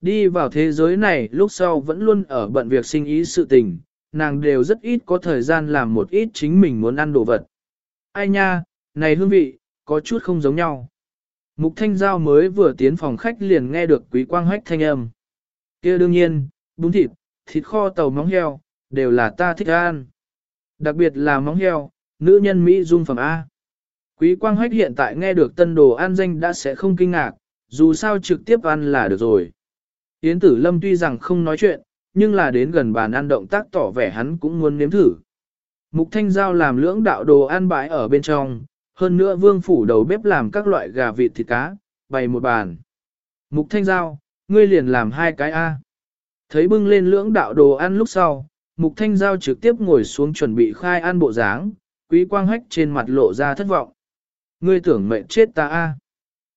Đi vào thế giới này lúc sau vẫn luôn ở bận việc sinh ý sự tình, nàng đều rất ít có thời gian làm một ít chính mình muốn ăn đồ vật. Ai nha, này hương vị, có chút không giống nhau. Mục Thanh Giao mới vừa tiến phòng khách liền nghe được quý quang hách thanh âm. kia đương nhiên, bún thịt, thịt kho tàu móng heo, đều là ta thích ăn. Đặc biệt là móng heo, nữ nhân Mỹ dung phẩm A. Quý quang hách hiện tại nghe được tân đồ ăn danh đã sẽ không kinh ngạc, dù sao trực tiếp ăn là được rồi. Yến tử lâm tuy rằng không nói chuyện, nhưng là đến gần bàn ăn động tác tỏ vẻ hắn cũng muốn nếm thử. Mục thanh giao làm lưỡng đạo đồ ăn bãi ở bên trong, hơn nữa vương phủ đầu bếp làm các loại gà vịt thịt cá, bày một bàn. Mục thanh giao, ngươi liền làm hai cái A. Thấy bưng lên lưỡng đạo đồ ăn lúc sau, mục thanh giao trực tiếp ngồi xuống chuẩn bị khai ăn bộ dáng, quý quang hách trên mặt lộ ra thất vọng. Ngươi tưởng mệnh chết ta A.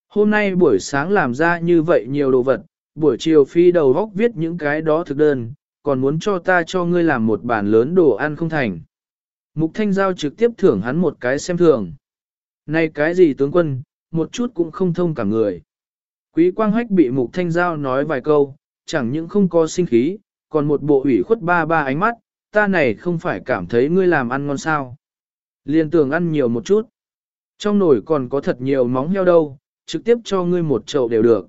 Hôm nay buổi sáng làm ra như vậy nhiều đồ vật, buổi chiều phi đầu góc viết những cái đó thực đơn, còn muốn cho ta cho ngươi làm một bàn lớn đồ ăn không thành. Mục Thanh Giao trực tiếp thưởng hắn một cái xem thường. Này cái gì tướng quân, một chút cũng không thông cả người. Quý Quang Hách bị Mục Thanh Giao nói vài câu, chẳng những không có sinh khí, còn một bộ ủy khuất ba ba ánh mắt, ta này không phải cảm thấy ngươi làm ăn ngon sao. Liên tưởng ăn nhiều một chút. Trong nồi còn có thật nhiều móng heo đâu, trực tiếp cho ngươi một chậu đều được.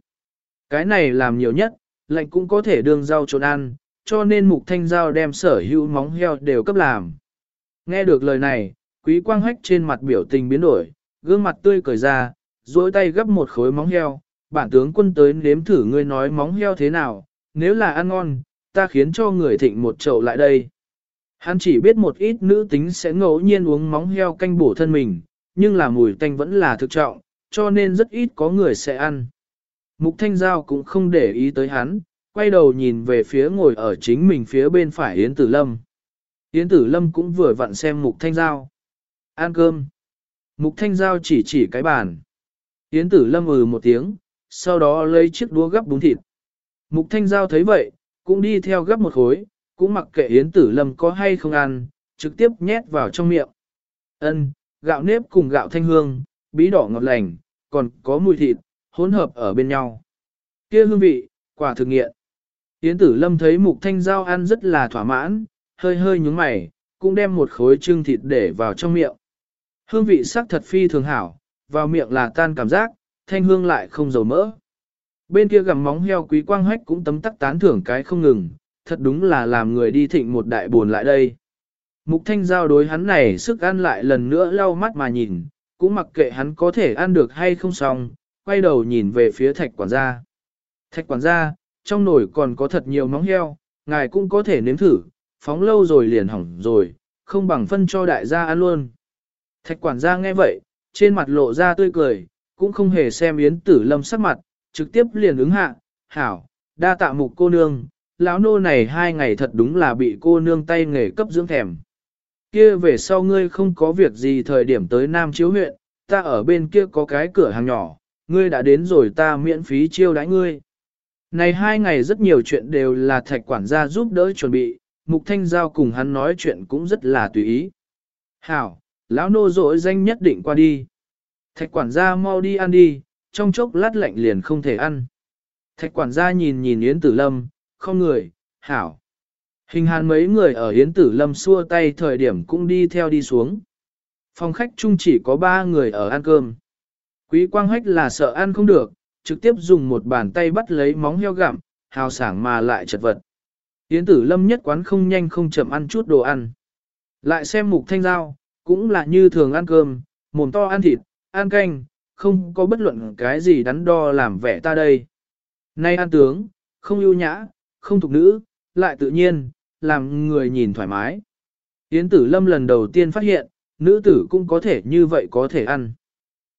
Cái này làm nhiều nhất, lạnh cũng có thể đương rau trộn ăn, cho nên mục thanh giao đem sở hữu móng heo đều cấp làm. Nghe được lời này, quý quang hách trên mặt biểu tình biến đổi, gương mặt tươi cười ra, duỗi tay gấp một khối móng heo, bản tướng quân tới nếm thử ngươi nói móng heo thế nào, nếu là ăn ngon, ta khiến cho người thịnh một chậu lại đây. Hắn chỉ biết một ít nữ tính sẽ ngẫu nhiên uống móng heo canh bổ thân mình, nhưng là mùi tanh vẫn là thực trọng, cho nên rất ít có người sẽ ăn. Mục Thanh Giao cũng không để ý tới hắn, quay đầu nhìn về phía ngồi ở chính mình phía bên phải Yến Tử Lâm. Yến Tử Lâm cũng vừa vặn xem Mục Thanh Giao. Ăn cơm. Mục Thanh Giao chỉ chỉ cái bàn. Yến Tử Lâm ừ một tiếng, sau đó lấy chiếc đũa gắp bún thịt. Mục Thanh Giao thấy vậy, cũng đi theo gắp một khối, cũng mặc kệ Yến Tử Lâm có hay không ăn, trực tiếp nhét vào trong miệng. Ân, gạo nếp cùng gạo thanh hương, bí đỏ ngọt lành, còn có mùi thịt, hỗn hợp ở bên nhau. Kia hương vị, quả thực nghiện. Yến tử lâm thấy mục thanh giao ăn rất là thỏa mãn, hơi hơi nhúng mày, cũng đem một khối trưng thịt để vào trong miệng. Hương vị sắc thật phi thường hảo, vào miệng là tan cảm giác, thanh hương lại không dầu mỡ. Bên kia gặm móng heo quý quang hách cũng tấm tắc tán thưởng cái không ngừng, thật đúng là làm người đi thịnh một đại buồn lại đây. Mục thanh giao đối hắn này sức ăn lại lần nữa lau mắt mà nhìn, cũng mặc kệ hắn có thể ăn được hay không xong, quay đầu nhìn về phía thạch quản gia. Thạch quản gia, trong nồi còn có thật nhiều móng heo, ngài cũng có thể nếm thử, phóng lâu rồi liền hỏng rồi, không bằng phân cho đại gia ăn luôn. Thạch quản gia nghe vậy, trên mặt lộ ra tươi cười, cũng không hề xem yến tử lâm sắc mặt, trực tiếp liền ứng hạ, hảo, đa tạ mục cô nương, lão nô này hai ngày thật đúng là bị cô nương tay nghề cấp dưỡng thèm. Kia về sau ngươi không có việc gì thời điểm tới Nam Chiếu huyện, ta ở bên kia có cái cửa hàng nhỏ, ngươi đã đến rồi ta miễn phí chiêu đãi ngươi. Này hai ngày rất nhiều chuyện đều là thạch quản gia giúp đỡ chuẩn bị, Mục Thanh Giao cùng hắn nói chuyện cũng rất là tùy ý. Hảo, lão nô dội danh nhất định qua đi. Thạch quản gia mau đi ăn đi, trong chốc lát lạnh liền không thể ăn. Thạch quản gia nhìn nhìn Yến Tử Lâm, không người, hảo. Hình hàn mấy người ở Yến Tử Lâm xua tay thời điểm cũng đi theo đi xuống. Phòng khách chung chỉ có ba người ở ăn cơm. Quý quang hách là sợ ăn không được, trực tiếp dùng một bàn tay bắt lấy móng heo gặm, hào sảng mà lại chật vật. Yến tử lâm nhất quán không nhanh không chậm ăn chút đồ ăn. Lại xem mục thanh giao, cũng là như thường ăn cơm, mồm to ăn thịt, ăn canh, không có bất luận cái gì đắn đo làm vẻ ta đây. Nay ăn tướng, không ưu nhã, không thục nữ, lại tự nhiên, làm người nhìn thoải mái. Yến tử lâm lần đầu tiên phát hiện, nữ tử cũng có thể như vậy có thể ăn.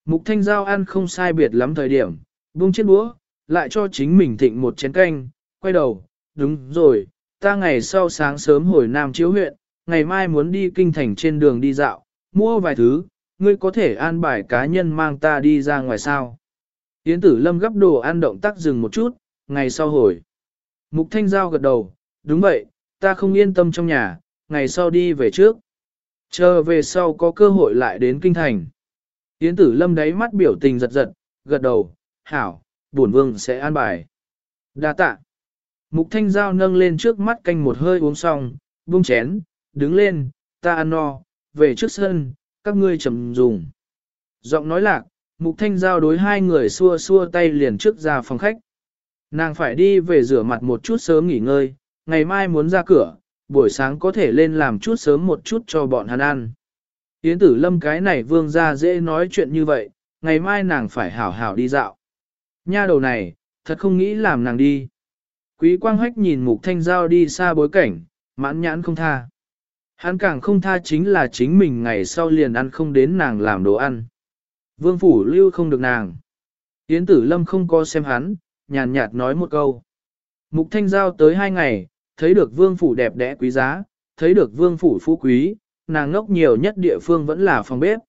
Mục thanh giao ăn không sai biệt lắm thời điểm, buông chiếc búa, lại cho chính mình thịnh một chén canh, quay đầu, đúng rồi, ta ngày sau sáng sớm hồi Nam Chiếu huyện, ngày mai muốn đi kinh thành trên đường đi dạo, mua vài thứ, ngươi có thể an bài cá nhân mang ta đi ra ngoài sao. Yến tử lâm gấp đồ ăn động tác dừng một chút, ngày sau hồi. Mục thanh giao gật đầu, đúng vậy, ta không yên tâm trong nhà, ngày sau đi về trước. Chờ về sau có cơ hội lại đến kinh thành. Yến tử lâm đáy mắt biểu tình giật giật, gật đầu, hảo, bổn vương sẽ an bài. Đa tạ. Mục thanh giao nâng lên trước mắt canh một hơi uống xong, buông chén, đứng lên, ta ăn no, về trước sân, các ngươi chầm dùng. Giọng nói lạc, mục thanh giao đối hai người xua xua tay liền trước ra phòng khách. Nàng phải đi về rửa mặt một chút sớm nghỉ ngơi, ngày mai muốn ra cửa, buổi sáng có thể lên làm chút sớm một chút cho bọn hắn ăn. Yến tử lâm cái này vương ra dễ nói chuyện như vậy, ngày mai nàng phải hảo hảo đi dạo. Nha đầu này, thật không nghĩ làm nàng đi. Quý quang hách nhìn mục thanh giao đi xa bối cảnh, mãn nhãn không tha. Hắn càng không tha chính là chính mình ngày sau liền ăn không đến nàng làm đồ ăn. Vương phủ lưu không được nàng. Yến tử lâm không có xem hắn, nhàn nhạt nói một câu. Mục thanh giao tới hai ngày, thấy được vương phủ đẹp đẽ quý giá, thấy được vương phủ phú quý, nàng ngốc nhiều nhất địa phương vẫn là phòng bếp.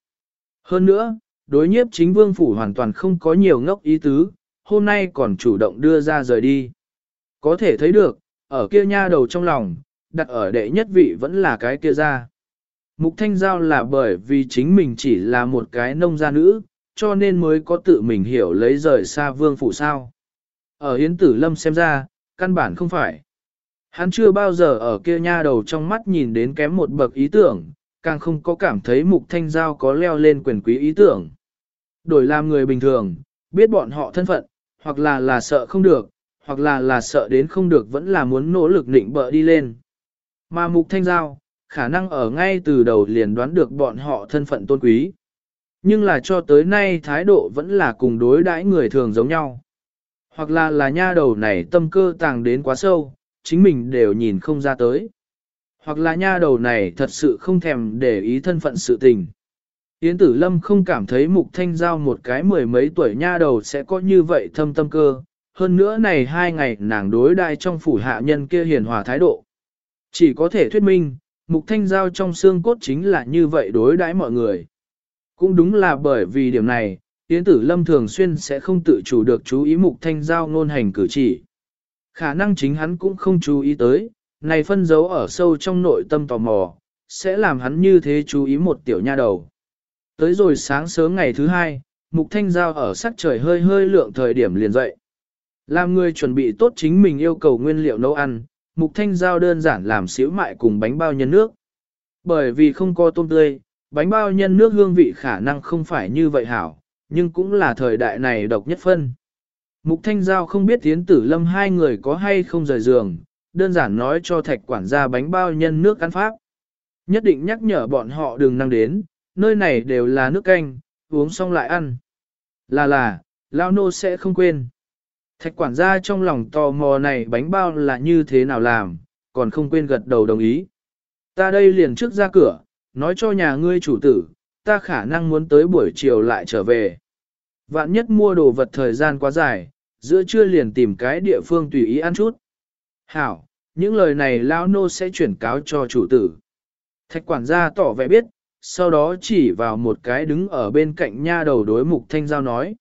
Hơn nữa, đối nhiếp chính vương phủ hoàn toàn không có nhiều ngốc ý tứ, hôm nay còn chủ động đưa ra rời đi. Có thể thấy được, ở kia nha đầu trong lòng, đặt ở đệ nhất vị vẫn là cái kia ra. Mục Thanh Giao là bởi vì chính mình chỉ là một cái nông gia nữ, cho nên mới có tự mình hiểu lấy rời xa vương phủ sao. Ở Yến Tử Lâm xem ra, căn bản không phải. Hắn chưa bao giờ ở kia nha đầu trong mắt nhìn đến kém một bậc ý tưởng, càng không có cảm thấy Mục Thanh Giao có leo lên quyền quý ý tưởng. Đổi làm người bình thường, biết bọn họ thân phận, hoặc là là sợ không được, hoặc là là sợ đến không được vẫn là muốn nỗ lực định bợ đi lên. Mà Mục Thanh Giao, khả năng ở ngay từ đầu liền đoán được bọn họ thân phận tôn quý. Nhưng là cho tới nay thái độ vẫn là cùng đối đãi người thường giống nhau. Hoặc là là nha đầu này tâm cơ tàng đến quá sâu, chính mình đều nhìn không ra tới. Hoặc là nha đầu này thật sự không thèm để ý thân phận sự tình. Yến tử lâm không cảm thấy mục thanh giao một cái mười mấy tuổi nha đầu sẽ có như vậy thâm tâm cơ. Hơn nữa này hai ngày nàng đối đai trong phủ hạ nhân kia hiền hòa thái độ. Chỉ có thể thuyết minh, mục thanh giao trong xương cốt chính là như vậy đối đãi mọi người. Cũng đúng là bởi vì điểm này, Yến tử lâm thường xuyên sẽ không tự chủ được chú ý mục thanh giao ngôn hành cử chỉ. Khả năng chính hắn cũng không chú ý tới, này phân dấu ở sâu trong nội tâm tò mò, sẽ làm hắn như thế chú ý một tiểu nha đầu. Tới rồi sáng sớm ngày thứ hai, Mục Thanh Giao ở sắc trời hơi hơi lượng thời điểm liền dậy. Làm người chuẩn bị tốt chính mình yêu cầu nguyên liệu nấu ăn, Mục Thanh Giao đơn giản làm xíu mại cùng bánh bao nhân nước. Bởi vì không có tôm tươi, bánh bao nhân nước hương vị khả năng không phải như vậy hảo, nhưng cũng là thời đại này độc nhất phân. Mục Thanh Giao không biết Tiến Tử Lâm hai người có hay không rời giường, đơn giản nói cho thạch quản gia bánh bao nhân nước ăn pháp. Nhất định nhắc nhở bọn họ đừng năng đến, nơi này đều là nước canh, uống xong lại ăn. Là là, Lao Nô sẽ không quên. Thạch quản gia trong lòng tò mò này bánh bao là như thế nào làm, còn không quên gật đầu đồng ý. Ta đây liền trước ra cửa, nói cho nhà ngươi chủ tử, ta khả năng muốn tới buổi chiều lại trở về. Vạn nhất mua đồ vật thời gian quá dài, giữa trưa liền tìm cái địa phương tùy ý ăn chút. Hảo, những lời này Lao Nô sẽ chuyển cáo cho chủ tử. Thạch quản gia tỏ vẻ biết, sau đó chỉ vào một cái đứng ở bên cạnh nha đầu đối mục thanh giao nói.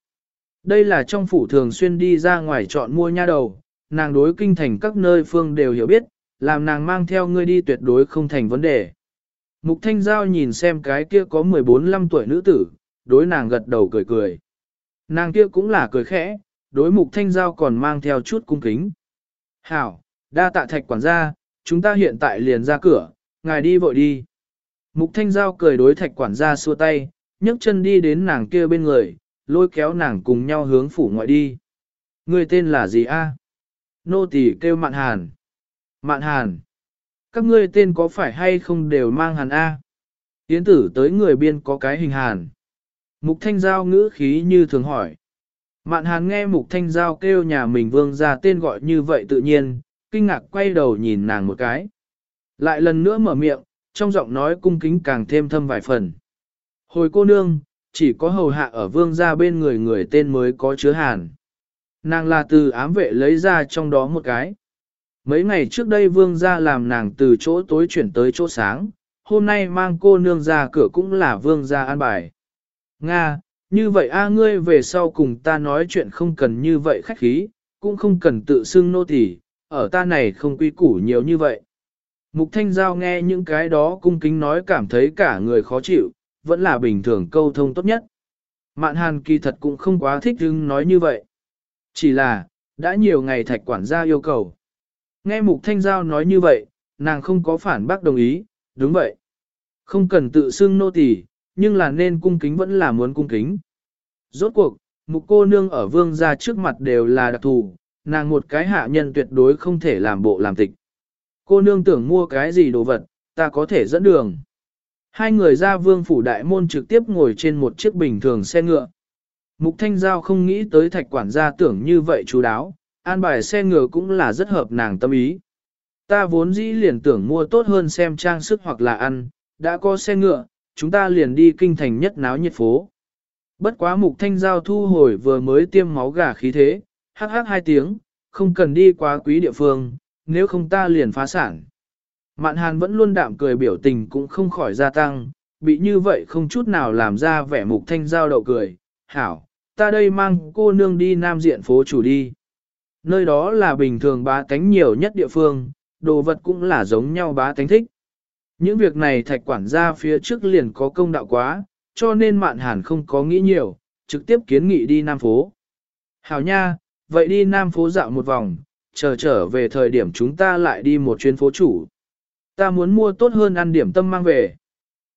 Đây là trong phủ thường xuyên đi ra ngoài chọn mua nha đầu, nàng đối kinh thành các nơi phương đều hiểu biết, làm nàng mang theo ngươi đi tuyệt đối không thành vấn đề. Mục thanh giao nhìn xem cái kia có 14-15 tuổi nữ tử, đối nàng gật đầu cười cười. Nàng kia cũng là cười khẽ, đối mục thanh giao còn mang theo chút cung kính. Hảo, đa tạ thạch quản gia, chúng ta hiện tại liền ra cửa, ngài đi vội đi. Mục thanh giao cười đối thạch quản gia xua tay, nhấc chân đi đến nàng kia bên người, lôi kéo nàng cùng nhau hướng phủ ngoại đi. Người tên là gì a? Nô tỳ kêu Mạn Hàn. Mạn Hàn. Các ngươi tên có phải hay không đều mang hàn A? Tiến tử tới người biên có cái hình hàn. Mục thanh giao ngữ khí như thường hỏi. Mạn hàn nghe mục thanh giao kêu nhà mình vương ra tên gọi như vậy tự nhiên, kinh ngạc quay đầu nhìn nàng một cái. Lại lần nữa mở miệng, trong giọng nói cung kính càng thêm thâm vài phần. Hồi cô nương, chỉ có hầu hạ ở vương gia bên người người tên mới có chứa hàn. Nàng là từ ám vệ lấy ra trong đó một cái. Mấy ngày trước đây vương gia làm nàng từ chỗ tối chuyển tới chỗ sáng, hôm nay mang cô nương ra cửa cũng là vương gia an bài. Nga, như vậy a ngươi về sau cùng ta nói chuyện không cần như vậy khách khí, cũng không cần tự xưng nô tỳ, ở ta này không quy củ nhiều như vậy. Mục Thanh Giao nghe những cái đó cung kính nói cảm thấy cả người khó chịu, vẫn là bình thường câu thông tốt nhất. Mạn Hàn kỳ thật cũng không quá thích hứng nói như vậy. Chỉ là, đã nhiều ngày thạch quản gia yêu cầu. Nghe Mục Thanh Giao nói như vậy, nàng không có phản bác đồng ý, đúng vậy. Không cần tự xưng nô tỳ, nhưng là nên cung kính vẫn là muốn cung kính. Rốt cuộc, mục cô nương ở vương gia trước mặt đều là đặc thù, nàng một cái hạ nhân tuyệt đối không thể làm bộ làm tịch. Cô nương tưởng mua cái gì đồ vật, ta có thể dẫn đường. Hai người ra vương phủ đại môn trực tiếp ngồi trên một chiếc bình thường xe ngựa. Mục Thanh Giao không nghĩ tới thạch quản gia tưởng như vậy chú đáo, an bài xe ngựa cũng là rất hợp nàng tâm ý. Ta vốn dĩ liền tưởng mua tốt hơn xem trang sức hoặc là ăn, đã có xe ngựa, chúng ta liền đi kinh thành nhất náo nhiệt phố. Bất quá mục thanh giao thu hồi vừa mới tiêm máu gà khí thế, hắc hắc hai tiếng, không cần đi quá quý địa phương, nếu không ta liền phá sản. Mạn hàn vẫn luôn đạm cười biểu tình cũng không khỏi gia tăng, bị như vậy không chút nào làm ra vẻ mục thanh giao đậu cười. Hảo, ta đây mang cô nương đi nam diện phố chủ đi. Nơi đó là bình thường bá tánh nhiều nhất địa phương, đồ vật cũng là giống nhau bá tánh thích. Những việc này thạch quản gia phía trước liền có công đạo quá, cho nên mạn hàn không có nghĩ nhiều, trực tiếp kiến nghị đi Nam phố. Hảo nha, vậy đi Nam phố dạo một vòng, chờ trở về thời điểm chúng ta lại đi một chuyến phố chủ. Ta muốn mua tốt hơn ăn điểm tâm mang về.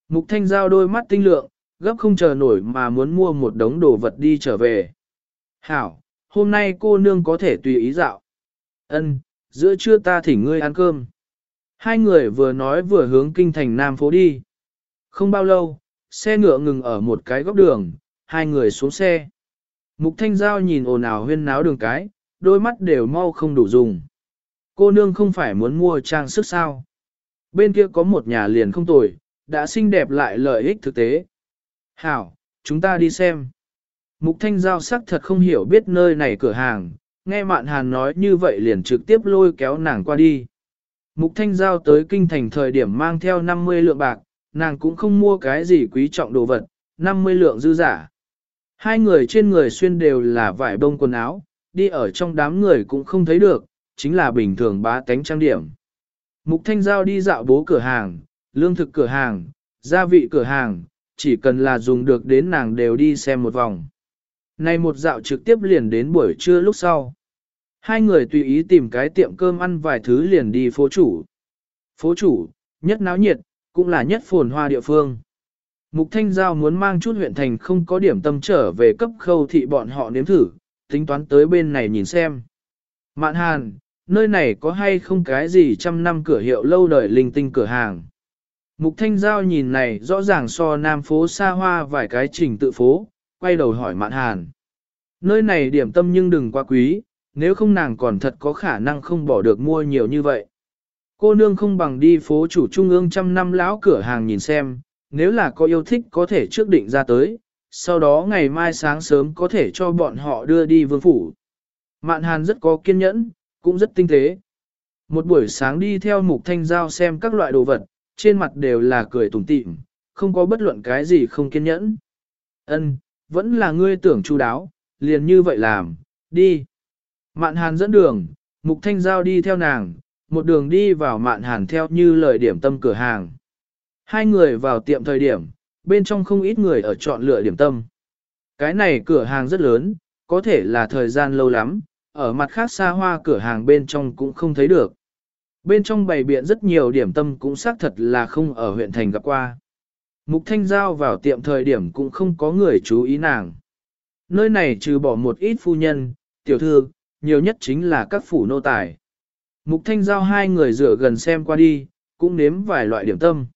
Mục thanh giao đôi mắt tinh lượng, gấp không chờ nổi mà muốn mua một đống đồ vật đi trở về. Hảo, hôm nay cô nương có thể tùy ý dạo. Ân, giữa trưa ta thỉnh ngươi ăn cơm. Hai người vừa nói vừa hướng kinh thành Nam phố đi. Không bao lâu, xe ngựa ngừng ở một cái góc đường, hai người xuống xe. Mục Thanh Giao nhìn ồn ào huyên náo đường cái, đôi mắt đều mau không đủ dùng. Cô nương không phải muốn mua trang sức sao. Bên kia có một nhà liền không tồi, đã xinh đẹp lại lợi ích thực tế. Hảo, chúng ta đi xem. Mục Thanh Giao sắc thật không hiểu biết nơi này cửa hàng, nghe Mạn Hàn nói như vậy liền trực tiếp lôi kéo nàng qua đi. Mục Thanh Giao tới kinh thành thời điểm mang theo 50 lượng bạc, nàng cũng không mua cái gì quý trọng đồ vật, 50 lượng dư giả. Hai người trên người xuyên đều là vải bông quần áo, đi ở trong đám người cũng không thấy được, chính là bình thường bá tánh trang điểm. Mục Thanh Giao đi dạo bố cửa hàng, lương thực cửa hàng, gia vị cửa hàng, chỉ cần là dùng được đến nàng đều đi xem một vòng. Này một dạo trực tiếp liền đến buổi trưa lúc sau. Hai người tùy ý tìm cái tiệm cơm ăn vài thứ liền đi phố chủ. Phố chủ, nhất náo nhiệt, cũng là nhất phồn hoa địa phương. Mục Thanh Giao muốn mang chút huyện thành không có điểm tâm trở về cấp khâu thị bọn họ nếm thử, tính toán tới bên này nhìn xem. Mạn Hàn, nơi này có hay không cái gì trăm năm cửa hiệu lâu đời linh tinh cửa hàng. Mục Thanh Giao nhìn này rõ ràng so nam phố xa hoa vài cái trình tự phố, quay đầu hỏi Mạn Hàn. Nơi này điểm tâm nhưng đừng quá quý, nếu không nàng còn thật có khả năng không bỏ được mua nhiều như vậy. Cô nương không bằng đi phố chủ trung ương trăm năm lão cửa hàng nhìn xem, nếu là có yêu thích có thể trước định ra tới, sau đó ngày mai sáng sớm có thể cho bọn họ đưa đi vương phủ. Mạn hàn rất có kiên nhẫn, cũng rất tinh tế. Một buổi sáng đi theo mục thanh giao xem các loại đồ vật, trên mặt đều là cười tủm tỉm, không có bất luận cái gì không kiên nhẫn. Ân, vẫn là ngươi tưởng chu đáo, liền như vậy làm, đi. Mạn hàn dẫn đường, mục thanh giao đi theo nàng, một đường đi vào mạn hàn theo như lời điểm tâm cửa hàng. Hai người vào tiệm thời điểm, bên trong không ít người ở chọn lựa điểm tâm. Cái này cửa hàng rất lớn, có thể là thời gian lâu lắm, ở mặt khác xa hoa cửa hàng bên trong cũng không thấy được. Bên trong bày biện rất nhiều điểm tâm cũng xác thật là không ở huyện thành gặp qua. Mục Thanh Giao vào tiệm thời điểm cũng không có người chú ý nàng. Nơi này trừ bỏ một ít phu nhân, tiểu thư, nhiều nhất chính là các phủ nô tài. Mục Thanh Giao hai người dựa gần xem qua đi, cũng nếm vài loại điểm tâm.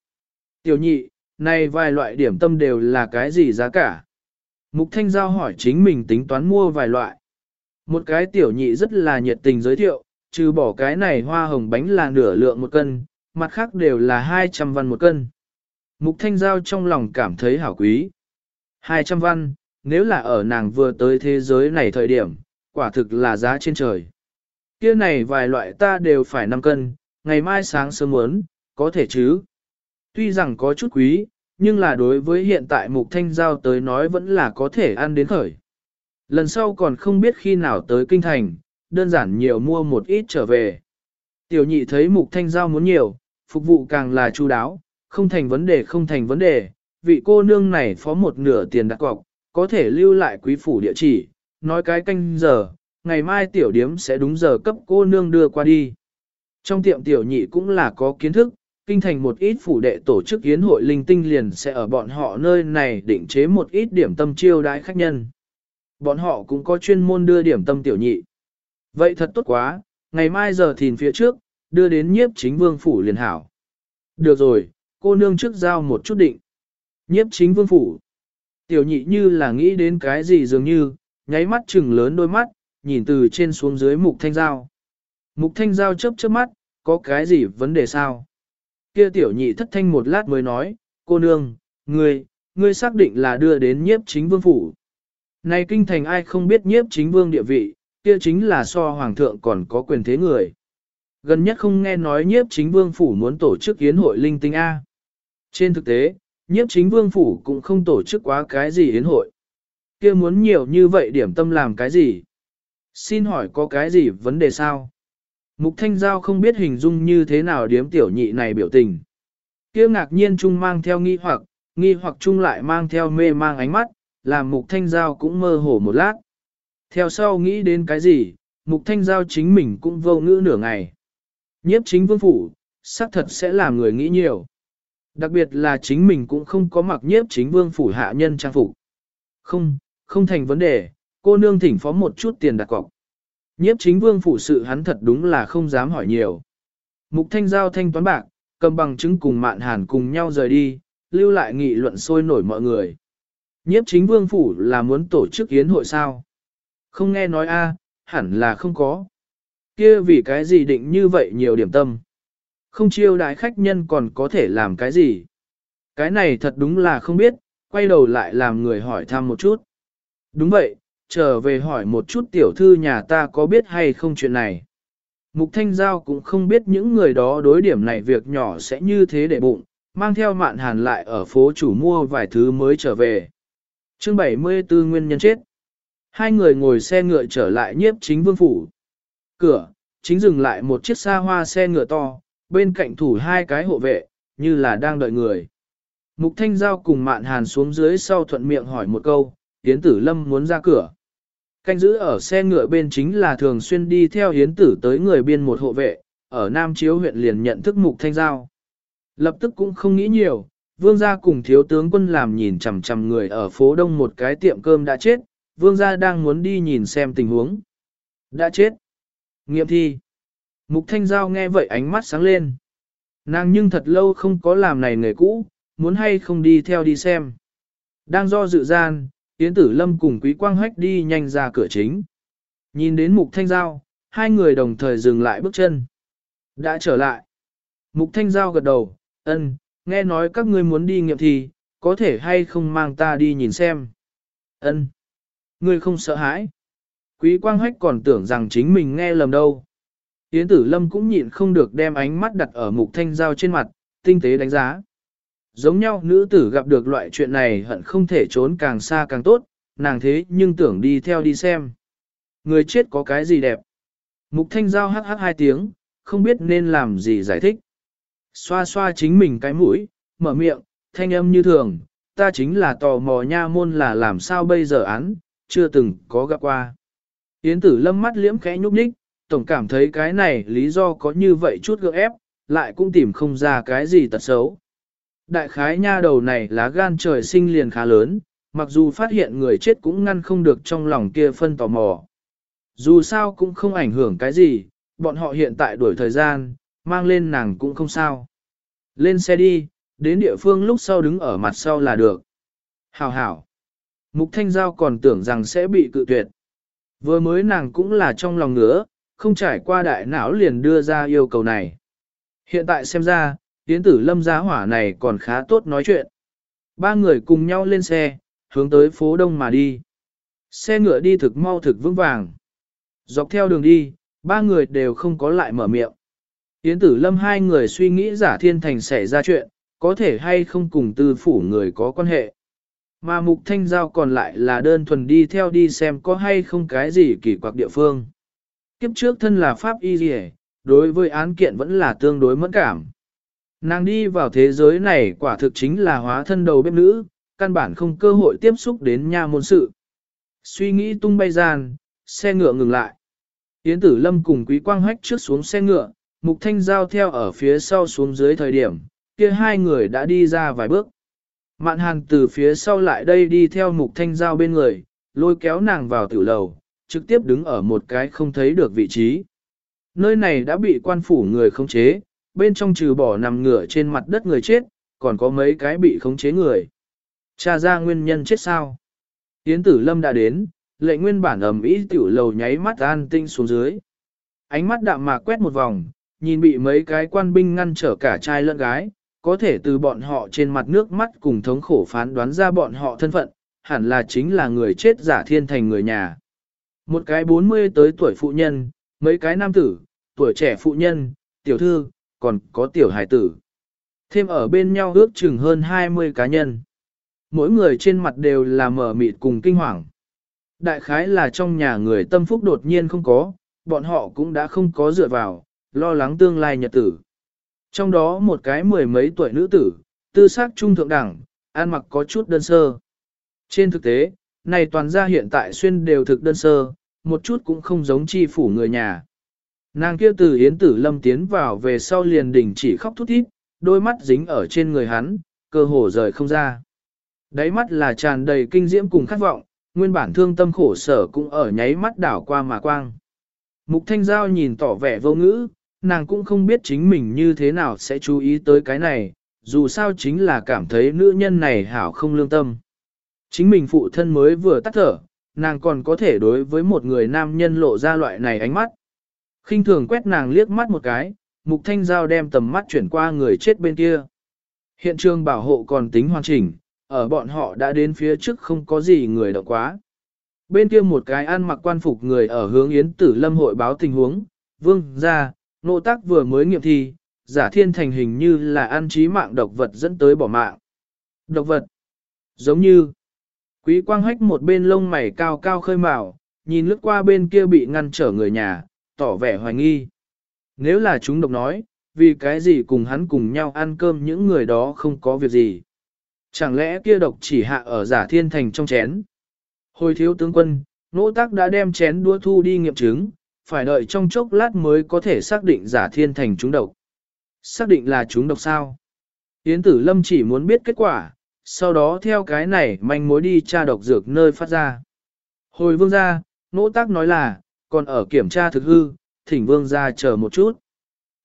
Tiểu nhị, này vài loại điểm tâm đều là cái gì giá cả? Mục Thanh Giao hỏi chính mình tính toán mua vài loại. Một cái tiểu nhị rất là nhiệt tình giới thiệu, trừ bỏ cái này hoa hồng bánh là nửa lượng một cân, mặt khác đều là 200 văn một cân. Mục Thanh Giao trong lòng cảm thấy hảo quý. 200 văn, nếu là ở nàng vừa tới thế giới này thời điểm, quả thực là giá trên trời. Kia này vài loại ta đều phải 5 cân, ngày mai sáng sớm muốn, có thể chứ. Tuy rằng có chút quý, nhưng là đối với hiện tại mục thanh giao tới nói vẫn là có thể ăn đến khởi. Lần sau còn không biết khi nào tới kinh thành, đơn giản nhiều mua một ít trở về. Tiểu nhị thấy mục thanh giao muốn nhiều, phục vụ càng là chu đáo, không thành vấn đề không thành vấn đề, vị cô nương này phó một nửa tiền đặt cọc, có thể lưu lại quý phủ địa chỉ, nói cái canh giờ, ngày mai tiểu điếm sẽ đúng giờ cấp cô nương đưa qua đi. Trong tiệm tiểu nhị cũng là có kiến thức, kinh thành một ít phủ đệ tổ chức yến hội linh tinh liền sẽ ở bọn họ nơi này định chế một ít điểm tâm chiêu đãi khách nhân. Bọn họ cũng có chuyên môn đưa điểm tâm tiểu nhị. Vậy thật tốt quá, ngày mai giờ thìn phía trước, đưa đến nhiếp chính vương phủ liền hảo. Được rồi, cô nương trước giao một chút định. Nhiếp chính vương phủ. Tiểu nhị như là nghĩ đến cái gì dường như, nháy mắt chừng lớn đôi mắt, nhìn từ trên xuống dưới mục thanh giao. Mục thanh giao chớp chớp mắt, có cái gì vấn đề sao? Kia tiểu nhị thất thanh một lát mới nói, cô nương, ngươi, ngươi xác định là đưa đến nhiếp chính vương phủ. Này kinh thành ai không biết nhiếp chính vương địa vị, kia chính là so hoàng thượng còn có quyền thế người. Gần nhất không nghe nói nhiếp chính vương phủ muốn tổ chức yến hội linh tinh A. Trên thực tế, nhiếp chính vương phủ cũng không tổ chức quá cái gì yến hội kia muốn nhiều như vậy điểm tâm làm cái gì? Xin hỏi có cái gì vấn đề sao? Mục Thanh Giao không biết hình dung như thế nào điếm tiểu nhị này biểu tình. kia ngạc nhiên chung mang theo nghi hoặc, nghi hoặc chung lại mang theo mê mang ánh mắt, làm Mục Thanh Giao cũng mơ hồ một lát. Theo sau nghĩ đến cái gì, Mục Thanh Giao chính mình cũng vô ngữ nửa ngày. Nhiếp chính vương phủ, xác thật sẽ làm người nghĩ nhiều. Đặc biệt là chính mình cũng không có mặc nhiếp chính vương phủ hạ nhân trang phục. Không, không thành vấn đề, cô nương thỉnh phó một chút tiền đặt cọc. Nhiếp chính vương phụ sự hắn thật đúng là không dám hỏi nhiều. Mục thanh giao thanh toán bạc, cầm bằng chứng cùng mạn hàn cùng nhau rời đi, lưu lại nghị luận sôi nổi mọi người. Nhiếp chính vương phủ là muốn tổ chức yến hội sao? Không nghe nói a, hẳn là không có. Kia vì cái gì định như vậy nhiều điểm tâm. Không chiêu đại khách nhân còn có thể làm cái gì. Cái này thật đúng là không biết, quay đầu lại làm người hỏi thăm một chút. Đúng vậy, trở về hỏi một chút tiểu thư nhà ta có biết hay không chuyện này. Mục Thanh Giao cũng không biết những người đó đối điểm này việc nhỏ sẽ như thế để bụng, mang theo mạn hàn lại ở phố chủ mua vài thứ mới trở về. chương 74 nguyên nhân chết. Hai người ngồi xe ngựa trở lại nhiếp chính vương phủ. Cửa, chính dừng lại một chiếc xa hoa xe ngựa to, bên cạnh thủ hai cái hộ vệ, như là đang đợi người. Mục Thanh Giao cùng Mạn Hàn xuống dưới sau thuận miệng hỏi một câu, Yến Tử Lâm muốn ra cửa. Canh giữ ở xe ngựa bên chính là thường xuyên đi theo Yến Tử tới người biên một hộ vệ, ở Nam Chiếu huyện liền nhận thức Mục Thanh Giao. Lập tức cũng không nghĩ nhiều, vương gia cùng thiếu tướng quân làm nhìn chằm chằm người ở phố đông một cái tiệm cơm đã chết, vương gia đang muốn đi nhìn xem tình huống. Đã chết. Nghiệm thi. Mục Thanh Giao nghe vậy ánh mắt sáng lên. Nàng nhưng thật lâu không có làm này người cũ, muốn hay không đi theo đi xem. Đang do dự gian, Yến Tử Lâm cùng Quý Quang Hách đi nhanh ra cửa chính. Nhìn đến Mục Thanh Giao, hai người đồng thời dừng lại bước chân. Đã trở lại. Mục Thanh Giao gật đầu, ân, nghe nói các ngươi muốn đi nghiệm thì, có thể hay không mang ta đi nhìn xem. Ân, Ngươi không sợ hãi. Quý Quang Hách còn tưởng rằng chính mình nghe lầm đâu. Yến Tử Lâm cũng nhịn không được đem ánh mắt đặt ở Mục Thanh Giao trên mặt, tinh tế đánh giá. Giống nhau nữ tử gặp được loại chuyện này hận không thể trốn càng xa càng tốt, nàng thế nhưng tưởng đi theo đi xem. Người chết có cái gì đẹp? Mục thanh giao hắc hắc hai tiếng, không biết nên làm gì giải thích. Xoa xoa chính mình cái mũi, mở miệng, thanh âm như thường, ta chính là tò mò nha môn là làm sao bây giờ án, chưa từng có gặp qua. Yến tử lâm mắt liễm khẽ nhúc nhích, tổng cảm thấy cái này lý do có như vậy chút gượng ép, lại cũng tìm không ra cái gì tật xấu. Đại khái nha đầu này lá gan trời sinh liền khá lớn, mặc dù phát hiện người chết cũng ngăn không được trong lòng kia phân tò mò. Dù sao cũng không ảnh hưởng cái gì, bọn họ hiện tại đuổi thời gian, mang lên nàng cũng không sao. Lên xe đi, đến địa phương lúc sau đứng ở mặt sau là được. Hảo hảo. Mục Thanh Giao còn tưởng rằng sẽ bị cự tuyệt. Vừa mới nàng cũng là trong lòng ngứa, không trải qua đại não liền đưa ra yêu cầu này. Hiện tại xem ra, Yến tử lâm giá hỏa này còn khá tốt nói chuyện. Ba người cùng nhau lên xe, hướng tới phố đông mà đi. Xe ngựa đi thực mau thực vững vàng. Dọc theo đường đi, ba người đều không có lại mở miệng. Yến tử lâm hai người suy nghĩ giả thiên thành xảy ra chuyện, có thể hay không cùng tư phủ người có quan hệ. Mà mục thanh giao còn lại là đơn thuần đi theo đi xem có hay không cái gì kỳ quặc địa phương. Kiếp trước thân là Pháp Y Dì đối với án kiện vẫn là tương đối mẫn cảm. Nàng đi vào thế giới này quả thực chính là hóa thân đầu bếp nữ, căn bản không cơ hội tiếp xúc đến nha môn sự. Suy nghĩ tung bay gian, xe ngựa ngừng lại. Yến tử lâm cùng quý quang hách trước xuống xe ngựa, mục thanh giao theo ở phía sau xuống dưới thời điểm, kia hai người đã đi ra vài bước. Mạn hàn từ phía sau lại đây đi theo mục thanh giao bên người, lôi kéo nàng vào tiểu lầu, trực tiếp đứng ở một cái không thấy được vị trí. Nơi này đã bị quan phủ người khống chế, bên trong trừ bỏ nằm ngửa trên mặt đất người chết, còn có mấy cái bị khống chế người. Cha ra nguyên nhân chết sao? Yến tử lâm đã đến, lệ nguyên bản ẩm ý tiểu lầu nháy mắt an tinh xuống dưới. Ánh mắt đạm mạc quét một vòng, nhìn bị mấy cái quan binh ngăn trở cả trai lẫn gái, có thể từ bọn họ trên mặt nước mắt cùng thống khổ phán đoán ra bọn họ thân phận, hẳn là chính là người chết giả thiên thành người nhà. Một cái 40 tới tuổi phụ nhân, mấy cái nam tử, tuổi trẻ phụ nhân, tiểu thư, còn có tiểu hải tử. Thêm ở bên nhau ước chừng hơn 20 cá nhân. Mỗi người trên mặt đều là mở mịt cùng kinh hoàng. Đại khái là trong nhà người tâm phúc đột nhiên không có, bọn họ cũng đã không có dựa vào, lo lắng tương lai nhật tử. Trong đó một cái mười mấy tuổi nữ tử, tư sắc trung thượng đẳng, ăn mặc có chút đơn sơ. Trên thực tế, này toàn gia hiện tại xuyên đều thực đơn sơ, một chút cũng không giống chi phủ người nhà. Nàng kia từ Yến Tử Lâm tiến vào về sau liền đình chỉ khóc thút thít, đôi mắt dính ở trên người hắn, cơ hồ rời không ra. Đáy mắt là tràn đầy kinh diễm cùng khát vọng, nguyên bản thương tâm khổ sở cũng ở nháy mắt đảo qua mà quang. Mục Thanh Giao nhìn tỏ vẻ vô ngữ, nàng cũng không biết chính mình như thế nào sẽ chú ý tới cái này, dù sao chính là cảm thấy nữ nhân này hảo không lương tâm. Chính mình phụ thân mới vừa tắt thở, nàng còn có thể đối với một người nam nhân lộ ra loại này ánh mắt khinh thường quét nàng liếc mắt một cái, mục thanh giao đem tầm mắt chuyển qua người chết bên kia. Hiện trường bảo hộ còn tính hoàn chỉnh, ở bọn họ đã đến phía trước không có gì người động quá. Bên kia một cái ăn mặc quan phục người ở hướng Yến Tử Lâm hội báo tình huống, vương ra, nộ tác vừa mới nghiệm thi, giả thiên thành hình như là ăn trí mạng độc vật dẫn tới bỏ mạng. Độc vật, giống như, quý quang hách một bên lông mày cao cao khơi màu, nhìn lướt qua bên kia bị ngăn trở người nhà, tỏ vẻ hoài nghi. Nếu là chúng độc nói, vì cái gì cùng hắn cùng nhau ăn cơm những người đó không có việc gì. Chẳng lẽ kia độc chỉ hạ ở giả thiên thành trong chén. Hồi thiếu tướng quân, nỗ tác đã đem chén đua thu đi nghiệm chứng, phải đợi trong chốc lát mới có thể xác định giả thiên thành chúng độc. Xác định là chúng độc sao? Yến tử lâm chỉ muốn biết kết quả, sau đó theo cái này manh mối đi tra độc dược nơi phát ra. Hồi vương gia, nỗ tác nói là, còn ở kiểm tra thực hư, thỉnh vương ra chờ một chút.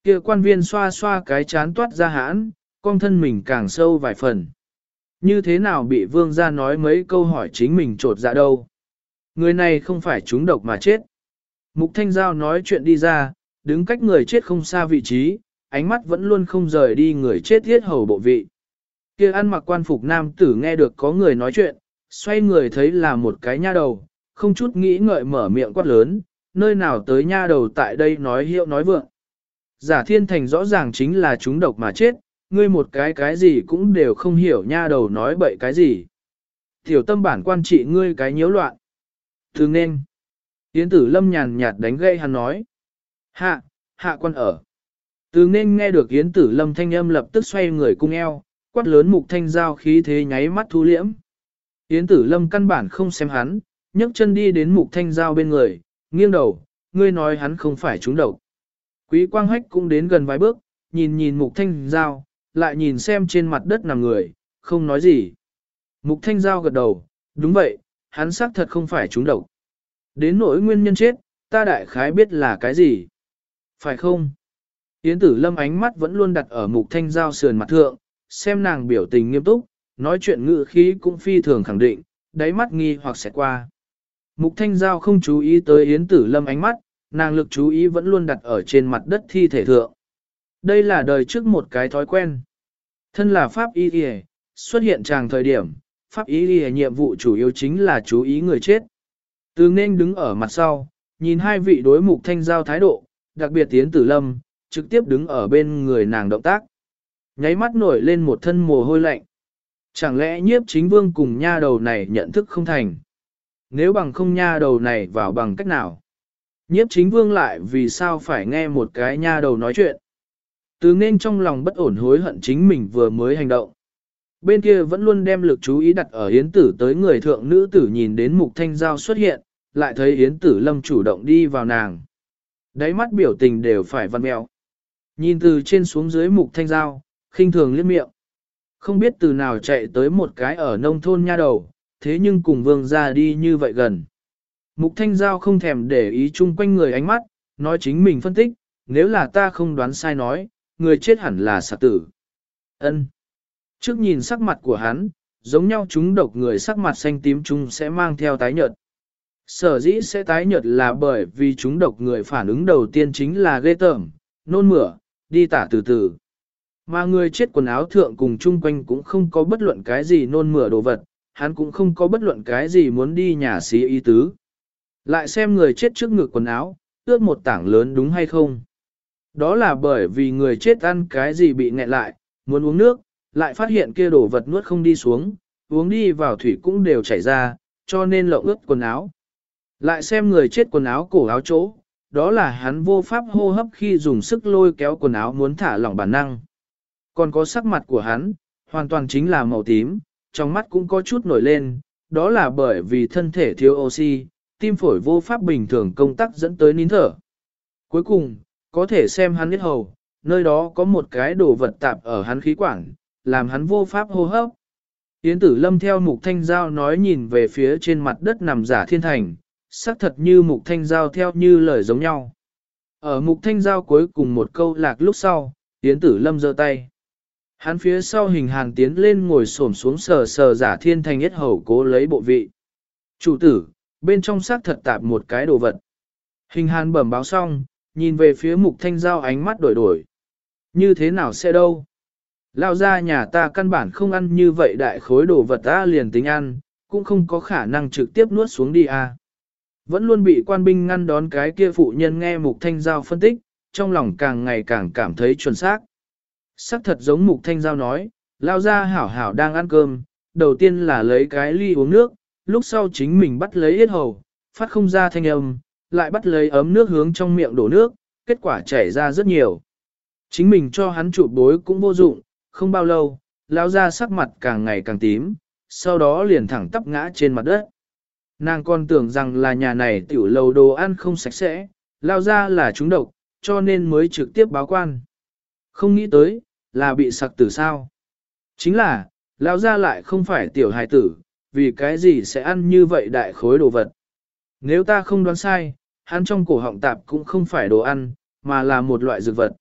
Kia quan viên xoa xoa cái chán toát ra hãn, con thân mình càng sâu vài phần. Như thế nào bị vương ra nói mấy câu hỏi chính mình trột dạ đâu. Người này không phải trúng độc mà chết. Mục Thanh Giao nói chuyện đi ra, đứng cách người chết không xa vị trí, ánh mắt vẫn luôn không rời đi người chết thiết hầu bộ vị. Kia ăn mặc quan phục nam tử nghe được có người nói chuyện, xoay người thấy là một cái nha đầu, không chút nghĩ ngợi mở miệng quát lớn, nơi nào tới nha đầu tại đây nói hiệu nói vượng. Giả thiên thành rõ ràng chính là chúng độc mà chết, ngươi một cái cái gì cũng đều không hiểu nha đầu nói bậy cái gì. Tiểu tâm bản quan trị ngươi cái nhiễu loạn. Thường nên, Yến tử lâm nhàn nhạt đánh gây hắn nói. Hạ, hạ quan ở. Từ nên nghe được Yến tử lâm thanh âm lập tức xoay người cung eo, quát lớn mục thanh giao khí thế nháy mắt thu liễm. Yến tử lâm căn bản không xem hắn, nhấc chân đi đến mục thanh giao bên người, nghiêng đầu, ngươi nói hắn không phải trúng độc. Quý quang hách cũng đến gần vài bước, nhìn nhìn mục thanh giao, lại nhìn xem trên mặt đất nằm người, không nói gì. Mục thanh giao gật đầu, đúng vậy, hắn xác thật không phải trúng độc. Đến nỗi nguyên nhân chết, ta đại khái biết là cái gì. Phải không? Yến tử lâm ánh mắt vẫn luôn đặt ở mục thanh giao sườn mặt thượng, xem nàng biểu tình nghiêm túc, nói chuyện ngự khí cũng phi thường khẳng định, đáy mắt nghi hoặc sẽ qua. Mục Thanh Giao không chú ý tới Yến Tử Lâm ánh mắt, nàng lực chú ý vẫn luôn đặt ở trên mặt đất thi thể thượng. Đây là đời trước một cái thói quen. Thân là Pháp Y Y, xuất hiện tràng thời điểm, Pháp Y Y nhiệm vụ chủ yếu chính là chú ý người chết. Từ nên đứng ở mặt sau, nhìn hai vị đối mục Thanh Giao thái độ, đặc biệt Yến Tử Lâm, trực tiếp đứng ở bên người nàng động tác. Nháy mắt nổi lên một thân mồ hôi lạnh. Chẳng lẽ nhiếp chính vương cùng nha đầu này nhận thức không thành? Nếu bằng không nha đầu này vào bằng cách nào. Nhiếp chính vương lại vì sao phải nghe một cái nha đầu nói chuyện. Từ nên trong lòng bất ổn hối hận chính mình vừa mới hành động. Bên kia vẫn luôn đem lực chú ý đặt ở hiến tử tới người thượng nữ tử nhìn đến mục thanh giao xuất hiện, lại thấy Yến Tử Lâm chủ động đi vào nàng. Đáy mắt biểu tình đều phải văn mèo. Nhìn từ trên xuống dưới mục thanh giao, khinh thường liếc miệng. Không biết từ nào chạy tới một cái ở nông thôn nha đầu, thế nhưng cùng vương ra đi như vậy gần. Mục thanh giao không thèm để ý chung quanh người ánh mắt, nói chính mình phân tích, nếu là ta không đoán sai nói, người chết hẳn là sạc tử. ân Trước nhìn sắc mặt của hắn, giống nhau chúng độc người sắc mặt xanh tím chung sẽ mang theo tái nhợt. Sở dĩ sẽ tái nhợt là bởi vì chúng độc người phản ứng đầu tiên chính là ghê tởm, nôn mửa, đi tả từ từ. Mà người chết quần áo thượng cùng chung quanh cũng không có bất luận cái gì nôn mửa đồ vật, hắn cũng không có bất luận cái gì muốn đi nhà xí ý tứ. Lại xem người chết trước ngực quần áo, ướt một tảng lớn đúng hay không? Đó là bởi vì người chết ăn cái gì bị nghẹn lại, muốn uống nước, lại phát hiện kia đổ vật nuốt không đi xuống, uống đi vào thủy cũng đều chảy ra, cho nên lộng ướt quần áo. Lại xem người chết quần áo cổ áo chỗ, đó là hắn vô pháp hô hấp khi dùng sức lôi kéo quần áo muốn thả lỏng bản năng. Còn có sắc mặt của hắn, hoàn toàn chính là màu tím, trong mắt cũng có chút nổi lên, đó là bởi vì thân thể thiếu oxy, tim phổi vô pháp bình thường công tác dẫn tới nín thở. Cuối cùng, có thể xem hắn biết hầu, nơi đó có một cái đồ vật tạp ở hắn khí quản, làm hắn vô pháp hô hấp. Yến tử lâm theo mục thanh giao nói nhìn về phía trên mặt đất nằm giả thiên thành, xác thật như mục thanh giao theo như lời giống nhau. Ở mục thanh giao cuối cùng một câu lạc lúc sau, Yến tử lâm giơ tay. Hắn phía sau hình hàn tiến lên ngồi xổm xuống sờ sờ giả thiên thành nhất hầu cố lấy bộ vị. Chủ tử, bên trong xác thật tạp một cái đồ vật. Hình hàn bẩm báo xong, nhìn về phía mục thanh giao ánh mắt đổi đổi. Như thế nào sẽ đâu? Lao ra nhà ta căn bản không ăn như vậy đại khối đồ vật ta liền tính ăn, cũng không có khả năng trực tiếp nuốt xuống đi à. Vẫn luôn bị quan binh ngăn đón cái kia phụ nhân nghe mục thanh giao phân tích, trong lòng càng ngày càng cảm thấy chuẩn xác. Sắc thật giống mục thanh giao nói, lao ra hảo hảo đang ăn cơm, đầu tiên là lấy cái ly uống nước, lúc sau chính mình bắt lấy yết hầu, phát không ra thanh âm, lại bắt lấy ấm nước hướng trong miệng đổ nước, kết quả chảy ra rất nhiều. Chính mình cho hắn chụp bối cũng vô dụng, không bao lâu, lao ra sắc mặt càng ngày càng tím, sau đó liền thẳng tắp ngã trên mặt đất. Nàng còn tưởng rằng là nhà này tiểu lầu đồ ăn không sạch sẽ, lao ra là chúng độc, cho nên mới trực tiếp báo quan. Không nghĩ tới, là bị sặc tử sao. Chính là, lão ra lại không phải tiểu hài tử, vì cái gì sẽ ăn như vậy đại khối đồ vật. Nếu ta không đoán sai, hắn trong cổ họng tạp cũng không phải đồ ăn, mà là một loại dược vật.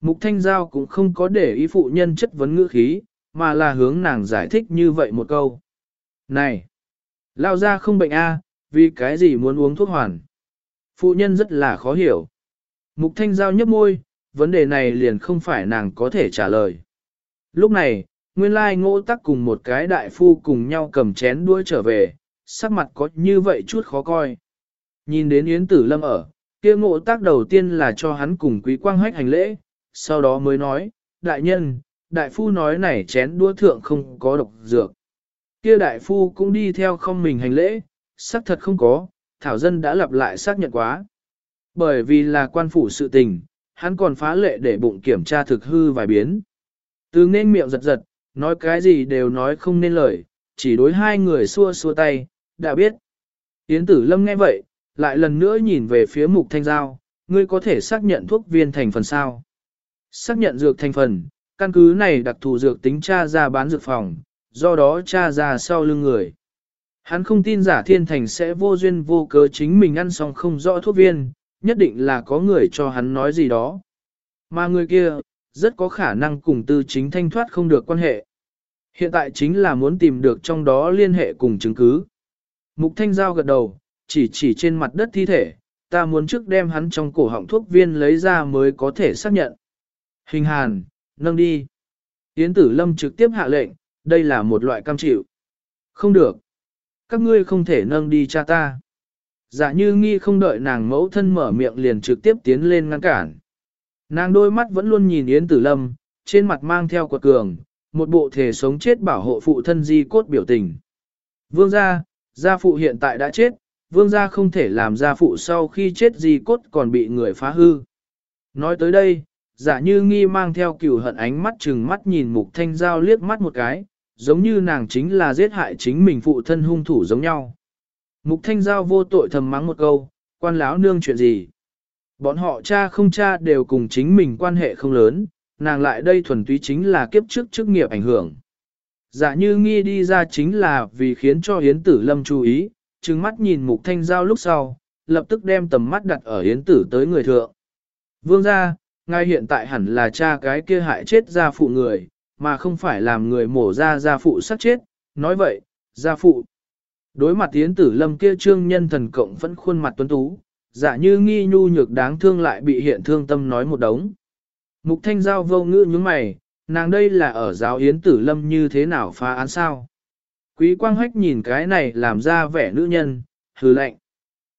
Mục Thanh Giao cũng không có để ý phụ nhân chất vấn ngữ khí, mà là hướng nàng giải thích như vậy một câu. Này! Lao ra không bệnh a, vì cái gì muốn uống thuốc hoàn? Phụ nhân rất là khó hiểu. Mục Thanh Giao nhấp môi, vấn đề này liền không phải nàng có thể trả lời. Lúc này, nguyên lai ngỗ tắc cùng một cái đại phu cùng nhau cầm chén đuôi trở về, sắc mặt có như vậy chút khó coi. Nhìn đến Yến Tử Lâm ở, kia ngộ tác đầu tiên là cho hắn cùng quý quang hách hành lễ, sau đó mới nói, đại nhân, đại phu nói này chén đua thượng không có độc dược. Kia đại phu cũng đi theo không mình hành lễ, xác thật không có, thảo dân đã lặp lại xác nhận quá. Bởi vì là quan phủ sự tình, hắn còn phá lệ để bụng kiểm tra thực hư vài biến. Từ nên miệng giật giật, nói cái gì đều nói không nên lời, chỉ đối hai người xua xua tay, đã biết. Yến tử lâm nghe vậy, lại lần nữa nhìn về phía mục thanh giao, ngươi có thể xác nhận thuốc viên thành phần sao. Xác nhận dược thành phần, căn cứ này đặc thù dược tính tra ra bán dược phòng, do đó tra ra sau lưng người. Hắn không tin giả thiên thành sẽ vô duyên vô cớ chính mình ăn xong không rõ thuốc viên, nhất định là có người cho hắn nói gì đó. Mà người kia, rất có khả năng cùng tư chính thanh thoát không được quan hệ. Hiện tại chính là muốn tìm được trong đó liên hệ cùng chứng cứ. Mục thanh giao gật đầu, chỉ chỉ trên mặt đất thi thể, ta muốn trước đem hắn trong cổ họng thuốc viên lấy ra mới có thể xác nhận. Hình hàn, nâng đi. Yến tử lâm trực tiếp hạ lệnh, đây là một loại cam chịu. Không được. Các ngươi không thể nâng đi cha ta. Giả như nghi không đợi nàng mẫu thân mở miệng liền trực tiếp tiến lên ngăn cản. Nàng đôi mắt vẫn luôn nhìn Yến tử lâm, trên mặt mang theo quật cường, một bộ thể sống chết bảo hộ phụ thân di cốt biểu tình. Vương gia, gia phụ hiện tại đã chết, vương gia không thể làm gia phụ sau khi chết di cốt còn bị người phá hư. Nói tới đây, giả như nghi mang theo cửu hận ánh mắt chừng mắt nhìn mục thanh giao liếc mắt một cái, giống như nàng chính là giết hại chính mình phụ thân hung thủ giống nhau. Mục Thanh Giao vô tội thầm mắng một câu, quan lão nương chuyện gì? Bọn họ cha không cha đều cùng chính mình quan hệ không lớn, nàng lại đây thuần túy chính là kiếp trước chức nghiệp ảnh hưởng. Dạ như nghi đi ra chính là vì khiến cho Yến Tử Lâm chú ý, trừng mắt nhìn Mục Thanh Giao lúc sau, lập tức đem tầm mắt đặt ở Yến Tử tới người thượng. Vương gia, ngài hiện tại hẳn là cha cái kia hại chết gia phụ người, mà không phải làm người mổ ra gia phụ sát chết, nói vậy, gia phụ. Đối mặt Yến Tử Lâm kia trương nhân thần cộng vẫn khuôn mặt tuấn tú, dạ như nghi nhu nhược đáng thương lại bị hiện thương tâm nói một đống. Mục Thanh Giao vô ngữ những mày, nàng đây là ở giáo Yến Tử Lâm như thế nào phá án sao? Quý Quang Hách nhìn cái này làm ra vẻ nữ nhân, hừ lạnh.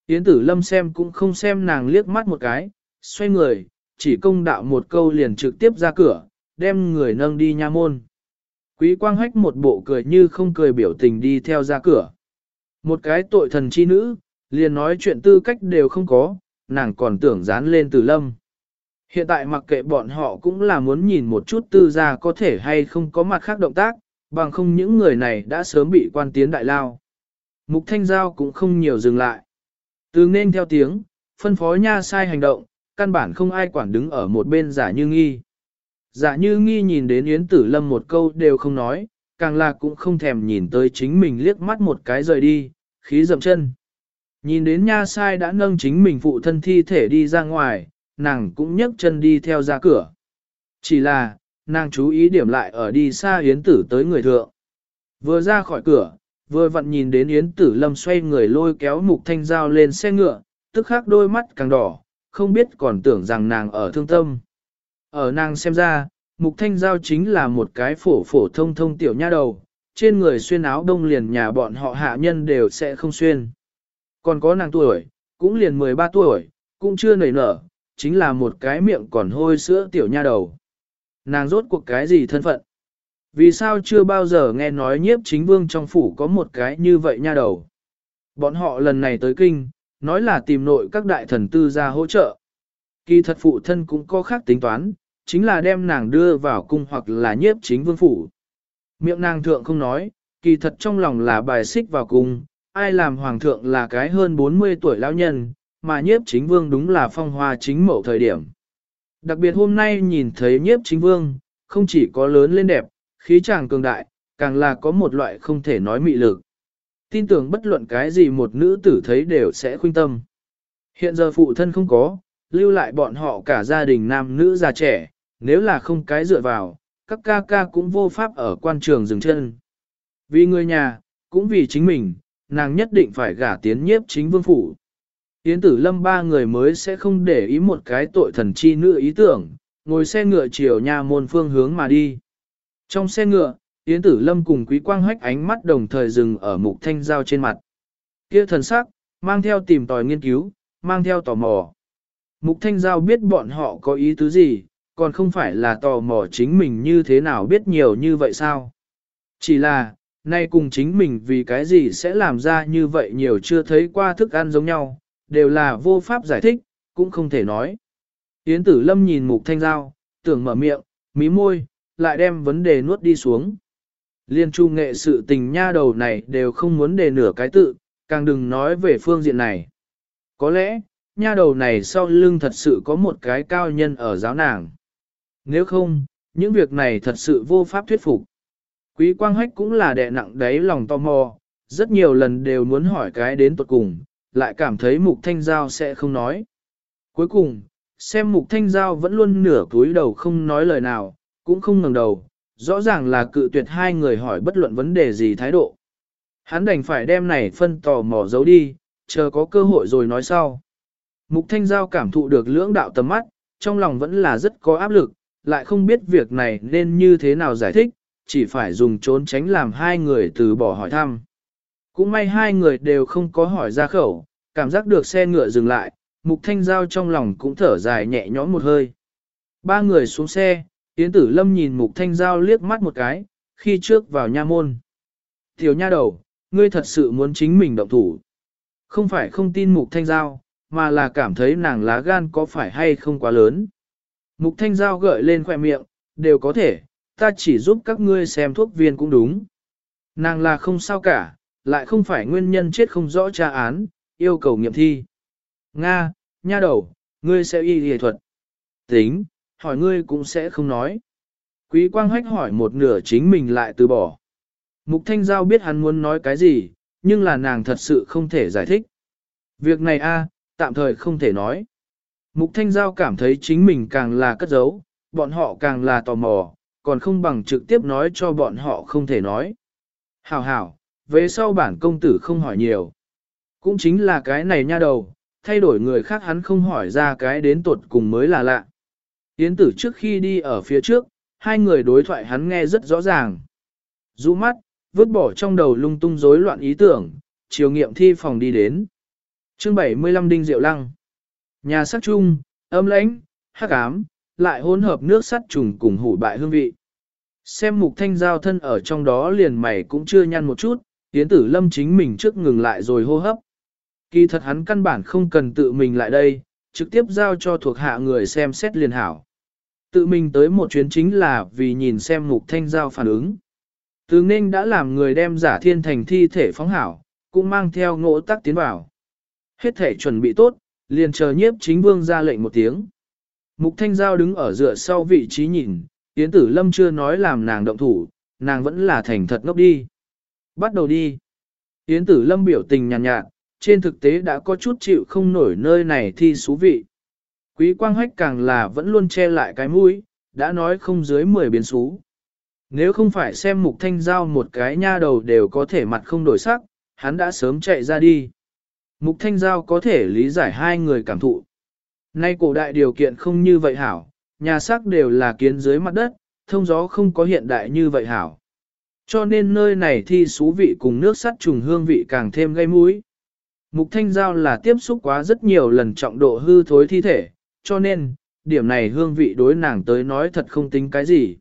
Yến Tử Lâm xem cũng không xem nàng liếc mắt một cái, xoay người, chỉ công đạo một câu liền trực tiếp ra cửa, đem người nâng đi nha môn. Quý Quang Hách một bộ cười như không cười biểu tình đi theo ra cửa. Một cái tội thần chi nữ, liền nói chuyện tư cách đều không có, nàng còn tưởng dán lên Tử Lâm. Hiện tại mặc kệ bọn họ cũng là muốn nhìn một chút tư gia có thể hay không có mặt khác động tác, bằng không những người này đã sớm bị quan tiến đại lao. Mục Thanh Giao cũng không nhiều dừng lại. Từ nên theo tiếng, phân phó nha sai hành động, căn bản không ai quản đứng ở một bên giả như nghi. Giả như nghi nhìn đến Yến Tử Lâm một câu đều không nói, càng là cũng không thèm nhìn tới chính mình liếc mắt một cái rời đi, khí dậm chân. Nhìn đến nha sai đã nâng chính mình phụ thân thi thể đi ra ngoài, nàng cũng nhấc chân đi theo ra cửa. Chỉ là, nàng chú ý điểm lại ở đi xa Yến Tử tới người thượng. Vừa ra khỏi cửa, vừa vặn nhìn đến Yến Tử Lâm xoay người lôi kéo mục thanh dao lên xe ngựa, tức khắc đôi mắt càng đỏ, không biết còn tưởng rằng nàng ở thương tâm. Ở nàng xem ra, mục thanh giao chính là một cái phổ phổ thông thông tiểu nha đầu, trên người xuyên áo đông liền nhà bọn họ hạ nhân đều sẽ không xuyên. Còn có nàng tuổi, cũng liền 13 tuổi, cũng chưa nảy nở, chính là một cái miệng còn hôi sữa tiểu nha đầu. Nàng rốt cuộc cái gì thân phận? Vì sao chưa bao giờ nghe nói nhiếp chính vương trong phủ có một cái như vậy nha đầu? Bọn họ lần này tới kinh, nói là tìm nội các đại thần tư ra hỗ trợ. Kỳ thật phụ thân cũng có khác tính toán, chính là đem nàng đưa vào cung hoặc là nhiếp chính vương phủ. Miệng nàng thượng không nói, kỳ thật trong lòng là bài xích vào cung, ai làm hoàng thượng là cái hơn 40 tuổi lão nhân, mà nhiếp chính vương đúng là phong hoa chính mẫu thời điểm. Đặc biệt hôm nay nhìn thấy nhiếp chính vương, không chỉ có lớn lên đẹp, khí chàng cường đại, càng là có một loại không thể nói mị lực. Tin tưởng bất luận cái gì một nữ tử thấy đều sẽ khuynh tâm. Hiện giờ phụ thân không có, lưu lại bọn họ cả gia đình nam nữ già trẻ, nếu là không cái dựa vào, các ca ca cũng vô pháp ở quan trường dừng chân. Vì người nhà, cũng vì chính mình, nàng nhất định phải gả tiến nhiếp chính vương phủ. Yến tử lâm ba người mới sẽ không để ý một cái tội thần chi nữ ý tưởng, ngồi xe ngựa chiều nhà môn phương hướng mà đi. Trong xe ngựa, Yến tử lâm cùng quý quang hách ánh mắt đồng thời dừng ở mục thanh giao trên mặt. Kia thần sắc, mang theo tìm tòi nghiên cứu, mang theo tò mò. Mục thanh giao biết bọn họ có ý tứ gì, còn không phải là tò mò chính mình như thế nào biết nhiều như vậy sao. Chỉ là, nay cùng chính mình vì cái gì sẽ làm ra như vậy nhiều chưa thấy qua thức ăn giống nhau, đều là vô pháp giải thích, cũng không thể nói. Yến tử lâm nhìn mục thanh giao, tưởng mở miệng, mí môi, lại đem vấn đề nuốt đi xuống. Liên chu nghệ sự tình nha đầu này đều không muốn đề nửa cái tự, càng đừng nói về phương diện này. Có lẽ, nha đầu này sau lưng thật sự có một cái cao nhân ở giáo nàng. Nếu không, những việc này thật sự vô pháp thuyết phục. Quý quang hách cũng là đè nặng đáy lòng tò mò, rất nhiều lần đều muốn hỏi cái đến tuột cùng, lại cảm thấy mục thanh giao sẽ không nói. Cuối cùng, xem mục thanh giao vẫn luôn nửa cúi đầu không nói lời nào, cũng không ngẩng đầu, rõ ràng là cự tuyệt hai người hỏi bất luận vấn đề gì thái độ. Hắn đành phải đem này phân tò mò giấu đi, chờ có cơ hội rồi nói sau. Mục thanh giao cảm thụ được lưỡng đạo tầm mắt, trong lòng vẫn là rất có áp lực, lại không biết việc này nên như thế nào giải thích, chỉ phải dùng trốn tránh làm hai người từ bỏ hỏi thăm. Cũng may hai người đều không có hỏi ra khẩu, cảm giác được xe ngựa dừng lại, mục thanh giao trong lòng cũng thở dài nhẹ nhõm một hơi. Ba người xuống xe, Yến Tử Lâm nhìn mục thanh giao liếc mắt một cái, khi trước vào nha môn. Tiểu nha đầu, ngươi thật sự muốn chính mình động thủ. Không phải không tin mục thanh giao, mà là cảm thấy nàng lá gan có phải hay không quá lớn. Mục thanh giao gợi lên khỏe miệng, đều có thể, ta chỉ giúp các ngươi xem thuốc viên cũng đúng. Nàng là không sao cả, lại không phải nguyên nhân chết không rõ tra án, yêu cầu nghiệm thi. Nga, nha đầu, ngươi sẽ y y thuật. Tính, hỏi ngươi cũng sẽ không nói. Quý quang hách hỏi một nửa chính mình lại từ bỏ. Mục Thanh Giao biết hắn muốn nói cái gì, nhưng là nàng thật sự không thể giải thích. Việc này a, tạm thời không thể nói. Mục Thanh Giao cảm thấy chính mình càng là cất giấu, bọn họ càng là tò mò, còn không bằng trực tiếp nói cho bọn họ không thể nói. Hảo hảo, về sau bản công tử không hỏi nhiều. Cũng chính là cái này nha đầu, thay đổi người khác hắn không hỏi ra cái đến tuột cùng mới là lạ. Yến tử trước khi đi ở phía trước, hai người đối thoại hắn nghe rất rõ ràng. Dụ mắt, vứt bỏ trong đầu lung tung rối loạn ý tưởng, chiều nghiệm thi phòng đi đến. chương 75 Đinh Diệu Lăng Nhà sắc chung, âm lãnh, hắc ám, lại hỗn hợp nước sắt trùng cùng hủ bại hương vị. Xem mục thanh giao thân ở trong đó liền mày cũng chưa nhăn một chút, Tiến tử lâm chính mình trước ngừng lại rồi hô hấp. Kỳ thật hắn căn bản không cần tự mình lại đây, trực tiếp giao cho thuộc hạ người xem xét liền hảo. Tự mình tới một chuyến chính là vì nhìn xem mục thanh giao phản ứng. Từ Ninh đã làm người đem giả thiên thành thi thể phóng hảo, cũng mang theo ngỗ tắc tiến vào. Hết thể chuẩn bị tốt, liền chờ nhiếp chính vương ra lệnh một tiếng. Mục thanh giao đứng ở dựa sau vị trí nhìn, Yến tử lâm chưa nói làm nàng động thủ, nàng vẫn là thành thật ngốc đi. Bắt đầu đi. Yến tử lâm biểu tình nhàn nhạt, nhạt, trên thực tế đã có chút chịu không nổi nơi này thi xú vị. Quý quang hách càng là vẫn luôn che lại cái mũi, đã nói không dưới 10 biến xú. Nếu không phải xem mục thanh giao một cái nha đầu đều có thể mặt không đổi sắc, hắn đã sớm chạy ra đi. Mục thanh giao có thể lý giải hai người cảm thụ. Nay cổ đại điều kiện không như vậy hảo, nhà xác đều là kiến dưới mặt đất, thông gió không có hiện đại như vậy hảo. Cho nên nơi này thi xú vị cùng nước sắt trùng hương vị càng thêm gây mũi. Mục thanh giao là tiếp xúc quá rất nhiều lần trọng độ hư thối thi thể, cho nên, điểm này hương vị đối nàng tới nói thật không tính cái gì.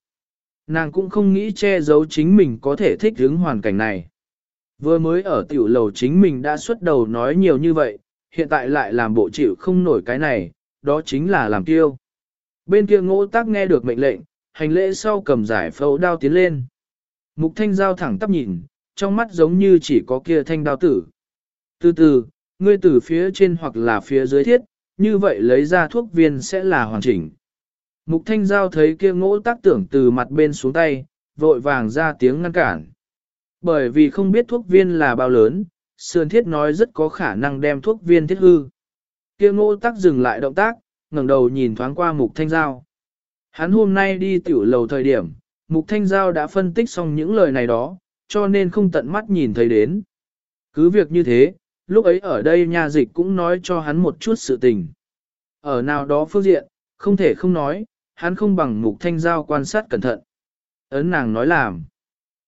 Nàng cũng không nghĩ che giấu chính mình có thể thích ứng hoàn cảnh này. Vừa mới ở tiểu lầu chính mình đã xuất đầu nói nhiều như vậy, hiện tại lại làm bộ chịu không nổi cái này, đó chính là làm tiêu. Bên kia ngỗ tác nghe được mệnh lệnh, hành lễ sau cầm giải phẫu đao tiến lên. Mục thanh giao thẳng tắp nhìn, trong mắt giống như chỉ có kia thanh đao tử. Từ từ, ngươi từ phía trên hoặc là phía dưới thiết, như vậy lấy ra thuốc viên sẽ là hoàn chỉnh. Mục thanh giao thấy kia ngỗ tác tưởng từ mặt bên xuống tay, vội vàng ra tiếng ngăn cản. Bởi vì không biết thuốc viên là bao lớn, sườn thiết nói rất có khả năng đem thuốc viên thiết hư. Kia ngô tác dừng lại động tác, ngẩng đầu nhìn thoáng qua mục thanh giao. Hắn hôm nay đi tiểu lầu thời điểm, mục thanh giao đã phân tích xong những lời này đó, cho nên không tận mắt nhìn thấy đến. Cứ việc như thế, lúc ấy ở đây nhà dịch cũng nói cho hắn một chút sự tình. Ở nào đó phương diện, không thể không nói, hắn không bằng mục thanh giao quan sát cẩn thận. Ấn nàng nói làm.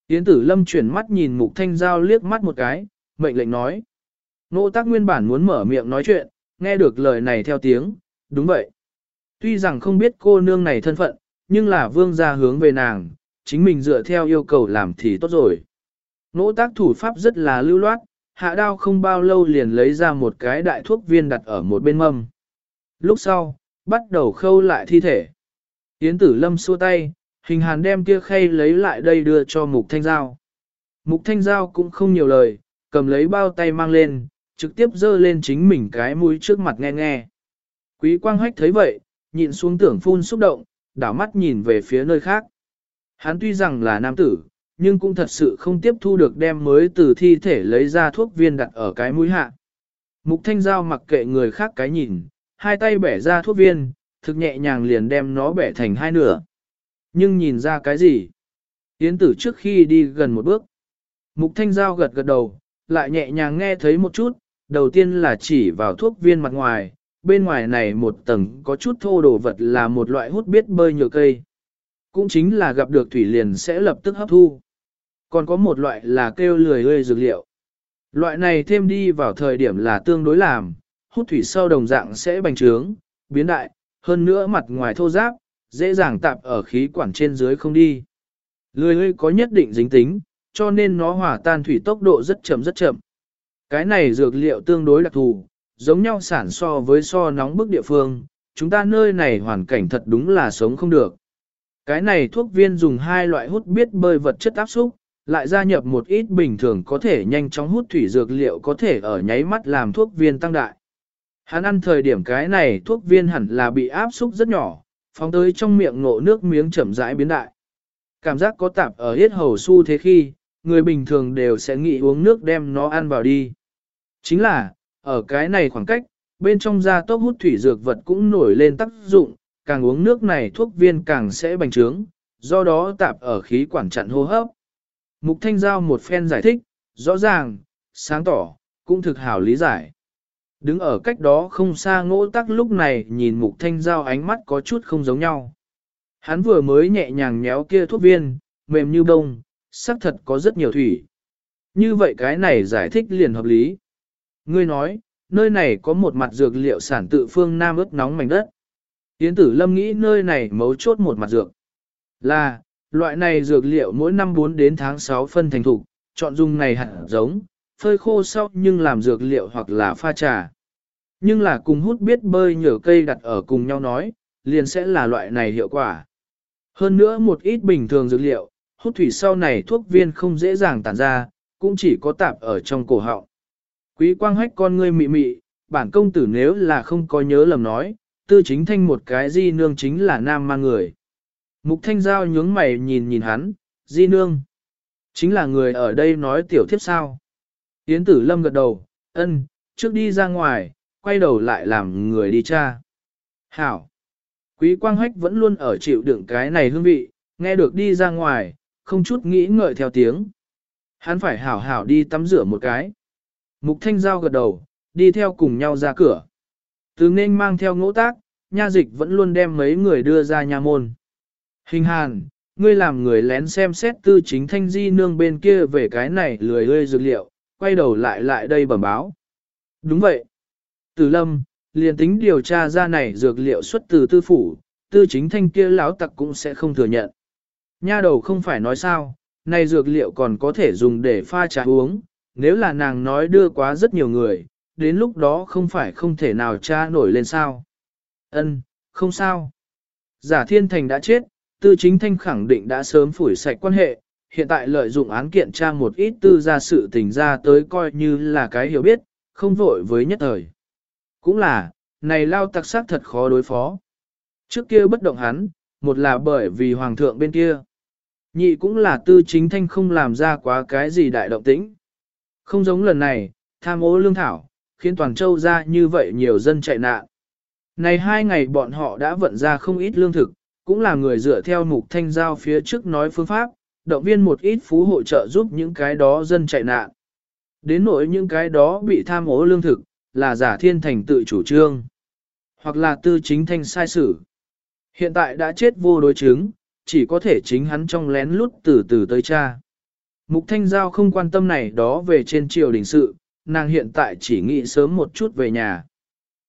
Yến tử lâm chuyển mắt nhìn mục thanh giao liếc mắt một cái, mệnh lệnh nói. Nô tác nguyên bản muốn mở miệng nói chuyện, nghe được lời này theo tiếng, đúng vậy. Tuy rằng không biết cô nương này thân phận, nhưng là vương gia hướng về nàng, chính mình dựa theo yêu cầu làm thì tốt rồi. Nỗ tác thủ pháp rất là lưu loát, hạ đao không bao lâu liền lấy ra một cái đại thuốc viên đặt ở một bên mâm. Lúc sau, bắt đầu khâu lại thi thể. Yến tử lâm xua tay, hình hàn đem kia khay lấy lại đây đưa cho mục thanh giao. Mục thanh giao cũng không nhiều lời, cầm lấy bao tay mang lên, trực tiếp dơ lên chính mình cái mũi trước mặt nghe nghe. Quý quang hách thấy vậy, nhịn xuống tưởng phun xúc động, đảo mắt nhìn về phía nơi khác. Hắn tuy rằng là nam tử, nhưng cũng thật sự không tiếp thu được đem mới từ thi thể lấy ra thuốc viên đặt ở cái mũi hạ. Mục thanh giao mặc kệ người khác cái nhìn, hai tay bẻ ra thuốc viên, thực nhẹ nhàng liền đem nó bẻ thành hai nửa. Nhưng nhìn ra cái gì? Yến tử trước khi đi gần một bước. Mục thanh giao gật gật đầu, lại nhẹ nhàng nghe thấy một chút, đầu tiên là chỉ vào thuốc viên mặt ngoài, bên ngoài này một tầng có chút thô đồ vật là một loại hút biết bơi nhựa cây. Cũng chính là gặp được thủy liền sẽ lập tức hấp thu. Còn có một loại là kêu lười ươi dược liệu. Loại này thêm đi vào thời điểm là tương đối làm, hút thủy sau đồng dạng sẽ bành trướng, biến đại, hơn nữa mặt ngoài thô giáp, dễ dàng tạp ở khí quản trên dưới không đi. Lười ơi có nhất định dính tính, cho nên nó hòa tan thủy tốc độ rất chậm rất chậm. Cái này dược liệu tương đối đặc thù, giống nhau sản so với so nóng bức địa phương, chúng ta nơi này hoàn cảnh thật đúng là sống không được. Cái này thuốc viên dùng hai loại hút biết bơi vật chất áp xúc, lại gia nhập một ít bình thường có thể nhanh chóng hút thủy dược liệu có thể ở nháy mắt làm thuốc viên tăng đại. Hắn ăn thời điểm cái này thuốc viên hẳn là bị áp xúc rất nhỏ, phóng tới trong miệng ngộ nước miếng chậm rãi biến đại. Cảm giác có tạp ở hết hầu su thế khi, người bình thường đều sẽ nghĩ uống nước đem nó ăn vào đi. Chính là, ở cái này khoảng cách, bên trong da tốc hút thủy dược vật cũng nổi lên tác dụng, càng uống nước này thuốc viên càng sẽ bành trướng, do đó tạp ở khí quản chặn hô hấp. Mục Thanh Giao một phen giải thích, rõ ràng, sáng tỏ, cũng thực hảo lý giải. Đứng ở cách đó không xa ngỗ tắc lúc này nhìn Mục Thanh Giao ánh mắt có chút không giống nhau. Hắn vừa mới nhẹ nhàng nhéo kia thuốc viên, mềm như bông, sắc thật có rất nhiều thủy. Như vậy cái này giải thích liền hợp lý. Ngươi nói, nơi này có một mặt dược liệu sản tự phương Nam ướt nóng mảnh đất. Yến tử lâm nghĩ nơi này mấu chốt một mặt dược. Là, loại này dược liệu mỗi năm 4 đến tháng 6 phân thành thục, chọn dùng này hạt giống, phơi khô sau nhưng làm dược liệu hoặc là pha trà. Nhưng là cùng hút biết bơi nhờ cây đặt ở cùng nhau nói, liền sẽ là loại này hiệu quả. Hơn nữa một ít bình thường dược liệu, hút thủy sau này thuốc viên không dễ dàng tản ra, cũng chỉ có tạp ở trong cổ họng. Quý quang hách con ngươi mị mị, bản công tử nếu là không có nhớ lầm nói, tư chính thanh một cái di nương chính là nam mang người. Mục thanh giao nhướng mày nhìn nhìn hắn, di nương. Chính là người ở đây nói tiểu thiếp sao. Yến tử lâm gật đầu, ân, trước đi ra ngoài, quay đầu lại làm người đi cha. Hảo. Quý quang hách vẫn luôn ở chịu đựng cái này hương vị, nghe được đi ra ngoài, không chút nghĩ ngợi theo tiếng. Hắn phải hảo hảo đi tắm rửa một cái. Mục thanh giao gật đầu, đi theo cùng nhau ra cửa. Từ nên mang theo ngỗ tác, nha dịch vẫn luôn đem mấy người đưa ra nhà môn. Hình hàn, ngươi làm người lén xem xét tư chính thanh di nương bên kia về cái này lười lươi dược liệu, quay đầu lại lại đây bẩm báo. Đúng vậy. Từ lâm, liền tính điều tra ra này dược liệu xuất từ tư phủ, tư chính thanh kia lão tặc cũng sẽ không thừa nhận. Nha đầu không phải nói sao, này dược liệu còn có thể dùng để pha trà uống, nếu là nàng nói đưa quá rất nhiều người, đến lúc đó không phải không thể nào tra nổi lên sao. Ân, không sao. Giả thiên thành đã chết, tư chính thanh khẳng định đã sớm phủi sạch quan hệ, hiện tại lợi dụng án kiện tra một ít tư ra sự tình ra tới coi như là cái hiểu biết, không vội với nhất thời. Cũng là, này lao tặc sát thật khó đối phó. Trước kia bất động hắn, một là bởi vì hoàng thượng bên kia. Nhị cũng là tư chính thanh không làm ra quá cái gì đại động tĩnh. Không giống lần này, tham ô lương thảo, khiến toàn châu ra như vậy nhiều dân chạy nạn. Này hai ngày bọn họ đã vận ra không ít lương thực, cũng là người dựa theo mục thanh giao phía trước nói phương pháp, động viên một ít phú hỗ trợ giúp những cái đó dân chạy nạn. Đến nỗi những cái đó bị tham ô lương thực, là giả thiên thành tự chủ trương, hoặc là tư chính thanh sai sử. Hiện tại đã chết vô đối chứng, chỉ có thể chính hắn trong lén lút từ từ tới cha. Mục Thanh Giao không quan tâm này đó về trên triều đình sự, nàng hiện tại chỉ nghĩ sớm một chút về nhà.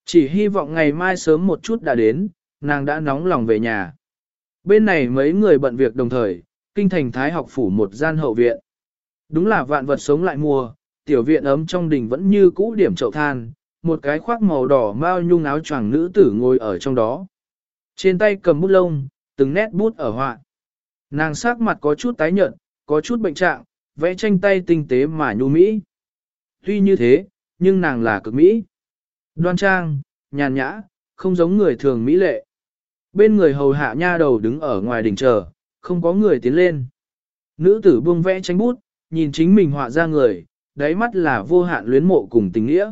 Chỉ hy vọng ngày mai sớm một chút đã đến, nàng đã nóng lòng về nhà. Bên này mấy người bận việc đồng thời, kinh thành thái học phủ một gian hậu viện. Đúng là vạn vật sống lại mùa, tiểu viện ấm trong đình vẫn như cũ điểm chậu than, một cái khoác màu đỏ mao nhung áo choàng nữ tử ngồi ở trong đó. Trên tay cầm bút lông, từng nét bút ở họa. Nàng sắc mặt có chút tái nhợt, có chút bệnh trạng, vẽ tranh tay tinh tế mà nhu mỹ. Tuy như thế, nhưng nàng là cực mỹ. Đoan trang, nhàn nhã, không giống người thường mỹ lệ. Bên người hầu hạ nha đầu đứng ở ngoài đỉnh chờ, không có người tiến lên. Nữ tử buông vẽ tranh bút, nhìn chính mình họa ra người, đáy mắt là vô hạn luyến mộ cùng tình nghĩa.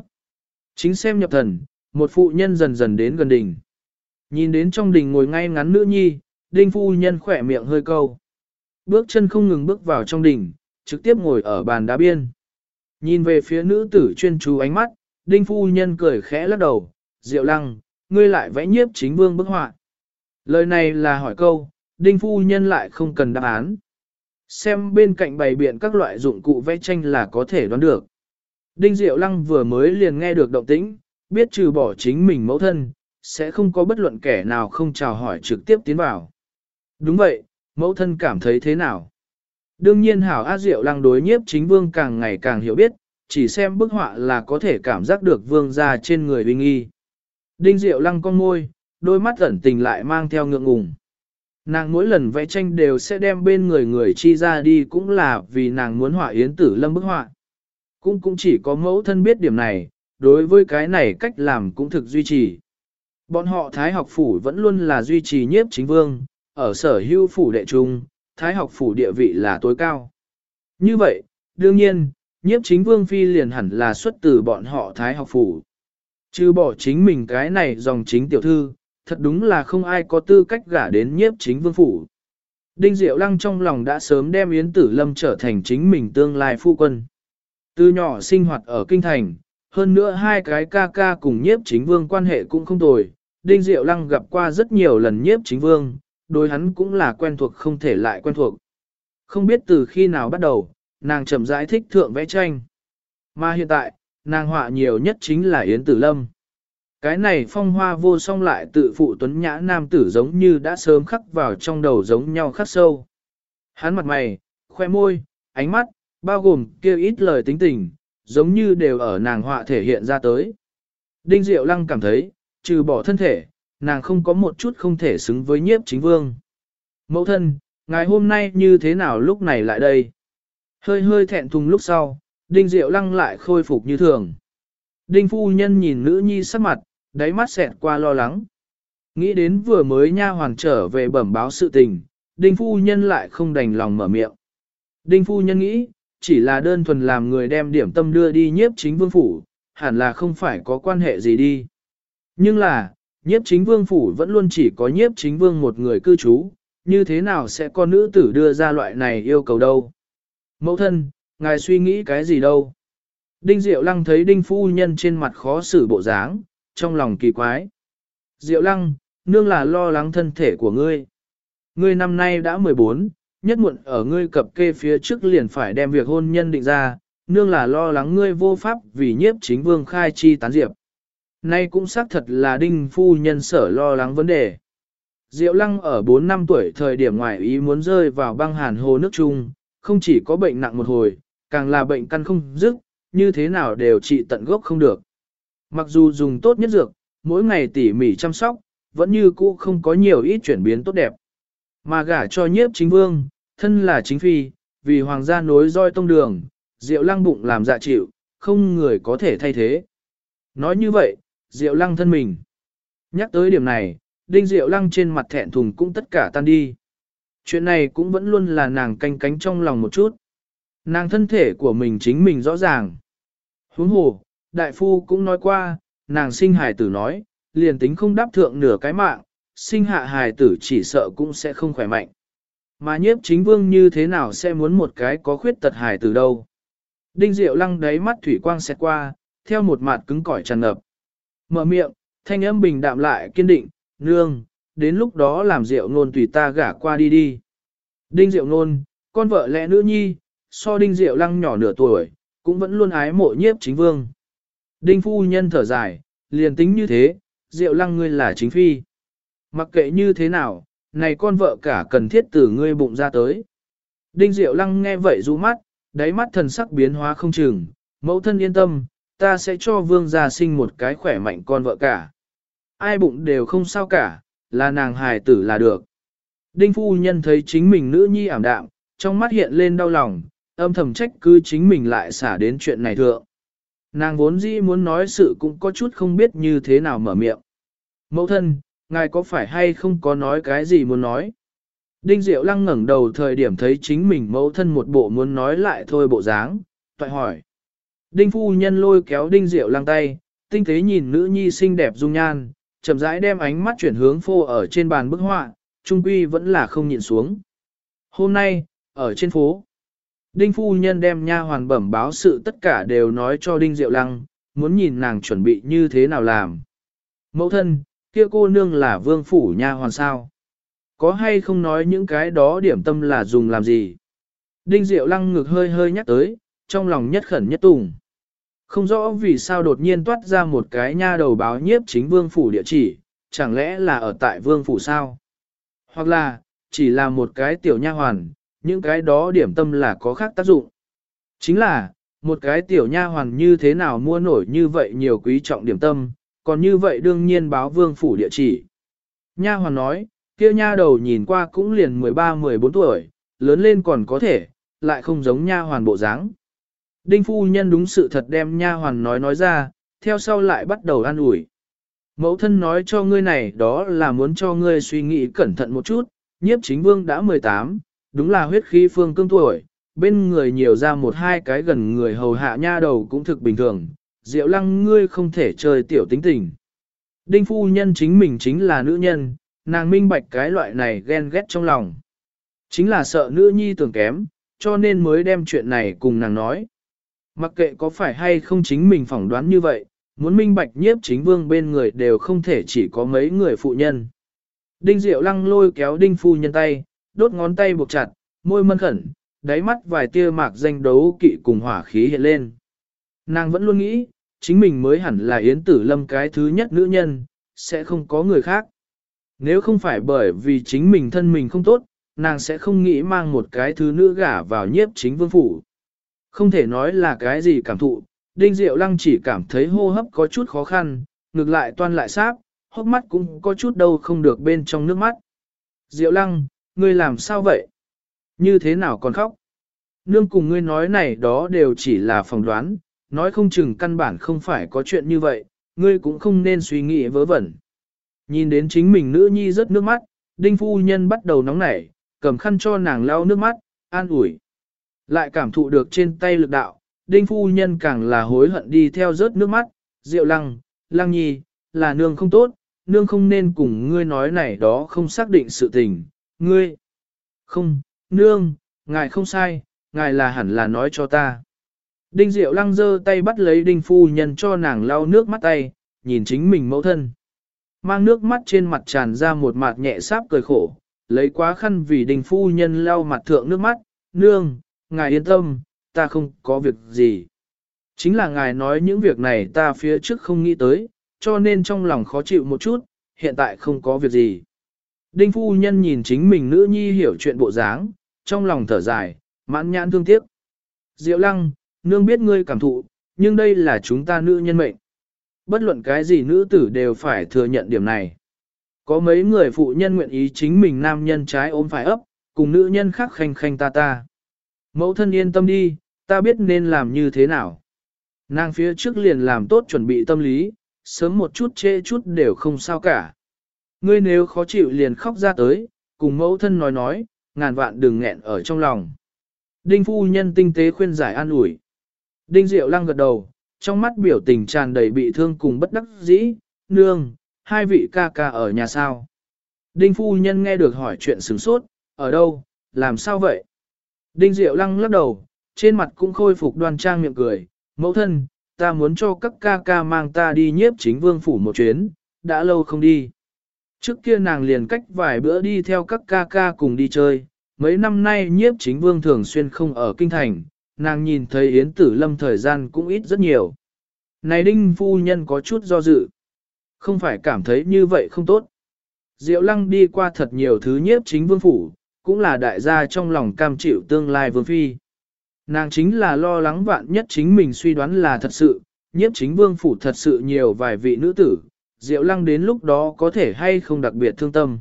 Chính xem nhập thần, một phụ nhân dần dần đến gần đỉnh. Nhìn đến trong đình ngồi ngay ngắn nữ nhi, đinh phu nhân khỏe miệng hơi câu. Bước chân không ngừng bước vào trong đình, trực tiếp ngồi ở bàn đá biên. Nhìn về phía nữ tử chuyên chú ánh mắt, đinh phu nhân cười khẽ lắc đầu, diệu lăng, ngươi lại vẽ nhiếp chính vương bức họa. Lời này là hỏi câu, đinh phu nhân lại không cần đáp án. Xem bên cạnh bày biện các loại dụng cụ vẽ tranh là có thể đoán được. Đinh Diệu Lăng vừa mới liền nghe được động tĩnh, biết trừ bỏ chính mình mẫu thân, sẽ không có bất luận kẻ nào không chào hỏi trực tiếp tiến vào. Đúng vậy, mẫu thân cảm thấy thế nào? Đương nhiên hảo A Diệu lăng đối nhiếp chính vương càng ngày càng hiểu biết, chỉ xem bức họa là có thể cảm giác được vương ra trên người bình nghi. Đinh Diệu lăng con môi, đôi mắt ẩn tình lại mang theo ngượng ngùng. Nàng mỗi lần vẽ tranh đều sẽ đem bên người người chi ra đi cũng là vì nàng muốn họa yến tử lâm bức họa. Cũng cũng chỉ có mẫu thân biết điểm này, đối với cái này cách làm cũng thực duy trì. Bọn họ Thái học phủ vẫn luôn là duy trì nhiếp chính vương, ở sở hưu phủ đệ trung, Thái học phủ địa vị là tối cao. Như vậy, đương nhiên, nhiếp chính vương phi liền hẳn là xuất từ bọn họ Thái học phủ. Chứ bỏ chính mình cái này dòng chính tiểu thư, thật đúng là không ai có tư cách gả đến nhiếp chính vương phủ. Đinh Diệu Lăng trong lòng đã sớm đem Yến Tử Lâm trở thành chính mình tương lai phu quân. Từ nhỏ sinh hoạt ở kinh thành, hơn nữa hai cái ca ca cùng nhiếp chính vương quan hệ cũng không tồi. Đinh Diệu Lăng gặp qua rất nhiều lần nhiếp chính vương, đối hắn cũng là quen thuộc không thể lại quen thuộc. Không biết từ khi nào bắt đầu, nàng chậm rãi thích thượng vẽ tranh. Mà hiện tại, nàng họa nhiều nhất chính là Yến Tử Lâm. Cái này phong hoa vô song lại tự phụ tuấn nhã nam tử giống như đã sớm khắc vào trong đầu giống nhau khắc sâu. Hắn mặt mày, khoe môi, ánh mắt, bao gồm kêu ít lời tính tình, giống như đều ở nàng họa thể hiện ra tới. Đinh Diệu Lăng cảm thấy, trừ bỏ thân thể, nàng không có một chút không thể xứng với nhiếp chính vương. Mẫu thân, ngày hôm nay như thế nào lúc này lại đây? Hơi hơi thẹn thùng lúc sau, Đinh Diệu Lăng lại khôi phục như thường. Đinh phu nhân nhìn nữ nhi sắc mặt, đáy mắt xẹt qua lo lắng. Nghĩ đến vừa mới nha hoàng trở về bẩm báo sự tình, đinh phu nhân lại không đành lòng mở miệng. Đinh phu nhân nghĩ, chỉ là đơn thuần làm người đem điểm tâm đưa đi nhiếp chính vương phủ, hẳn là không phải có quan hệ gì đi. Nhưng là, nhiếp chính vương phủ vẫn luôn chỉ có nhiếp chính vương một người cư trú, như thế nào sẽ có nữ tử đưa ra loại này yêu cầu đâu? Mẫu thân, ngài suy nghĩ cái gì đâu? Đinh Diệu Lăng thấy đinh phu nhân trên mặt khó xử bộ dáng, trong lòng kỳ quái. Diệu Lăng, nương là lo lắng thân thể của ngươi. Ngươi năm nay đã 14, nhất muộn ở ngươi cập kê phía trước liền phải đem việc hôn nhân định ra, nương là lo lắng ngươi vô pháp vì nhiếp chính vương khai chi tán diệp. Nay cũng xác thật là đinh phu nhân sở lo lắng vấn đề. Diệu lăng ở 4 năm tuổi thời điểm ngoại ý muốn rơi vào băng hàn hồ nước chung, không chỉ có bệnh nặng một hồi, càng là bệnh căn không dứt, như thế nào đều trị tận gốc không được. Mặc dù dùng tốt nhất dược, mỗi ngày tỉ mỉ chăm sóc, vẫn như cũ không có nhiều ít chuyển biến tốt đẹp. Mà gả cho nhiếp chính vương, thân là chính phi, vì hoàng gia nối roi tông đường, Diệu lăng bụng làm dạ chịu, không người có thể thay thế. Nói như vậy, Diệu lăng thân mình. Nhắc tới điểm này, đinh Diệu lăng trên mặt thẹn thùng cũng tất cả tan đi. Chuyện này cũng vẫn luôn là nàng canh cánh trong lòng một chút. Nàng thân thể của mình chính mình rõ ràng. Huống hồ, đại phu cũng nói qua, nàng sinh hài tử nói, liền tính không đáp thượng nửa cái mạng, sinh hạ hài tử chỉ sợ cũng sẽ không khỏe mạnh. Mà nhiếp chính vương như thế nào sẽ muốn một cái có khuyết tật hài tử đâu. Đinh Diệu lăng đáy mắt thủy quang xẹt qua, theo một mặt cứng cỏi tràn ngập. Mở miệng, thanh âm bình đạm lại kiên định, nương, đến lúc đó làm Diệu nôn tùy ta gả qua đi đi. Đinh Diệu nôn, con vợ lẽ nữ nhi, so Đinh Diệu lăng nhỏ nửa tuổi, cũng vẫn luôn ái mộ nhiếp chính vương. Đinh phu nhân thở dài, liền tính như thế, Diệu lăng ngươi là chính phi. Mặc kệ như thế nào, này con vợ cả cần thiết từ ngươi bụng ra tới. Đinh Diệu lăng nghe vậy rũ mắt, đáy mắt thần sắc biến hóa không chừng, mẫu thân yên tâm, ta sẽ cho vương gia sinh một cái khỏe mạnh con vợ cả. Ai bụng đều không sao cả, là nàng hài tử là được. Đinh phu nhân thấy chính mình nữ nhi ảm đạm, trong mắt hiện lên đau lòng, âm thầm trách cứ chính mình lại xả đến chuyện này thượng. Nàng vốn dĩ muốn nói sự cũng có chút không biết như thế nào mở miệng. Mẫu thân, ngài có phải hay không có nói cái gì muốn nói? Đinh Diệu Lăng ngẩng đầu thời điểm thấy chính mình mẫu thân một bộ muốn nói lại thôi bộ dáng, toại hỏi. Đinh phu nhân lôi kéo Đinh Diệu Lăng tay, tinh tế nhìn nữ nhi xinh đẹp dung nhan, chậm rãi đem ánh mắt chuyển hướng phô ở trên bàn bức họa, trung quy vẫn là không nhìn xuống. Hôm nay, ở trên phố, Đinh phu nhân đem nha hoàn bẩm báo sự tất cả đều nói cho Đinh Diệu Lăng, muốn nhìn nàng chuẩn bị như thế nào làm. Mẫu thân, kia cô nương là vương phủ nha hoàn sao? Có hay không nói những cái đó điểm tâm là dùng làm gì? Đinh Diệu Lăng ngực hơi hơi nhắc tới, trong lòng nhất khẩn nhất tùng. Không rõ vì sao đột nhiên toát ra một cái nha đầu báo nhiếp chính vương phủ địa chỉ, chẳng lẽ là ở tại vương phủ sao? Hoặc là, chỉ là một cái tiểu nha hoàn, những cái đó điểm tâm là có khác tác dụng. Chính là, một cái tiểu nha hoàn như thế nào mua nổi như vậy nhiều quý trọng điểm tâm, còn như vậy đương nhiên báo vương phủ địa chỉ. Nha hoàn nói, kia nha đầu nhìn qua cũng liền 13-14 tuổi, lớn lên còn có thể, lại không giống nha hoàn bộ dáng. Đinh phu nhân đúng sự thật đem nha hoàn nói nói ra, theo sau lại bắt đầu an ủi. Mẫu thân nói cho ngươi này đó là muốn cho ngươi suy nghĩ cẩn thận một chút, nhiếp chính vương đã 18, đúng là huyết khí phương cương tuổi, bên người nhiều ra một hai cái gần người hầu hạ nha đầu cũng thực bình thường, diệu lăng ngươi không thể chơi tiểu tính tình. Đinh phu nhân chính mình chính là nữ nhân, nàng minh bạch cái loại này ghen ghét trong lòng. Chính là sợ nữ nhi tưởng kém, cho nên mới đem chuyện này cùng nàng nói. Mặc kệ có phải hay không chính mình phỏng đoán như vậy, muốn minh bạch nhiếp chính vương bên người đều không thể chỉ có mấy người phụ nhân. Đinh Diệu lăng lôi kéo đinh phu nhân tay, đốt ngón tay buộc chặt, môi mân khẩn, đáy mắt vài tia mạc danh đấu kỵ cùng hỏa khí hiện lên. Nàng vẫn luôn nghĩ, chính mình mới hẳn là Yến Tử Lâm cái thứ nhất nữ nhân, sẽ không có người khác. Nếu không phải bởi vì chính mình thân mình không tốt, nàng sẽ không nghĩ mang một cái thứ nữ gả vào nhiếp chính vương phủ. Không thể nói là cái gì cảm thụ, Đinh Diệu Lăng chỉ cảm thấy hô hấp có chút khó khăn, ngược lại toan lại sáp, hốc mắt cũng có chút đâu không được bên trong nước mắt. Diệu Lăng, ngươi làm sao vậy? Như thế nào còn khóc? Nương cùng ngươi nói này đó đều chỉ là phỏng đoán, nói không chừng căn bản không phải có chuyện như vậy, ngươi cũng không nên suy nghĩ vớ vẩn. Nhìn đến chính mình nữ nhi rất nước mắt, đinh phu nhân bắt đầu nóng nảy, cầm khăn cho nàng lau nước mắt, an ủi. Lại cảm thụ được trên tay lực đạo, đinh phu nhân càng là hối hận đi theo rớt nước mắt, rượu lăng, lăng nhi, là nương không tốt, nương không nên cùng ngươi nói này đó không xác định sự tình, ngươi. Không, nương, ngài không sai, ngài là hẳn là nói cho ta. Đinh Diệu lăng giơ tay bắt lấy đinh phu nhân cho nàng lau nước mắt tay, nhìn chính mình mẫu thân. Mang nước mắt trên mặt tràn ra một mặt nhẹ sáp cười khổ, lấy quá khăn vì đinh phu nhân lau mặt thượng nước mắt, nương, ngài yên tâm, ta không có việc gì. Chính là ngài nói những việc này ta phía trước không nghĩ tới, cho nên trong lòng khó chịu một chút, hiện tại không có việc gì. Đinh phu nhân nhìn chính mình nữ nhi hiểu chuyện bộ dáng, trong lòng thở dài, mãn nhãn thương tiếc. Diệu lăng, nương biết ngươi cảm thụ, nhưng đây là chúng ta nữ nhân mệnh. Bất luận cái gì nữ tử đều phải thừa nhận điểm này. Có mấy người phụ nhân nguyện ý chính mình nam nhân trái ôm phải ấp, cùng nữ nhân khác khanh khanh ta ta. Mẫu thân yên tâm đi, ta biết nên làm như thế nào. Nàng phía trước liền làm tốt chuẩn bị tâm lý, sớm một chút chê chút đều không sao cả. Ngươi nếu khó chịu liền khóc ra tới, cùng mẫu thân nói nói, ngàn vạn đừng nghẹn ở trong lòng. Đinh phu nhân tinh tế khuyên giải an ủi. Đinh Diệu lăng gật đầu, trong mắt biểu tình tràn đầy bị thương cùng bất đắc dĩ, nương, hai vị ca ca ở nhà sao. Đinh phu nhân nghe được hỏi chuyện sửng sốt, ở đâu, làm sao vậy? Đinh Diệu lăng lắc đầu, trên mặt cũng khôi phục đoan trang miệng cười, mẫu thân, ta muốn cho các ca ca mang ta đi nhiếp chính vương phủ một chuyến, đã lâu không đi. Trước kia nàng liền cách vài bữa đi theo các ca ca cùng đi chơi, mấy năm nay nhiếp chính vương thường xuyên không ở kinh thành, nàng nhìn thấy Yến Tử Lâm thời gian cũng ít rất nhiều. Này đinh phu nhân có chút do dự, không phải cảm thấy như vậy không tốt. Diệu lăng đi qua thật nhiều thứ nhiếp chính vương phủ, cũng là đại gia trong lòng cam chịu tương lai vương phi. Nàng chính là lo lắng vạn nhất chính mình suy đoán là thật sự, nhiếp chính vương phủ thật sự nhiều vài vị nữ tử, Diệu lăng đến lúc đó có thể hay không đặc biệt thương tâm.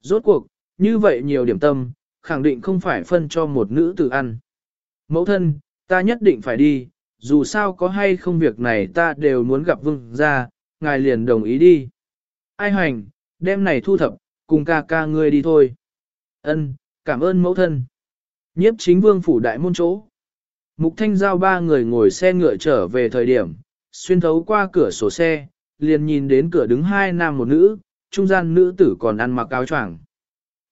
Rốt cuộc, như vậy nhiều điểm tâm, khẳng định không phải phân cho một nữ tử ăn. Mẫu thân, ta nhất định phải đi, dù sao có hay không việc này ta đều muốn gặp vương gia. ngài liền đồng ý đi. Ai hành, đêm này thu thập, cùng ca ca ngươi đi thôi. Ân, cảm ơn mẫu thân. Nhiếp chính vương phủ đại môn chỗ. Mục thanh giao ba người ngồi xe ngựa trở về thời điểm, xuyên thấu qua cửa sổ xe, liền nhìn đến cửa đứng hai nam một nữ, trung gian nữ tử còn ăn mặc áo choàng.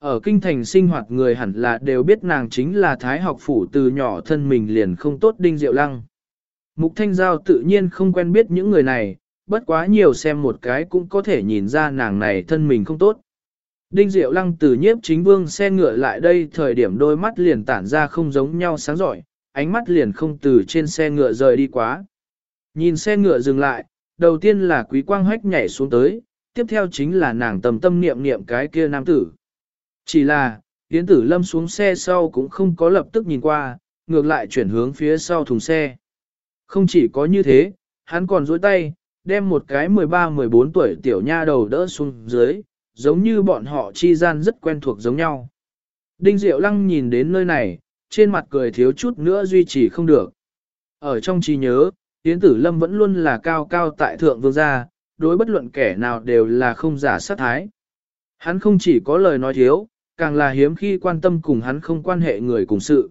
Ở kinh thành sinh hoạt người hẳn là đều biết nàng chính là thái học phủ từ nhỏ thân mình liền không tốt đinh diệu lăng. Mục thanh giao tự nhiên không quen biết những người này, bất quá nhiều xem một cái cũng có thể nhìn ra nàng này thân mình không tốt. Đinh diệu lăng từ nhiếp chính vương xe ngựa lại đây thời điểm đôi mắt liền tản ra không giống nhau sáng giỏi, ánh mắt liền không từ trên xe ngựa rời đi quá. Nhìn xe ngựa dừng lại, đầu tiên là quý quang hách nhảy xuống tới, tiếp theo chính là nàng tầm tâm niệm niệm cái kia nam tử. Chỉ là, Yến Tử Lâm xuống xe sau cũng không có lập tức nhìn qua, ngược lại chuyển hướng phía sau thùng xe. Không chỉ có như thế, hắn còn dối tay, đem một cái 13-14 tuổi tiểu nha đầu đỡ xuống dưới, giống như bọn họ chi gian rất quen thuộc giống nhau. Đinh Diệu Lăng nhìn đến nơi này, trên mặt cười thiếu chút nữa duy trì không được. Ở trong trí nhớ, Yến Tử Lâm vẫn luôn là cao cao tại thượng vương gia, đối bất luận kẻ nào đều là không giả sát thái. Hắn không chỉ có lời nói thiếu, càng là hiếm khi quan tâm cùng hắn không quan hệ người cùng sự.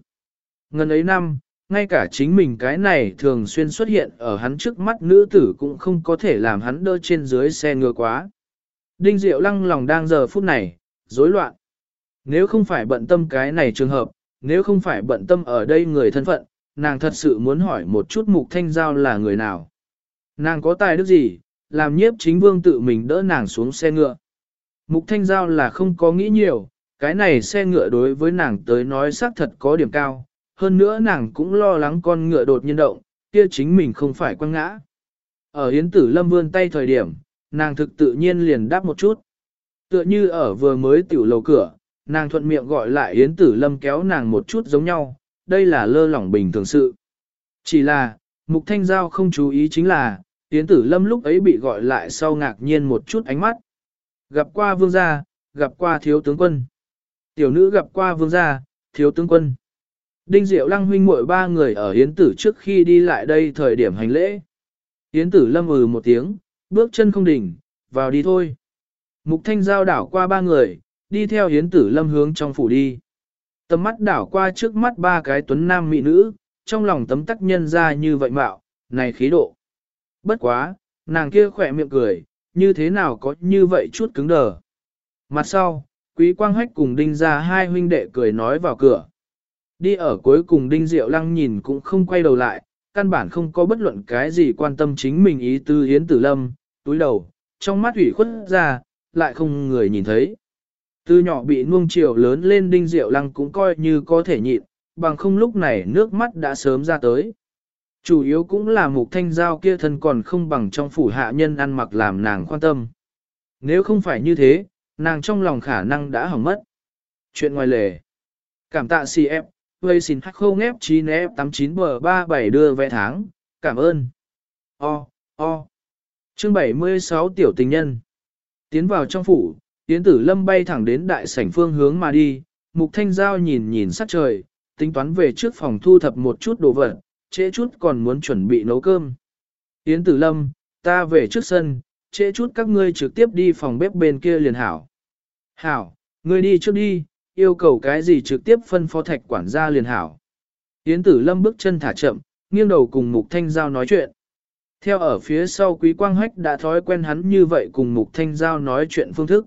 Ngân ấy năm, ngay cả chính mình cái này thường xuyên xuất hiện ở hắn trước mắt nữ tử cũng không có thể làm hắn đỡ trên dưới xe ngựa quá. Đinh Diệu lăng lòng đang giờ phút này, rối loạn. Nếu không phải bận tâm cái này trường hợp, nếu không phải bận tâm ở đây người thân phận, nàng thật sự muốn hỏi một chút mục thanh giao là người nào. Nàng có tài đức gì, làm nhiếp chính vương tự mình đỡ nàng xuống xe ngựa. Mục thanh giao là không có nghĩ nhiều, cái này xe ngựa đối với nàng tới nói xác thật có điểm cao, hơn nữa nàng cũng lo lắng con ngựa đột nhiên động, kia chính mình không phải quăng ngã. Ở Yến Tử Lâm vươn tay thời điểm, nàng thực tự nhiên liền đáp một chút. Tựa như ở vừa mới tiểu lầu cửa, nàng thuận miệng gọi lại Yến Tử Lâm kéo nàng một chút giống nhau, đây là lơ lỏng bình thường sự. Chỉ là, Mục Thanh Giao không chú ý chính là, Yến Tử Lâm lúc ấy bị gọi lại sau ngạc nhiên một chút ánh mắt. Gặp qua vương gia, gặp qua thiếu tướng quân. Tiểu nữ gặp qua vương gia, thiếu tướng quân. Đinh Diệu Lăng huynh muội ba người ở Yến Tử trước khi đi lại đây thời điểm hành lễ. Yến Tử lâm ừ một tiếng, bước chân không đỉnh, vào đi thôi. Mục Thanh giao đảo qua ba người, đi theo Yến Tử lâm hướng trong phủ đi. Tầm mắt đảo qua trước mắt ba cái tuấn nam mỹ nữ, trong lòng tấm tắc nhân ra như vậy mạo, này khí độ. Bất quá, nàng kia khỏe miệng cười, như thế nào có như vậy chút cứng đờ. Mặt sau, Quý Quang Hách cùng Đinh ra hai huynh đệ cười nói vào cửa. Đi ở cuối cùng Đinh Diệu Lăng nhìn cũng không quay đầu lại, căn bản không có bất luận cái gì quan tâm chính mình ý tư Yến Tử Lâm, túi đầu, trong mắt ủy khuất ra, lại không người nhìn thấy. Từ nhỏ bị nuông chiều lớn lên Đinh Diệu Lăng cũng coi như có thể nhịn, bằng không lúc này nước mắt đã sớm ra tới. Chủ yếu cũng là mục thanh giao kia thân còn không bằng trong phủ hạ nhân ăn mặc làm nàng quan tâm. Nếu không phải như thế, nàng trong lòng khả năng đã hỏng mất. Chuyện ngoài lề. Cảm tạ si em, Vây xin hắc khâu ngép 9 f 89 bờ 37 đưa vẽ tháng, cảm ơn. O, o. Chương 76 tiểu tình nhân. Tiến vào trong phủ, Tiến tử lâm bay thẳng đến đại sảnh phương hướng mà đi, mục thanh giao nhìn nhìn sát trời, tính toán về trước phòng thu thập một chút đồ vật, trễ chút còn muốn chuẩn bị nấu cơm. Yến tử lâm, ta về trước sân, trễ chút các ngươi trực tiếp đi phòng bếp bên kia liền hảo. Hảo, ngươi đi trước đi, yêu cầu cái gì trực tiếp phân phó thạch quản gia liền hảo. Yến tử lâm bước chân thả chậm, nghiêng đầu cùng mục thanh giao nói chuyện. Theo ở phía sau quý quang hách đã thói quen hắn như vậy cùng mục thanh giao nói chuyện phương thức.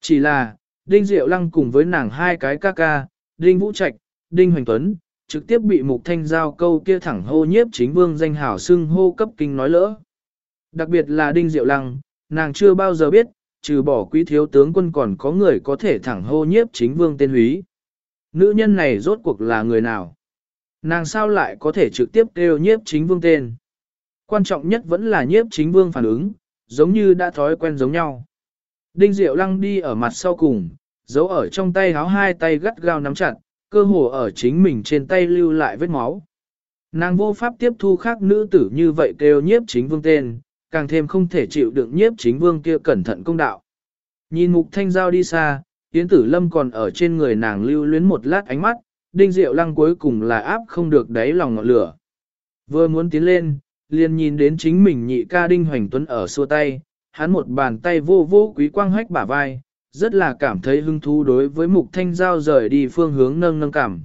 Chỉ là, Đinh Diệu Lăng cùng với nàng hai cái ca ca, Đinh Vũ Trạch, Đinh Hoành Tuấn, trực tiếp bị mục thanh giao câu kia thẳng hô nhiếp chính vương danh hảo xưng hô cấp kinh nói lỡ. Đặc biệt là Đinh Diệu Lăng, nàng chưa bao giờ biết, trừ bỏ quý thiếu tướng quân còn có người có thể thẳng hô nhiếp chính vương tên húy. Nữ nhân này rốt cuộc là người nào? Nàng sao lại có thể trực tiếp kêu nhiếp chính vương tên? Quan trọng nhất vẫn là nhiếp chính vương phản ứng, giống như đã thói quen giống nhau. Đinh Diệu Lăng đi ở mặt sau cùng, giấu ở trong tay háo hai tay gắt gao nắm chặt, cơ hồ ở chính mình trên tay lưu lại vết máu. Nàng vô pháp tiếp thu khác nữ tử như vậy kêu nhiếp chính vương tên, càng thêm không thể chịu đựng nhiếp chính vương kia cẩn thận công đạo. Nhìn mục thanh giao đi xa, Yến Tử Lâm còn ở trên người nàng lưu luyến một lát ánh mắt, đinh diệu lăng cuối cùng là áp không được đáy lòng ngọn lửa. Vừa muốn tiến lên, liền nhìn đến chính mình nhị ca đinh hoành tuấn ở xua tay, hắn một bàn tay vô vô quý quang hách bả vai, rất là cảm thấy hứng thú đối với mục thanh giao rời đi phương hướng nâng nâng cảm.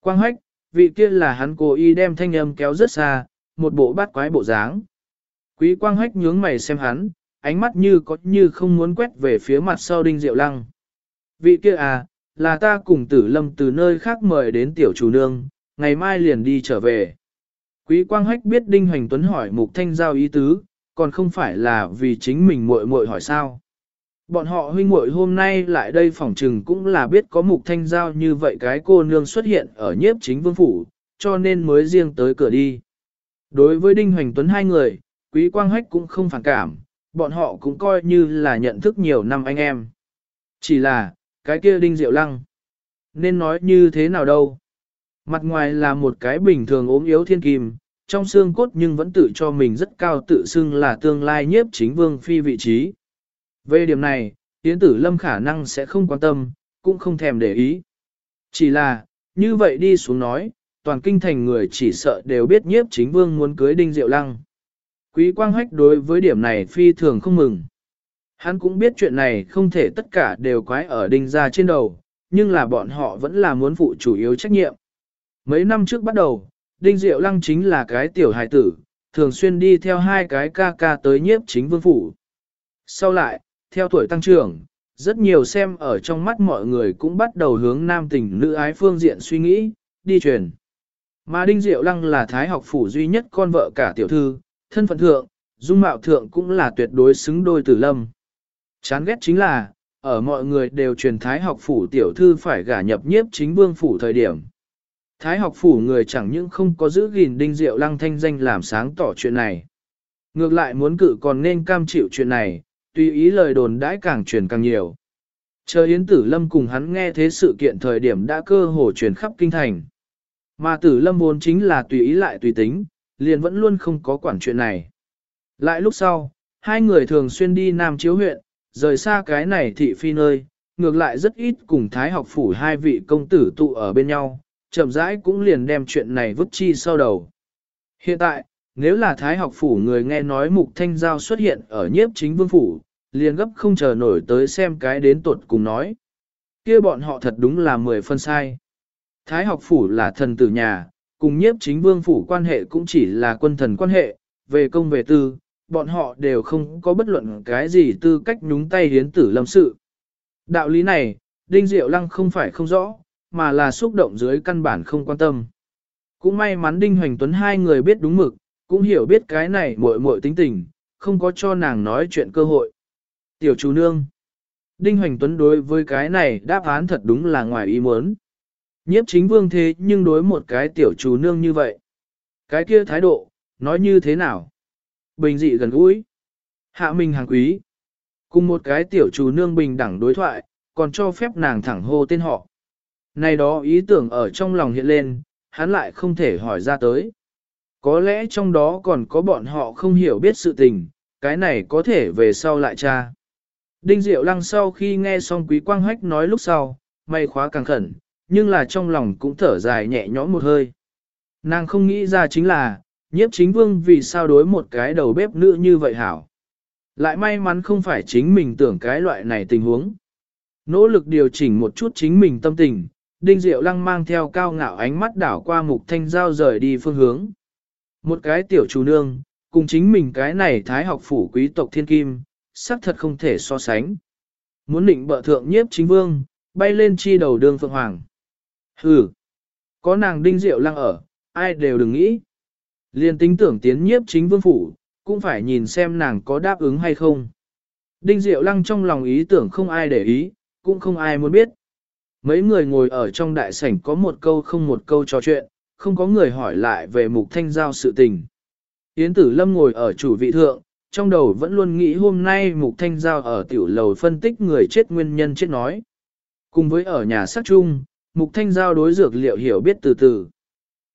Quang hách, vị kia là hắn cố ý đem thanh âm kéo rất xa, một bộ bát quái bộ dáng. Quý quang hách nhướng mày xem hắn, ánh mắt như có như không muốn quét về phía mặt sau đinh diệu lăng. Vị kia à, là ta cùng tử lâm từ nơi khác mời đến tiểu chủ nương, ngày mai liền đi trở về. Quý quang hách biết đinh hoành tuấn hỏi mục thanh giao ý tứ, còn không phải là vì chính mình muội muội hỏi sao. Bọn họ huynh muội hôm nay lại đây phỏng trừng cũng là biết có mục thanh giao như vậy cái cô nương xuất hiện ở nhiếp chính vương phủ, cho nên mới riêng tới cửa đi. Đối với Đinh Hoành Tuấn hai người, Quý Quang Hách cũng không phản cảm, bọn họ cũng coi như là nhận thức nhiều năm anh em. Chỉ là, cái kia Đinh Diệu Lăng, nên nói như thế nào đâu. Mặt ngoài là một cái bình thường ốm yếu thiên kim, trong xương cốt nhưng vẫn tự cho mình rất cao tự xưng là tương lai nhiếp chính vương phi vị trí. Về điểm này, Yến Tử Lâm khả năng sẽ không quan tâm, cũng không thèm để ý. Chỉ là, như vậy đi xuống nói, toàn kinh thành người chỉ sợ đều biết nhiếp chính vương muốn cưới Đinh Diệu Lăng. Quý Quang Hách đối với điểm này phi thường không mừng. Hắn cũng biết chuyện này không thể tất cả đều quái ở Đinh gia trên đầu, nhưng là bọn họ vẫn là muốn phụ chủ yếu trách nhiệm. Mấy năm trước bắt đầu, Đinh Diệu Lăng chính là cái tiểu hài tử, thường xuyên đi theo hai cái ca ca tới nhiếp chính vương phủ. Sau lại, theo tuổi tăng trưởng, rất nhiều xem ở trong mắt mọi người cũng bắt đầu hướng nam tình nữ ái phương diện suy nghĩ, đi truyền. Mà Đinh Diệu Lăng là thái học phủ duy nhất con vợ cả tiểu thư, thân phận thượng, dung mạo thượng cũng là tuyệt đối xứng đôi tử lâm. Chán ghét chính là, ở mọi người đều truyền thái học phủ tiểu thư phải gả nhập nhiếp chính vương phủ thời điểm. Thái học phủ người chẳng những không có giữ gìn đinh diệu lăng thanh danh làm sáng tỏ chuyện này. Ngược lại muốn cự còn nên cam chịu chuyện này, tùy ý lời đồn đãi càng truyền càng nhiều. Chờ Yến Tử Lâm cùng hắn nghe thế sự kiện thời điểm đã cơ hồ truyền khắp kinh thành. Mà Tử Lâm vốn chính là tùy ý lại tùy tính, liền vẫn luôn không có quản chuyện này. Lại lúc sau, hai người thường xuyên đi Nam Chiếu huyện, rời xa cái này thị phi nơi, ngược lại rất ít cùng Thái học phủ hai vị công tử tụ ở bên nhau, chậm rãi cũng liền đem chuyện này vứt chi sau đầu. Hiện tại, nếu là Thái học phủ người nghe nói Mục Thanh Giao xuất hiện ở nhiếp chính vương phủ, liền gấp không chờ nổi tới xem cái đến tuột cùng nói. kia bọn họ thật đúng là mười phân sai. Thái học phủ là thần tử nhà, cùng nhiếp chính vương phủ quan hệ cũng chỉ là quân thần quan hệ, về công về tư, bọn họ đều không có bất luận cái gì tư cách nhúng tay hiến tử lâm sự. Đạo lý này, Đinh Diệu Lăng không phải không rõ, mà là xúc động dưới căn bản không quan tâm. Cũng may mắn Đinh Hoành Tuấn hai người biết đúng mực, cũng hiểu biết cái này muội muội tính tình, không có cho nàng nói chuyện cơ hội. Tiểu chú nương. Đinh Hoành Tuấn đối với cái này đáp án thật đúng là ngoài ý muốn. Nhiếp chính vương thế nhưng đối một cái tiểu chú nương như vậy. Cái kia thái độ, nói như thế nào? Bình dị gần gũi. Hạ minh hàng quý. Cùng một cái tiểu chú nương bình đẳng đối thoại, còn cho phép nàng thẳng hô tên họ. Này đó ý tưởng ở trong lòng hiện lên, hắn lại không thể hỏi ra tới. Có lẽ trong đó còn có bọn họ không hiểu biết sự tình, cái này có thể về sau lại tra. Đinh Diệu Lăng sau khi nghe xong Quý Quang Hách nói lúc sau, mày khóa càng khẩn, nhưng là trong lòng cũng thở dài nhẹ nhõm một hơi. Nàng không nghĩ ra chính là, nhiếp chính vương vì sao đối một cái đầu bếp nữ như vậy hảo. Lại may mắn không phải chính mình tưởng cái loại này tình huống. Nỗ lực điều chỉnh một chút chính mình tâm tình, Đinh Diệu Lăng mang theo cao ngạo ánh mắt đảo qua mục thanh giao rời đi phương hướng. Một cái tiểu chủ nương, cùng chính mình cái này thái học phủ quý tộc thiên kim, xác thật không thể so sánh. Muốn định bợ thượng nhiếp chính vương, bay lên chi đầu đường phượng hoàng. Hừ, có nàng đinh diệu lăng ở, ai đều đừng nghĩ. Liên tính tưởng tiến nhiếp chính vương phủ, cũng phải nhìn xem nàng có đáp ứng hay không. Đinh diệu lăng trong lòng ý tưởng không ai để ý, cũng không ai muốn biết. Mấy người ngồi ở trong đại sảnh có một câu không một câu trò chuyện, không có người hỏi lại về mục thanh giao sự tình. Yến tử lâm ngồi ở chủ vị thượng, trong đầu vẫn luôn nghĩ hôm nay mục thanh giao ở tiểu lầu phân tích người chết nguyên nhân chết nói. Cùng với ở nhà sát chung, mục thanh giao đối dược liệu hiểu biết từ từ.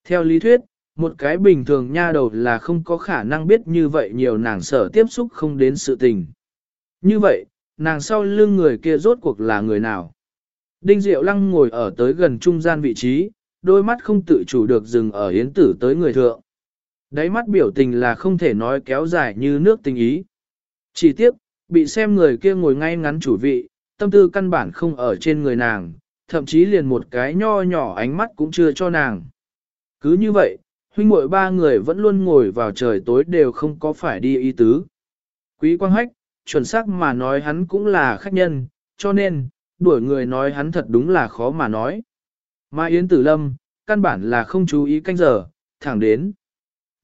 Theo lý thuyết, một cái bình thường nha đầu là không có khả năng biết như vậy nhiều nàng sở tiếp xúc không đến sự tình. Như vậy, nàng sau lưng người kia rốt cuộc là người nào? Đinh Diệu Lăng ngồi ở tới gần trung gian vị trí, đôi mắt không tự chủ được dừng ở yến tử tới người thượng. Đáy mắt biểu tình là không thể nói kéo dài như nước tình ý. Chỉ tiếc, bị xem người kia ngồi ngay ngắn chủ vị, tâm tư căn bản không ở trên người nàng, thậm chí liền một cái nho nhỏ ánh mắt cũng chưa cho nàng. Cứ như vậy, huynh muội ba người vẫn luôn ngồi vào trời tối đều không có phải đi y tứ. Quý quang hách, chuẩn xác mà nói hắn cũng là khách nhân, cho nên, đuổi người nói hắn thật đúng là khó mà nói. Mà Yến Tử Lâm, căn bản là không chú ý canh giờ, thẳng đến.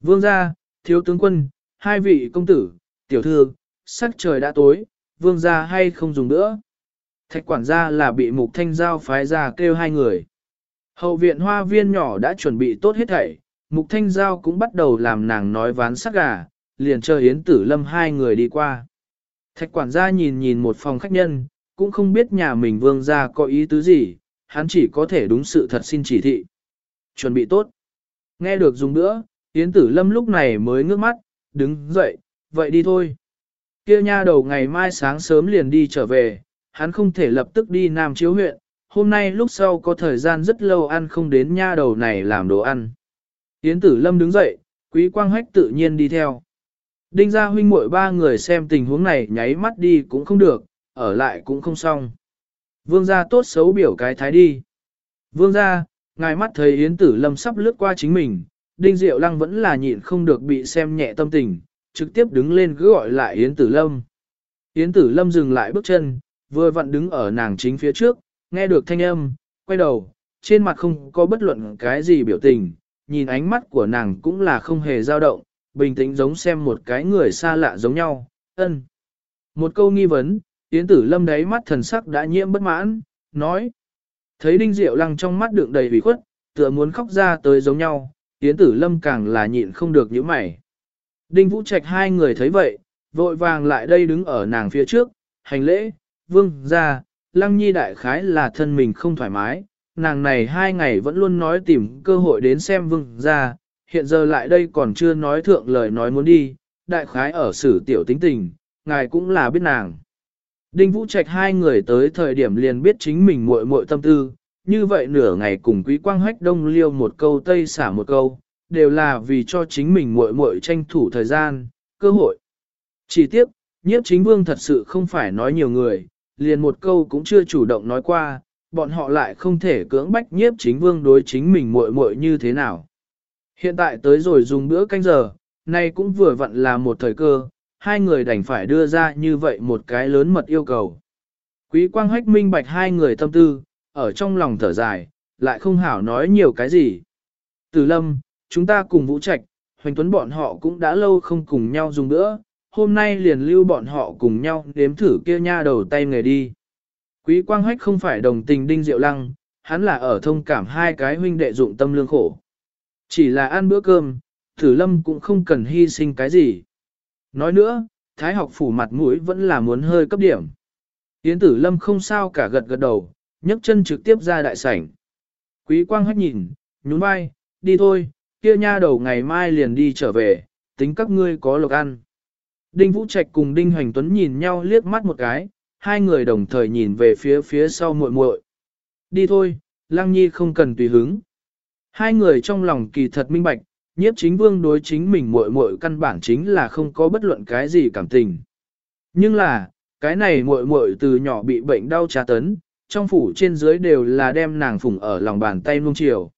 Vương gia, thiếu tướng quân, hai vị công tử, tiểu thư, sắc trời đã tối, vương gia hay không dùng nữa. Thạch quản gia là bị mục thanh giao phái ra kêu hai người. Hậu viện hoa viên nhỏ đã chuẩn bị tốt hết thảy, mục thanh giao cũng bắt đầu làm nàng nói ván sắc gà, liền chờ Yến Tử Lâm hai người đi qua. Thạch quản gia nhìn nhìn một phòng khách nhân, cũng không biết nhà mình vương gia có ý tứ gì, hắn chỉ có thể đúng sự thật xin chỉ thị. Chuẩn bị tốt. Nghe được dùng nữa, Yến Tử Lâm lúc này mới ngước mắt, đứng dậy, vậy đi thôi. Kia nha đầu ngày mai sáng sớm liền đi trở về, hắn không thể lập tức đi Nam Chiếu huyện, hôm nay lúc sau có thời gian rất lâu ăn không đến nha đầu này làm đồ ăn. Yến tử lâm đứng dậy, quý quang hách tự nhiên đi theo. Đinh gia huynh muội ba người xem tình huống này nháy mắt đi cũng không được, ở lại cũng không xong. Vương gia tốt xấu biểu cái thái đi. Vương gia, ngài mắt thấy Yến tử lâm sắp lướt qua chính mình, Đinh Diệu Lăng vẫn là nhịn không được bị xem nhẹ tâm tình, trực tiếp đứng lên cứ gọi lại Yến tử lâm. Yến tử lâm dừng lại bước chân, vừa vặn đứng ở nàng chính phía trước, nghe được thanh âm, quay đầu, trên mặt không có bất luận cái gì biểu tình, nhìn ánh mắt của nàng cũng là không hề dao động, bình tĩnh giống xem một cái người xa lạ giống nhau, ân. Một câu nghi vấn, Yến tử lâm đáy mắt thần sắc đã nhiễm bất mãn, nói. Thấy đinh diệu lăng trong mắt đựng đầy ủy khuất, tựa muốn khóc ra tới giống nhau, Yến tử lâm càng là nhịn không được những mày. Đinh vũ trạch hai người thấy vậy, vội vàng lại đây đứng ở nàng phía trước, hành lễ, vương ra, lăng nhi đại khái là thân mình không thoải mái, nàng này hai ngày vẫn luôn nói tìm cơ hội đến xem vương ra, hiện giờ lại đây còn chưa nói thượng lời nói muốn đi, đại khái ở xử tiểu tính tình, ngài cũng là biết nàng. Đinh Vũ Trạch hai người tới thời điểm liền biết chính mình muội muội tâm tư, như vậy nửa ngày cùng Quý Quang Hách Đông liêu một câu tây xả một câu, đều là vì cho chính mình muội muội tranh thủ thời gian, cơ hội. Chỉ tiếc, nhiếp chính vương thật sự không phải nói nhiều người, liền một câu cũng chưa chủ động nói qua, bọn họ lại không thể cưỡng bách nhiếp chính vương đối chính mình muội muội như thế nào. Hiện tại tới rồi dùng bữa canh giờ, nay cũng vừa vặn là một thời cơ, hai người đành phải đưa ra như vậy một cái lớn mật yêu cầu. Quý quang hách minh bạch hai người tâm tư, ở trong lòng thở dài, lại không hảo nói nhiều cái gì. Từ lâm, chúng ta cùng vũ trạch, hoành tuấn bọn họ cũng đã lâu không cùng nhau dùng bữa, hôm nay liền lưu bọn họ cùng nhau đếm thử kia nha đầu tay nghề đi. Quý quang hách không phải đồng tình đinh diệu lăng, hắn là ở thông cảm hai cái huynh đệ dụng tâm lương khổ. Chỉ là ăn bữa cơm, thử lâm cũng không cần hy sinh cái gì. Nói nữa, thái học phủ mặt mũi vẫn là muốn hơi cấp điểm. Yến tử lâm không sao cả gật gật đầu, nhấc chân trực tiếp ra đại sảnh. Quý quang hách nhìn, nhún vai, đi thôi, kia nha đầu ngày mai liền đi trở về, tính các ngươi có lộc ăn. Đinh Vũ Trạch cùng Đinh Hoành Tuấn nhìn nhau liếc mắt một cái, hai người đồng thời nhìn về phía phía sau muội muội. Đi thôi, Lăng Nhi không cần tùy hứng. Hai người trong lòng kỳ thật minh bạch, nhiếp chính vương đối chính mình muội muội căn bản chính là không có bất luận cái gì cảm tình. Nhưng là, cái này muội muội từ nhỏ bị bệnh đau tra tấn, trong phủ trên dưới đều là đem nàng phụng ở lòng bàn tay nuông chiều.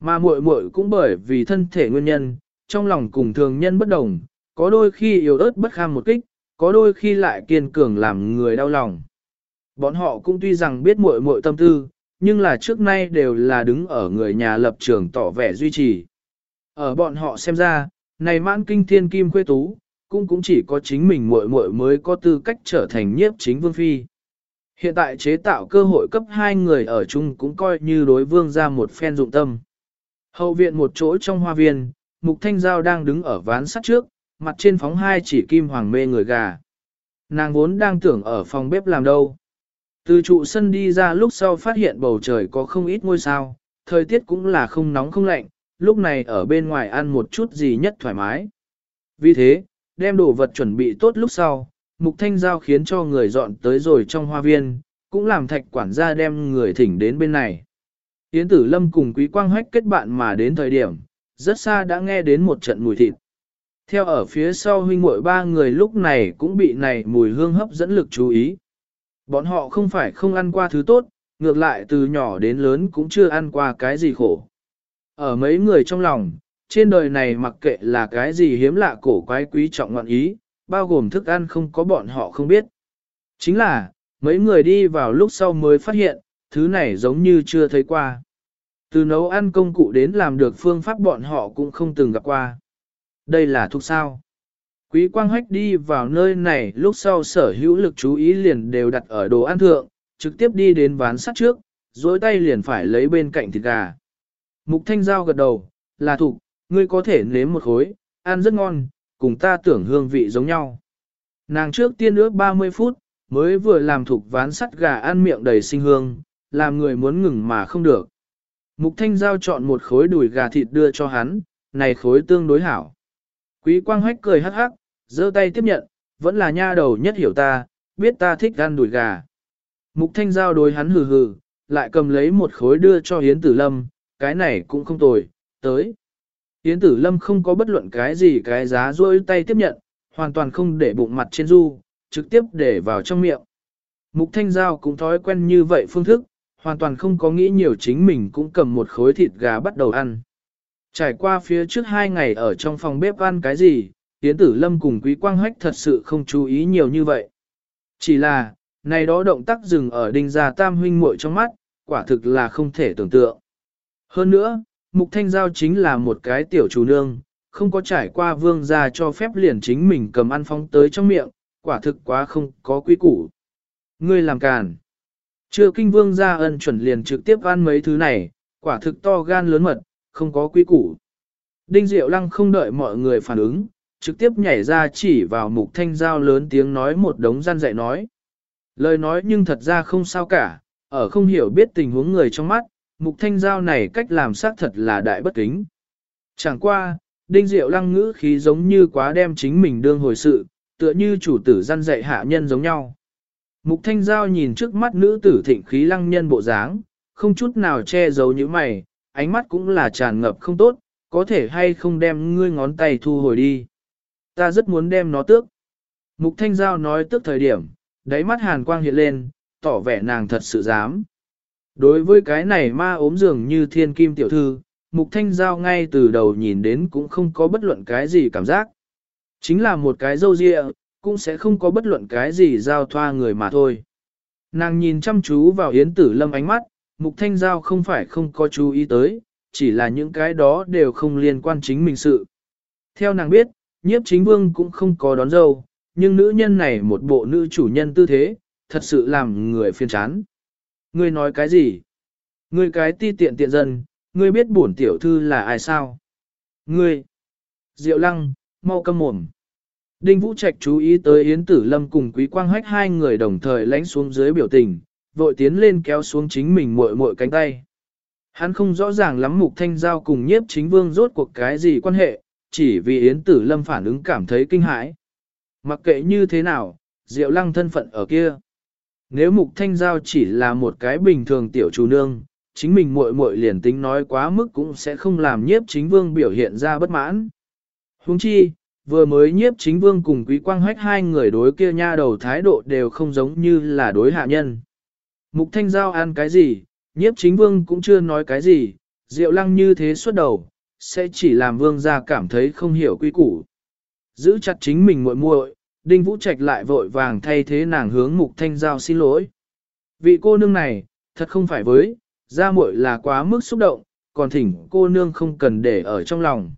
Mà muội muội cũng bởi vì thân thể nguyên nhân, trong lòng cùng thường nhân bất đồng, có đôi khi yếu ớt bất kham một kích, có đôi khi lại kiên cường làm người đau lòng. Bọn họ cũng tuy rằng biết muội muội tâm tư, nhưng là trước nay đều là đứng ở người nhà lập trường tỏ vẻ duy trì. Ở bọn họ xem ra, này mãn kinh thiên kim khuê tú, cũng cũng chỉ có chính mình muội muội mới có tư cách trở thành nhiếp chính vương phi. Hiện tại chế tạo cơ hội cấp hai người ở chung cũng coi như đối vương ra một phen dụng tâm. Hậu viện một chỗ trong hoa viên, Mục Thanh Giao đang đứng ở ván sắt trước, mặt trên phóng hai chỉ kim hoàng mê người gà. Nàng vốn đang tưởng ở phòng bếp làm đâu. Từ trụ sân đi ra lúc sau phát hiện bầu trời có không ít ngôi sao, thời tiết cũng là không nóng không lạnh, lúc này ở bên ngoài ăn một chút gì nhất thoải mái. Vì thế, đem đồ vật chuẩn bị tốt lúc sau, Mục Thanh Giao khiến cho người dọn tới rồi trong hoa viên, cũng làm thạch quản gia đem người thỉnh đến bên này. Yến Tử Lâm cùng Quý Quang Hách kết bạn mà đến thời điểm, rất xa đã nghe đến một trận mùi thịt. Theo ở phía sau huynh muội ba người lúc này cũng bị này mùi hương hấp dẫn lực chú ý. Bọn họ không phải không ăn qua thứ tốt, ngược lại từ nhỏ đến lớn cũng chưa ăn qua cái gì khổ. Ở mấy người trong lòng, trên đời này mặc kệ là cái gì hiếm lạ cổ quái quý trọng ngọn ý, bao gồm thức ăn không có bọn họ không biết. Chính là, mấy người đi vào lúc sau mới phát hiện, thứ này giống như chưa thấy qua. Từ nấu ăn công cụ đến làm được phương pháp bọn họ cũng không từng gặp qua. Đây là thuốc sao. Quý quang hách đi vào nơi này lúc sau sở hữu lực chú ý liền đều đặt ở đồ ăn thượng, trực tiếp đi đến ván sắt trước, dối tay liền phải lấy bên cạnh thịt gà. Mục thanh giao gật đầu, là thục, ngươi có thể nếm một khối, ăn rất ngon, cùng ta tưởng hương vị giống nhau. Nàng trước tiên ước 30 phút, mới vừa làm thục ván sắt gà ăn miệng đầy sinh hương, làm người muốn ngừng mà không được. Mục thanh giao chọn một khối đùi gà thịt đưa cho hắn, này khối tương đối hảo. Quý quang hách cười hắc hắc, giơ tay tiếp nhận, vẫn là nha đầu nhất hiểu ta, biết ta thích ăn đùi gà. Mục thanh giao đối hắn hừ hừ, lại cầm lấy một khối đưa cho Yến Tử Lâm, cái này cũng không tồi, tới. Yến Tử Lâm không có bất luận cái gì cái giá rôi tay tiếp nhận, hoàn toàn không để bụng mặt trên du, trực tiếp để vào trong miệng. Mục Thanh Giao cũng thói quen như vậy phương thức, hoàn toàn không có nghĩ nhiều chính mình cũng cầm một khối thịt gà bắt đầu ăn. Trải qua phía trước hai ngày ở trong phòng bếp ăn cái gì, Yến Tử Lâm cùng Quý Quang Hách thật sự không chú ý nhiều như vậy. Chỉ là, này đó động tác dừng ở đinh gia tam huynh muội trong mắt, quả thực là không thể tưởng tượng. Hơn nữa, Mục Thanh Giao chính là một cái tiểu chủ nương, không có trải qua vương gia cho phép liền chính mình cầm ăn phóng tới trong miệng, quả thực quá không có quý củ. Ngươi làm càn. Chưa kinh vương gia ân chuẩn liền trực tiếp ăn mấy thứ này, quả thực to gan lớn mật, không có quý củ. Đinh Diệu Lăng không đợi mọi người phản ứng, trực tiếp nhảy ra chỉ vào mục thanh giao lớn tiếng nói một đống gian dạy nói. Lời nói nhưng thật ra không sao cả, ở không hiểu biết tình huống người trong mắt, mục thanh giao này cách làm xác thật là đại bất kính. Chẳng qua, đinh diệu lăng ngữ khí giống như quá đem chính mình đương hồi sự, tựa như chủ tử gian dạy hạ nhân giống nhau. Mục thanh giao nhìn trước mắt nữ tử thịnh khí lăng nhân bộ dáng, không chút nào che giấu như mày, ánh mắt cũng là tràn ngập không tốt, có thể hay không đem ngươi ngón tay thu hồi đi. Ta rất muốn đem nó tước. Mục thanh giao nói tước thời điểm, đáy mắt hàn quang hiện lên, tỏ vẻ nàng thật sự dám. Đối với cái này ma ốm dường như thiên kim tiểu thư, mục thanh giao ngay từ đầu nhìn đến cũng không có bất luận cái gì cảm giác. Chính là một cái dâu dịa, cũng sẽ không có bất luận cái gì giao thoa người mà thôi. Nàng nhìn chăm chú vào Yến Tử Lâm ánh mắt, Mục Thanh Giao không phải không có chú ý tới, chỉ là những cái đó đều không liên quan chính mình sự. Theo nàng biết, nhiếp chính vương cũng không có đón dâu, nhưng nữ nhân này một bộ nữ chủ nhân tư thế, thật sự làm người phiền chán. Ngươi nói cái gì? Ngươi cái ti tiện tiện dân, ngươi biết bổn tiểu thư là ai sao? Ngươi! Diệu lăng, mau câm mồm. Đinh Vũ Trạch chú ý tới Yến Tử Lâm cùng Quý Quang Hách hai người đồng thời lánh xuống dưới biểu tình, vội tiến lên kéo xuống chính mình muội muội cánh tay. Hắn không rõ ràng lắm Mục Thanh Giao cùng nhiếp chính vương rốt cuộc cái gì quan hệ, chỉ vì Yến Tử Lâm phản ứng cảm thấy kinh hãi. Mặc kệ như thế nào, Diệu Lăng thân phận ở kia. Nếu Mục Thanh Giao chỉ là một cái bình thường tiểu chủ nương, chính mình muội muội liền tính nói quá mức cũng sẽ không làm nhiếp chính vương biểu hiện ra bất mãn. Huống chi, vừa mới nhiếp chính vương cùng quý quang hách hai người đối kia nha đầu thái độ đều không giống như là đối hạ nhân. Mục Thanh Giao ăn cái gì, nhiếp chính vương cũng chưa nói cái gì, Diệu Lăng như thế suốt đầu, sẽ chỉ làm vương gia cảm thấy không hiểu quy củ. Giữ chặt chính mình muội muội, Đinh Vũ Trạch lại vội vàng thay thế nàng hướng Mục Thanh Giao xin lỗi. Vị cô nương này, thật không phải với, gia muội là quá mức xúc động, còn thỉnh cô nương không cần để ở trong lòng.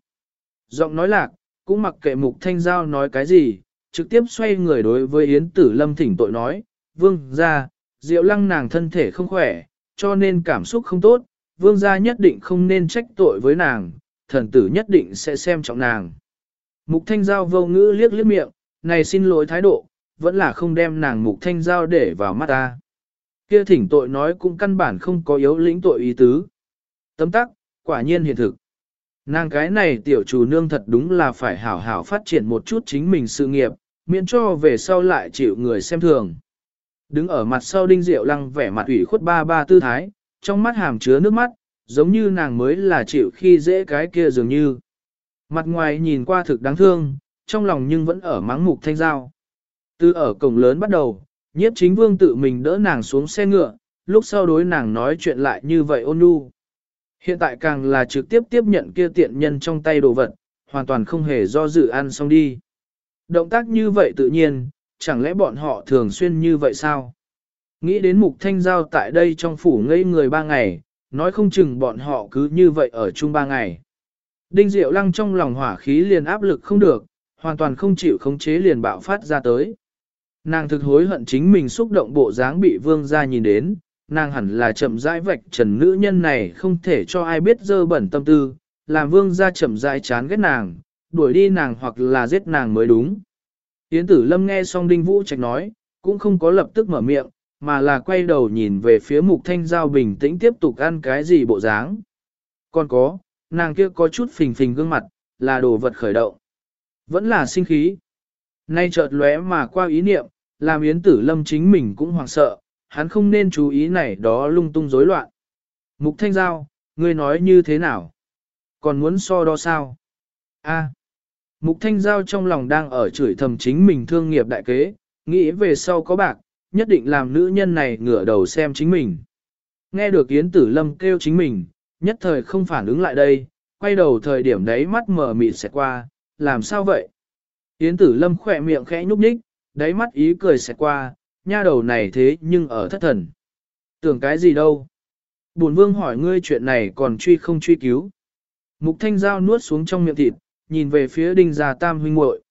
Giọng nói lạc, cũng mặc kệ Mục Thanh Giao nói cái gì, trực tiếp xoay người đối với Yến Tử Lâm thỉnh tội nói, vương gia, Diệu Lăng nàng thân thể không khỏe, cho nên cảm xúc không tốt, vương gia nhất định không nên trách tội với nàng, thần tử nhất định sẽ xem trọng nàng. Mục thanh giao vô ngữ liếc liếc miệng, này xin lỗi thái độ, vẫn là không đem nàng mục thanh giao để vào mắt ta. Kia thỉnh tội nói cũng căn bản không có yếu lĩnh tội ý tứ. Tấm tắc, quả nhiên hiện thực. Nàng cái này tiểu chủ nương thật đúng là phải hảo hảo phát triển một chút chính mình sự nghiệp, miễn cho về sau lại chịu người xem thường. Đứng ở mặt sau đinh diệu lăng vẻ mặt ủy khuất ba ba tư thái, trong mắt hàm chứa nước mắt, giống như nàng mới là chịu khi dễ cái kia dường như. Mặt ngoài nhìn qua thực đáng thương, trong lòng nhưng vẫn ở mắng mục thanh giao. Từ ở cổng lớn bắt đầu, nhiếp chính vương tự mình đỡ nàng xuống xe ngựa, lúc sau đối nàng nói chuyện lại như vậy ôn nhu. Hiện tại càng là trực tiếp tiếp nhận kia tiện nhân trong tay đồ vật, hoàn toàn không hề do dự ăn xong đi. Động tác như vậy tự nhiên, chẳng lẽ bọn họ thường xuyên như vậy sao? Nghĩ đến mục thanh giao tại đây trong phủ ngây người ba ngày, nói không chừng bọn họ cứ như vậy ở chung ba ngày. Đinh Diệu Lăng trong lòng hỏa khí liền áp lực không được, hoàn toàn không chịu khống chế liền bạo phát ra tới. Nàng thực hối hận chính mình xúc động bộ dáng bị vương gia nhìn đến, nàng hẳn là chậm rãi vạch trần nữ nhân này không thể cho ai biết dơ bẩn tâm tư, làm vương gia chậm rãi chán ghét nàng, đuổi đi nàng hoặc là giết nàng mới đúng. Yến tử lâm nghe xong đinh vũ trạch nói, cũng không có lập tức mở miệng, mà là quay đầu nhìn về phía mục thanh giao bình tĩnh tiếp tục ăn cái gì bộ dáng. Còn có, nàng kia có chút phình phình gương mặt, là đồ vật khởi động. Vẫn là sinh khí. Nay chợt lóe mà qua ý niệm, làm Yến Tử Lâm chính mình cũng hoảng sợ, hắn không nên chú ý này đó lung tung rối loạn. Mục Thanh Giao, ngươi nói như thế nào? Còn muốn so đo sao? A. Mục Thanh Giao trong lòng đang ở chửi thầm chính mình thương nghiệp đại kế, nghĩ về sau có bạc, nhất định làm nữ nhân này ngửa đầu xem chính mình. Nghe được Yến Tử Lâm kêu chính mình, nhất thời không phản ứng lại đây, quay đầu thời điểm đấy mắt mở mịt sẽ qua, làm sao vậy? Yến Tử Lâm khỏe miệng khẽ nhúc nhích, đáy mắt ý cười sẽ qua, nha đầu này thế nhưng ở thất thần. Tưởng cái gì đâu? Bổn vương hỏi ngươi chuyện này còn truy không truy cứu. Mục thanh Giao nuốt xuống trong miệng thịt, nhìn về phía đinh gia tam huynh muội.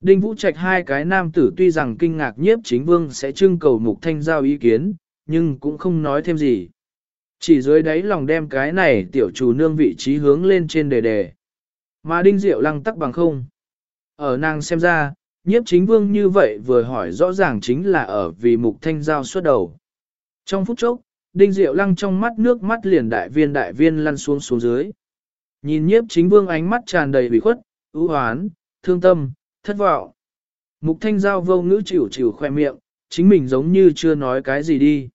Đinh vũ trạch hai cái nam tử tuy rằng kinh ngạc nhiếp chính vương sẽ trưng cầu mục thanh giao ý kiến, nhưng cũng không nói thêm gì. Chỉ dưới đáy lòng đem cái này tiểu chủ nương vị trí hướng lên trên đề đề. Mà đinh diệu lăng tắc bằng không. Ở nàng xem ra, nhiếp chính vương như vậy vừa hỏi rõ ràng chính là ở vì mục thanh giao xuất đầu. Trong phút chốc, đinh diệu lăng trong mắt nước mắt liền đại viên đại viên lăn xuống xuống dưới. Nhìn nhiếp chính vương ánh mắt tràn đầy bị khuất, ưu hoán, thương tâm, thất vọng. Mục thanh giao vô ngữ chịu chịu khoe miệng, chính mình giống như chưa nói cái gì đi.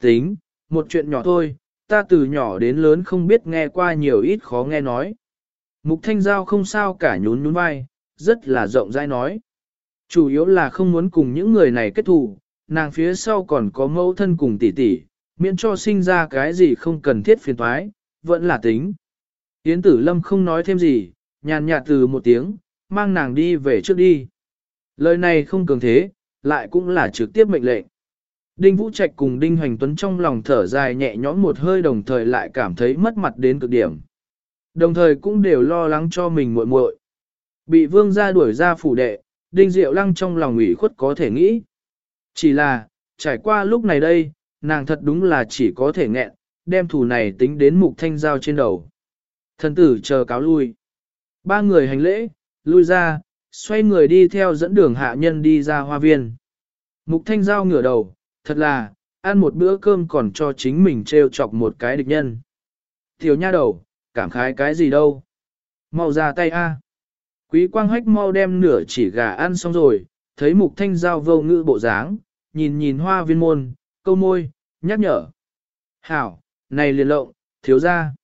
Tính, một chuyện nhỏ thôi, ta từ nhỏ đến lớn không biết nghe qua nhiều ít khó nghe nói. Mục thanh giao không sao cả nhún nhún vai, rất là rộng rãi nói. Chủ yếu là không muốn cùng những người này kết thù, nàng phía sau còn có mẫu thân cùng tỷ tỷ, miễn cho sinh ra cái gì không cần thiết phiền toái, vẫn là tính. Yến tử lâm không nói thêm gì, nhàn nhạt từ một tiếng, mang nàng đi về trước đi. Lời này không cường thế, lại cũng là trực tiếp mệnh lệnh. Đinh Vũ Trạch cùng Đinh Hoành Tuấn trong lòng thở dài nhẹ nhõm một hơi đồng thời lại cảm thấy mất mặt đến cực điểm. Đồng thời cũng đều lo lắng cho mình muội muội. Bị vương gia đuổi ra phủ đệ, Đinh Diệu Lăng trong lòng ủy khuất có thể nghĩ. Chỉ là, trải qua lúc này đây, nàng thật đúng là chỉ có thể nghẹn, đem thủ này tính đến mục thanh giao trên đầu. Thần tử chờ cáo lui. Ba người hành lễ, lui ra, xoay người đi theo dẫn đường hạ nhân đi ra hoa viên. Mục thanh giao ngửa đầu, thật là, ăn một bữa cơm còn cho chính mình treo chọc một cái địch nhân. Tiểu nha đầu, cảm khái cái gì đâu. Mau ra tay a. Quý quang hách mau đem nửa chỉ gà ăn xong rồi, thấy mục thanh giao vô ngữ bộ dáng, nhìn nhìn hoa viên môn, câu môi, nhắc nhở. Hảo, này liền lộng, thiếu ra.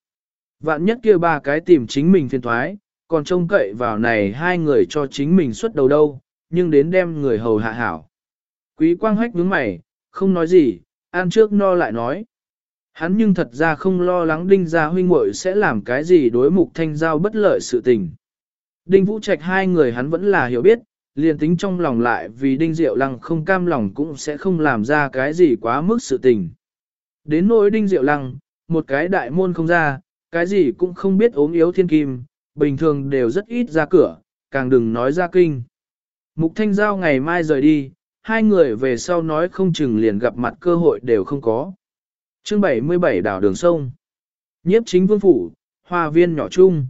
Vạn nhất kia ba cái tìm chính mình phiền thoái, còn trông cậy vào này hai người cho chính mình xuất đầu đâu, nhưng đến đem người hầu hạ hảo. Quý quang hách nhướng mày, không nói gì, ăn trước no lại nói. Hắn nhưng thật ra không lo lắng đinh gia huynh muội sẽ làm cái gì đối mục thanh giao bất lợi sự tình. Đinh vũ trạch hai người hắn vẫn là hiểu biết, liền tính trong lòng lại vì đinh diệu lăng không cam lòng cũng sẽ không làm ra cái gì quá mức sự tình. Đến nỗi đinh diệu lăng, một cái đại môn không ra, cái gì cũng không biết ốm yếu thiên kim, bình thường đều rất ít ra cửa, càng đừng nói ra kinh. Mục Thanh Giao ngày mai rời đi, hai người về sau nói không chừng liền gặp mặt cơ hội đều không có. Chương 77 đảo đường sông. Nhiếp chính vương phủ, hoa viên nhỏ chung.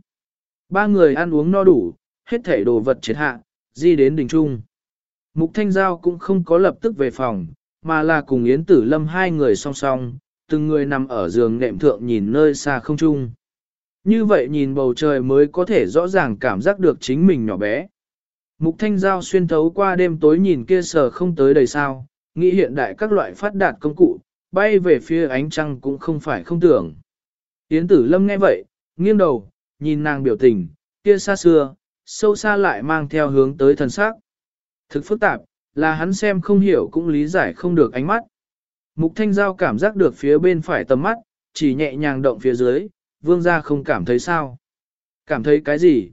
Ba người ăn uống no đủ, hết thể đồ vật triệt hạ, di đến đỉnh trung. Mục Thanh Giao cũng không có lập tức về phòng, mà là cùng Yến Tử Lâm hai người song song, từng người nằm ở giường nệm thượng nhìn nơi xa không trung. Như vậy nhìn bầu trời mới có thể rõ ràng cảm giác được chính mình nhỏ bé. Mục thanh giao xuyên thấu qua đêm tối nhìn kia sờ không tới đầy sao, nghĩ hiện đại các loại phát đạt công cụ, bay về phía ánh trăng cũng không phải không tưởng. Yến tử lâm nghe vậy, nghiêng đầu, nhìn nàng biểu tình, kia xa xưa, sâu xa lại mang theo hướng tới thần sắc. Thực phức tạp, là hắn xem không hiểu cũng lý giải không được ánh mắt. Mục thanh giao cảm giác được phía bên phải tầm mắt, chỉ nhẹ nhàng động phía dưới, vương gia không cảm thấy sao. Cảm thấy cái gì?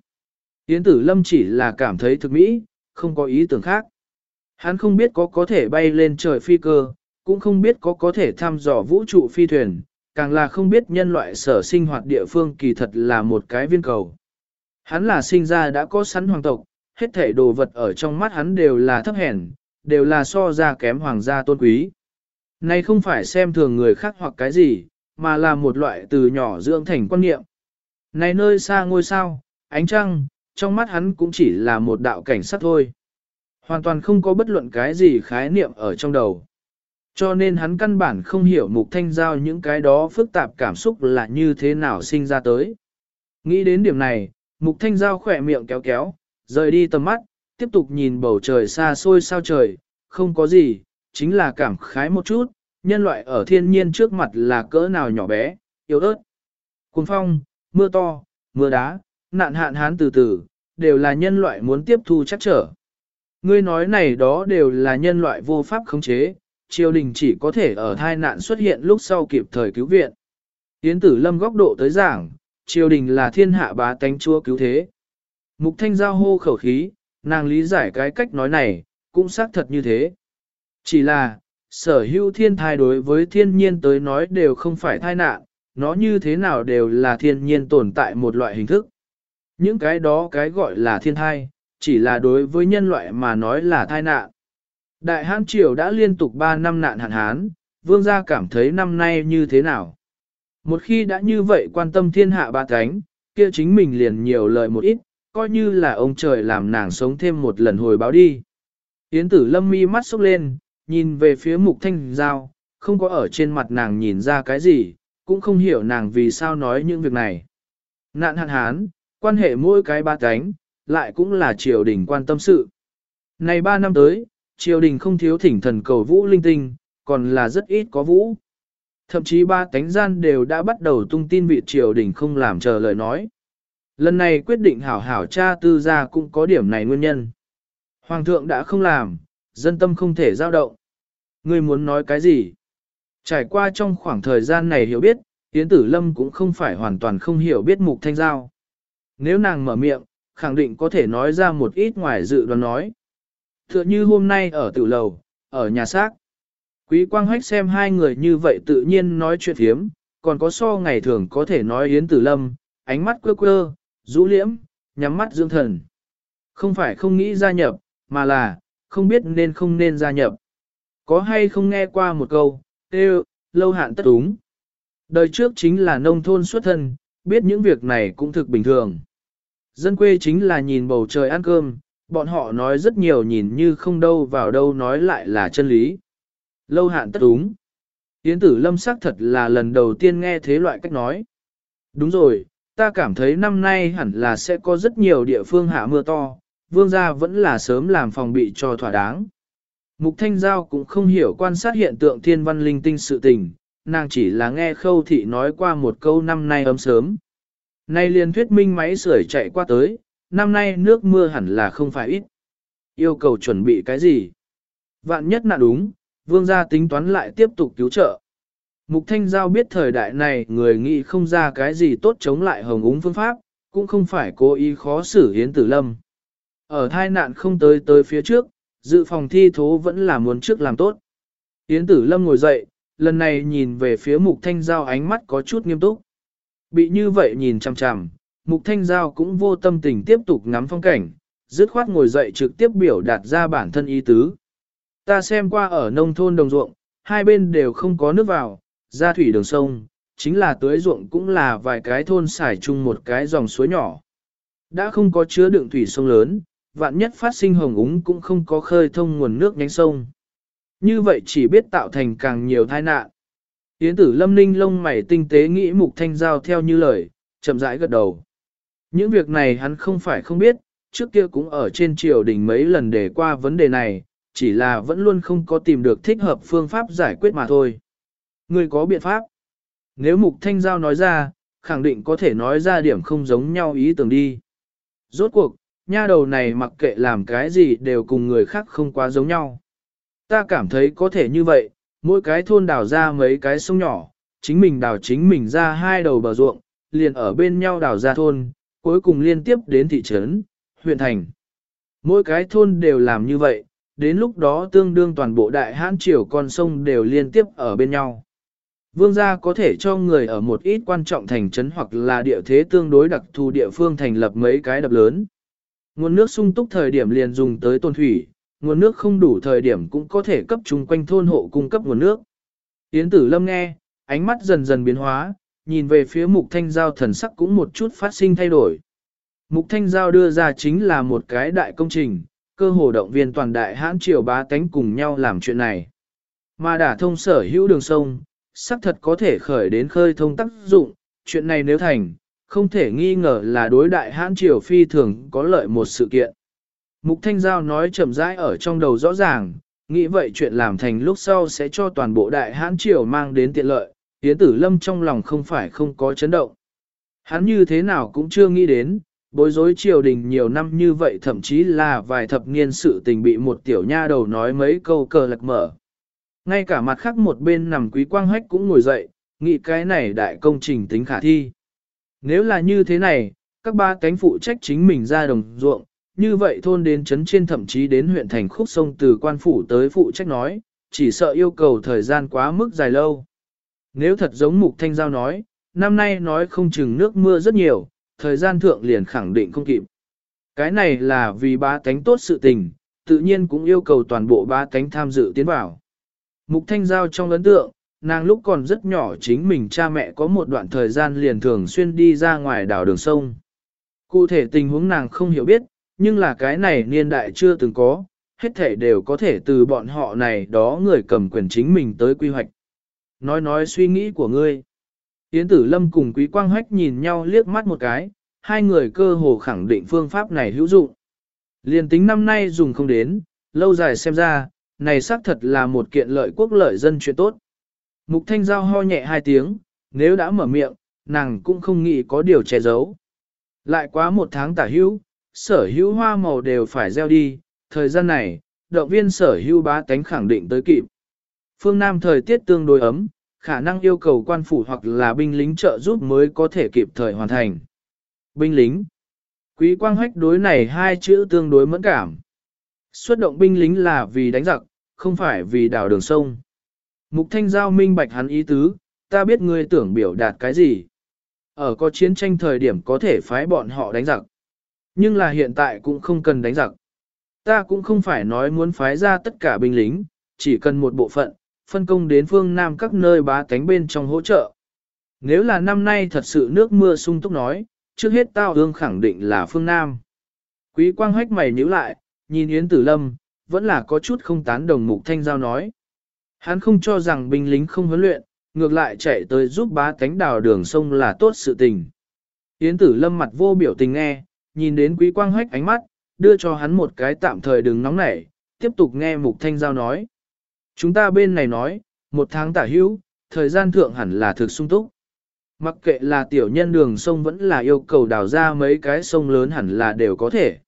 Yến tử lâm chỉ là cảm thấy thực mỹ, không có ý tưởng khác. Hắn không biết có có thể bay lên trời phi cơ, cũng không biết có có thể thăm dò vũ trụ phi thuyền, càng là không biết nhân loại sở sinh hoạt địa phương kỳ thật là một cái viên cầu. Hắn là sinh ra đã có sẵn hoàng tộc, hết thể đồ vật ở trong mắt hắn đều là thấp hèn, đều là so ra kém hoàng gia tôn quý. Này không phải xem thường người khác hoặc cái gì, mà là một loại từ nhỏ dưỡng thành quan niệm. Này nơi xa ngôi sao, ánh trăng, trong mắt hắn cũng chỉ là một đạo cảnh sát thôi. Hoàn toàn không có bất luận cái gì khái niệm ở trong đầu. Cho nên hắn căn bản không hiểu mục thanh giao những cái đó phức tạp cảm xúc là như thế nào sinh ra tới. Nghĩ đến điểm này, mục thanh giao khỏe miệng kéo kéo, rời đi tầm mắt, tiếp tục nhìn bầu trời xa xôi sao trời, không có gì, chính là cảm khái một chút, nhân loại ở thiên nhiên trước mặt là cỡ nào nhỏ bé, yếu ớt. Cuồng phong, mưa to, mưa đá, nạn hạn hán từ từ, đều là nhân loại muốn tiếp thu chắc trở. Ngươi nói này đó đều là nhân loại vô pháp khống chế, triều đình chỉ có thể ở thai nạn xuất hiện lúc sau kịp thời cứu viện. Yến tử lâm góc độ tới giảng, triều đình là thiên hạ bá tánh chúa cứu thế. Mục thanh giao hô khẩu khí, nàng lý giải cái cách nói này, cũng xác thật như thế. Chỉ là, sở hữu thiên thai đối với thiên nhiên tới nói đều không phải thai nạn, nó như thế nào đều là thiên nhiên tồn tại một loại hình thức. Những cái đó cái gọi là thiên thai, chỉ là đối với nhân loại mà nói là thai nạn. Đại hán triều đã liên tục 3 năm nạn hạn hán, vương gia cảm thấy năm nay như thế nào. Một khi đã như vậy quan tâm thiên hạ ba cánh, kia chính mình liền nhiều lời một ít, coi như là ông trời làm nàng sống thêm một lần hồi báo đi. Yến tử lâm mi mắt sốc lên, nhìn về phía mục thanh giao, không có ở trên mặt nàng nhìn ra cái gì, cũng không hiểu nàng vì sao nói những việc này. Nạn hạn hán, quan hệ mỗi cái ba cánh, lại cũng là triều đình quan tâm sự. Này ba năm tới, triều đình không thiếu thỉnh thần cầu vũ linh tinh, còn là rất ít có vũ. Thậm chí ba cánh gian đều đã bắt đầu tung tin vị triều đình không làm chờ lời nói. Lần này quyết định hảo hảo cha tư gia cũng có điểm này nguyên nhân. Hoàng thượng đã không làm, dân tâm không thể giao động. Ngươi muốn nói cái gì? Trải qua trong khoảng thời gian này hiểu biết, Yến Tử Lâm cũng không phải hoàn toàn không hiểu biết mục thanh giao. Nếu nàng mở miệng, khẳng định có thể nói ra một ít ngoài dự đoán nói. Tựa như hôm nay ở tử lầu, ở nhà xác. Quý quang hách xem hai người như vậy tự nhiên nói chuyện hiếm, còn có so ngày thường có thể nói Yến Tử Lâm, ánh mắt quơ quơ, rũ liễm, nhắm mắt dưỡng thần. Không phải không nghĩ gia nhập, mà là, không biết nên không nên gia nhập. Có hay không nghe qua một câu, tê lâu hạn tất đúng. Đời trước chính là nông thôn xuất thân, biết những việc này cũng thực bình thường. Dân quê chính là nhìn bầu trời ăn cơm, bọn họ nói rất nhiều nhìn như không đâu vào đâu nói lại là chân lý. Lâu hạn tất đúng. Yến tử lâm sắc thật là lần đầu tiên nghe thế loại cách nói. Đúng rồi, ta cảm thấy năm nay hẳn là sẽ có rất nhiều địa phương hạ mưa to, vương gia vẫn là sớm làm phòng bị cho thỏa đáng. Mục Thanh Giao cũng không hiểu quan sát hiện tượng thiên văn linh tinh sự tình, nàng chỉ là nghe khâu thị nói qua một câu năm nay ấm sớm. Nay liền thuyết minh máy sưởi chạy qua tới, năm nay nước mưa hẳn là không phải ít. Yêu cầu chuẩn bị cái gì? Vạn nhất nạn đúng, vương gia tính toán lại tiếp tục cứu trợ. Mục Thanh Giao biết thời đại này người nghĩ không ra cái gì tốt chống lại hồng úng phương pháp, cũng không phải cố ý khó xử hiến tử lâm. Ở thai nạn không tới tới phía trước, dự phòng thi thố vẫn là muốn trước làm tốt. Yến tử lâm ngồi dậy, lần này nhìn về phía mục thanh giao ánh mắt có chút nghiêm túc. Bị như vậy nhìn chằm chằm, mục thanh giao cũng vô tâm tình tiếp tục ngắm phong cảnh, dứt khoát ngồi dậy trực tiếp biểu đạt ra bản thân ý tứ. Ta xem qua ở nông thôn đồng ruộng, hai bên đều không có nước vào, ra thủy đường sông, chính là tưới ruộng cũng là vài cái thôn xài chung một cái dòng suối nhỏ. Đã không có chứa đựng thủy sông lớn, vạn nhất phát sinh hồng úng cũng không có khơi thông nguồn nước nhánh sông. Như vậy chỉ biết tạo thành càng nhiều tai nạn. Yến tử lâm ninh lông mày tinh tế nghĩ mục thanh giao theo như lời, chậm rãi gật đầu. Những việc này hắn không phải không biết, trước kia cũng ở trên triều đình mấy lần để qua vấn đề này, chỉ là vẫn luôn không có tìm được thích hợp phương pháp giải quyết mà thôi. Người có biện pháp. Nếu mục thanh giao nói ra, khẳng định có thể nói ra điểm không giống nhau ý tưởng đi. Rốt cuộc, nha đầu này mặc kệ làm cái gì đều cùng người khác không quá giống nhau. Ta cảm thấy có thể như vậy, mỗi cái thôn đào ra mấy cái sông nhỏ, chính mình đào chính mình ra hai đầu bờ ruộng, liền ở bên nhau đào ra thôn, cuối cùng liên tiếp đến thị trấn, huyện thành. Mỗi cái thôn đều làm như vậy, đến lúc đó tương đương toàn bộ đại hãn triều con sông đều liên tiếp ở bên nhau. Vương gia có thể cho người ở một ít quan trọng thành trấn hoặc là địa thế tương đối đặc thù địa phương thành lập mấy cái đập lớn. Nguồn nước sung túc thời điểm liền dùng tới tôn thủy, nguồn nước không đủ thời điểm cũng có thể cấp chung quanh thôn hộ cung cấp nguồn nước. Yến tử lâm nghe, ánh mắt dần dần biến hóa, nhìn về phía mục thanh giao thần sắc cũng một chút phát sinh thay đổi. Mục thanh giao đưa ra chính là một cái đại công trình, cơ hồ động viên toàn đại hãn triều bá tánh cùng nhau làm chuyện này. Mà đã thông sở hữu đường sông, xác thật có thể khởi đến khơi thông tác dụng, chuyện này nếu thành, không thể nghi ngờ là đối đại hãn triều phi thường có lợi một sự kiện. Mục Thanh Giao nói chậm rãi ở trong đầu rõ ràng, nghĩ vậy chuyện làm thành lúc sau sẽ cho toàn bộ đại hãn triều mang đến tiện lợi, Yến Tử Lâm trong lòng không phải không có chấn động. Hắn như thế nào cũng chưa nghĩ đến, bối rối triều đình nhiều năm như vậy thậm chí là vài thập niên sự tình bị một tiểu nha đầu nói mấy câu cờ lật mở. Ngay cả mặt khác một bên nằm quý quang hách cũng ngồi dậy, nghĩ cái này đại công trình tính khả thi. Nếu là như thế này, các ba cánh phụ trách chính mình ra đồng ruộng, như vậy thôn đến chấn trên thậm chí đến huyện thành khúc sông từ quan phủ tới phụ trách nói, chỉ sợ yêu cầu thời gian quá mức dài lâu. Nếu thật giống mục thanh giao nói, năm nay nói không chừng nước mưa rất nhiều, thời gian thượng liền khẳng định không kịp. Cái này là vì ba cánh tốt sự tình, tự nhiên cũng yêu cầu toàn bộ ba cánh tham dự tiến vào. Mục thanh giao trong ấn tượng, nàng lúc còn rất nhỏ chính mình cha mẹ có một đoạn thời gian liền thường xuyên đi ra ngoài đảo đường sông. Cụ thể tình huống nàng không hiểu biết, nhưng là cái này niên đại chưa từng có, hết thể đều có thể từ bọn họ này đó người cầm quyền chính mình tới quy hoạch. Nói nói suy nghĩ của ngươi. Yến Tử Lâm cùng Quý Quang Hách nhìn nhau liếc mắt một cái, hai người cơ hồ khẳng định phương pháp này hữu dụng. Liên tính năm nay dùng không đến, lâu dài xem ra, này xác thật là một kiện lợi quốc lợi dân chuyện tốt. Mục Thanh Giao ho nhẹ hai tiếng, nếu đã mở miệng, nàng cũng không nghĩ có điều che giấu. Lại quá một tháng tả hữu, sở hữu hoa màu đều phải gieo đi, thời gian này, động viên sở hữu bá tánh khẳng định tới kịp. Phương Nam thời tiết tương đối ấm, khả năng yêu cầu quan phủ hoặc là binh lính trợ giúp mới có thể kịp thời hoàn thành. Binh lính Quý quang hách đối này hai chữ tương đối mẫn cảm. Xuất động binh lính là vì đánh giặc, không phải vì đào đường sông. Mục thanh giao minh bạch hắn ý tứ, ta biết ngươi tưởng biểu đạt cái gì. Ở có chiến tranh thời điểm có thể phái bọn họ đánh giặc. Nhưng là hiện tại cũng không cần đánh giặc. Ta cũng không phải nói muốn phái ra tất cả binh lính, chỉ cần một bộ phận, phân công đến phương Nam các nơi bá cánh bên trong hỗ trợ. Nếu là năm nay thật sự nước mưa sung túc nói, trước hết tao ương khẳng định là phương Nam. Quý quang hách mày nhíu lại, nhìn Yến Tử Lâm, vẫn là có chút không tán đồng mục thanh giao nói. Hắn không cho rằng binh lính không huấn luyện, ngược lại chạy tới giúp bá tánh đào đường sông là tốt sự tình. Yến Tử Lâm mặt vô biểu tình nghe, nhìn đến quý quang hách ánh mắt, đưa cho hắn một cái tạm thời đừng nóng nảy, tiếp tục nghe mục thanh giao nói. Chúng ta bên này nói, một tháng tả hữu, thời gian thượng hẳn là thực sung túc. Mặc kệ là tiểu nhân đường sông vẫn là yêu cầu đào ra mấy cái sông lớn hẳn là đều có thể.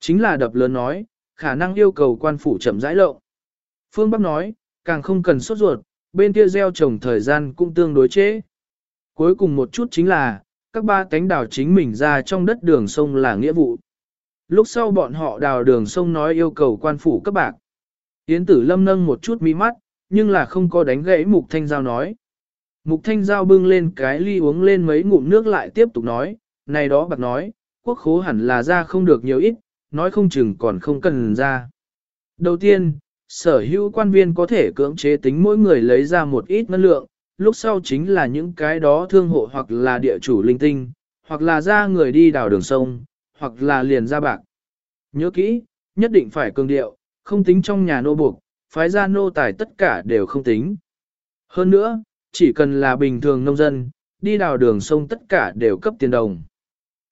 Chính là đập lớn nói, khả năng yêu cầu quan phủ chậm rãi lộ. Phương Bắc nói, càng không cần sốt ruột, bên kia gieo trồng thời gian cũng tương đối chế. Cuối cùng một chút chính là, các ba cánh đào chính mình ra trong đất đường sông là nghĩa vụ. Lúc sau bọn họ đào đường sông nói yêu cầu quan phủ các bạc. Yến tử lâm nâng một chút mi mắt, nhưng là không có đánh gãy mục thanh giao nói. Mục thanh giao bưng lên cái ly uống lên mấy ngụm nước lại tiếp tục nói, này đó bạc nói, quốc khố hẳn là ra không được nhiều ít, nói không chừng còn không cần ra. Đầu tiên, sở hữu quan viên có thể cưỡng chế tính mỗi người lấy ra một ít ngân lượng, lúc sau chính là những cái đó thương hộ hoặc là địa chủ linh tinh, hoặc là ra người đi đào đường sông, hoặc là liền ra bạc. Nhớ kỹ, nhất định phải cường điệu, không tính trong nhà nô buộc, phái ra nô tài tất cả đều không tính. Hơn nữa, chỉ cần là bình thường nông dân, đi đào đường sông tất cả đều cấp tiền đồng.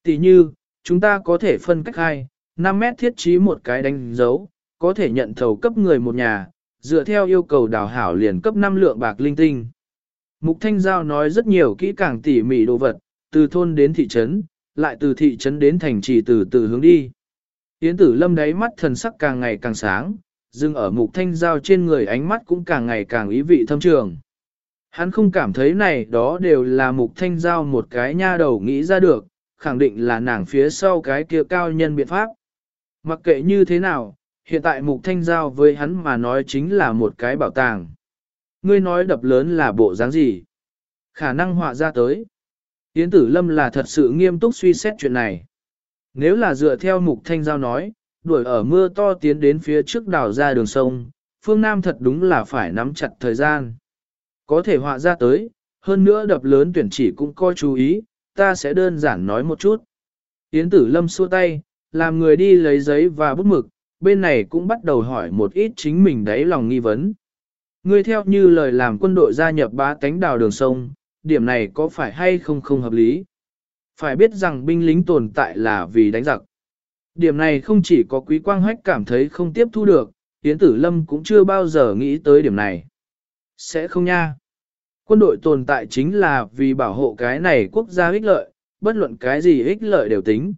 Tỷ như, chúng ta có thể phân cách hai, 5 mét thiết trí một cái đánh dấu, có thể nhận thầu cấp người một nhà, dựa theo yêu cầu đào hảo liền cấp 5 lượng bạc linh tinh. Mục Thanh Giao nói rất nhiều kỹ càng tỉ mỉ đồ vật, từ thôn đến thị trấn, lại từ thị trấn đến thành trì từ từ hướng đi. Yến tử lâm đáy mắt thần sắc càng ngày càng sáng, dừng ở mục thanh giao trên người ánh mắt cũng càng ngày càng ý vị thâm trường. Hắn không cảm thấy này đó đều là mục thanh giao một cái nha đầu nghĩ ra được, khẳng định là nàng phía sau cái kia cao nhân biện pháp. Mặc kệ như thế nào, hiện tại mục thanh giao với hắn mà nói chính là một cái bảo tàng. Ngươi nói đập lớn là bộ dáng gì? Khả năng họa ra tới. Yến tử lâm là thật sự nghiêm túc suy xét chuyện này. Nếu là dựa theo mục thanh giao nói, đuổi ở mưa to tiến đến phía trước đảo ra đường sông, phương Nam thật đúng là phải nắm chặt thời gian. Có thể họa ra tới, hơn nữa đập lớn tuyển chỉ cũng coi chú ý, ta sẽ đơn giản nói một chút. Yến tử lâm xua tay, làm người đi lấy giấy và bút mực, bên này cũng bắt đầu hỏi một ít chính mình đáy lòng nghi vấn. Ngươi theo như lời làm quân đội gia nhập bá tánh đào đường sông, điểm này có phải hay không không hợp lý? Phải biết rằng binh lính tồn tại là vì đánh giặc. Điểm này không chỉ có quý quang hách cảm thấy không tiếp thu được, Yến Tử Lâm cũng chưa bao giờ nghĩ tới điểm này. Sẽ không nha. Quân đội tồn tại chính là vì bảo hộ cái này quốc gia ích lợi, bất luận cái gì ích lợi đều tính.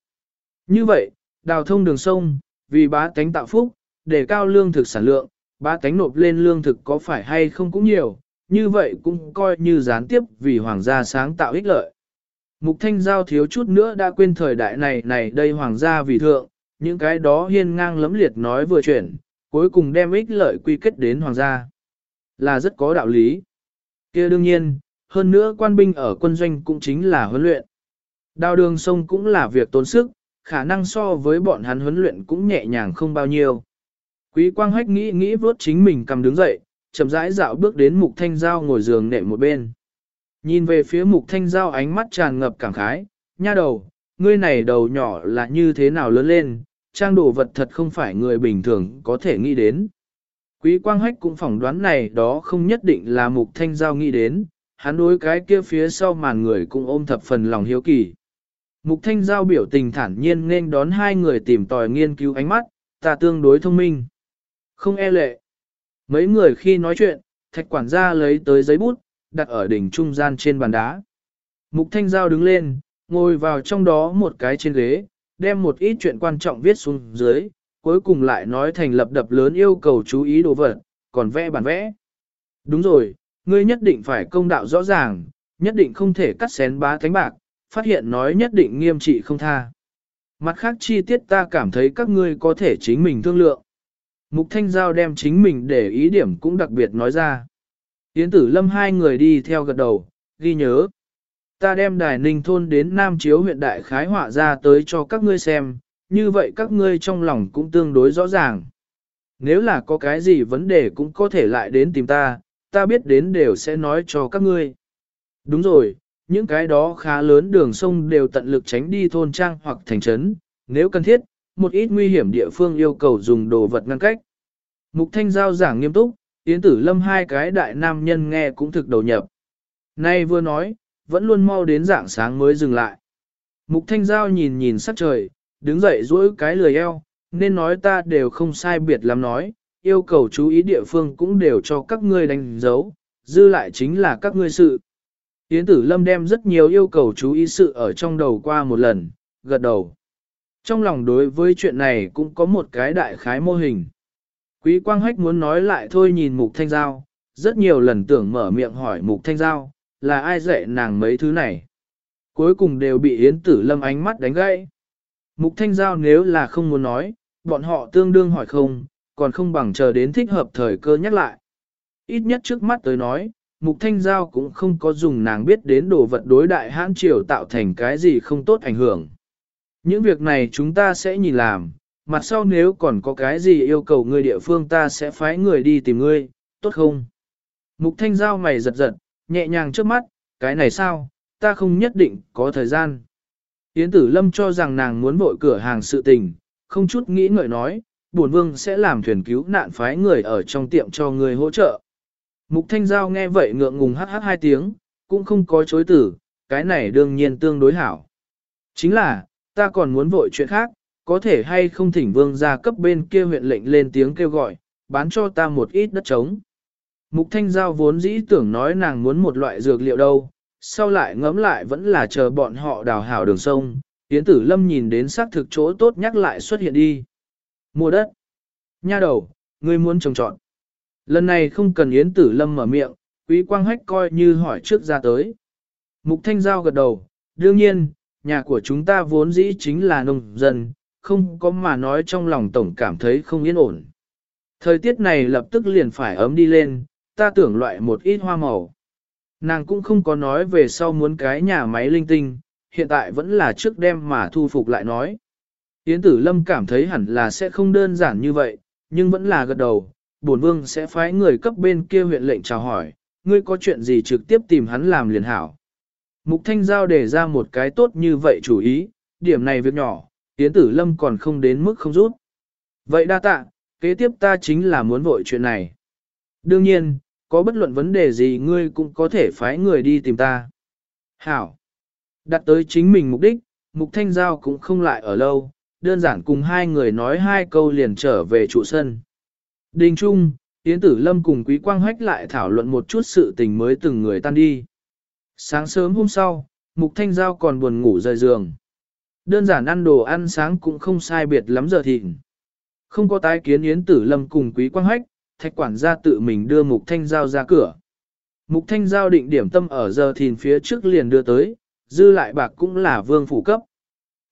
Như vậy, đào thông đường sông, vì bá tánh tạo phúc, để cao lương thực sản lượng, bá tánh nộp lên lương thực có phải hay không cũng nhiều, như vậy cũng coi như gián tiếp vì hoàng gia sáng tạo ích lợi. Mục Thanh Giao thiếu chút nữa đã quên thời đại này này đây hoàng gia vì thượng, những cái đó hiên ngang lấm liệt nói vừa chuyển, cuối cùng đem ích lợi quy kết đến hoàng gia. Là rất có đạo lý. kia đương nhiên, hơn nữa quan binh ở quân doanh cũng chính là huấn luyện. Đào đường sông cũng là việc tốn sức, khả năng so với bọn hắn huấn luyện cũng nhẹ nhàng không bao nhiêu. Quý quang hách nghĩ nghĩ vớt chính mình cầm đứng dậy, chậm rãi dạo bước đến mục thanh giao ngồi giường nệm một bên. Nhìn về phía mục thanh giao ánh mắt tràn ngập cảm khái, nha đầu, ngươi này đầu nhỏ là như thế nào lớn lên, trang đồ vật thật không phải người bình thường có thể nghĩ đến. Quý quang hách cũng phỏng đoán này đó không nhất định là mục thanh giao nghĩ đến, hắn đối cái kia phía sau màn người cũng ôm thập phần lòng hiếu kỳ. Mục thanh giao biểu tình thản nhiên nên đón hai người tìm tòi nghiên cứu ánh mắt, ta tương đối thông minh. Không e lệ. Mấy người khi nói chuyện, thạch quản gia lấy tới giấy bút, đặt ở đỉnh trung gian trên bàn đá. Mục thanh giao đứng lên, ngồi vào trong đó một cái trên ghế, đem một ít chuyện quan trọng viết xuống dưới, cuối cùng lại nói thành lập đập lớn yêu cầu chú ý đồ vật, còn vẽ bản vẽ. Đúng rồi, ngươi nhất định phải công đạo rõ ràng, nhất định không thể cắt xén bá thánh bạc, phát hiện nói nhất định nghiêm trị không tha. Mặt khác chi tiết ta cảm thấy các ngươi có thể chính mình thương lượng. Mục Thanh Giao đem chính mình để ý điểm cũng đặc biệt nói ra. Yến tử lâm hai người đi theo gật đầu, ghi nhớ. Ta đem đài ninh thôn đến Nam Chiếu huyện Đại Khái họa ra tới cho các ngươi xem, như vậy các ngươi trong lòng cũng tương đối rõ ràng. Nếu là có cái gì vấn đề cũng có thể lại đến tìm ta, ta biết đến đều sẽ nói cho các ngươi. Đúng rồi, những cái đó khá lớn đường sông đều tận lực tránh đi thôn trang hoặc thành trấn, nếu cần thiết, một ít nguy hiểm địa phương yêu cầu dùng đồ vật ngăn cách. Mục Thanh Giao giảng nghiêm túc, Yến Tử Lâm hai cái đại nam nhân nghe cũng thực đầu nhập. Nay vừa nói, vẫn luôn mau đến dạng sáng mới dừng lại. Mục Thanh Giao nhìn nhìn sắc trời, đứng dậy duỗi cái lười eo, nên nói ta đều không sai biệt lắm nói, yêu cầu chú ý địa phương cũng đều cho các ngươi đánh dấu, dư lại chính là các ngươi sự. Yến Tử Lâm đem rất nhiều yêu cầu chú ý sự ở trong đầu qua một lần, gật đầu. Trong lòng đối với chuyện này cũng có một cái đại khái mô hình. Quý Quang Hách muốn nói lại thôi nhìn Mục Thanh Giao, rất nhiều lần tưởng mở miệng hỏi Mục Thanh Giao, là ai dạy nàng mấy thứ này. Cuối cùng đều bị Yến Tử Lâm ánh mắt đánh gãy. Mục Thanh Giao nếu là không muốn nói, bọn họ tương đương hỏi không, còn không bằng chờ đến thích hợp thời cơ nhắc lại. Ít nhất trước mắt tới nói, Mục Thanh Giao cũng không có dùng nàng biết đến đồ vật đối đại hãn triều tạo thành cái gì không tốt ảnh hưởng. Những việc này chúng ta sẽ nhìn làm, mặt sau nếu còn có cái gì yêu cầu người địa phương ta sẽ phái người đi tìm ngươi, tốt không? Mục Thanh Giao mày giật giật, nhẹ nhàng trước mắt, cái này sao, ta không nhất định có thời gian. Yến Tử Lâm cho rằng nàng muốn vội cửa hàng sự tình, không chút nghĩ ngợi nói, bổn vương sẽ làm thuyền cứu nạn phái người ở trong tiệm cho người hỗ trợ. Mục Thanh Giao nghe vậy ngượng ngùng hát hát hai tiếng, cũng không có chối tử, cái này đương nhiên tương đối hảo. Chính là, ta còn muốn vội chuyện khác, có thể hay không thỉnh vương ra cấp bên kia huyện lệnh lên tiếng kêu gọi, bán cho ta một ít đất trống. Mục Thanh Giao vốn dĩ tưởng nói nàng muốn một loại dược liệu đâu, sau lại ngẫm lại vẫn là chờ bọn họ đào hảo đường sông, Yến Tử Lâm nhìn đến xác thực chỗ tốt nhắc lại xuất hiện đi. Mua đất. Nha đầu, ngươi muốn trồng trọn. Lần này không cần Yến Tử Lâm mở miệng, Quý Quang Hách coi như hỏi trước ra tới. Mục Thanh Giao gật đầu, đương nhiên, nhà của chúng ta vốn dĩ chính là nông dân, không có mà nói trong lòng tổng cảm thấy không yên ổn. Thời tiết này lập tức liền phải ấm đi lên, ta tưởng loại một ít hoa màu. Nàng cũng không có nói về sau muốn cái nhà máy linh tinh, hiện tại vẫn là trước đêm mà thu phục lại nói. Yến tử lâm cảm thấy hẳn là sẽ không đơn giản như vậy, nhưng vẫn là gật đầu, bổn vương sẽ phái người cấp bên kia huyện lệnh chào hỏi, ngươi có chuyện gì trực tiếp tìm hắn làm liền hảo. Mục Thanh Giao đề ra một cái tốt như vậy chủ ý, điểm này việc nhỏ, Yến Tử Lâm còn không đến mức không rút. Vậy đa tạ, kế tiếp ta chính là muốn vội chuyện này. Đương nhiên, có bất luận vấn đề gì ngươi cũng có thể phái người đi tìm ta. Hảo. Đặt tới chính mình mục đích, Mục Thanh Giao cũng không lại ở lâu, đơn giản cùng hai người nói hai câu liền trở về trụ sân. Đình Trung, Yến Tử Lâm cùng Quý Quang Hách lại thảo luận một chút sự tình mới từng người tan đi. Sáng sớm hôm sau, Mục Thanh Giao còn buồn ngủ rời giường. Đơn giản ăn đồ ăn sáng cũng không sai biệt lắm giờ thịnh. Không có tái kiến Yến Tử Lâm cùng Quý Quang Hách, thạch quản gia tự mình đưa Mục Thanh Giao ra cửa. Mục Thanh Giao định điểm tâm ở giờ thìn phía trước liền đưa tới, dư lại bạc cũng là vương phủ cấp.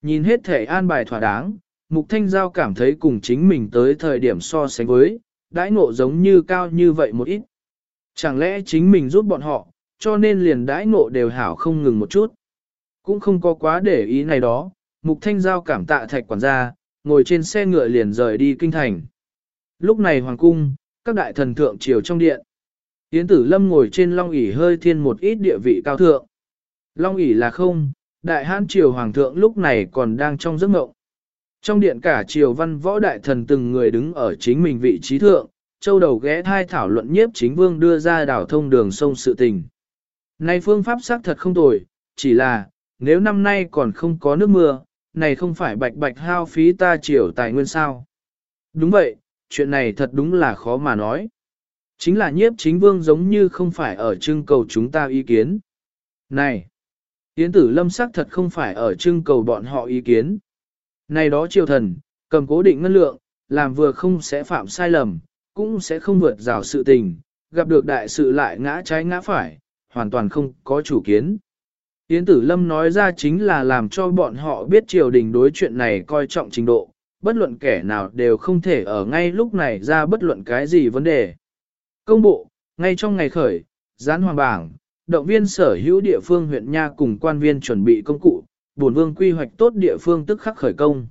Nhìn hết thể an bài thỏa đáng, Mục Thanh Giao cảm thấy cùng chính mình tới thời điểm so sánh với, đãi ngộ giống như cao như vậy một ít. Chẳng lẽ chính mình giúp bọn họ, cho nên liền đãi ngộ đều hảo không ngừng một chút. Cũng không có quá để ý này đó, Mục Thanh Giao cảm tạ thạch quản gia, ngồi trên xe ngựa liền rời đi kinh thành. Lúc này hoàng cung, các đại thần thượng triều trong điện. Yến tử lâm ngồi trên long ỷ hơi thiên một ít địa vị cao thượng. Long ỷ là không, đại hán triều hoàng thượng lúc này còn đang trong giấc mộng. Trong điện cả triều văn võ đại thần từng người đứng ở chính mình vị trí thượng, châu đầu ghé thai thảo luận nhiếp chính vương đưa ra đảo thông đường sông sự tình. Này phương pháp xác thật không tồi, chỉ là, nếu năm nay còn không có nước mưa, này không phải bạch bạch hao phí ta triều tài nguyên sao. Đúng vậy, chuyện này thật đúng là khó mà nói. Chính là nhiếp chính vương giống như không phải ở trưng cầu chúng ta ý kiến. Này, Yến tử lâm sắc thật không phải ở trưng cầu bọn họ ý kiến. Này đó triều thần, cầm cố định ngân lượng, làm vừa không sẽ phạm sai lầm, cũng sẽ không vượt rào sự tình, gặp được đại sự lại ngã trái ngã phải, hoàn toàn không có chủ kiến. Yến tử lâm nói ra chính là làm cho bọn họ biết triều đình đối chuyện này coi trọng trình độ, bất luận kẻ nào đều không thể ở ngay lúc này ra bất luận cái gì vấn đề. Công bộ, ngay trong ngày khởi, gián hoàng bảng, động viên sở hữu địa phương huyện nha cùng quan viên chuẩn bị công cụ, bổn vương quy hoạch tốt địa phương tức khắc khởi công.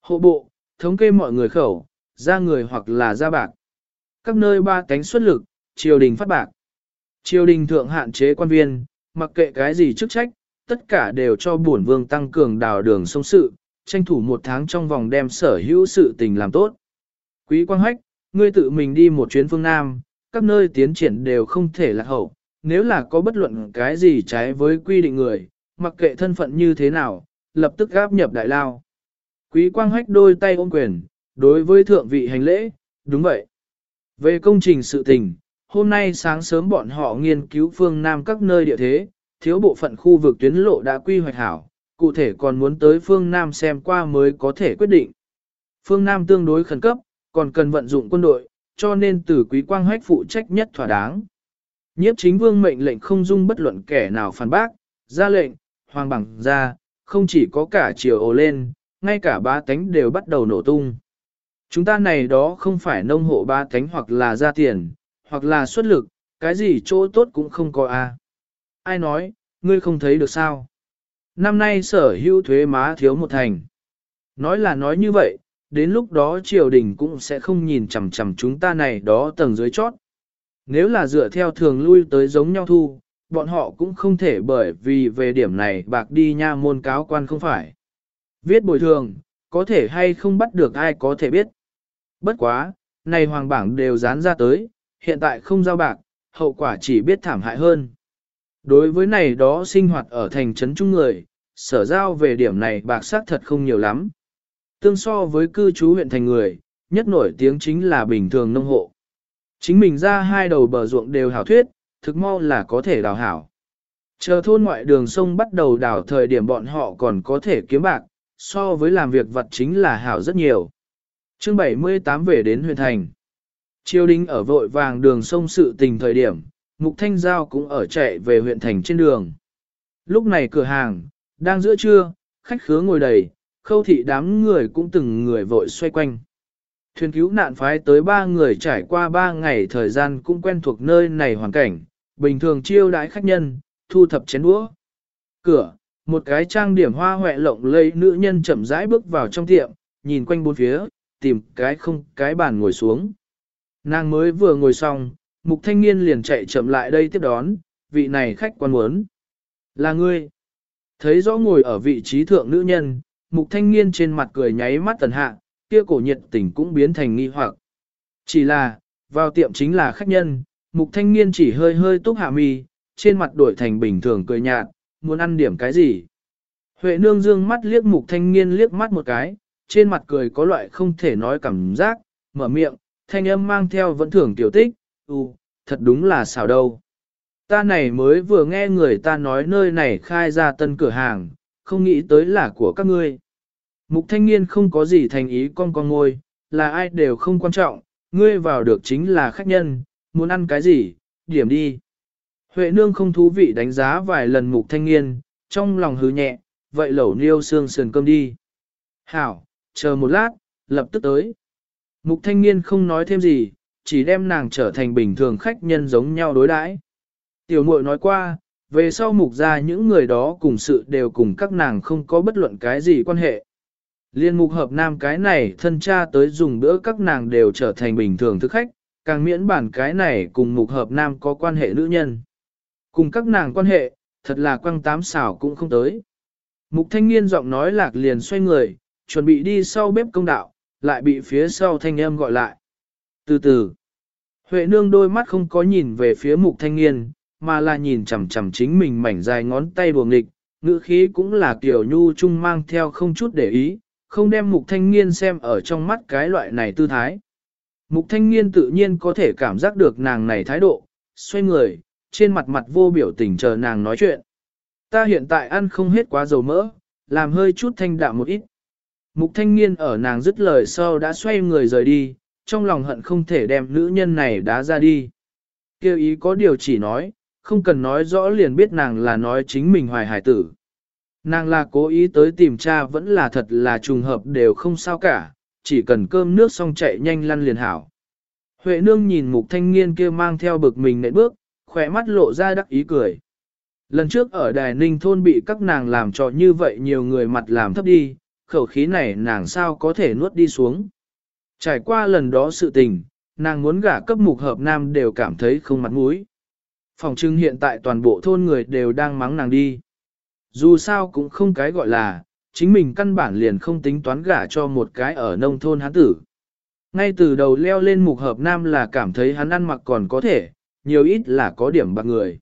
Hộ bộ, thống kê mọi người khẩu, ra người hoặc là ra bạc. Các nơi ba cánh xuất lực, triều đình phát bạc. Triều đình thượng hạn chế quan viên, mặc kệ cái gì chức trách, tất cả đều cho bổn vương tăng cường đào đường sông sự, tranh thủ một tháng trong vòng đem sở hữu sự tình làm tốt. Quý Quang Hách, ngươi tự mình đi một chuyến phương Nam, các nơi tiến triển đều không thể lạc hậu, nếu là có bất luận cái gì trái với quy định người, mặc kệ thân phận như thế nào, lập tức gáp nhập đại lao. Quý Quang Hách đôi tay ôm quyền, đối với thượng vị hành lễ, đúng vậy. Về công trình sự tình, hôm nay sáng sớm bọn họ nghiên cứu phương Nam các nơi địa thế, thiếu bộ phận khu vực tuyến lộ đã quy hoạch hảo, cụ thể còn muốn tới phương Nam xem qua mới có thể quyết định. Phương Nam tương đối khẩn cấp, còn cần vận dụng quân đội, cho nên từ quý quang hách phụ trách nhất thỏa đáng. Nhiếp chính vương mệnh lệnh không dung bất luận kẻ nào phản bác, ra lệnh, hoàng bằng ra, không chỉ có cả chiều ồ lên, ngay cả ba tánh đều bắt đầu nổ tung. Chúng ta này đó không phải nông hộ ba tánh hoặc là ra tiền, hoặc là xuất lực, cái gì chỗ tốt cũng không có a. Ai nói, ngươi không thấy được sao? Năm nay sở hữu thuế má thiếu một thành. Nói là nói như vậy, đến lúc đó triều đình cũng sẽ không nhìn chằm chằm chúng ta này đó tầng dưới chót. Nếu là dựa theo thường lui tới giống nhau thu, bọn họ cũng không thể bởi vì về điểm này bạc đi nha môn cáo quan không phải. Viết bồi thường, có thể hay không bắt được ai có thể biết. Bất quá, này hoàng bảng đều dán ra tới, hiện tại không giao bạc, hậu quả chỉ biết thảm hại hơn. Đối với này đó sinh hoạt ở thành trấn trung người, sở giao về điểm này bạc sát thật không nhiều lắm. Tương so với cư trú huyện thành người, nhất nổi tiếng chính là bình thường nông hộ. Chính mình ra hai đầu bờ ruộng đều hảo thuyết, thực mau là có thể đào hảo. Chờ thôn ngoại đường sông bắt đầu đào thời điểm bọn họ còn có thể kiếm bạc, so với làm việc vật chính là hảo rất nhiều. chương 78 về đến huyện thành. Triều đình ở vội vàng đường sông sự tình thời điểm, Mục Thanh Giao cũng ở chạy về huyện thành trên đường. Lúc này cửa hàng, đang giữa trưa, khách khứa ngồi đầy, khâu thị đám người cũng từng người vội xoay quanh. Thuyền cứu nạn phái tới ba người trải qua ba ngày thời gian cũng quen thuộc nơi này hoàn cảnh, bình thường chiêu đãi khách nhân, thu thập chén đũa. Cửa, một cái trang điểm hoa hoẹ lộng lây nữ nhân chậm rãi bước vào trong tiệm, nhìn quanh bốn phía, tìm cái không cái bàn ngồi xuống. Nàng mới vừa ngồi xong, mục thanh niên liền chạy chậm lại đây tiếp đón, vị này khách quan muốn. Là ngươi. Thấy rõ ngồi ở vị trí thượng nữ nhân, mục thanh niên trên mặt cười nháy mắt tần hạ, kia cổ nhiệt tình cũng biến thành nghi hoặc. Chỉ là, vào tiệm chính là khách nhân, mục thanh niên chỉ hơi hơi túc hạ mi, trên mặt đổi thành bình thường cười nhạt, muốn ăn điểm cái gì. Huệ nương dương mắt liếc mục thanh niên liếc mắt một cái, trên mặt cười có loại không thể nói cảm giác, mở miệng, thanh âm mang theo vẫn thưởng tiểu tích, ừ, thật đúng là xảo đâu. Ta này mới vừa nghe người ta nói nơi này khai ra tân cửa hàng, không nghĩ tới là của các ngươi. Mục thanh niên không có gì thành ý con con ngôi, là ai đều không quan trọng, ngươi vào được chính là khách nhân, muốn ăn cái gì, điểm đi. Huệ nương không thú vị đánh giá vài lần mục thanh niên, trong lòng hứ nhẹ, vậy lẩu niêu xương sườn cơm đi. Hảo, chờ một lát, lập tức tới. Mục thanh niên không nói thêm gì, chỉ đem nàng trở thành bình thường khách nhân giống nhau đối đãi. Tiểu muội nói qua, về sau mục ra những người đó cùng sự đều cùng các nàng không có bất luận cái gì quan hệ. Liên mục hợp nam cái này thân cha tới dùng bữa các nàng đều trở thành bình thường thức khách, càng miễn bản cái này cùng mục hợp nam có quan hệ nữ nhân. Cùng các nàng quan hệ, thật là quăng tám xảo cũng không tới. Mục thanh niên giọng nói lạc liền xoay người, chuẩn bị đi sau bếp công đạo, lại bị phía sau thanh âm gọi lại. Từ từ, Huệ nương đôi mắt không có nhìn về phía mục thanh niên, mà là nhìn chằm chằm chính mình mảnh dài ngón tay buồng nghịch, ngữ khí cũng là tiểu nhu trung mang theo không chút để ý, không đem mục thanh niên xem ở trong mắt cái loại này tư thái. Mục thanh niên tự nhiên có thể cảm giác được nàng này thái độ, xoay người, trên mặt mặt vô biểu tình chờ nàng nói chuyện. Ta hiện tại ăn không hết quá dầu mỡ, làm hơi chút thanh đạm một ít. Mục thanh niên ở nàng dứt lời sau đã xoay người rời đi, trong lòng hận không thể đem nữ nhân này đá ra đi. Kêu ý có điều chỉ nói, không cần nói rõ liền biết nàng là nói chính mình hoài hải tử. Nàng là cố ý tới tìm cha vẫn là thật là trùng hợp đều không sao cả, chỉ cần cơm nước xong chạy nhanh lăn liền hảo. Huệ nương nhìn mục thanh niên kia mang theo bực mình nệ bước, khỏe mắt lộ ra đắc ý cười. Lần trước ở đài ninh thôn bị các nàng làm cho như vậy nhiều người mặt làm thấp đi, khẩu khí này nàng sao có thể nuốt đi xuống. Trải qua lần đó sự tình, nàng muốn gả cấp mục hợp nam đều cảm thấy không mặt mũi. Phòng trưng hiện tại toàn bộ thôn người đều đang mắng nàng đi. Dù sao cũng không cái gọi là, chính mình căn bản liền không tính toán gả cho một cái ở nông thôn hán tử. Ngay từ đầu leo lên mục hợp nam là cảm thấy hắn ăn mặc còn có thể, nhiều ít là có điểm bạc người.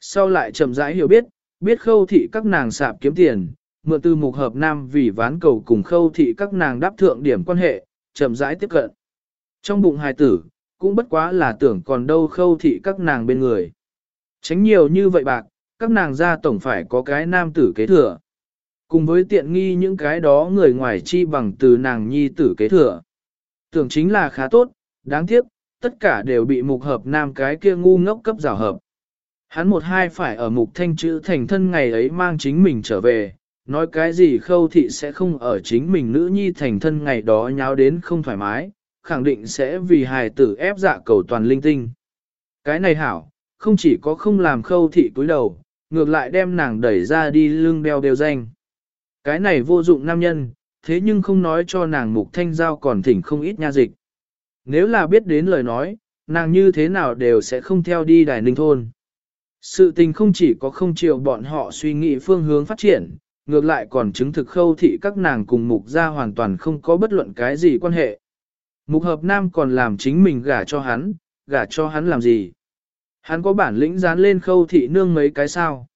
Sau lại chậm rãi hiểu biết, biết khâu thị các nàng sạp kiếm tiền, mượn từ mục hợp nam vì ván cầu cùng khâu thị các nàng đáp thượng điểm quan hệ, chậm rãi tiếp cận. Trong bụng hài tử, cũng bất quá là tưởng còn đâu khâu thị các nàng bên người. Tránh nhiều như vậy bạc, các nàng ra tổng phải có cái nam tử kế thừa. Cùng với tiện nghi những cái đó người ngoài chi bằng từ nàng nhi tử kế thừa. Tưởng chính là khá tốt, đáng tiếc, tất cả đều bị mục hợp nam cái kia ngu ngốc cấp rào hợp. Hắn một hai phải ở mục thanh chữ thành thân ngày ấy mang chính mình trở về, nói cái gì khâu thị sẽ không ở chính mình nữ nhi thành thân ngày đó nháo đến không thoải mái, khẳng định sẽ vì hài tử ép dạ cầu toàn linh tinh. Cái này hảo, không chỉ có không làm khâu thị cúi đầu, ngược lại đem nàng đẩy ra đi lưng đeo đều danh. Cái này vô dụng nam nhân, thế nhưng không nói cho nàng mục thanh giao còn thỉnh không ít nha dịch. Nếu là biết đến lời nói, nàng như thế nào đều sẽ không theo đi đài ninh thôn. Sự tình không chỉ có không chịu bọn họ suy nghĩ phương hướng phát triển, ngược lại còn chứng thực khâu thị các nàng cùng mục ra hoàn toàn không có bất luận cái gì quan hệ. Mục hợp nam còn làm chính mình gả cho hắn, gả cho hắn làm gì? Hắn có bản lĩnh dán lên khâu thị nương mấy cái sao?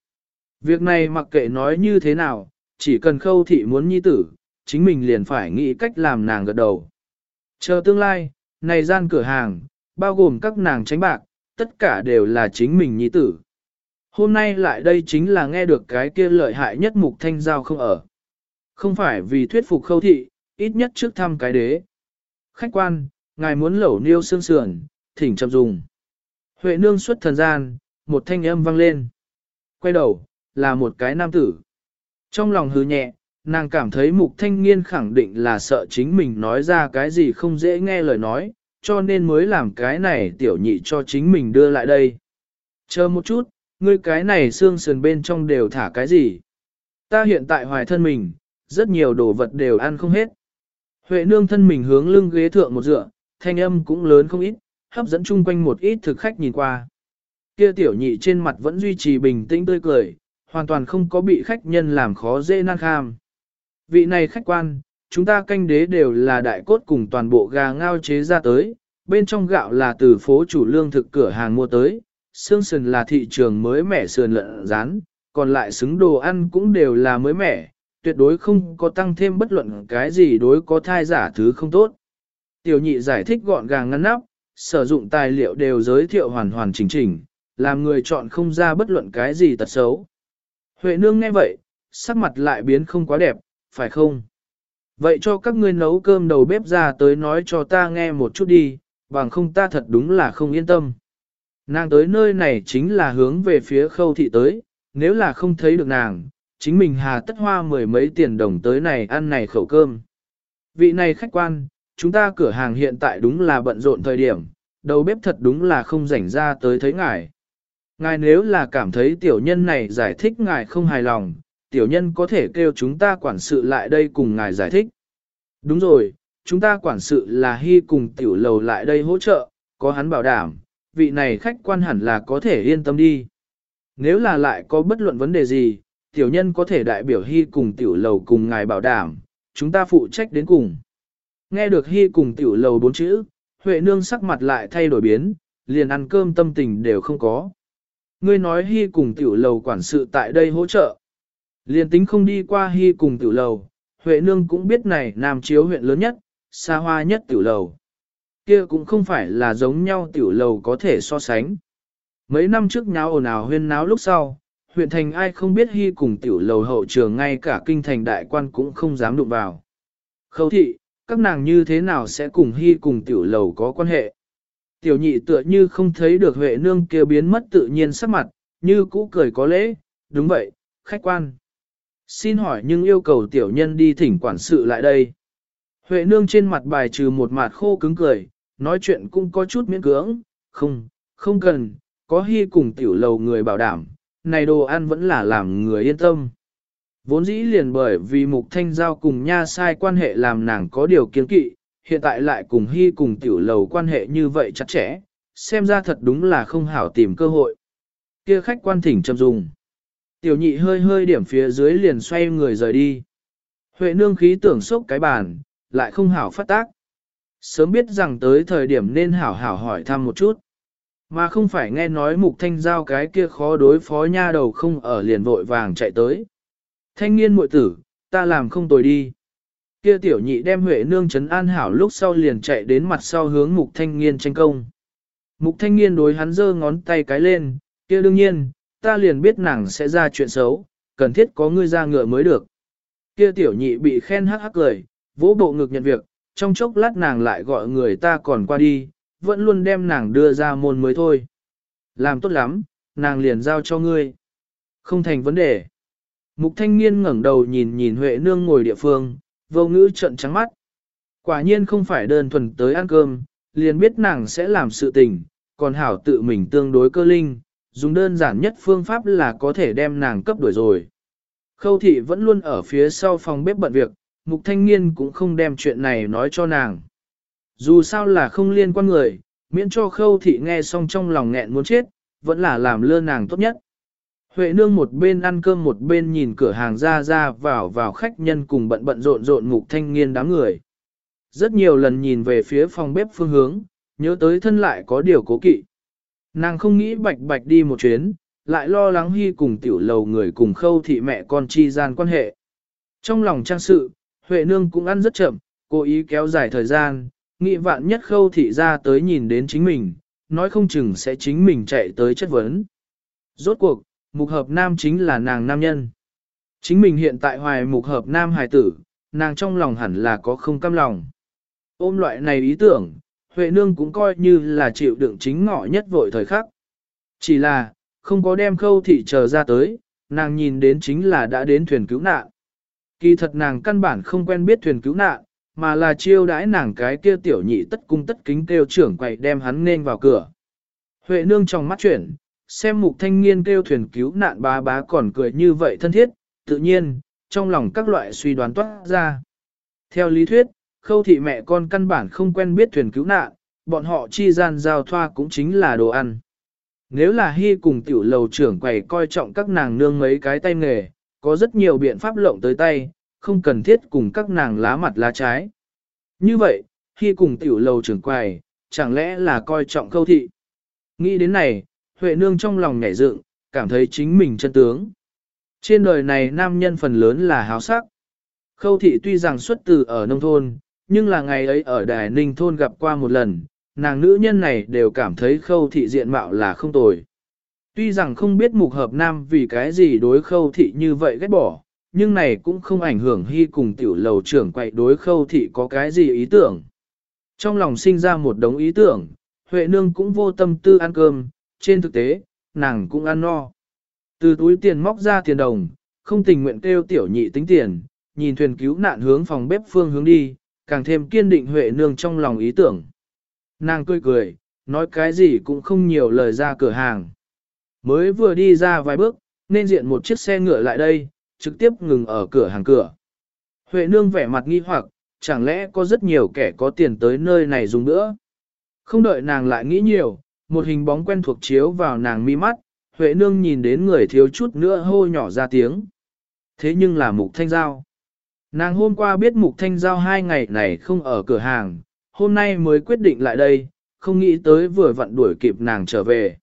Việc này mặc kệ nói như thế nào, chỉ cần khâu thị muốn nhi tử, chính mình liền phải nghĩ cách làm nàng gật đầu. Chờ tương lai, này gian cửa hàng, bao gồm các nàng tránh bạc, tất cả đều là chính mình nhi tử. Hôm nay lại đây chính là nghe được cái kia lợi hại nhất mục thanh giao không ở. Không phải vì thuyết phục khâu thị, ít nhất trước thăm cái đế. Khách quan, ngài muốn lẩu niêu xương sườn, thỉnh chậm dùng. Huệ nương xuất thần gian, một thanh âm vang lên. Quay đầu, là một cái nam tử. Trong lòng hứ nhẹ, nàng cảm thấy mục thanh niên khẳng định là sợ chính mình nói ra cái gì không dễ nghe lời nói, cho nên mới làm cái này tiểu nhị cho chính mình đưa lại đây. Chờ một chút, ngươi cái này xương sườn bên trong đều thả cái gì? Ta hiện tại hoài thân mình, rất nhiều đồ vật đều ăn không hết. Huệ nương thân mình hướng lưng ghế thượng một dựa, thanh âm cũng lớn không ít, hấp dẫn chung quanh một ít thực khách nhìn qua. Kia tiểu nhị trên mặt vẫn duy trì bình tĩnh tươi cười, hoàn toàn không có bị khách nhân làm khó dễ nan kham. Vị này khách quan, chúng ta canh đế đều là đại cốt cùng toàn bộ gà ngao chế ra tới, bên trong gạo là từ phố chủ lương thực cửa hàng mua tới, xương sườn là thị trường mới mẻ sườn lợn rán, còn lại xứng đồ ăn cũng đều là mới mẻ, tuyệt đối không có tăng thêm bất luận cái gì đối có thai giả thứ không tốt. Tiểu nhị giải thích gọn gàng ngăn nắp, sử dụng tài liệu đều giới thiệu hoàn hoàn chỉnh chỉnh, làm người chọn không ra bất luận cái gì tật xấu. Huệ nương nghe vậy, sắc mặt lại biến không quá đẹp, phải không? Vậy cho các ngươi nấu cơm đầu bếp ra tới nói cho ta nghe một chút đi, bằng không ta thật đúng là không yên tâm. Nàng tới nơi này chính là hướng về phía khâu thị tới, nếu là không thấy được nàng, chính mình hà tất hoa mười mấy tiền đồng tới này ăn này khẩu cơm. Vị này khách quan, chúng ta cửa hàng hiện tại đúng là bận rộn thời điểm, đầu bếp thật đúng là không rảnh ra tới thấy ngài. Ngài nếu là cảm thấy tiểu nhân này giải thích ngài không hài lòng, tiểu nhân có thể kêu chúng ta quản sự lại đây cùng ngài giải thích. Đúng rồi, chúng ta quản sự là hy cùng tiểu lầu lại đây hỗ trợ, có hắn bảo đảm, vị này khách quan hẳn là có thể yên tâm đi. Nếu là lại có bất luận vấn đề gì, tiểu nhân có thể đại biểu hy cùng tiểu lầu cùng ngài bảo đảm, chúng ta phụ trách đến cùng. Nghe được hy cùng tiểu lầu bốn chữ, Huệ nương sắc mặt lại thay đổi biến, liền ăn cơm tâm tình đều không có. Ngươi nói hy cùng tiểu lầu quản sự tại đây hỗ trợ. Liền tính không đi qua hy cùng tiểu lầu, Huệ nương cũng biết này Nam Chiếu huyện lớn nhất, xa hoa nhất tiểu lầu. Kia cũng không phải là giống nhau tiểu lầu có thể so sánh. Mấy năm trước nháo ồn ào huyên náo lúc sau, huyện thành ai không biết hy cùng tiểu lầu hậu trường ngay cả kinh thành đại quan cũng không dám đụng vào. Khâu thị, các nàng như thế nào sẽ cùng hy cùng tiểu lầu có quan hệ? Tiểu nhị tựa như không thấy được Huệ nương kia biến mất tự nhiên sắc mặt, như cũ cười có lễ, đúng vậy, khách quan. Xin hỏi nhưng yêu cầu tiểu nhân đi thỉnh quản sự lại đây. Huệ nương trên mặt bài trừ một mặt khô cứng cười, nói chuyện cũng có chút miễn cưỡng, không, không cần, có hy cùng tiểu lầu người bảo đảm, này đồ ăn vẫn là làm người yên tâm. Vốn dĩ liền bởi vì mục thanh giao cùng nha sai quan hệ làm nàng có điều kiên kỵ, hiện tại lại cùng hy cùng tiểu lầu quan hệ như vậy chặt chẽ, xem ra thật đúng là không hảo tìm cơ hội. Kia khách quan thỉnh châm dùng. Tiểu nhị hơi hơi điểm phía dưới liền xoay người rời đi. Huệ nương khí tưởng sốc cái bàn, lại không hảo phát tác. Sớm biết rằng tới thời điểm nên hảo hảo hỏi thăm một chút. Mà không phải nghe nói mục thanh giao cái kia khó đối phó nha đầu không ở liền vội vàng chạy tới. Thanh niên muội tử, ta làm không tồi đi. Kia tiểu nhị đem Huệ nương chấn an hảo lúc sau liền chạy đến mặt sau hướng mục thanh niên tranh công. Mục thanh niên đối hắn giơ ngón tay cái lên, kia đương nhiên, ta liền biết nàng sẽ ra chuyện xấu, cần thiết có ngươi ra ngựa mới được. Kia tiểu nhị bị khen hắc hắc cười, vỗ bộ ngực nhận việc, trong chốc lát nàng lại gọi người ta còn qua đi, vẫn luôn đem nàng đưa ra môn mới thôi. Làm tốt lắm, nàng liền giao cho ngươi. Không thành vấn đề. Mục thanh niên ngẩng đầu nhìn nhìn Huệ nương ngồi địa phương, vô ngữ trận trắng mắt. Quả nhiên không phải đơn thuần tới ăn cơm, liền biết nàng sẽ làm sự tình, còn hảo tự mình tương đối cơ linh, dùng đơn giản nhất phương pháp là có thể đem nàng cấp đuổi rồi. Khâu thị vẫn luôn ở phía sau phòng bếp bận việc, mục thanh niên cũng không đem chuyện này nói cho nàng. Dù sao là không liên quan người, miễn cho khâu thị nghe xong trong lòng nghẹn muốn chết, vẫn là làm lơ nàng tốt nhất. Huệ nương một bên ăn cơm một bên nhìn cửa hàng ra ra vào vào khách nhân cùng bận bận rộn rộn ngục thanh niên đám người. Rất nhiều lần nhìn về phía phòng bếp phương hướng, nhớ tới thân lại có điều cố kỵ. Nàng không nghĩ bạch bạch đi một chuyến, lại lo lắng hy cùng tiểu lầu người cùng khâu thị mẹ con chi gian quan hệ. Trong lòng trang sự, Huệ nương cũng ăn rất chậm, cố ý kéo dài thời gian, nghĩ vạn nhất khâu thị ra tới nhìn đến chính mình, nói không chừng sẽ chính mình chạy tới chất vấn. Rốt cuộc, mục hợp nam chính là nàng nam nhân. Chính mình hiện tại hoài mục hợp nam hài tử, nàng trong lòng hẳn là có không cam lòng. Ôm loại này ý tưởng, Huệ nương cũng coi như là chịu đựng chính ngọ nhất vội thời khắc. Chỉ là, không có đem khâu thị chờ ra tới, nàng nhìn đến chính là đã đến thuyền cứu nạn. Kỳ thật nàng căn bản không quen biết thuyền cứu nạn, mà là chiêu đãi nàng cái kia tiểu nhị tất cung tất kính kêu trưởng quậy đem hắn nên vào cửa. Huệ nương trong mắt chuyển, xem mục thanh niên kêu thuyền cứu nạn bá bá còn cười như vậy thân thiết, tự nhiên, trong lòng các loại suy đoán toát ra. Theo lý thuyết, khâu thị mẹ con căn bản không quen biết thuyền cứu nạn, bọn họ chi gian giao thoa cũng chính là đồ ăn. Nếu là hy cùng tiểu lầu trưởng quầy coi trọng các nàng nương mấy cái tay nghề, có rất nhiều biện pháp lộng tới tay, không cần thiết cùng các nàng lá mặt lá trái. Như vậy, hy cùng tiểu lầu trưởng quầy, chẳng lẽ là coi trọng khâu thị. Nghĩ đến này, Huệ nương trong lòng nhảy dựng, cảm thấy chính mình chân tướng. Trên đời này nam nhân phần lớn là háo sắc. Khâu thị tuy rằng xuất từ ở nông thôn, nhưng là ngày ấy ở Đài Ninh Thôn gặp qua một lần, nàng nữ nhân này đều cảm thấy khâu thị diện mạo là không tồi. Tuy rằng không biết mục hợp nam vì cái gì đối khâu thị như vậy ghét bỏ, nhưng này cũng không ảnh hưởng hy cùng tiểu lầu trưởng quậy đối khâu thị có cái gì ý tưởng. Trong lòng sinh ra một đống ý tưởng, Huệ Nương cũng vô tâm tư ăn cơm, trên thực tế, nàng cũng ăn no. Từ túi tiền móc ra tiền đồng, không tình nguyện kêu tiểu nhị tính tiền, nhìn thuyền cứu nạn hướng phòng bếp phương hướng đi, càng thêm kiên định Huệ Nương trong lòng ý tưởng. Nàng cười cười, nói cái gì cũng không nhiều lời ra cửa hàng. Mới vừa đi ra vài bước, nên diện một chiếc xe ngựa lại đây, trực tiếp ngừng ở cửa hàng cửa. Huệ nương vẻ mặt nghi hoặc, chẳng lẽ có rất nhiều kẻ có tiền tới nơi này dùng nữa. Không đợi nàng lại nghĩ nhiều, một hình bóng quen thuộc chiếu vào nàng mi mắt, Huệ nương nhìn đến người thiếu chút nữa hô nhỏ ra tiếng. Thế nhưng là Mục Thanh Giao. Nàng hôm qua biết Mục Thanh Giao hai ngày này không ở cửa hàng, hôm nay mới quyết định lại đây, không nghĩ tới vừa vặn đuổi kịp nàng trở về.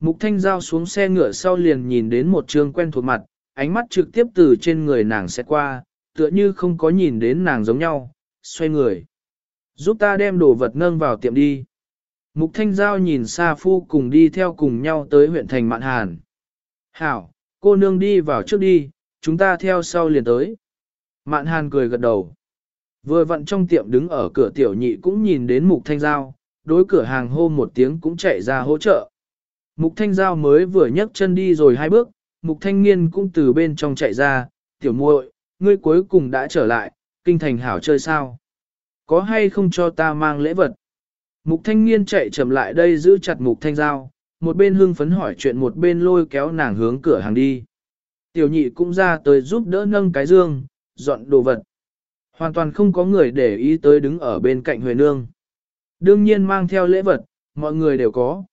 Mục Thanh Giao xuống xe ngựa sau liền nhìn đến một trương quen thuộc mặt, ánh mắt trực tiếp từ trên người nàng sẽ qua, tựa như không có nhìn đến nàng giống nhau, xoay người. Giúp ta đem đồ vật nâng vào tiệm đi. Mục Thanh Giao nhìn Sa Phu cùng đi theo cùng nhau tới huyện thành Mạn Hàn. Hảo, cô nương đi vào trước đi, chúng ta theo sau liền tới. Mạn Hàn cười gật đầu. Vừa vặn trong tiệm đứng ở cửa tiểu nhị cũng nhìn đến Mục Thanh Giao, đối cửa hàng hô một tiếng cũng chạy ra hỗ trợ. Mục Thanh Giao mới vừa nhấc chân đi rồi hai bước, Mục Thanh Nghiên cũng từ bên trong chạy ra, tiểu muội, ngươi cuối cùng đã trở lại, kinh thành hảo chơi sao? Có hay không cho ta mang lễ vật? Mục Thanh Nghiên chạy chậm lại đây giữ chặt Mục Thanh Giao, một bên hưng phấn hỏi chuyện một bên lôi kéo nàng hướng cửa hàng đi. Tiểu nhị cũng ra tới giúp đỡ nâng cái dương, dọn đồ vật. Hoàn toàn không có người để ý tới đứng ở bên cạnh Huệ Nương. Đương nhiên mang theo lễ vật, mọi người đều có.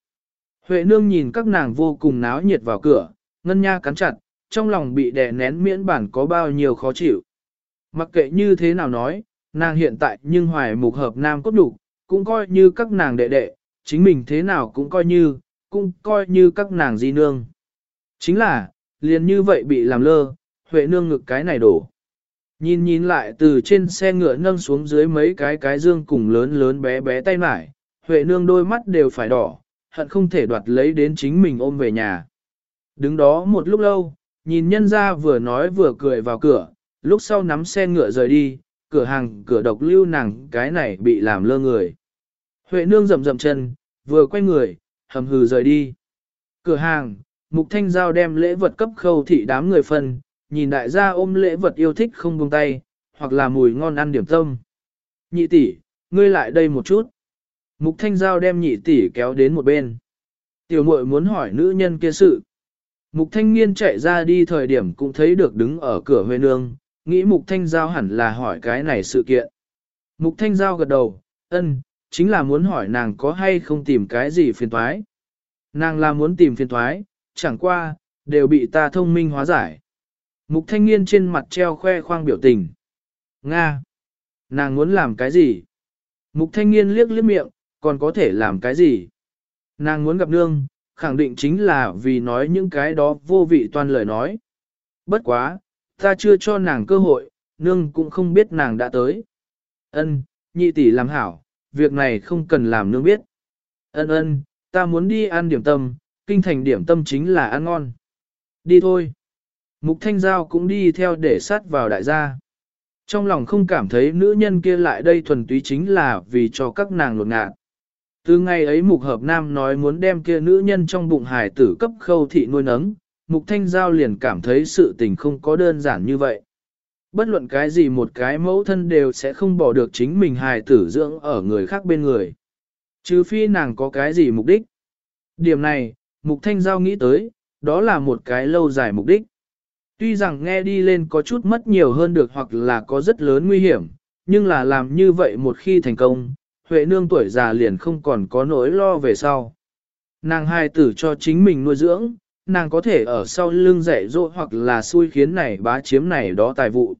Huệ Nương nhìn các nàng vô cùng náo nhiệt vào cửa, ngân nha cắn chặt, trong lòng bị đè nén miễn bản có bao nhiêu khó chịu. Mặc kệ như thế nào nói, nàng hiện tại nhưng hoài mục hợp nam cốt đủ, cũng coi như các nàng đệ đệ, chính mình thế nào cũng coi như, cũng coi như các nàng di nương. Chính là, liền như vậy bị làm lơ, Huệ Nương ngực cái này đổ. Nhìn nhìn lại từ trên xe ngựa nâng xuống dưới mấy cái cái dương cùng lớn lớn bé bé tay mải, Huệ Nương đôi mắt đều phải đỏ, hận không thể đoạt lấy đến chính mình ôm về nhà. Đứng đó một lúc lâu, nhìn nhân ra vừa nói vừa cười vào cửa, lúc sau nắm xe ngựa rời đi, cửa hàng cửa độc lưu nàng cái này bị làm lơ người. Huệ nương rầm rầm chân, vừa quay người, hầm hừ rời đi. Cửa hàng, mục thanh giao đem lễ vật cấp khâu thị đám người phân, nhìn đại gia ôm lễ vật yêu thích không buông tay, hoặc là mùi ngon ăn điểm tâm. Nhị tỷ, ngươi lại đây một chút. Mục thanh giao đem nhị tỷ kéo đến một bên. Tiểu muội muốn hỏi nữ nhân kia sự. Mục thanh niên chạy ra đi thời điểm cũng thấy được đứng ở cửa Huệ nương, nghĩ mục thanh giao hẳn là hỏi cái này sự kiện. Mục thanh giao gật đầu, ân, chính là muốn hỏi nàng có hay không tìm cái gì phiền thoái. Nàng là muốn tìm phiền thoái, chẳng qua, đều bị ta thông minh hóa giải. Mục thanh niên trên mặt treo khoe khoang biểu tình. Nga! Nàng muốn làm cái gì? Mục thanh niên liếc liếc miệng, còn có thể làm cái gì? Nàng muốn gặp nương, khẳng định chính là vì nói những cái đó vô vị toàn lời nói. Bất quá, ta chưa cho nàng cơ hội, nương cũng không biết nàng đã tới. Ân, nhị tỷ làm hảo, việc này không cần làm nương biết. Ân ân, ta muốn đi ăn điểm tâm, kinh thành điểm tâm chính là ăn ngon. Đi thôi. Mục Thanh Giao cũng đi theo để sát vào đại gia. Trong lòng không cảm thấy nữ nhân kia lại đây thuần túy chính là vì cho các nàng lột ngạc. Từ ngày ấy Mục Hợp Nam nói muốn đem kia nữ nhân trong bụng hài tử cấp khâu thị nuôi nấng, Mục Thanh Giao liền cảm thấy sự tình không có đơn giản như vậy. Bất luận cái gì một cái mẫu thân đều sẽ không bỏ được chính mình hài tử dưỡng ở người khác bên người. Trừ phi nàng có cái gì mục đích. Điểm này, Mục Thanh Giao nghĩ tới, đó là một cái lâu dài mục đích. Tuy rằng nghe đi lên có chút mất nhiều hơn được hoặc là có rất lớn nguy hiểm, nhưng là làm như vậy một khi thành công, Huệ nương tuổi già liền không còn có nỗi lo về sau. Nàng hài tử cho chính mình nuôi dưỡng, nàng có thể ở sau lưng dạy dỗ hoặc là xui khiến này bá chiếm này đó tài vụ.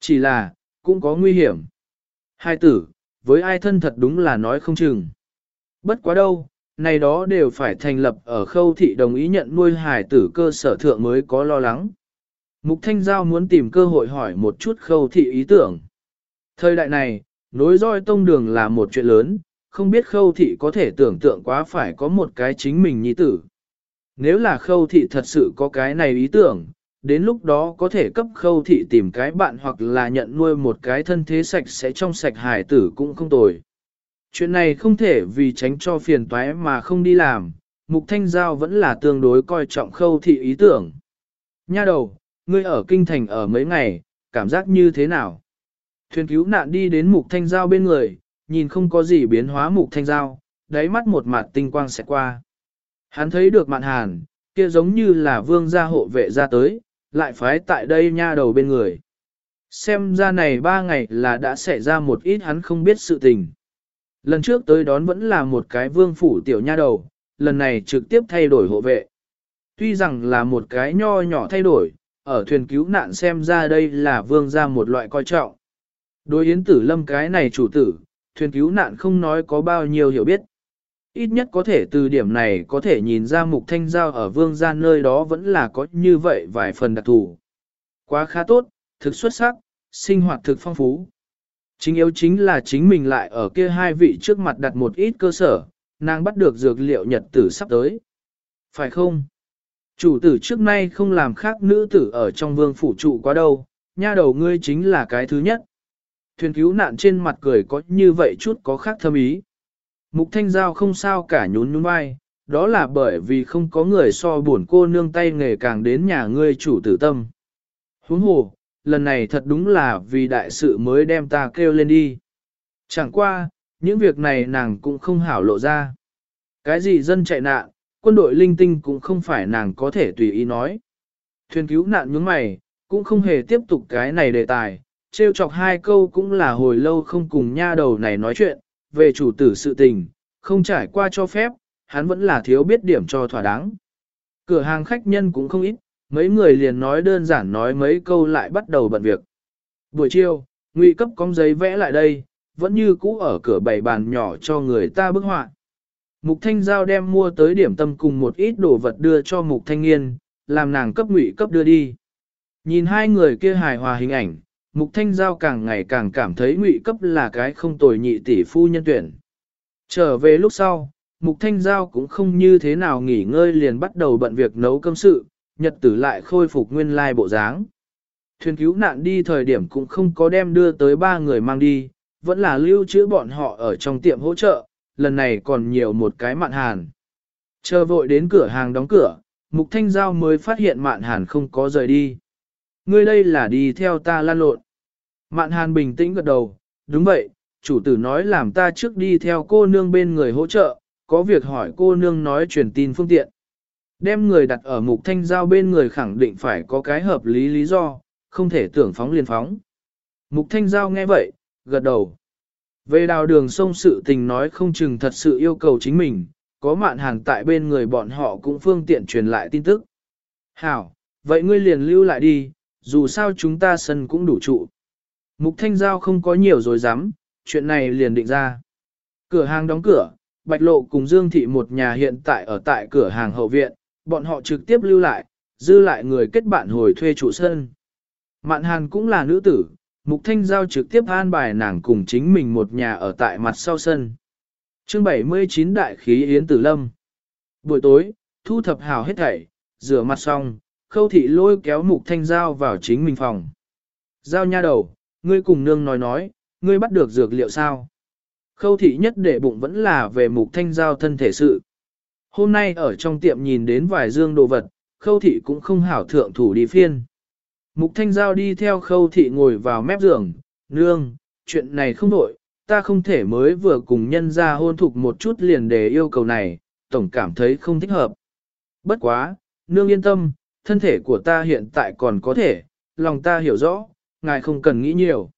Chỉ là, cũng có nguy hiểm. Hai tử, với ai thân thật đúng là nói không chừng. Bất quá đâu, này đó đều phải thành lập ở khâu thị đồng ý nhận nuôi hài tử cơ sở thượng mới có lo lắng. Mục Thanh Giao muốn tìm cơ hội hỏi một chút khâu thị ý tưởng. Thời đại này, Nối roi tông đường là một chuyện lớn, không biết khâu thị có thể tưởng tượng quá phải có một cái chính mình nhi tử. Nếu là khâu thị thật sự có cái này ý tưởng, đến lúc đó có thể cấp khâu thị tìm cái bạn hoặc là nhận nuôi một cái thân thế sạch sẽ trong sạch hải tử cũng không tồi. Chuyện này không thể vì tránh cho phiền toái mà không đi làm, Mục Thanh Giao vẫn là tương đối coi trọng khâu thị ý tưởng. Nha đầu, ngươi ở kinh thành ở mấy ngày, cảm giác như thế nào? Thuyền cứu nạn đi đến Mục Thanh Giao bên người, nhìn không có gì biến hóa Mục Thanh Giao, đáy mắt một mặt tinh quang sẽ qua. Hắn thấy được mạn hàn, kia giống như là vương gia hộ vệ ra tới, lại phái tại đây nha đầu bên người. Xem ra này ba ngày là đã xảy ra một ít hắn không biết sự tình. Lần trước tới đón vẫn là một cái vương phủ tiểu nha đầu, lần này trực tiếp thay đổi hộ vệ. Tuy rằng là một cái nho nhỏ thay đổi, ở thuyền cứu nạn xem ra đây là vương gia một loại coi trọng. Đối yến tử lâm cái này chủ tử, thuyền cứu nạn không nói có bao nhiêu hiểu biết. Ít nhất có thể từ điểm này có thể nhìn ra mục thanh giao ở vương gia nơi đó vẫn là có như vậy vài phần đặc thù. Quá khá tốt, thực xuất sắc, sinh hoạt thực phong phú. Chính yếu chính là chính mình lại ở kia hai vị trước mặt đặt một ít cơ sở, nàng bắt được dược liệu nhật tử sắp tới. Phải không? Chủ tử trước nay không làm khác nữ tử ở trong vương phủ trụ quá đâu, nha đầu ngươi chính là cái thứ nhất. Thuyền cứu nạn trên mặt cười có như vậy chút có khác thâm ý. Mục thanh giao không sao cả nhún nhún vai, đó là bởi vì không có người so buồn cô nương tay nghề càng đến nhà ngươi chủ tử tâm. Huống hồ, lần này thật đúng là vì đại sự mới đem ta kêu lên đi. Chẳng qua, những việc này nàng cũng không hảo lộ ra. Cái gì dân chạy nạn, quân đội linh tinh cũng không phải nàng có thể tùy ý nói. Thuyền cứu nạn nhướng mày, cũng không hề tiếp tục cái này đề tài, trêu chọc hai câu cũng là hồi lâu không cùng nha đầu này nói chuyện, về chủ tử sự tình, không trải qua cho phép, hắn vẫn là thiếu biết điểm cho thỏa đáng. Cửa hàng khách nhân cũng không ít, mấy người liền nói đơn giản nói mấy câu lại bắt đầu bận việc. Buổi chiều, ngụy cấp cong giấy vẽ lại đây, vẫn như cũ ở cửa bảy bàn nhỏ cho người ta bức họa. Mục Thanh Giao đem mua tới điểm tâm cùng một ít đồ vật đưa cho Mục Thanh Nghiên, làm nàng cấp ngụy cấp đưa đi. Nhìn hai người kia hài hòa hình ảnh, Mục Thanh Giao càng ngày càng cảm thấy ngụy cấp là cái không tồi nhị tỷ phu nhân tuyển. Trở về lúc sau, Mục Thanh Giao cũng không như thế nào nghỉ ngơi liền bắt đầu bận việc nấu cơm sự, nhật tử lại khôi phục nguyên lai bộ dáng. Thuyền cứu nạn đi thời điểm cũng không có đem đưa tới ba người mang đi, vẫn là lưu trữ bọn họ ở trong tiệm hỗ trợ, lần này còn nhiều một cái mạn hàn. Chờ vội đến cửa hàng đóng cửa, Mục Thanh Giao mới phát hiện mạn hàn không có rời đi. Ngươi đây là đi theo ta lan lộn. Mạn hàn bình tĩnh gật đầu, đúng vậy, chủ tử nói làm ta trước đi theo cô nương bên người hỗ trợ, có việc hỏi cô nương nói truyền tin phương tiện. Đem người đặt ở mục thanh giao bên người khẳng định phải có cái hợp lý lý do, không thể tưởng phóng liền phóng. Mục thanh giao nghe vậy, gật đầu. Về đào đường sông sự tình nói không chừng thật sự yêu cầu chính mình, có mạn hàng tại bên người bọn họ cũng phương tiện truyền lại tin tức. Hảo, vậy ngươi liền lưu lại đi, dù sao chúng ta sân cũng đủ trụ. Mục thanh giao không có nhiều dối dám, chuyện này liền định ra. Cửa hàng đóng cửa, Bạch Lộ cùng Dương Thị một nhà hiện tại ở tại cửa hàng hậu viện, bọn họ trực tiếp lưu lại, dư lại người kết bạn hồi thuê trụ sân. Mạn Hàn cũng là nữ tử, Mục Thanh Giao trực tiếp an bài nàng cùng chính mình một nhà ở tại mặt sau sân. chương 79 Đại khí Yến Tử Lâm Buổi tối, thu thập hào hết thảy, rửa mặt xong, khâu thị lôi kéo Mục Thanh Giao vào chính mình phòng. Giao nha đầu, ngươi cùng nương nói nói, ngươi bắt được dược liệu sao? Khâu thị nhất để bụng vẫn là về Mục Thanh Giao thân thể sự. Hôm nay ở trong tiệm nhìn đến vài dương đồ vật, khâu thị cũng không hảo thượng thủ đi phiên. Mục thanh giao đi theo khâu thị ngồi vào mép giường, nương, chuyện này không đổi, ta không thể mới vừa cùng nhân ra hôn thục một chút liền để yêu cầu này, tổng cảm thấy không thích hợp. Bất quá, nương yên tâm, thân thể của ta hiện tại còn có thể, lòng ta hiểu rõ, ngài không cần nghĩ nhiều.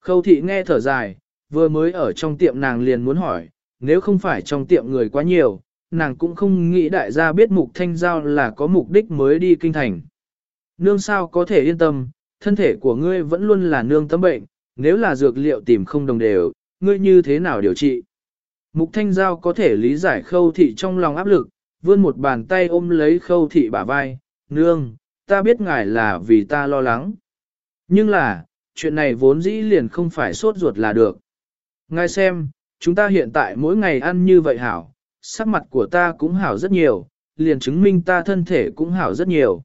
Khâu thị nghe thở dài, vừa mới ở trong tiệm nàng liền muốn hỏi, nếu không phải trong tiệm người quá nhiều, nàng cũng không nghĩ đại gia biết mục thanh giao là có mục đích mới đi kinh thành. Nương sao có thể yên tâm, thân thể của ngươi vẫn luôn là nương tâm bệnh, nếu là dược liệu tìm không đồng đều, ngươi như thế nào điều trị? Mục thanh giao có thể lý giải khâu thị trong lòng áp lực, vươn một bàn tay ôm lấy khâu thị bả vai, nương, ta biết ngài là vì ta lo lắng. Nhưng là, chuyện này vốn dĩ liền không phải sốt ruột là được. Ngài xem, chúng ta hiện tại mỗi ngày ăn như vậy hảo, sắc mặt của ta cũng hảo rất nhiều, liền chứng minh ta thân thể cũng hảo rất nhiều.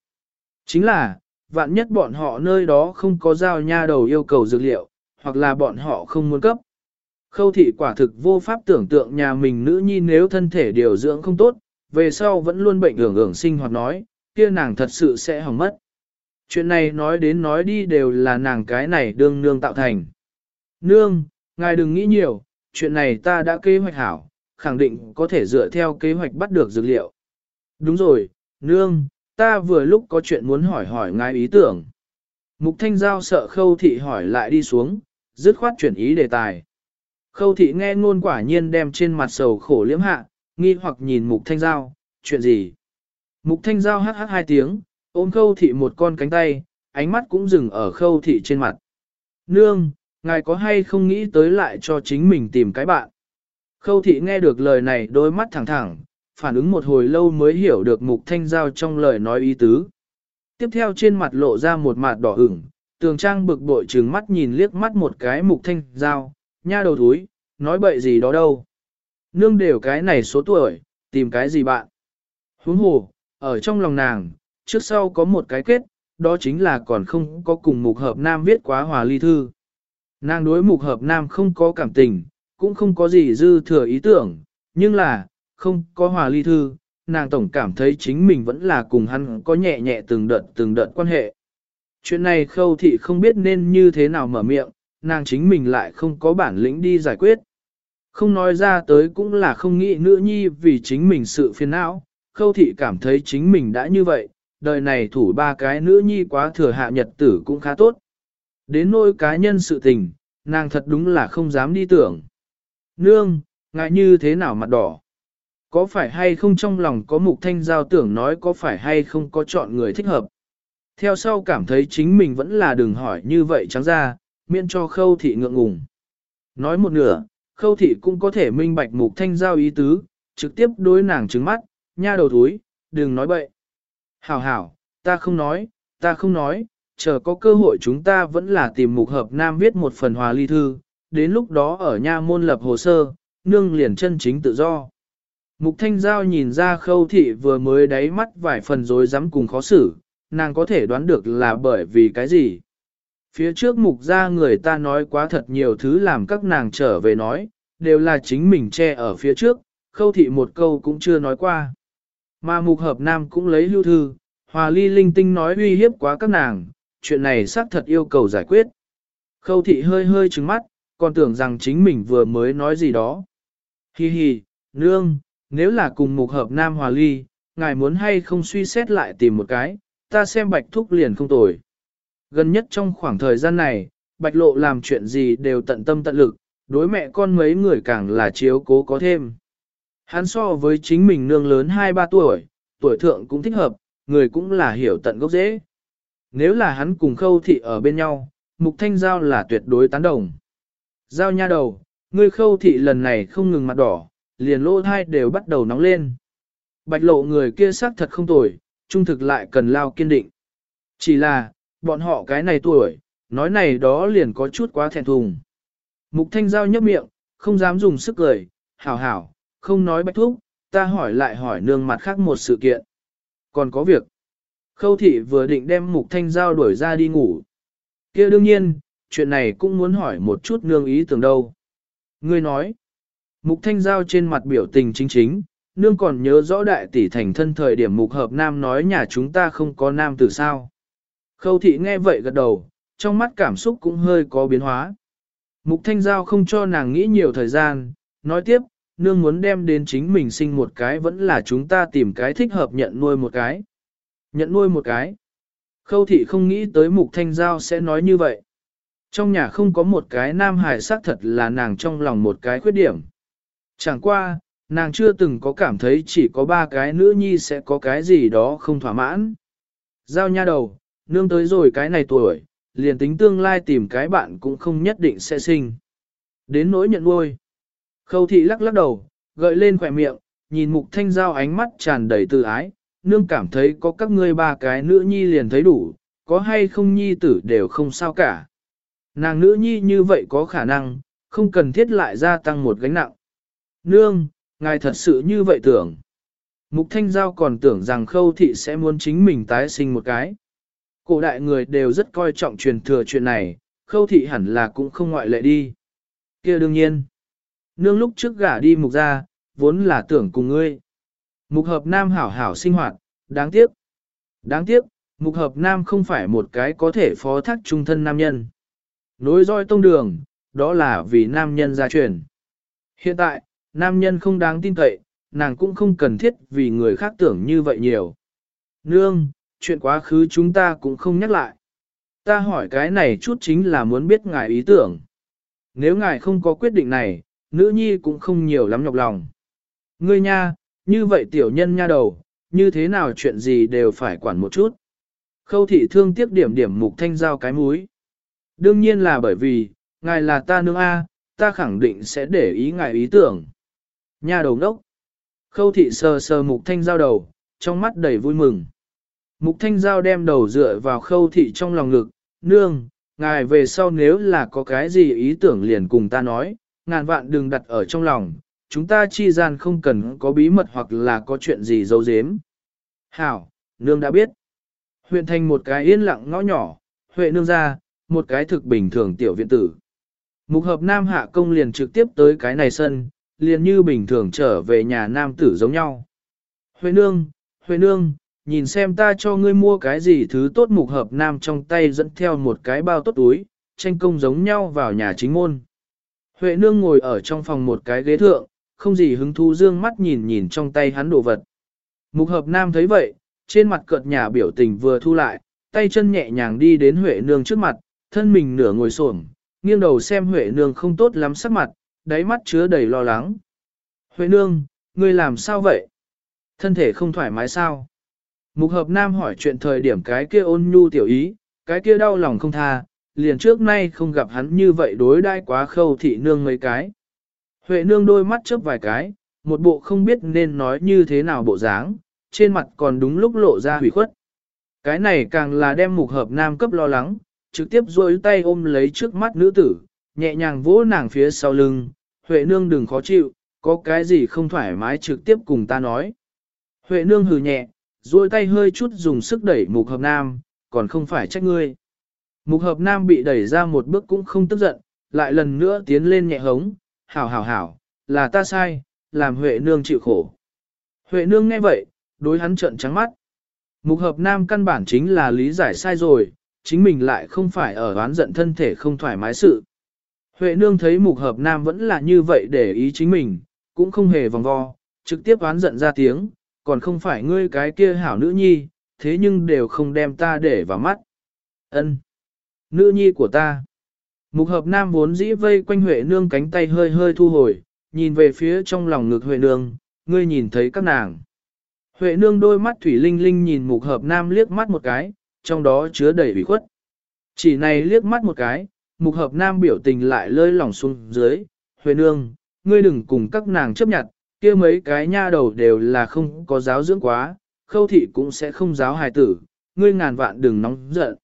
Chính là, vạn nhất bọn họ nơi đó không có giao nha đầu yêu cầu dược liệu, hoặc là bọn họ không muốn cấp. Khâu thị quả thực vô pháp tưởng tượng nhà mình nữ nhi nếu thân thể điều dưỡng không tốt, về sau vẫn luôn bệnh hưởng hưởng sinh hoạt nói, kia nàng thật sự sẽ hỏng mất. Chuyện này nói đến nói đi đều là nàng cái này đương nương tạo thành. Nương, ngài đừng nghĩ nhiều, chuyện này ta đã kế hoạch hảo, khẳng định có thể dựa theo kế hoạch bắt được dược liệu. Đúng rồi, nương, ta vừa lúc có chuyện muốn hỏi hỏi ngài ý tưởng. Mục Thanh Giao sợ khâu thị hỏi lại đi xuống, dứt khoát chuyển ý đề tài. Khâu thị nghe ngôn quả nhiên đem trên mặt sầu khổ liếm hạ, nghi hoặc nhìn Mục Thanh Giao, chuyện gì? Mục Thanh Giao hát hát hai tiếng, ôm khâu thị một con cánh tay, ánh mắt cũng dừng ở khâu thị trên mặt. Nương, ngài có hay không nghĩ tới lại cho chính mình tìm cái bạn? Khâu thị nghe được lời này đôi mắt thẳng thẳng, phản ứng một hồi lâu mới hiểu được Mục Thanh Giao trong lời nói ý tứ. Tiếp theo trên mặt lộ ra một mặt đỏ ửng, tường trang bực bội trừng mắt nhìn liếc mắt một cái Mục Thanh Giao, nha đầu túi, nói bậy gì đó đâu. Nương đều cái này số tuổi, tìm cái gì bạn. Huống hồ, ở trong lòng nàng, trước sau có một cái kết, đó chính là còn không có cùng mục hợp nam viết quá hòa ly thư. Nàng đối mục hợp nam không có cảm tình, cũng không có gì dư thừa ý tưởng, nhưng là, không có hòa ly thư, nàng tổng cảm thấy chính mình vẫn là cùng hắn có nhẹ nhẹ từng đợt từng đợt quan hệ. Chuyện này khâu thị không biết nên như thế nào mở miệng, nàng chính mình lại không có bản lĩnh đi giải quyết. Không nói ra tới cũng là không nghĩ nữ nhi vì chính mình sự phiền não, khâu thị cảm thấy chính mình đã như vậy, đời này thủ ba cái nữ nhi quá thừa hạ nhật tử cũng khá tốt. Đến nỗi cá nhân sự tình, nàng thật đúng là không dám đi tưởng. Nương, ngại như thế nào mặt đỏ? Có phải hay không trong lòng có mục thanh giao tưởng nói có phải hay không có chọn người thích hợp? Theo sau cảm thấy chính mình vẫn là đừng hỏi như vậy trắng ra, miễn cho khâu thị ngượng ngùng. Nói một nửa, khâu thị cũng có thể minh bạch mục thanh giao ý tứ, trực tiếp đối nàng trứng mắt, nha đầu túi, đừng nói bậy. Hảo hảo, ta không nói, ta không nói, chờ có cơ hội chúng ta vẫn là tìm mục hợp nam viết một phần hòa ly thư, đến lúc đó ở nha môn lập hồ sơ, nương liền chân chính tự do. Mục thanh giao nhìn ra khâu thị vừa mới đáy mắt vài phần rối rắm cùng khó xử, nàng có thể đoán được là bởi vì cái gì. Phía trước mục ra người ta nói quá thật nhiều thứ làm các nàng trở về nói, đều là chính mình che ở phía trước, khâu thị một câu cũng chưa nói qua. Mà mục hợp nam cũng lấy lưu thư, hòa ly linh tinh nói uy hiếp quá các nàng, chuyện này xác thật yêu cầu giải quyết. Khâu thị hơi hơi trừng mắt, còn tưởng rằng chính mình vừa mới nói gì đó. Hi hi, nương, nếu là cùng mục hợp nam hòa ly, ngài muốn hay không suy xét lại tìm một cái, ta xem bạch thúc liền không tồi. Gần nhất trong khoảng thời gian này, bạch lộ làm chuyện gì đều tận tâm tận lực, đối mẹ con mấy người càng là chiếu cố có thêm. Hắn so với chính mình nương lớn 2-3 tuổi, tuổi thượng cũng thích hợp, người cũng là hiểu tận gốc dễ. Nếu là hắn cùng khâu thị ở bên nhau, mục thanh giao là tuyệt đối tán đồng. Giao nha đầu, người khâu thị lần này không ngừng mặt đỏ, liền lỗ thai đều bắt đầu nóng lên. Bạch lộ người kia xác thật không tuổi, trung thực lại cần lao kiên định. Chỉ là, bọn họ cái này tuổi, nói này đó liền có chút quá thẹn thùng. Mục thanh giao nhấp miệng, không dám dùng sức cười, hảo hảo, không nói bạch thúc, ta hỏi lại hỏi nương mặt khác một sự kiện. Còn có việc. Khâu thị vừa định đem mục thanh giao đuổi ra đi ngủ. kia đương nhiên, chuyện này cũng muốn hỏi một chút nương ý tưởng đâu. Ngươi nói, mục thanh giao trên mặt biểu tình chính chính, nương còn nhớ rõ đại tỷ thành thân thời điểm mục hợp nam nói nhà chúng ta không có nam từ sao. Khâu thị nghe vậy gật đầu, trong mắt cảm xúc cũng hơi có biến hóa. Mục thanh giao không cho nàng nghĩ nhiều thời gian, nói tiếp, nương muốn đem đến chính mình sinh một cái vẫn là chúng ta tìm cái thích hợp nhận nuôi một cái. Nhận nuôi một cái. Khâu thị không nghĩ tới mục thanh giao sẽ nói như vậy. Trong nhà không có một cái nam hải sắc thật là nàng trong lòng một cái khuyết điểm. Chẳng qua, nàng chưa từng có cảm thấy chỉ có ba cái nữ nhi sẽ có cái gì đó không thỏa mãn. Giao nha đầu, nương tới rồi cái này tuổi, liền tính tương lai tìm cái bạn cũng không nhất định sẽ sinh. Đến nỗi nhận nuôi. Khâu thị lắc lắc đầu, gợi lên khỏe miệng, nhìn mục thanh giao ánh mắt tràn đầy tự ái, nương cảm thấy có các ngươi ba cái nữ nhi liền thấy đủ, có hay không nhi tử đều không sao cả. Nàng nữ nhi như vậy có khả năng, không cần thiết lại gia tăng một gánh nặng. Nương, ngài thật sự như vậy tưởng. Mục Thanh Giao còn tưởng rằng khâu thị sẽ muốn chính mình tái sinh một cái. Cổ đại người đều rất coi trọng truyền thừa chuyện này, khâu thị hẳn là cũng không ngoại lệ đi. kia đương nhiên. Nương lúc trước gả đi mục ra, vốn là tưởng cùng ngươi. Mục hợp nam hảo hảo sinh hoạt, đáng tiếc. Đáng tiếc, mục hợp nam không phải một cái có thể phó thác trung thân nam nhân. Nối roi tông đường, đó là vì nam nhân gia truyền. Hiện tại, nam nhân không đáng tin cậy, nàng cũng không cần thiết vì người khác tưởng như vậy nhiều. Nương, chuyện quá khứ chúng ta cũng không nhắc lại. Ta hỏi cái này chút chính là muốn biết ngài ý tưởng. Nếu ngài không có quyết định này, nữ nhi cũng không nhiều lắm nhọc lòng. Ngươi nha, như vậy tiểu nhân nha đầu, như thế nào chuyện gì đều phải quản một chút. Khâu thị thương tiếc điểm điểm mục thanh giao cái múi. Đương nhiên là bởi vì, ngài là ta nương A, ta khẳng định sẽ để ý ngài ý tưởng. Nha đầu đốc. Khâu thị sờ sờ mục thanh giao đầu, trong mắt đầy vui mừng. Mục thanh giao đem đầu dựa vào khâu thị trong lòng ngực, nương, ngài về sau nếu là có cái gì ý tưởng liền cùng ta nói, ngàn vạn đừng đặt ở trong lòng, chúng ta chi gian không cần có bí mật hoặc là có chuyện gì giấu giếm. Hảo, nương đã biết. Huyện thành một cái yên lặng ngõ nhỏ, Huệ nương ra, một cái thực bình thường tiểu viện tử. Mục hợp nam hạ công liền trực tiếp tới cái này sân, liền như bình thường trở về nhà nam tử giống nhau. Huệ nương, Huệ nương, nhìn xem ta cho ngươi mua cái gì thứ tốt mục hợp nam trong tay dẫn theo một cái bao tốt túi, tranh công giống nhau vào nhà chính môn. Huệ nương ngồi ở trong phòng một cái ghế thượng, không gì hứng thú dương mắt nhìn nhìn trong tay hắn đồ vật. Mục hợp nam thấy vậy, trên mặt cợt nhà biểu tình vừa thu lại, tay chân nhẹ nhàng đi đến Huệ nương trước mặt, thân mình nửa ngồi xổm, nghiêng đầu xem Huệ nương không tốt lắm sắc mặt, đáy mắt chứa đầy lo lắng. Huệ nương, ngươi làm sao vậy? Thân thể không thoải mái sao? Mục hợp nam hỏi chuyện thời điểm cái kia ôn nhu tiểu ý, cái kia đau lòng không tha, liền trước nay không gặp hắn như vậy đối đai quá khâu thị nương mấy cái. Huệ nương đôi mắt chớp vài cái, một bộ không biết nên nói như thế nào bộ dáng, trên mặt còn đúng lúc lộ ra hủy khuất. Cái này càng là đem mục hợp nam cấp lo lắng, trực tiếp duỗi tay ôm lấy trước mắt nữ tử, nhẹ nhàng vỗ nàng phía sau lưng, Huệ nương đừng khó chịu, có cái gì không thoải mái trực tiếp cùng ta nói. Huệ nương hừ nhẹ, duỗi tay hơi chút dùng sức đẩy mục hợp nam, còn không phải trách ngươi. Mục hợp nam bị đẩy ra một bước cũng không tức giận, lại lần nữa tiến lên nhẹ hống, hảo hảo hảo, là ta sai, làm Huệ nương chịu khổ. Huệ nương nghe vậy, đối hắn trợn trắng mắt. Mục hợp nam căn bản chính là lý giải sai rồi, chính mình lại không phải ở oán giận thân thể không thoải mái sự. Huệ nương thấy mục hợp nam vẫn là như vậy để ý chính mình, cũng không hề vòng vo, trực tiếp oán giận ra tiếng, còn không phải ngươi cái kia hảo nữ nhi, thế nhưng đều không đem ta để vào mắt. Ân, Nữ nhi của ta. Mục hợp nam vốn dĩ vây quanh Huệ nương cánh tay hơi hơi thu hồi, nhìn về phía trong lòng ngực Huệ nương, ngươi nhìn thấy các nàng. Huệ nương đôi mắt thủy linh linh nhìn mục hợp nam liếc mắt một cái, trong đó chứa đầy ủy khuất. Chỉ này liếc mắt một cái, mục hợp nam biểu tình lại lơi lỏng xuống dưới, Huệ nương, ngươi đừng cùng các nàng chấp nhận, kia mấy cái nha đầu đều là không có giáo dưỡng quá, khâu thị cũng sẽ không giáo hài tử, ngươi ngàn vạn đừng nóng giận.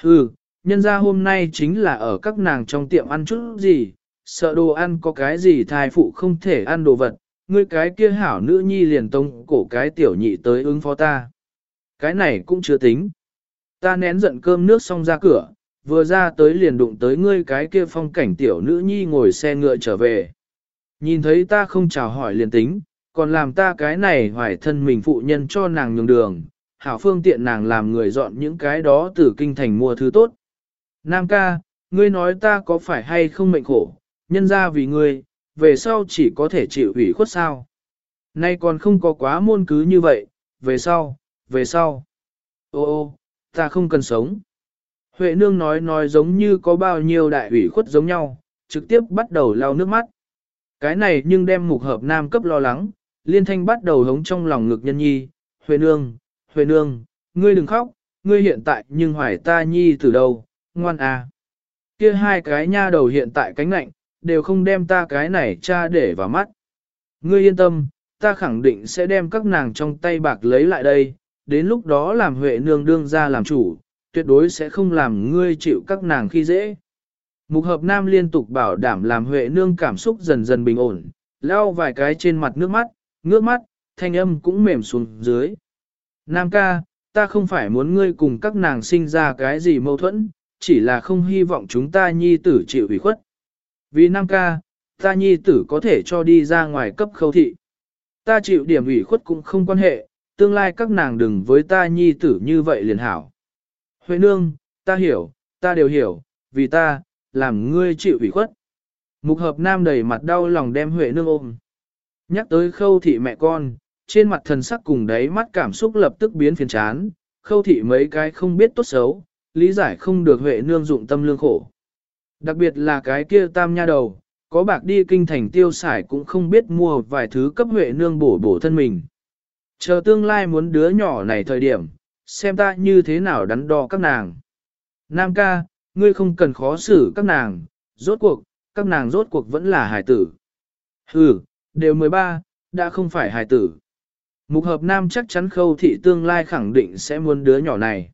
Hừ, nhân ra hôm nay chính là ở các nàng trong tiệm ăn chút gì, sợ đồ ăn có cái gì thai phụ không thể ăn đồ vật, ngươi cái kia hảo nữ nhi liền tông cổ cái tiểu nhị tới ứng phó ta. Cái này cũng chưa tính. Ta nén giận cơm nước xong ra cửa, vừa ra tới liền đụng tới ngươi cái kia phong cảnh tiểu nữ nhi ngồi xe ngựa trở về. Nhìn thấy ta không chào hỏi liền tính, còn làm ta cái này hoài thân mình phụ nhân cho nàng nhường đường, hảo phương tiện nàng làm người dọn những cái đó từ kinh thành mua thứ tốt. Nam ca, ngươi nói ta có phải hay không mệnh khổ, nhân ra vì ngươi, về sau chỉ có thể chịu ủy khuất sao. Nay còn không có quá môn cứ như vậy, về sau, về sau. Ô ô, ta không cần sống. Huệ nương nói nói giống như có bao nhiêu đại ủy khuất giống nhau, trực tiếp bắt đầu lau nước mắt. Cái này nhưng đem mục hợp nam cấp lo lắng, liên thanh bắt đầu hống trong lòng ngực nhân nhi, Huệ nương, Huệ nương, ngươi đừng khóc, ngươi hiện tại nhưng hoài ta nhi từ đâu, ngoan à. Kia hai cái nha đầu hiện tại cánh lạnh, đều không đem ta cái này cha để vào mắt. Ngươi yên tâm, ta khẳng định sẽ đem các nàng trong tay bạc lấy lại đây, đến lúc đó làm Huệ nương đương ra làm chủ, tuyệt đối sẽ không làm ngươi chịu các nàng khi dễ. Mục hợp nam liên tục bảo đảm làm Huệ nương cảm xúc dần dần bình ổn, leo vài cái trên mặt nước mắt, ngước mắt, thanh âm cũng mềm xuống dưới. Nam ca, ta không phải muốn ngươi cùng các nàng sinh ra cái gì mâu thuẫn, chỉ là không hy vọng chúng ta nhi tử chịu ủy khuất. Vì Nam ca, ta nhi tử có thể cho đi ra ngoài cấp khâu thị. Ta chịu điểm ủy khuất cũng không quan hệ, tương lai các nàng đừng với ta nhi tử như vậy liền hảo. Huệ nương, ta hiểu, ta đều hiểu, vì ta, làm ngươi chịu ủy khuất. Mục hợp nam đầy mặt đau lòng đem Huệ nương ôm. Nhắc tới khâu thị mẹ con, trên mặt thần sắc cùng đáy mắt cảm xúc lập tức biến phiền chán, khâu thị mấy cái không biết tốt xấu, lý giải không được Huệ nương dụng tâm lương khổ. Đặc biệt là cái kia tam nha đầu, có bạc đi kinh thành tiêu xài cũng không biết mua vài thứ cấp Huệ nương bổ bổ thân mình. Chờ tương lai muốn đứa nhỏ này thời điểm, xem ta như thế nào đắn đo các nàng. Nam ca, ngươi không cần khó xử các nàng, rốt cuộc, các nàng rốt cuộc vẫn là hài tử. Ừ, đều 13, đã không phải hài tử. Mục hợp nam chắc chắn khâu thị tương lai khẳng định sẽ muốn đứa nhỏ này.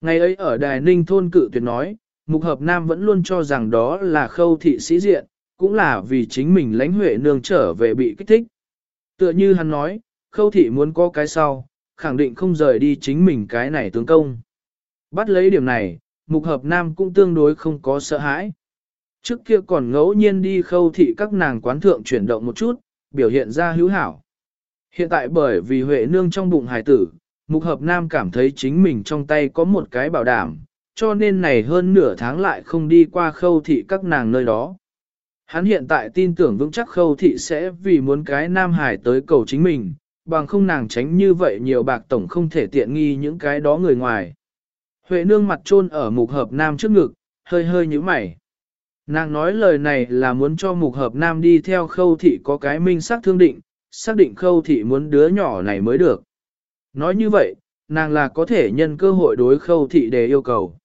Ngày ấy ở Đài Ninh thôn cự tuyệt nói, mục hợp nam vẫn luôn cho rằng đó là khâu thị sĩ diện, cũng là vì chính mình lãnh huệ nương trở về bị kích thích. Tựa như hắn nói, khâu thị muốn có cái sau, khẳng định không rời đi chính mình cái này tướng công. Bắt lấy điểm này, mục hợp nam cũng tương đối không có sợ hãi. Trước kia còn ngẫu nhiên đi khâu thị các nàng quán thượng chuyển động một chút, biểu hiện ra hữu hảo. Hiện tại bởi vì Huệ nương trong bụng hài tử, mục hợp nam cảm thấy chính mình trong tay có một cái bảo đảm, cho nên này hơn nửa tháng lại không đi qua khâu thị các nàng nơi đó. Hắn hiện tại tin tưởng vững chắc khâu thị sẽ vì muốn cái nam hải tới cầu chính mình, bằng không nàng tránh như vậy nhiều bạc tổng không thể tiện nghi những cái đó người ngoài. Huệ nương mặt trôn ở mục hợp nam trước ngực, hơi hơi như mày. Nàng nói lời này là muốn cho mục hợp nam đi theo khâu thị có cái minh xác thương định, xác định khâu thị muốn đứa nhỏ này mới được. Nói như vậy, nàng là có thể nhân cơ hội đối khâu thị để yêu cầu.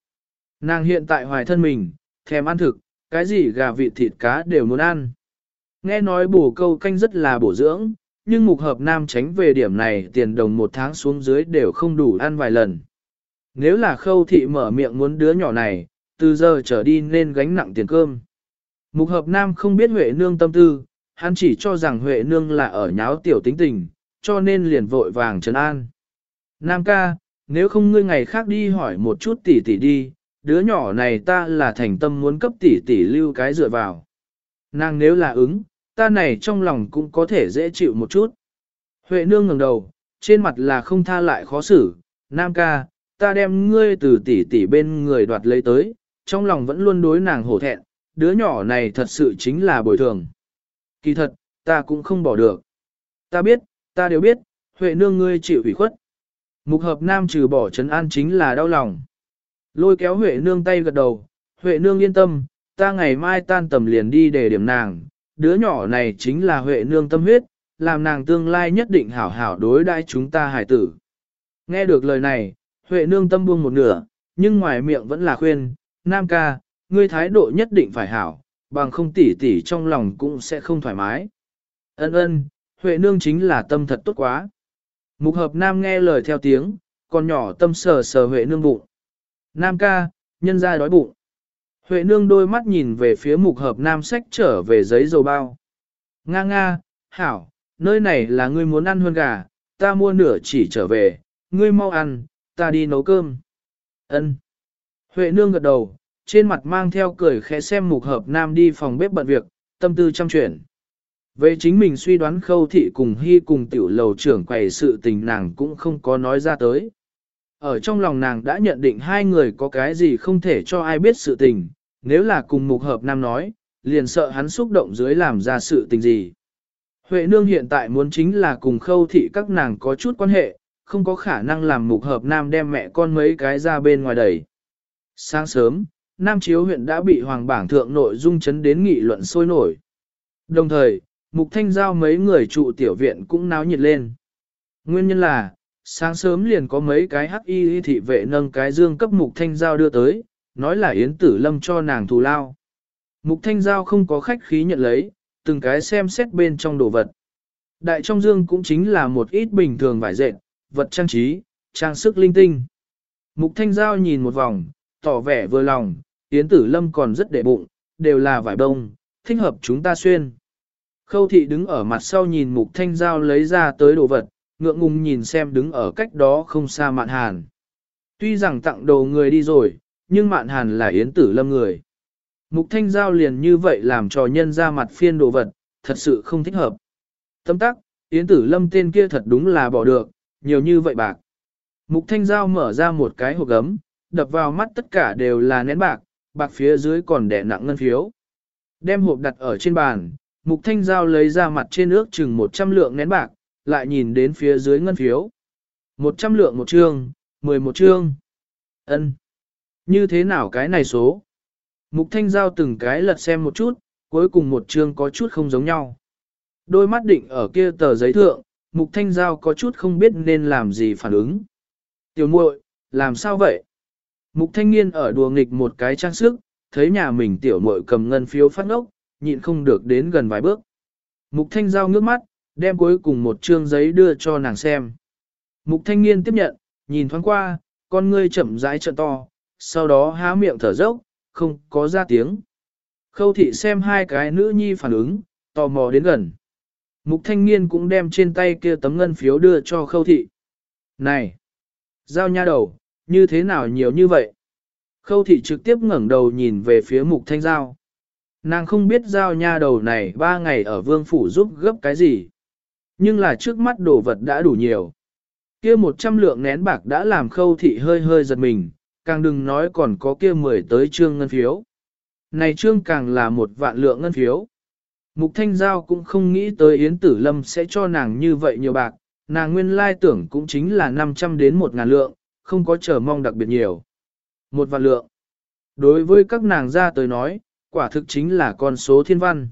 Nàng hiện tại hoài thân mình, thèm ăn thực, cái gì gà vịt thịt cá đều muốn ăn. Nghe nói bổ câu canh rất là bổ dưỡng, nhưng mục hợp nam tránh về điểm này tiền đồng một tháng xuống dưới đều không đủ ăn vài lần. Nếu là khâu thị mở miệng muốn đứa nhỏ này, từ giờ trở đi nên gánh nặng tiền cơm. Mục hợp nam không biết Huệ nương tâm tư, hắn chỉ cho rằng Huệ nương là ở nháo tiểu tính tình, cho nên liền vội vàng trấn an. Nam ca, nếu không ngươi ngày khác đi hỏi một chút tỷ tỷ đi, đứa nhỏ này ta là thành tâm muốn cấp tỷ tỷ lưu cái dựa vào. Nàng nếu là ứng, ta này trong lòng cũng có thể dễ chịu một chút. Huệ nương ngẩng đầu, trên mặt là không tha lại khó xử, Nam ca, ta đem ngươi từ tỷ tỷ bên người đoạt lấy tới, trong lòng vẫn luôn đối nàng hổ thẹn, đứa nhỏ này thật sự chính là bồi thường. Kỳ thật, ta cũng không bỏ được. Ta biết, ta đều biết, Huệ nương ngươi chịu ủy khuất. Mục hợp nam trừ bỏ trấn an chính là đau lòng. Lôi kéo Huệ nương tay gật đầu, Huệ nương yên tâm, ta ngày mai tan tầm liền đi để điểm nàng, đứa nhỏ này chính là Huệ nương tâm huyết, làm nàng tương lai nhất định hảo hảo đối đãi chúng ta hải tử. Nghe được lời này, Huệ nương tâm buông một nửa, nhưng ngoài miệng vẫn là khuyên, Nam ca, ngươi thái độ nhất định phải hảo, bằng không tỉ tỉ trong lòng cũng sẽ không thoải mái. Ân ân, Huệ nương chính là tâm thật tốt quá. Mục hợp Nam nghe lời theo tiếng, còn nhỏ tâm sờ sờ Huệ nương bụng. Nam ca, nhân ra đói bụng. Huệ nương đôi mắt nhìn về phía mục hợp Nam sách trở về giấy dầu bao. Nga nga, hảo, nơi này là ngươi muốn ăn hơn gà, ta mua nửa chỉ trở về, ngươi mau ăn, ta đi nấu cơm. Ân. Huệ nương gật đầu, trên mặt mang theo cười khẽ xem mục hợp nam đi phòng bếp bận việc, tâm tư chăm chuyển. Về chính mình suy đoán khâu thị cùng hy cùng tiểu lầu trưởng quầy sự tình nàng cũng không có nói ra tới. Ở trong lòng nàng đã nhận định hai người có cái gì không thể cho ai biết sự tình, nếu là cùng mục hợp nam nói, liền sợ hắn xúc động dưới làm ra sự tình gì. Huệ nương hiện tại muốn chính là cùng khâu thị các nàng có chút quan hệ, không có khả năng làm mục hợp nam đem mẹ con mấy cái ra bên ngoài đẩy. Sáng sớm, Nam Chiếu huyện đã bị hoàng bảng thượng nội dung chấn đến nghị luận sôi nổi. Đồng thời, mục thanh giao mấy người trụ tiểu viện cũng náo nhiệt lên. Nguyên nhân là, sáng sớm liền có mấy cái hắc y thị vệ nâng cái dương cấp mục thanh giao đưa tới, nói là Yến Tử Lâm cho nàng thù lao. Mục thanh giao không có khách khí nhận lấy, từng cái xem xét bên trong đồ vật. Đại trong dương cũng chính là một ít bình thường vải dệt, vật trang trí, trang sức linh tinh. Mục Thanh Giao nhìn một vòng, tỏ vẻ vừa lòng, Yến Tử Lâm còn rất để bụng, đều là vải bông, thích hợp chúng ta xuyên. Khâu thị đứng ở mặt sau nhìn mục thanh giao lấy ra tới đồ vật, ngượng ngùng nhìn xem đứng ở cách đó không xa mạn hàn. Tuy rằng tặng đồ người đi rồi, nhưng mạn hàn là yến tử lâm người. Mục thanh giao liền như vậy làm cho nhân ra mặt phiên đồ vật, thật sự không thích hợp. Tâm tắc, yến tử lâm tên kia thật đúng là bỏ được, nhiều như vậy bạc. Mục thanh giao mở ra một cái hộp gấm, đập vào mắt tất cả đều là nén bạc, bạc phía dưới còn đẻ nặng ngân phiếu. Đem hộp đặt ở trên bàn, mục thanh giao lấy ra mặt trên ước chừng 100 lượng nén bạc, lại nhìn đến phía dưới ngân phiếu. 100 lượng một trương, 11 trương. ân Như thế nào cái này số? Mục thanh giao từng cái lật xem một chút, cuối cùng một chương có chút không giống nhau. Đôi mắt định ở kia tờ giấy thượng, mục thanh giao có chút không biết nên làm gì phản ứng. Tiểu muội, làm sao vậy? Mục thanh niên ở đùa nghịch một cái trang sức, thấy nhà mình tiểu muội cầm ngân phiếu phát ngốc, nhịn không được đến gần vài bước. Mục thanh giao ngước mắt, đem cuối cùng một trương giấy đưa cho nàng xem. Mục thanh Nghiên tiếp nhận, nhìn thoáng qua, con ngươi chậm rãi trợn to, sau đó há miệng thở dốc, không có ra tiếng. Khâu thị xem hai cái nữ nhi phản ứng, tò mò đến gần. Mục thanh Nghiên cũng đem trên tay kia tấm ngân phiếu đưa cho khâu thị. Này! Giao nha đầu, như thế nào nhiều như vậy? Khâu thị trực tiếp ngẩng đầu nhìn về phía mục thanh giao. Nàng không biết giao nha đầu này ba ngày ở vương phủ giúp gấp cái gì. Nhưng là trước mắt đồ vật đã đủ nhiều. Kia một trăm lượng nén bạc đã làm khâu thị hơi hơi giật mình, càng đừng nói còn có kia mười tới trương ngân phiếu. Này trương càng là một vạn lượng ngân phiếu. Mục Thanh Giao cũng không nghĩ tới Yến Tử Lâm sẽ cho nàng như vậy nhiều bạc, nàng nguyên lai tưởng cũng chính là 500 đến 1 ngàn lượng, không có chờ mong đặc biệt nhiều. Một vạn lượng. Đối với các nàng ra tới nói, quả thực chính là con số thiên văn.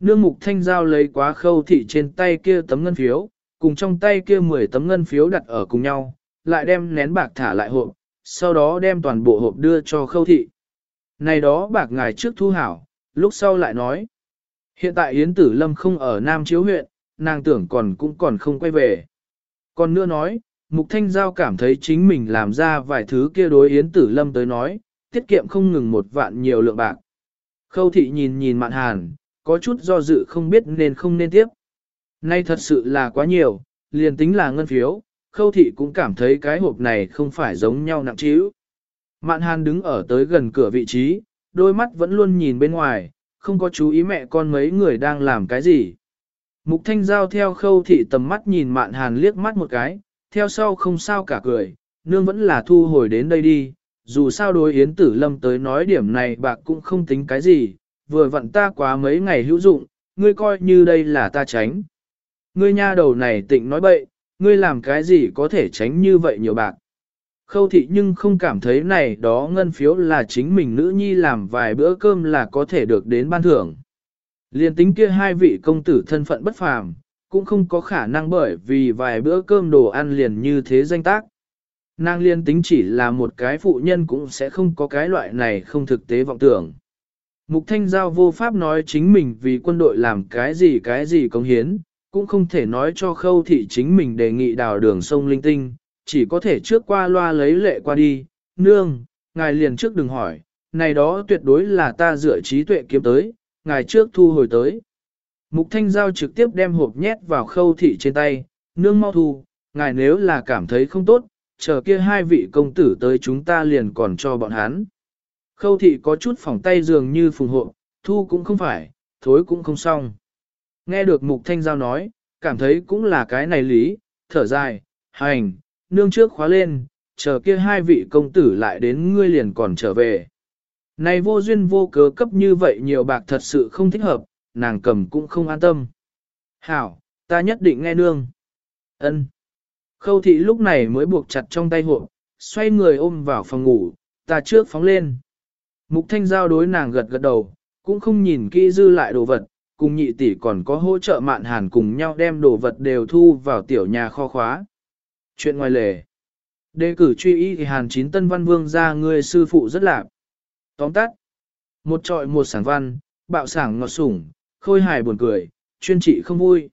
Nương Mục Thanh Giao lấy quá khâu thị trên tay kia tấm ngân phiếu, cùng trong tay kia 10 tấm ngân phiếu đặt ở cùng nhau, lại đem nén bạc thả lại hộp, sau đó đem toàn bộ hộp đưa cho khâu thị. Này đó bạc ngài trước thu hảo, lúc sau lại nói. Hiện tại Yến Tử Lâm không ở Nam Chiếu huyện, nàng tưởng còn cũng còn không quay về. Còn nữa nói, Mục Thanh Giao cảm thấy chính mình làm ra vài thứ kia đối Yến Tử Lâm tới nói, tiết kiệm không ngừng một vạn nhiều lượng bạc. Khâu thị nhìn nhìn mạn hàn, có chút do dự không biết nên không nên tiếp. Nay thật sự là quá nhiều, liền tính là ngân phiếu, khâu thị cũng cảm thấy cái hộp này không phải giống nhau nặng trĩu. Mạn hàn đứng ở tới gần cửa vị trí, đôi mắt vẫn luôn nhìn bên ngoài, không có chú ý mẹ con mấy người đang làm cái gì. Mục thanh giao theo khâu thị tầm mắt nhìn mạn hàn liếc mắt một cái, theo sau không sao cả cười, nương vẫn là thu hồi đến đây đi, dù sao đối yến tử lâm tới nói điểm này bạc cũng không tính cái gì, vừa vặn ta quá mấy ngày hữu dụng, ngươi coi như đây là ta tránh. Ngươi nha đầu này tịnh nói bậy, ngươi làm cái gì có thể tránh như vậy nhiều bạc. Khâu thị nhưng không cảm thấy này đó ngân phiếu là chính mình nữ nhi làm vài bữa cơm là có thể được đến ban thưởng. Liên tính kia hai vị công tử thân phận bất phàm, cũng không có khả năng bởi vì vài bữa cơm đồ ăn liền như thế danh tác. Nàng liên tính chỉ là một cái phụ nhân cũng sẽ không có cái loại này không thực tế vọng tưởng. Mục Thanh Giao vô pháp nói chính mình vì quân đội làm cái gì cái gì công hiến, cũng không thể nói cho khâu thị chính mình đề nghị đào đường sông linh tinh, chỉ có thể trước qua loa lấy lệ qua đi, nương, ngài liền trước đừng hỏi, này đó tuyệt đối là ta dựa trí tuệ kiếm tới, ngài trước thu hồi tới. Mục Thanh Giao trực tiếp đem hộp nhét vào khâu thị trên tay, nương mau thu, ngài nếu là cảm thấy không tốt, chờ kia hai vị công tử tới chúng ta liền còn cho bọn hắn. Khâu thị có chút phòng tay dường như phùng hộ, thu cũng không phải, thối cũng không xong. Nghe được Mục Thanh Giao nói, cảm thấy cũng là cái này lý, thở dài, hành, nương trước khóa lên, chờ kia hai vị công tử lại đến ngươi liền còn trở về. Này vô duyên vô cớ cấp như vậy nhiều bạc thật sự không thích hợp, nàng cầm cũng không an tâm. Hảo, ta nhất định nghe nương. Ân. Khâu thị lúc này mới buộc chặt trong tay hộ, xoay người ôm vào phòng ngủ, ta trước phóng lên. Mục thanh giao đối nàng gật gật đầu, cũng không nhìn kỹ dư lại đồ vật, cùng nhị tỷ còn có hỗ trợ mạn hàn cùng nhau đem đồ vật đều thu vào tiểu nhà kho khóa. Chuyện ngoài lề. Đề cử truy ý thì hàn chín tân văn vương ra người sư phụ rất lạp. Tóm tắt. Một trọi một sảng văn, bạo sảng ngọt sủng, khôi hài buồn cười, chuyên trị không vui.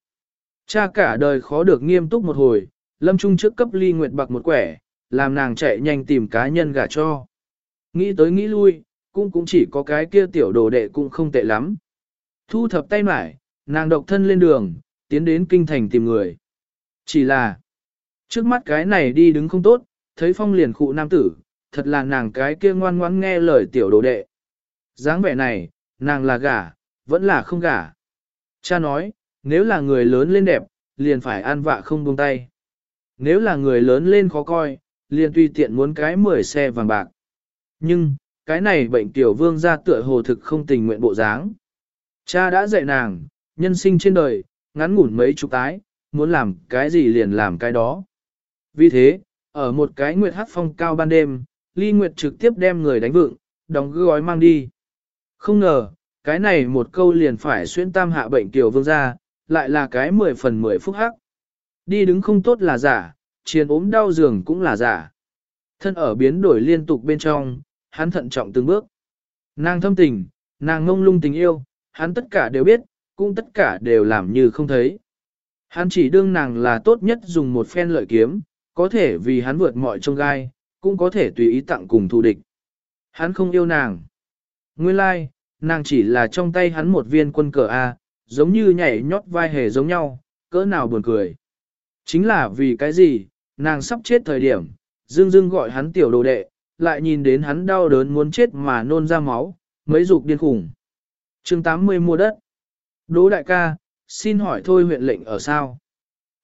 Cha cả đời khó được nghiêm túc một hồi, lâm trung trước cấp ly nguyệt bạc một quẻ, làm nàng chạy nhanh tìm cá nhân gả cho. Nghĩ tới nghĩ lui, cũng cũng chỉ có cái kia tiểu đồ đệ cũng không tệ lắm. Thu thập tay mải, nàng độc thân lên đường, tiến đến kinh thành tìm người. Chỉ là, trước mắt cái này đi đứng không tốt, thấy phong liền khụ nam tử, thật là nàng cái kia ngoan ngoãn nghe lời tiểu đồ đệ. dáng vẻ này, nàng là gả, vẫn là không gả. Cha nói, nếu là người lớn lên đẹp, liền phải an vạ không buông tay. Nếu là người lớn lên khó coi, liền tùy tiện muốn cái 10 xe vàng bạc. Nhưng, cái này bệnh tiểu vương ra tựa hồ thực không tình nguyện bộ dáng. Cha đã dạy nàng, nhân sinh trên đời, ngắn ngủn mấy chục tái, muốn làm cái gì liền làm cái đó. Vì thế, ở một cái nguyệt hát phong cao ban đêm, Ly Nguyệt trực tiếp đem người đánh vựng, đóng gói mang đi. Không ngờ, cái này một câu liền phải xuyên tam hạ bệnh tiểu vương ra, lại là cái 10 phần 10 phút hắc. Đi đứng không tốt là giả, chiến ốm đau giường cũng là giả. Thân ở biến đổi liên tục bên trong, hắn thận trọng từng bước. Nàng thâm tình, nàng ngông lung tình yêu, hắn tất cả đều biết, cũng tất cả đều làm như không thấy. Hắn chỉ đương nàng là tốt nhất dùng một phen lợi kiếm, có thể vì hắn vượt mọi trông gai, cũng có thể tùy ý tặng cùng thù địch. Hắn không yêu nàng. Nguyên lai, like, nàng chỉ là trong tay hắn một viên quân cờ A, giống như nhảy nhót vai hề giống nhau, cỡ nào buồn cười. Chính là vì cái gì, nàng sắp chết thời điểm, dương dương gọi hắn tiểu đồ đệ, lại nhìn đến hắn đau đớn muốn chết mà nôn ra máu, mấy dục điên khủng. chương 80 mua đất. Đỗ đại ca, xin hỏi thôi huyện lệnh ở sao?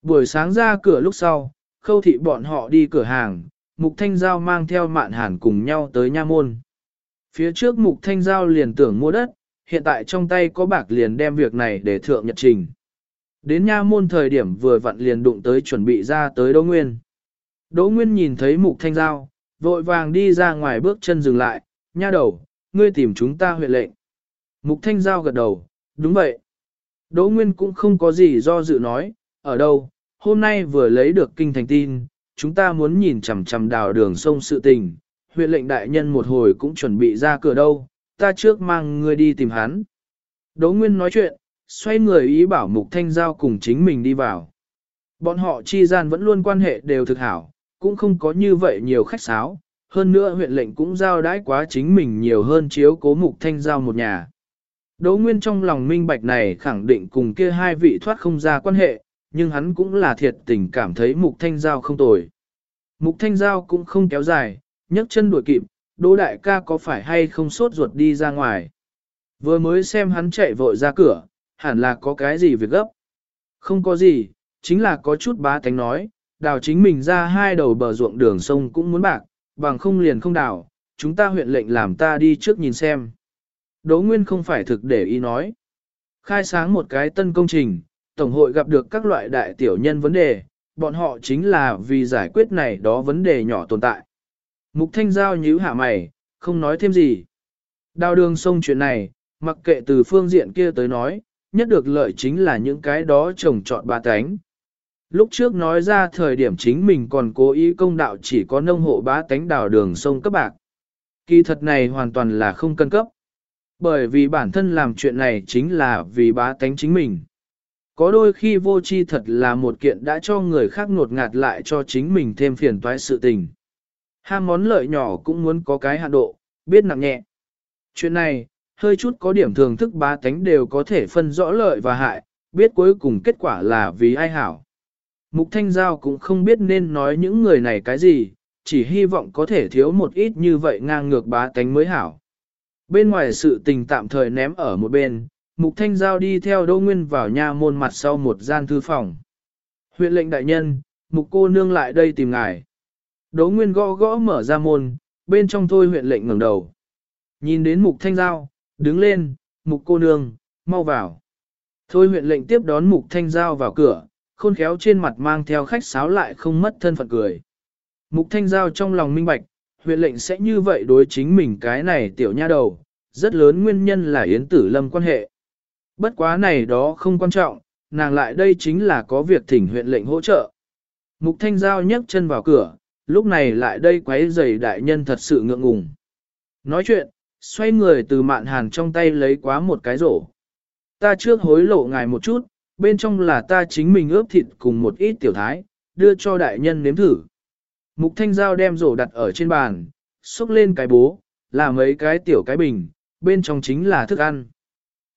Buổi sáng ra cửa lúc sau, khâu thị bọn họ đi cửa hàng, Mục Thanh Giao mang theo mạn hàn cùng nhau tới nha môn. Phía trước Mục Thanh Giao liền tưởng mua đất, hiện tại trong tay có bạc liền đem việc này để thượng nhật trình. Đến nha môn thời điểm vừa vặn liền đụng tới chuẩn bị ra tới Đỗ Nguyên. Đỗ Nguyên nhìn thấy Mục Thanh Giao, vội vàng đi ra ngoài bước chân dừng lại, nha đầu, ngươi tìm chúng ta huyện lệnh. Mục Thanh Giao gật đầu, đúng vậy. Đỗ Nguyên cũng không có gì do dự nói, ở đâu, hôm nay vừa lấy được kinh thành tin, chúng ta muốn nhìn chằm chằm đào đường sông sự tình, huyện lệnh đại nhân một hồi cũng chuẩn bị ra cửa đâu, ta trước mang ngươi đi tìm hắn. Đỗ Nguyên nói chuyện, xoay người ý bảo Mục Thanh Giao cùng chính mình đi vào. Bọn họ chi gian vẫn luôn quan hệ đều thực hảo, cũng không có như vậy nhiều khách sáo, hơn nữa huyện lệnh cũng giao đãi quá chính mình nhiều hơn chiếu cố Mục Thanh Giao một nhà. Đỗ Nguyên trong lòng minh bạch này khẳng định cùng kia hai vị thoát không ra quan hệ, nhưng hắn cũng là thiệt tình cảm thấy Mục Thanh Giao không tồi. Mục Thanh Giao cũng không kéo dài, nhấc chân đuổi kịp, Đỗ đại ca có phải hay không sốt ruột đi ra ngoài. Vừa mới xem hắn chạy vội ra cửa, hẳn là có cái gì việc gấp. Không có gì, chính là có chút bá tánh nói, đào chính mình ra hai đầu bờ ruộng đường sông cũng muốn bạc, bằng không liền không đào, chúng ta huyện lệnh làm ta đi trước nhìn xem. Đỗ Nguyên không phải thực để ý nói. Khai sáng một cái tân công trình, Tổng hội gặp được các loại đại tiểu nhân vấn đề, bọn họ chính là vì giải quyết này đó vấn đề nhỏ tồn tại. Mục Thanh Giao nhíu hạ mày, không nói thêm gì. Đào đường sông chuyện này, mặc kệ từ phương diện kia tới nói, nhất được lợi chính là những cái đó trồng trọt ba tánh. Lúc trước nói ra thời điểm chính mình còn cố ý công đạo chỉ có nông hộ bá tánh đào đường sông cấp bạc. Kỳ thật này hoàn toàn là không cân cấp. Bởi vì bản thân làm chuyện này chính là vì bá tánh chính mình. Có đôi khi vô chi thật là một kiện đã cho người khác nột ngạt lại cho chính mình thêm phiền toái sự tình. Ham món lợi nhỏ cũng muốn có cái hạn độ, biết nặng nhẹ. Chuyện này, hơi chút có điểm thường thức bá tánh đều có thể phân rõ lợi và hại, biết cuối cùng kết quả là vì ai hảo. Mục Thanh Giao cũng không biết nên nói những người này cái gì, chỉ hy vọng có thể thiếu một ít như vậy ngang ngược bá tánh mới hảo. Bên ngoài sự tình tạm thời ném ở một bên, Mục Thanh Giao đi theo Đỗ Nguyên vào nha môn mặt sau một gian thư phòng. Huyện lệnh đại nhân, Mục cô nương lại đây tìm ngài. Đỗ Nguyên gõ gõ mở ra môn, bên trong thôi huyện lệnh ngẩng đầu. Nhìn đến Mục Thanh Giao, đứng lên, Mục cô nương, mau vào. Thôi huyện lệnh tiếp đón Mục Thanh Giao vào cửa, khôn khéo trên mặt mang theo khách sáo lại không mất thân phận cười. Mục Thanh Giao trong lòng minh bạch, huyện lệnh sẽ như vậy đối chính mình cái này tiểu nha đầu, rất lớn nguyên nhân là Yến Tử Lâm quan hệ. Bất quá này đó không quan trọng, nàng lại đây chính là có việc thỉnh huyện lệnh hỗ trợ. Mục Thanh Giao nhấc chân vào cửa, lúc này lại đây quấy giày đại nhân thật sự ngượng ngùng. Nói chuyện, xoay người từ mạn hàn trong tay lấy quá một cái rổ. Ta trước hối lộ ngài một chút, bên trong là ta chính mình ướp thịt cùng một ít tiểu thái, đưa cho đại nhân nếm thử. Mục Thanh Giao đem rổ đặt ở trên bàn, xúc lên cái bố, là mấy cái tiểu cái bình, bên trong chính là thức ăn.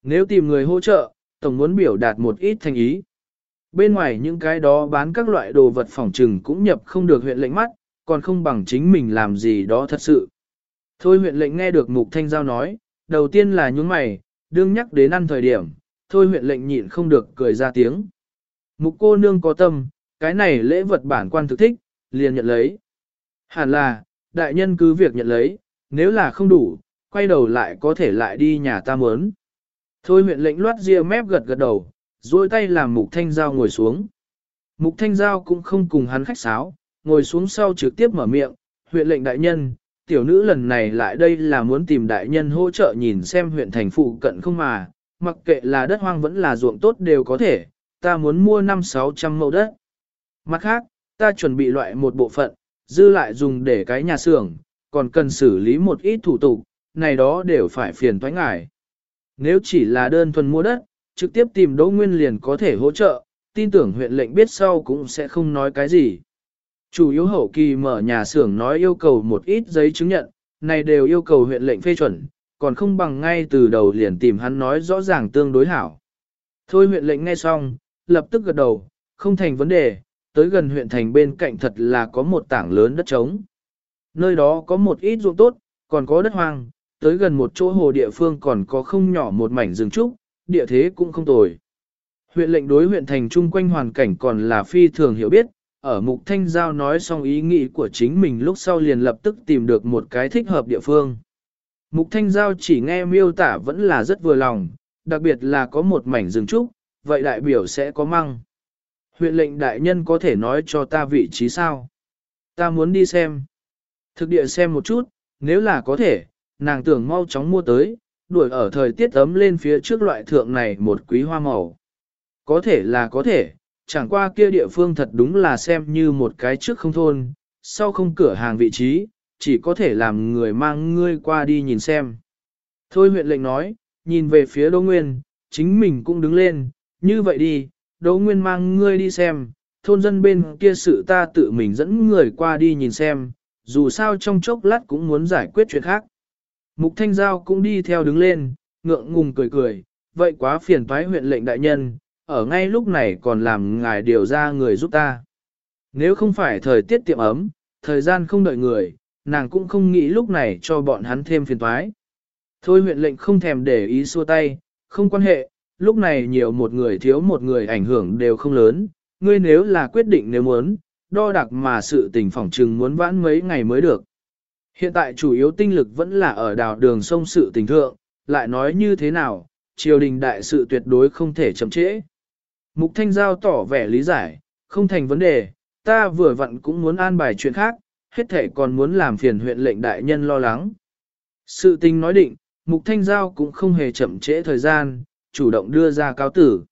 Nếu tìm người hỗ trợ, tổng muốn biểu đạt một ít thành ý. Bên ngoài những cái đó bán các loại đồ vật phòng trừng cũng nhập không được huyện lệnh mắt, còn không bằng chính mình làm gì đó thật sự. Thôi huyện lệnh nghe được Mục Thanh Giao nói, đầu tiên là nhún mày, đương nhắc đến ăn thời điểm, thôi huyện lệnh nhịn không được cười ra tiếng. Mục cô nương có tâm, cái này lễ vật bản quan thực thích, liền nhận lấy. Hẳn là, đại nhân cứ việc nhận lấy, nếu là không đủ, quay đầu lại có thể lại đi nhà ta mớn. Thôi huyện lệnh loát ria mép gật gật đầu, duỗi tay làm mục thanh giao ngồi xuống. Mục thanh giao cũng không cùng hắn khách sáo, ngồi xuống sau trực tiếp mở miệng, huyện lệnh đại nhân, tiểu nữ lần này lại đây là muốn tìm đại nhân hỗ trợ nhìn xem huyện thành phụ cận không mà, mặc kệ là đất hoang vẫn là ruộng tốt đều có thể, ta muốn mua 5-600 mẫu đất. Mặt khác, ta chuẩn bị loại một bộ phận, dư lại dùng để cái nhà xưởng, còn cần xử lý một ít thủ tục, này đó đều phải phiền thoái ngại. Nếu chỉ là đơn thuần mua đất, trực tiếp tìm Đỗ Nguyên liền có thể hỗ trợ, tin tưởng huyện lệnh biết sau cũng sẽ không nói cái gì. Chủ yếu hậu kỳ mở nhà xưởng nói yêu cầu một ít giấy chứng nhận, này đều yêu cầu huyện lệnh phê chuẩn, còn không bằng ngay từ đầu liền tìm hắn nói rõ ràng tương đối hảo. Thôi huyện lệnh nghe xong, lập tức gật đầu, không thành vấn đề, tới gần huyện thành bên cạnh thật là có một tảng lớn đất trống. Nơi đó có một ít ruộng tốt, còn có đất hoang, tới gần một chỗ hồ địa phương còn có không nhỏ một mảnh rừng trúc, địa thế cũng không tồi. Huyện lệnh đối huyện thành chung quanh hoàn cảnh còn là phi thường hiểu biết, ở mục thanh giao nói xong ý nghĩ của chính mình lúc sau liền lập tức tìm được một cái thích hợp địa phương. Mục thanh giao chỉ nghe miêu tả vẫn là rất vừa lòng, đặc biệt là có một mảnh rừng trúc, vậy đại biểu sẽ có măng. Huyện lệnh đại nhân có thể nói cho ta vị trí sao? Ta muốn đi xem. Thực địa xem một chút, nếu là có thể, nàng tưởng mau chóng mua tới, đuổi ở thời tiết ấm lên phía trước loại thượng này một quý hoa màu. Có thể là có thể, chẳng qua kia địa phương thật đúng là xem như một cái trước không thôn, sau không cửa hàng vị trí, chỉ có thể làm người mang ngươi qua đi nhìn xem. Thôi huyện lệnh nói, nhìn về phía Đỗ Nguyên, chính mình cũng đứng lên, như vậy đi, Đỗ Nguyên mang ngươi đi xem, thôn dân bên kia sự ta tự mình dẫn người qua đi nhìn xem, dù sao trong chốc lát cũng muốn giải quyết chuyện khác. Mục Thanh Giao cũng đi theo đứng lên, ngượng ngùng cười cười, vậy quá phiền toái huyện lệnh đại nhân, ở ngay lúc này còn làm ngài điều ra người giúp ta. Nếu không phải thời tiết tiệm ấm, thời gian không đợi người, nàng cũng không nghĩ lúc này cho bọn hắn thêm phiền toái. Thôi huyện lệnh không thèm để ý xua tay, không quan hệ, lúc này nhiều một người thiếu một người ảnh hưởng đều không lớn, ngươi nếu là quyết định nếu muốn, đo đạc mà sự tình phỏng trừng muốn vãn mấy ngày mới được. Hiện tại chủ yếu tinh lực vẫn là ở đào đường sông sự tình thượng, lại nói như thế nào, triều đình đại sự tuyệt đối không thể chậm trễ. Mục Thanh Giao tỏ vẻ lý giải, không thành vấn đề, ta vừa vặn cũng muốn an bài chuyện khác, hết thể còn muốn làm phiền huyện lệnh đại nhân lo lắng. Sự tình nói định, Mục Thanh Giao cũng không hề chậm trễ thời gian, chủ động đưa ra cáo tử.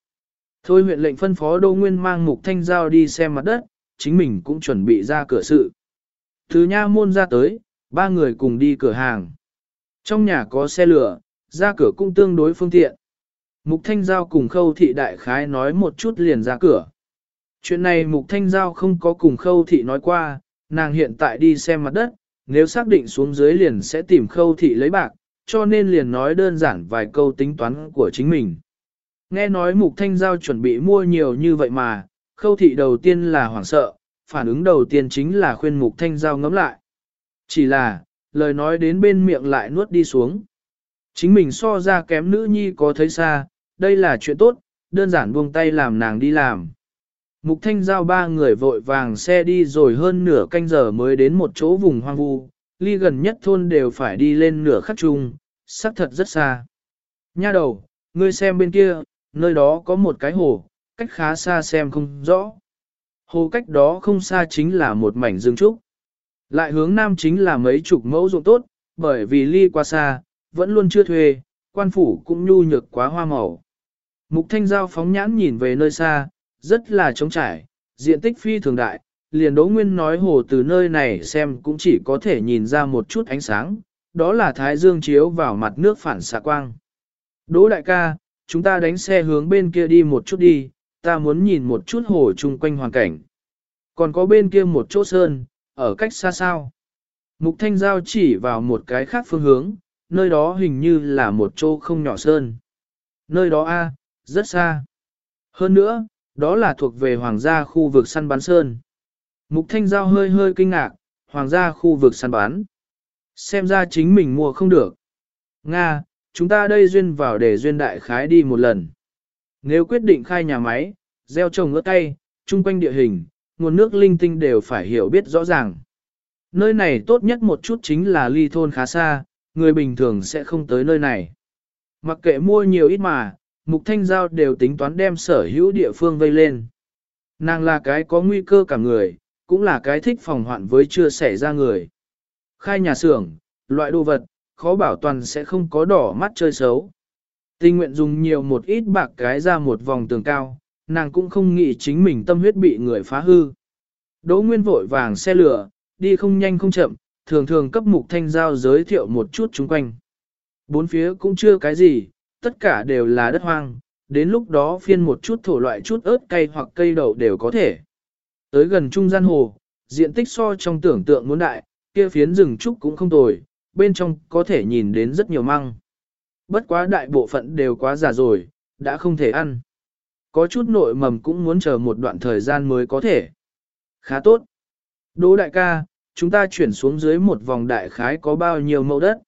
Thôi huyện lệnh phân phó Đô Nguyên mang Mục Thanh Giao đi xem mặt đất, chính mình cũng chuẩn bị ra cửa sự. Thứ nha môn ra tới, ba người cùng đi cửa hàng. Trong nhà có xe lửa, ra cửa cũng tương đối phương tiện. Mục Thanh Giao cùng Khâu Thị Đại Khái nói một chút liền ra cửa. Chuyện này Mục Thanh Giao không có cùng Khâu Thị nói qua, nàng hiện tại đi xem mặt đất, nếu xác định xuống dưới liền sẽ tìm Khâu Thị lấy bạc, cho nên liền nói đơn giản vài câu tính toán của chính mình. Nghe nói Mục Thanh Giao chuẩn bị mua nhiều như vậy mà, Khâu Thị đầu tiên là hoảng sợ, phản ứng đầu tiên chính là khuyên Mục Thanh Giao ngẫm lại. Chỉ là, lời nói đến bên miệng lại nuốt đi xuống. Chính mình so ra kém nữ nhi có thấy xa, đây là chuyện tốt, đơn giản buông tay làm nàng đi làm. Mục thanh giao ba người vội vàng xe đi rồi hơn nửa canh giờ mới đến một chỗ vùng hoang vu, ly gần nhất thôn đều phải đi lên nửa khắc chung, sắc thật rất xa. Nha đầu, ngươi xem bên kia, nơi đó có một cái hồ, cách khá xa xem không rõ. Hồ cách đó không xa chính là một mảnh rừng trúc. Lại hướng nam chính là mấy chục mẫu ruộng tốt, bởi vì ly qua xa, vẫn luôn chưa thuê, quan phủ cũng nhu nhược quá hoa màu. Mục thanh giao phóng nhãn nhìn về nơi xa, rất là trống trải, diện tích phi thường đại, liền đỗ nguyên nói hồ từ nơi này xem cũng chỉ có thể nhìn ra một chút ánh sáng, đó là thái dương chiếu vào mặt nước phản xạ quang. Đỗ đại ca, chúng ta đánh xe hướng bên kia đi một chút đi, ta muốn nhìn một chút hồ chung quanh hoàn cảnh. Còn có bên kia một chỗ sơn, ở cách xa sao. Mục Thanh Giao chỉ vào một cái khác phương hướng, nơi đó hình như là một chỗ không nhỏ sơn. Nơi đó a, rất xa. Hơn nữa, đó là thuộc về hoàng gia khu vực săn bắn sơn. Mục Thanh Giao hơi hơi kinh ngạc, hoàng gia khu vực săn bắn. Xem ra chính mình mua không được. Nga, chúng ta đây duyên vào để duyên đại khái đi một lần. Nếu quyết định khai nhà máy, gieo trồng ớt tay, chung quanh địa hình, nguồn nước linh tinh đều phải hiểu biết rõ ràng. Nơi này tốt nhất một chút chính là ly thôn khá xa, người bình thường sẽ không tới nơi này. Mặc kệ mua nhiều ít mà, Mục Thanh Giao đều tính toán đem sở hữu địa phương vây lên. Nàng là cái có nguy cơ cả người, cũng là cái thích phòng hoạn với chưa xảy ra người. Khai nhà xưởng, loại đồ vật, khó bảo toàn sẽ không có đỏ mắt chơi xấu. Tình nguyện dùng nhiều một ít bạc cái ra một vòng tường cao, nàng cũng không nghĩ chính mình tâm huyết bị người phá hư. Đỗ Nguyên vội vàng xe lửa, đi không nhanh không chậm, thường thường cấp mục thanh giao giới thiệu một chút chung quanh. Bốn phía cũng chưa cái gì, tất cả đều là đất hoang, đến lúc đó phiên một chút thổ loại chút ớt cây hoặc cây đậu đều có thể. Tới gần trung gian hồ, diện tích so trong tưởng tượng muốn đại, kia phiến rừng trúc cũng không tồi, bên trong có thể nhìn đến rất nhiều măng. Bất quá đại bộ phận đều quá già rồi, đã không thể ăn. Có chút nội mầm cũng muốn chờ một đoạn thời gian mới có thể. Khá tốt. Đỗ đại ca, chúng ta chuyển xuống dưới một vòng đại khái có bao nhiêu mẫu đất.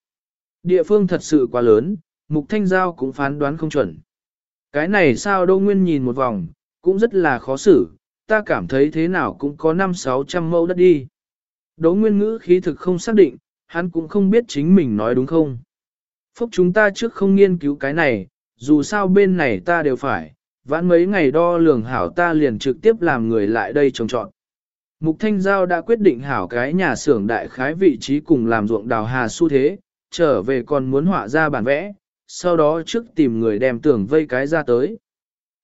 Địa phương thật sự quá lớn, Mục Thanh Giao cũng phán đoán không chuẩn. Cái này sao Đỗ Nguyên nhìn một vòng, cũng rất là khó xử, ta cảm thấy thế nào cũng có 5-600 mẫu đất đi. Đỗ Nguyên ngữ khí thực không xác định, hắn cũng không biết chính mình nói đúng không. Phúc chúng ta trước không nghiên cứu cái này, dù sao bên này ta đều phải, vãn mấy ngày đo lường hảo ta liền trực tiếp làm người lại đây trồng trọn. Mục Thanh Giao đã quyết định hảo cái nhà xưởng đại khái vị trí cùng làm ruộng đào hà su thế, trở về còn muốn họa ra bản vẽ, sau đó trước tìm người đem tưởng vây cái ra tới.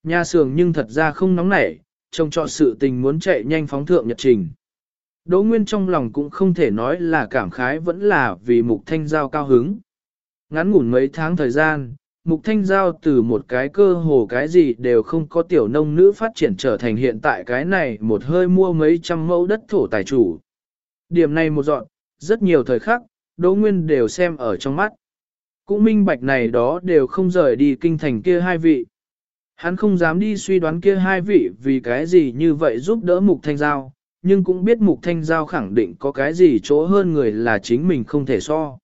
Nhà xưởng nhưng thật ra không nóng nảy, trông trọ sự tình muốn chạy nhanh phóng thượng nhật trình. Đỗ Nguyên trong lòng cũng không thể nói là cảm khái vẫn là vì Mục Thanh Giao cao hứng. Ngắn ngủn mấy tháng thời gian, Mục Thanh Giao từ một cái cơ hồ cái gì đều không có tiểu nông nữ phát triển trở thành hiện tại cái này một hơi mua mấy trăm mẫu đất thổ tài chủ. Điểm này một dọn, rất nhiều thời khắc, Đỗ Nguyên đều xem ở trong mắt. Cũng minh bạch này đó đều không rời đi kinh thành kia hai vị. Hắn không dám đi suy đoán kia hai vị vì cái gì như vậy giúp đỡ Mục Thanh Giao, nhưng cũng biết Mục Thanh Giao khẳng định có cái gì chỗ hơn người là chính mình không thể so.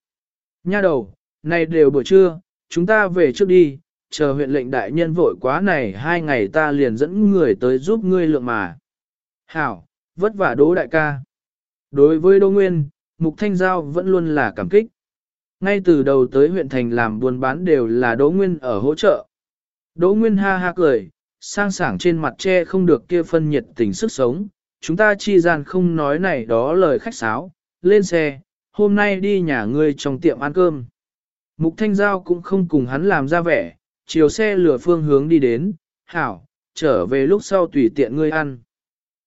Nha đầu, này đều buổi trưa, chúng ta về trước đi, chờ huyện lệnh đại nhân vội quá này hai ngày ta liền dẫn người tới giúp ngươi lượng mà. Hảo, vất vả đố đại ca. Đối với Đỗ Nguyên, Mục Thanh Giao vẫn luôn là cảm kích. Ngay từ đầu tới huyện thành làm buôn bán đều là Đỗ Nguyên ở hỗ trợ. Đỗ Nguyên ha ha cười, sang sảng trên mặt che không được kia phân nhiệt tình sức sống. Chúng ta chi gian không nói này đó lời khách sáo, lên xe, hôm nay đi nhà ngươi trong tiệm ăn cơm. Mục Thanh Giao cũng không cùng hắn làm ra vẻ, chiều xe lửa phương hướng đi đến, hảo, trở về lúc sau tùy tiện ngươi ăn.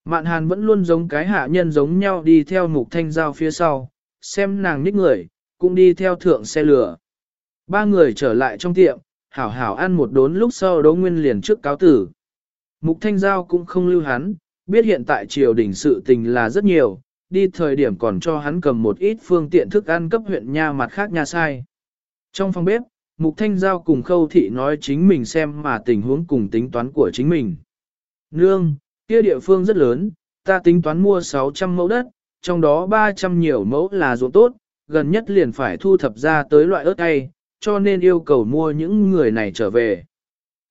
Mạn Hàn vẫn luôn giống cái hạ nhân giống nhau đi theo Mục Thanh Giao phía sau, xem nàng nít người, cũng đi theo thượng xe lửa. Ba người trở lại trong tiệm, hảo hảo ăn một đốn lúc sau đấu Nguyên liền trước cáo tử. Mục Thanh Giao cũng không lưu hắn, biết hiện tại triều đình sự tình là rất nhiều, đi thời điểm còn cho hắn cầm một ít phương tiện thức ăn cấp huyện nha mặt khác nha sai. Trong phòng bếp, Mục Thanh Giao cùng Khâu Thị nói chính mình xem mà tình huống cùng tính toán của chính mình. Nương, kia địa phương rất lớn, ta tính toán mua 600 mẫu đất, trong đó 300 nhiều mẫu là ruộng tốt, gần nhất liền phải thu thập ra tới loại ớt cay, cho nên yêu cầu mua những người này trở về.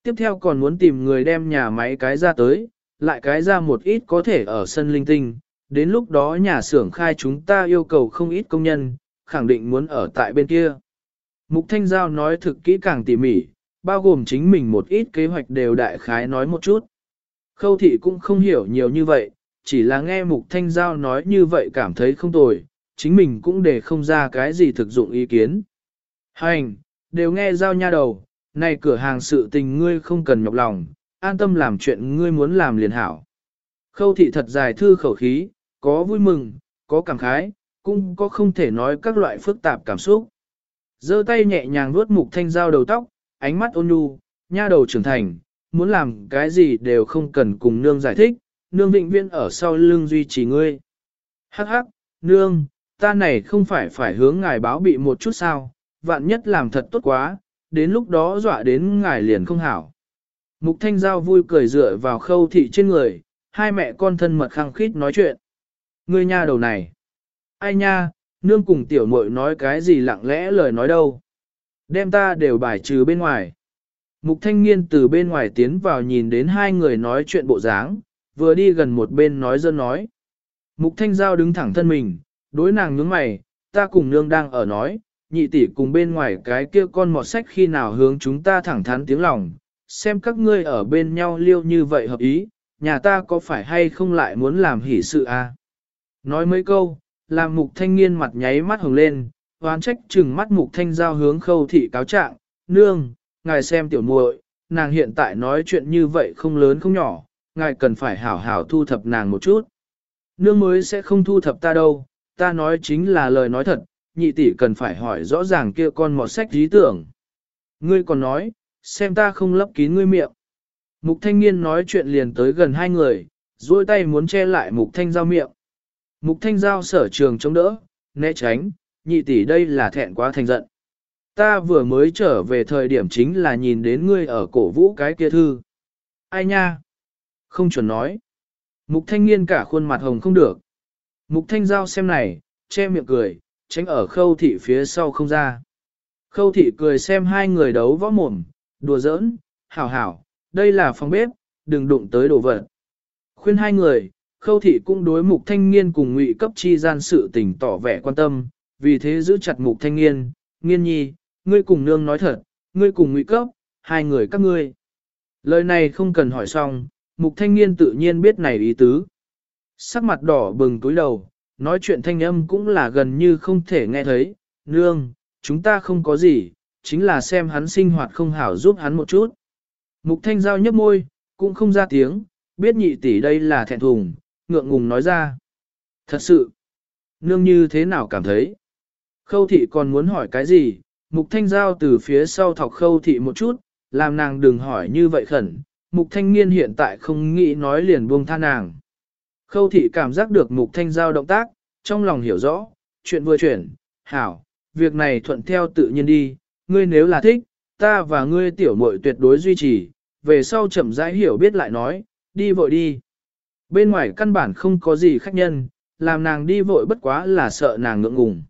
Tiếp theo còn muốn tìm người đem nhà máy cái ra tới, lại cái ra một ít có thể ở sân linh tinh, đến lúc đó nhà xưởng khai chúng ta yêu cầu không ít công nhân, khẳng định muốn ở tại bên kia. Mục Thanh Giao nói thực kỹ càng tỉ mỉ, bao gồm chính mình một ít kế hoạch đều đại khái nói một chút. Khâu thị cũng không hiểu nhiều như vậy, chỉ là nghe Mục Thanh Giao nói như vậy cảm thấy không tồi, chính mình cũng để không ra cái gì thực dụng ý kiến. Hành, đều nghe Giao nha đầu, này cửa hàng sự tình ngươi không cần nhọc lòng, an tâm làm chuyện ngươi muốn làm liền hảo. Khâu thị thật dài thư khẩu khí, có vui mừng, có cảm khái, cũng có không thể nói các loại phức tạp cảm xúc giơ tay nhẹ nhàng vuốt mục thanh dao đầu tóc, ánh mắt ôn nhu, nha đầu trưởng thành, muốn làm cái gì đều không cần cùng nương giải thích, nương vĩnh viễn ở sau lưng duy trì ngươi. Hắc hắc, nương, ta này không phải phải hướng ngài báo bị một chút sao, vạn nhất làm thật tốt quá, đến lúc đó dọa đến ngài liền không hảo. Mục Thanh Giao vui cười dựa vào khâu thị trên người, hai mẹ con thân mật khăng khít nói chuyện. Ngươi nha đầu này. Ai nha, nương cùng tiểu muội nói cái gì lặng lẽ lời nói đâu. Đem ta đều bài trừ bên ngoài. Mục thanh niên từ bên ngoài tiến vào nhìn đến hai người nói chuyện bộ dáng, vừa đi gần một bên nói dân nói. Mục thanh giao đứng thẳng thân mình, đối nàng nhướng mày, ta cùng nương đang ở nói, nhị tỷ cùng bên ngoài cái kia con mọt sách khi nào hướng chúng ta thẳng thắn tiếng lòng, xem các ngươi ở bên nhau liêu như vậy hợp ý, nhà ta có phải hay không lại muốn làm hỷ sự a? À? Nói mấy câu, làm mục thanh niên mặt nháy mắt hồng lên, hoán trách chừng mắt mục thanh giao hướng khâu thị cáo trạng, nương, ngài xem tiểu muội, nàng hiện tại nói chuyện như vậy không lớn không nhỏ, ngài cần phải hảo hảo thu thập nàng một chút. Nương mới sẽ không thu thập ta đâu, ta nói chính là lời nói thật, nhị tỷ cần phải hỏi rõ ràng kia con mọt sách lý tưởng. Ngươi còn nói, xem ta không lấp kín ngươi miệng. Mục thanh niên nói chuyện liền tới gần hai người, duỗi tay muốn che lại mục thanh giao miệng. Mục thanh giao sở trường chống đỡ, né tránh, nhị tỷ đây là thẹn quá thành giận. Ta vừa mới trở về thời điểm chính là nhìn đến ngươi ở cổ vũ cái kia thư. Ai nha? Không chuẩn nói. Mục thanh niên cả khuôn mặt hồng không được. Mục thanh giao xem này, che miệng cười, tránh ở khâu thị phía sau không ra. Khâu thị cười xem hai người đấu võ mồm, đùa giỡn, hảo hảo, đây là phòng bếp, đừng đụng tới đồ vật. Khuyên hai người, khâu thị cũng đối mục thanh niên cùng ngụy cấp chi gian sự tình tỏ vẻ quan tâm, vì thế giữ chặt mục thanh niên, nghiên nhi, ngươi cùng nương nói thật, ngươi cùng ngụy cấp, hai người các ngươi. Lời này không cần hỏi xong, mục thanh niên tự nhiên biết này ý tứ. Sắc mặt đỏ bừng túi đầu, nói chuyện thanh âm cũng là gần như không thể nghe thấy, nương, chúng ta không có gì, chính là xem hắn sinh hoạt không hảo giúp hắn một chút. Mục thanh giao nhấp môi, cũng không ra tiếng, biết nhị tỷ đây là thẹn thùng, ngượng ngùng nói ra. Thật sự, nương như thế nào cảm thấy? Khâu thị còn muốn hỏi cái gì? Mục thanh giao từ phía sau thọc khâu thị một chút, làm nàng đừng hỏi như vậy khẩn. Mục thanh niên hiện tại không nghĩ nói liền buông tha nàng. Khâu thị cảm giác được mục thanh giao động tác, trong lòng hiểu rõ, chuyện vừa chuyển, hảo, việc này thuận theo tự nhiên đi, ngươi nếu là thích, ta và ngươi tiểu muội tuyệt đối duy trì, về sau chậm rãi hiểu biết lại nói, đi vội đi. Bên ngoài căn bản không có gì khách nhân, làm nàng đi vội bất quá là sợ nàng ngượng ngùng.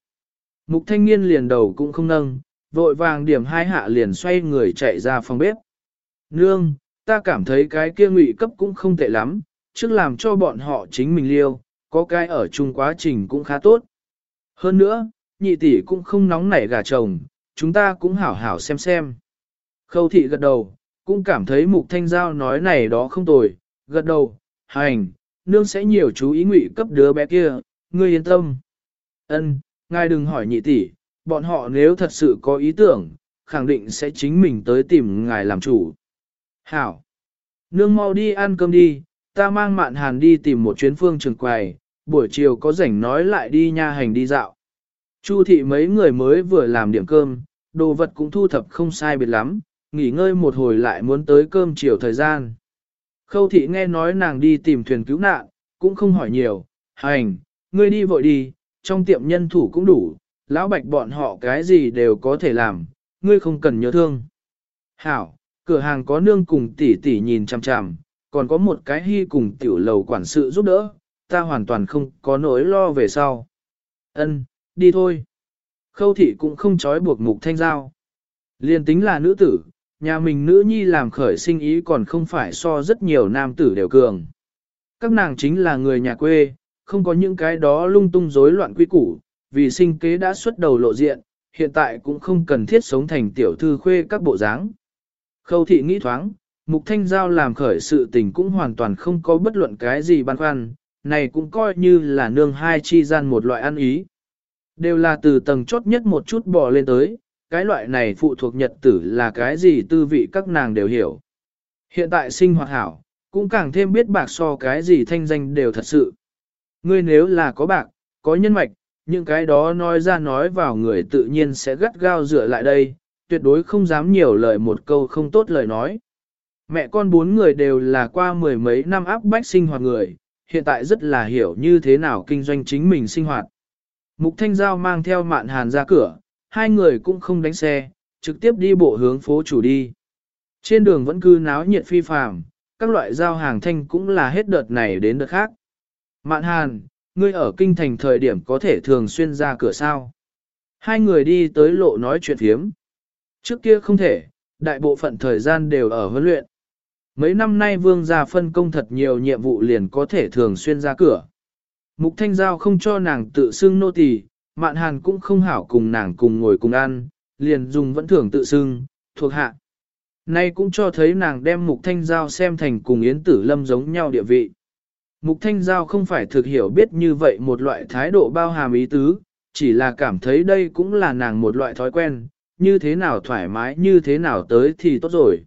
Mục thanh niên liền đầu cũng không nâng, vội vàng điểm hai hạ liền xoay người chạy ra phòng bếp. Nương, ta cảm thấy cái kia ngụy cấp cũng không tệ lắm, trước làm cho bọn họ chính mình liêu, có cái ở chung quá trình cũng khá tốt. Hơn nữa, nhị tỷ cũng không nóng nảy gà chồng, chúng ta cũng hảo hảo xem xem. Khâu thị gật đầu, cũng cảm thấy mục thanh giao nói này đó không tồi, gật đầu, hành, nương sẽ nhiều chú ý ngụy cấp đứa bé kia, ngươi yên tâm. Ân, ngài đừng hỏi nhị tỷ, bọn họ nếu thật sự có ý tưởng, khẳng định sẽ chính mình tới tìm ngài làm chủ. Hảo, nương mau đi ăn cơm đi, ta mang mạn hàn đi tìm một chuyến phương trường quầy, buổi chiều có rảnh nói lại đi nha hành đi dạo. Chu thị mấy người mới vừa làm điểm cơm, đồ vật cũng thu thập không sai biệt lắm, nghỉ ngơi một hồi lại muốn tới cơm chiều thời gian. Khâu thị nghe nói nàng đi tìm thuyền cứu nạn, cũng không hỏi nhiều, hành, ngươi đi vội đi, trong tiệm nhân thủ cũng đủ, lão bạch bọn họ cái gì đều có thể làm, ngươi không cần nhớ thương. Hảo, cửa hàng có nương cùng tỷ tỷ nhìn chằm chằm, còn có một cái hy cùng tiểu lầu quản sự giúp đỡ, ta hoàn toàn không có nỗi lo về sau. Ân, đi thôi. Khâu thị cũng không trói buộc mục thanh giao. Liên tính là nữ tử, nhà mình nữ nhi làm khởi sinh ý còn không phải so rất nhiều nam tử đều cường. Các nàng chính là người nhà quê, không có những cái đó lung tung rối loạn quy củ, vì sinh kế đã xuất đầu lộ diện, hiện tại cũng không cần thiết sống thành tiểu thư khuê các bộ dáng. Khâu thị nghĩ thoáng, Mục Thanh Giao làm khởi sự tình cũng hoàn toàn không có bất luận cái gì băn khoăn, này cũng coi như là nương hai chi gian một loại ăn ý. Đều là từ tầng chốt nhất một chút bò lên tới, cái loại này phụ thuộc nhật tử là cái gì tư vị các nàng đều hiểu. Hiện tại sinh hoạt hảo, cũng càng thêm biết bạc so cái gì thanh danh đều thật sự. Ngươi nếu là có bạc, có nhân mạch, những cái đó nói ra nói vào người tự nhiên sẽ gắt gao dựa lại đây, tuyệt đối không dám nhiều lời một câu không tốt lời nói. Mẹ con bốn người đều là qua mười mấy năm áp bách sinh hoạt người, hiện tại rất là hiểu như thế nào kinh doanh chính mình sinh hoạt. Mục Thanh Giao mang theo mạn hàn ra cửa, hai người cũng không đánh xe, trực tiếp đi bộ hướng phố chủ đi. Trên đường vẫn cứ náo nhiệt phi phàm, các loại giao hàng thanh cũng là hết đợt này đến đợt khác. Mạn hàn, ngươi ở kinh thành thời điểm có thể thường xuyên ra cửa sao. Hai người đi tới lộ nói chuyện phiếm. Trước kia không thể, đại bộ phận thời gian đều ở huấn luyện. Mấy năm nay vương gia phân công thật nhiều nhiệm vụ liền có thể thường xuyên ra cửa. Mục Thanh Giao không cho nàng tự xưng nô tỳ, Mạn Hàn cũng không hảo cùng nàng cùng ngồi cùng ăn, liền dùng vẫn thường tự xưng, thuộc hạ. Nay cũng cho thấy nàng đem Mục Thanh Giao xem thành cùng Yến Tử Lâm giống nhau địa vị. Mục Thanh Giao không phải thực hiểu biết như vậy một loại thái độ bao hàm ý tứ, chỉ là cảm thấy đây cũng là nàng một loại thói quen, như thế nào thoải mái như thế nào tới thì tốt rồi.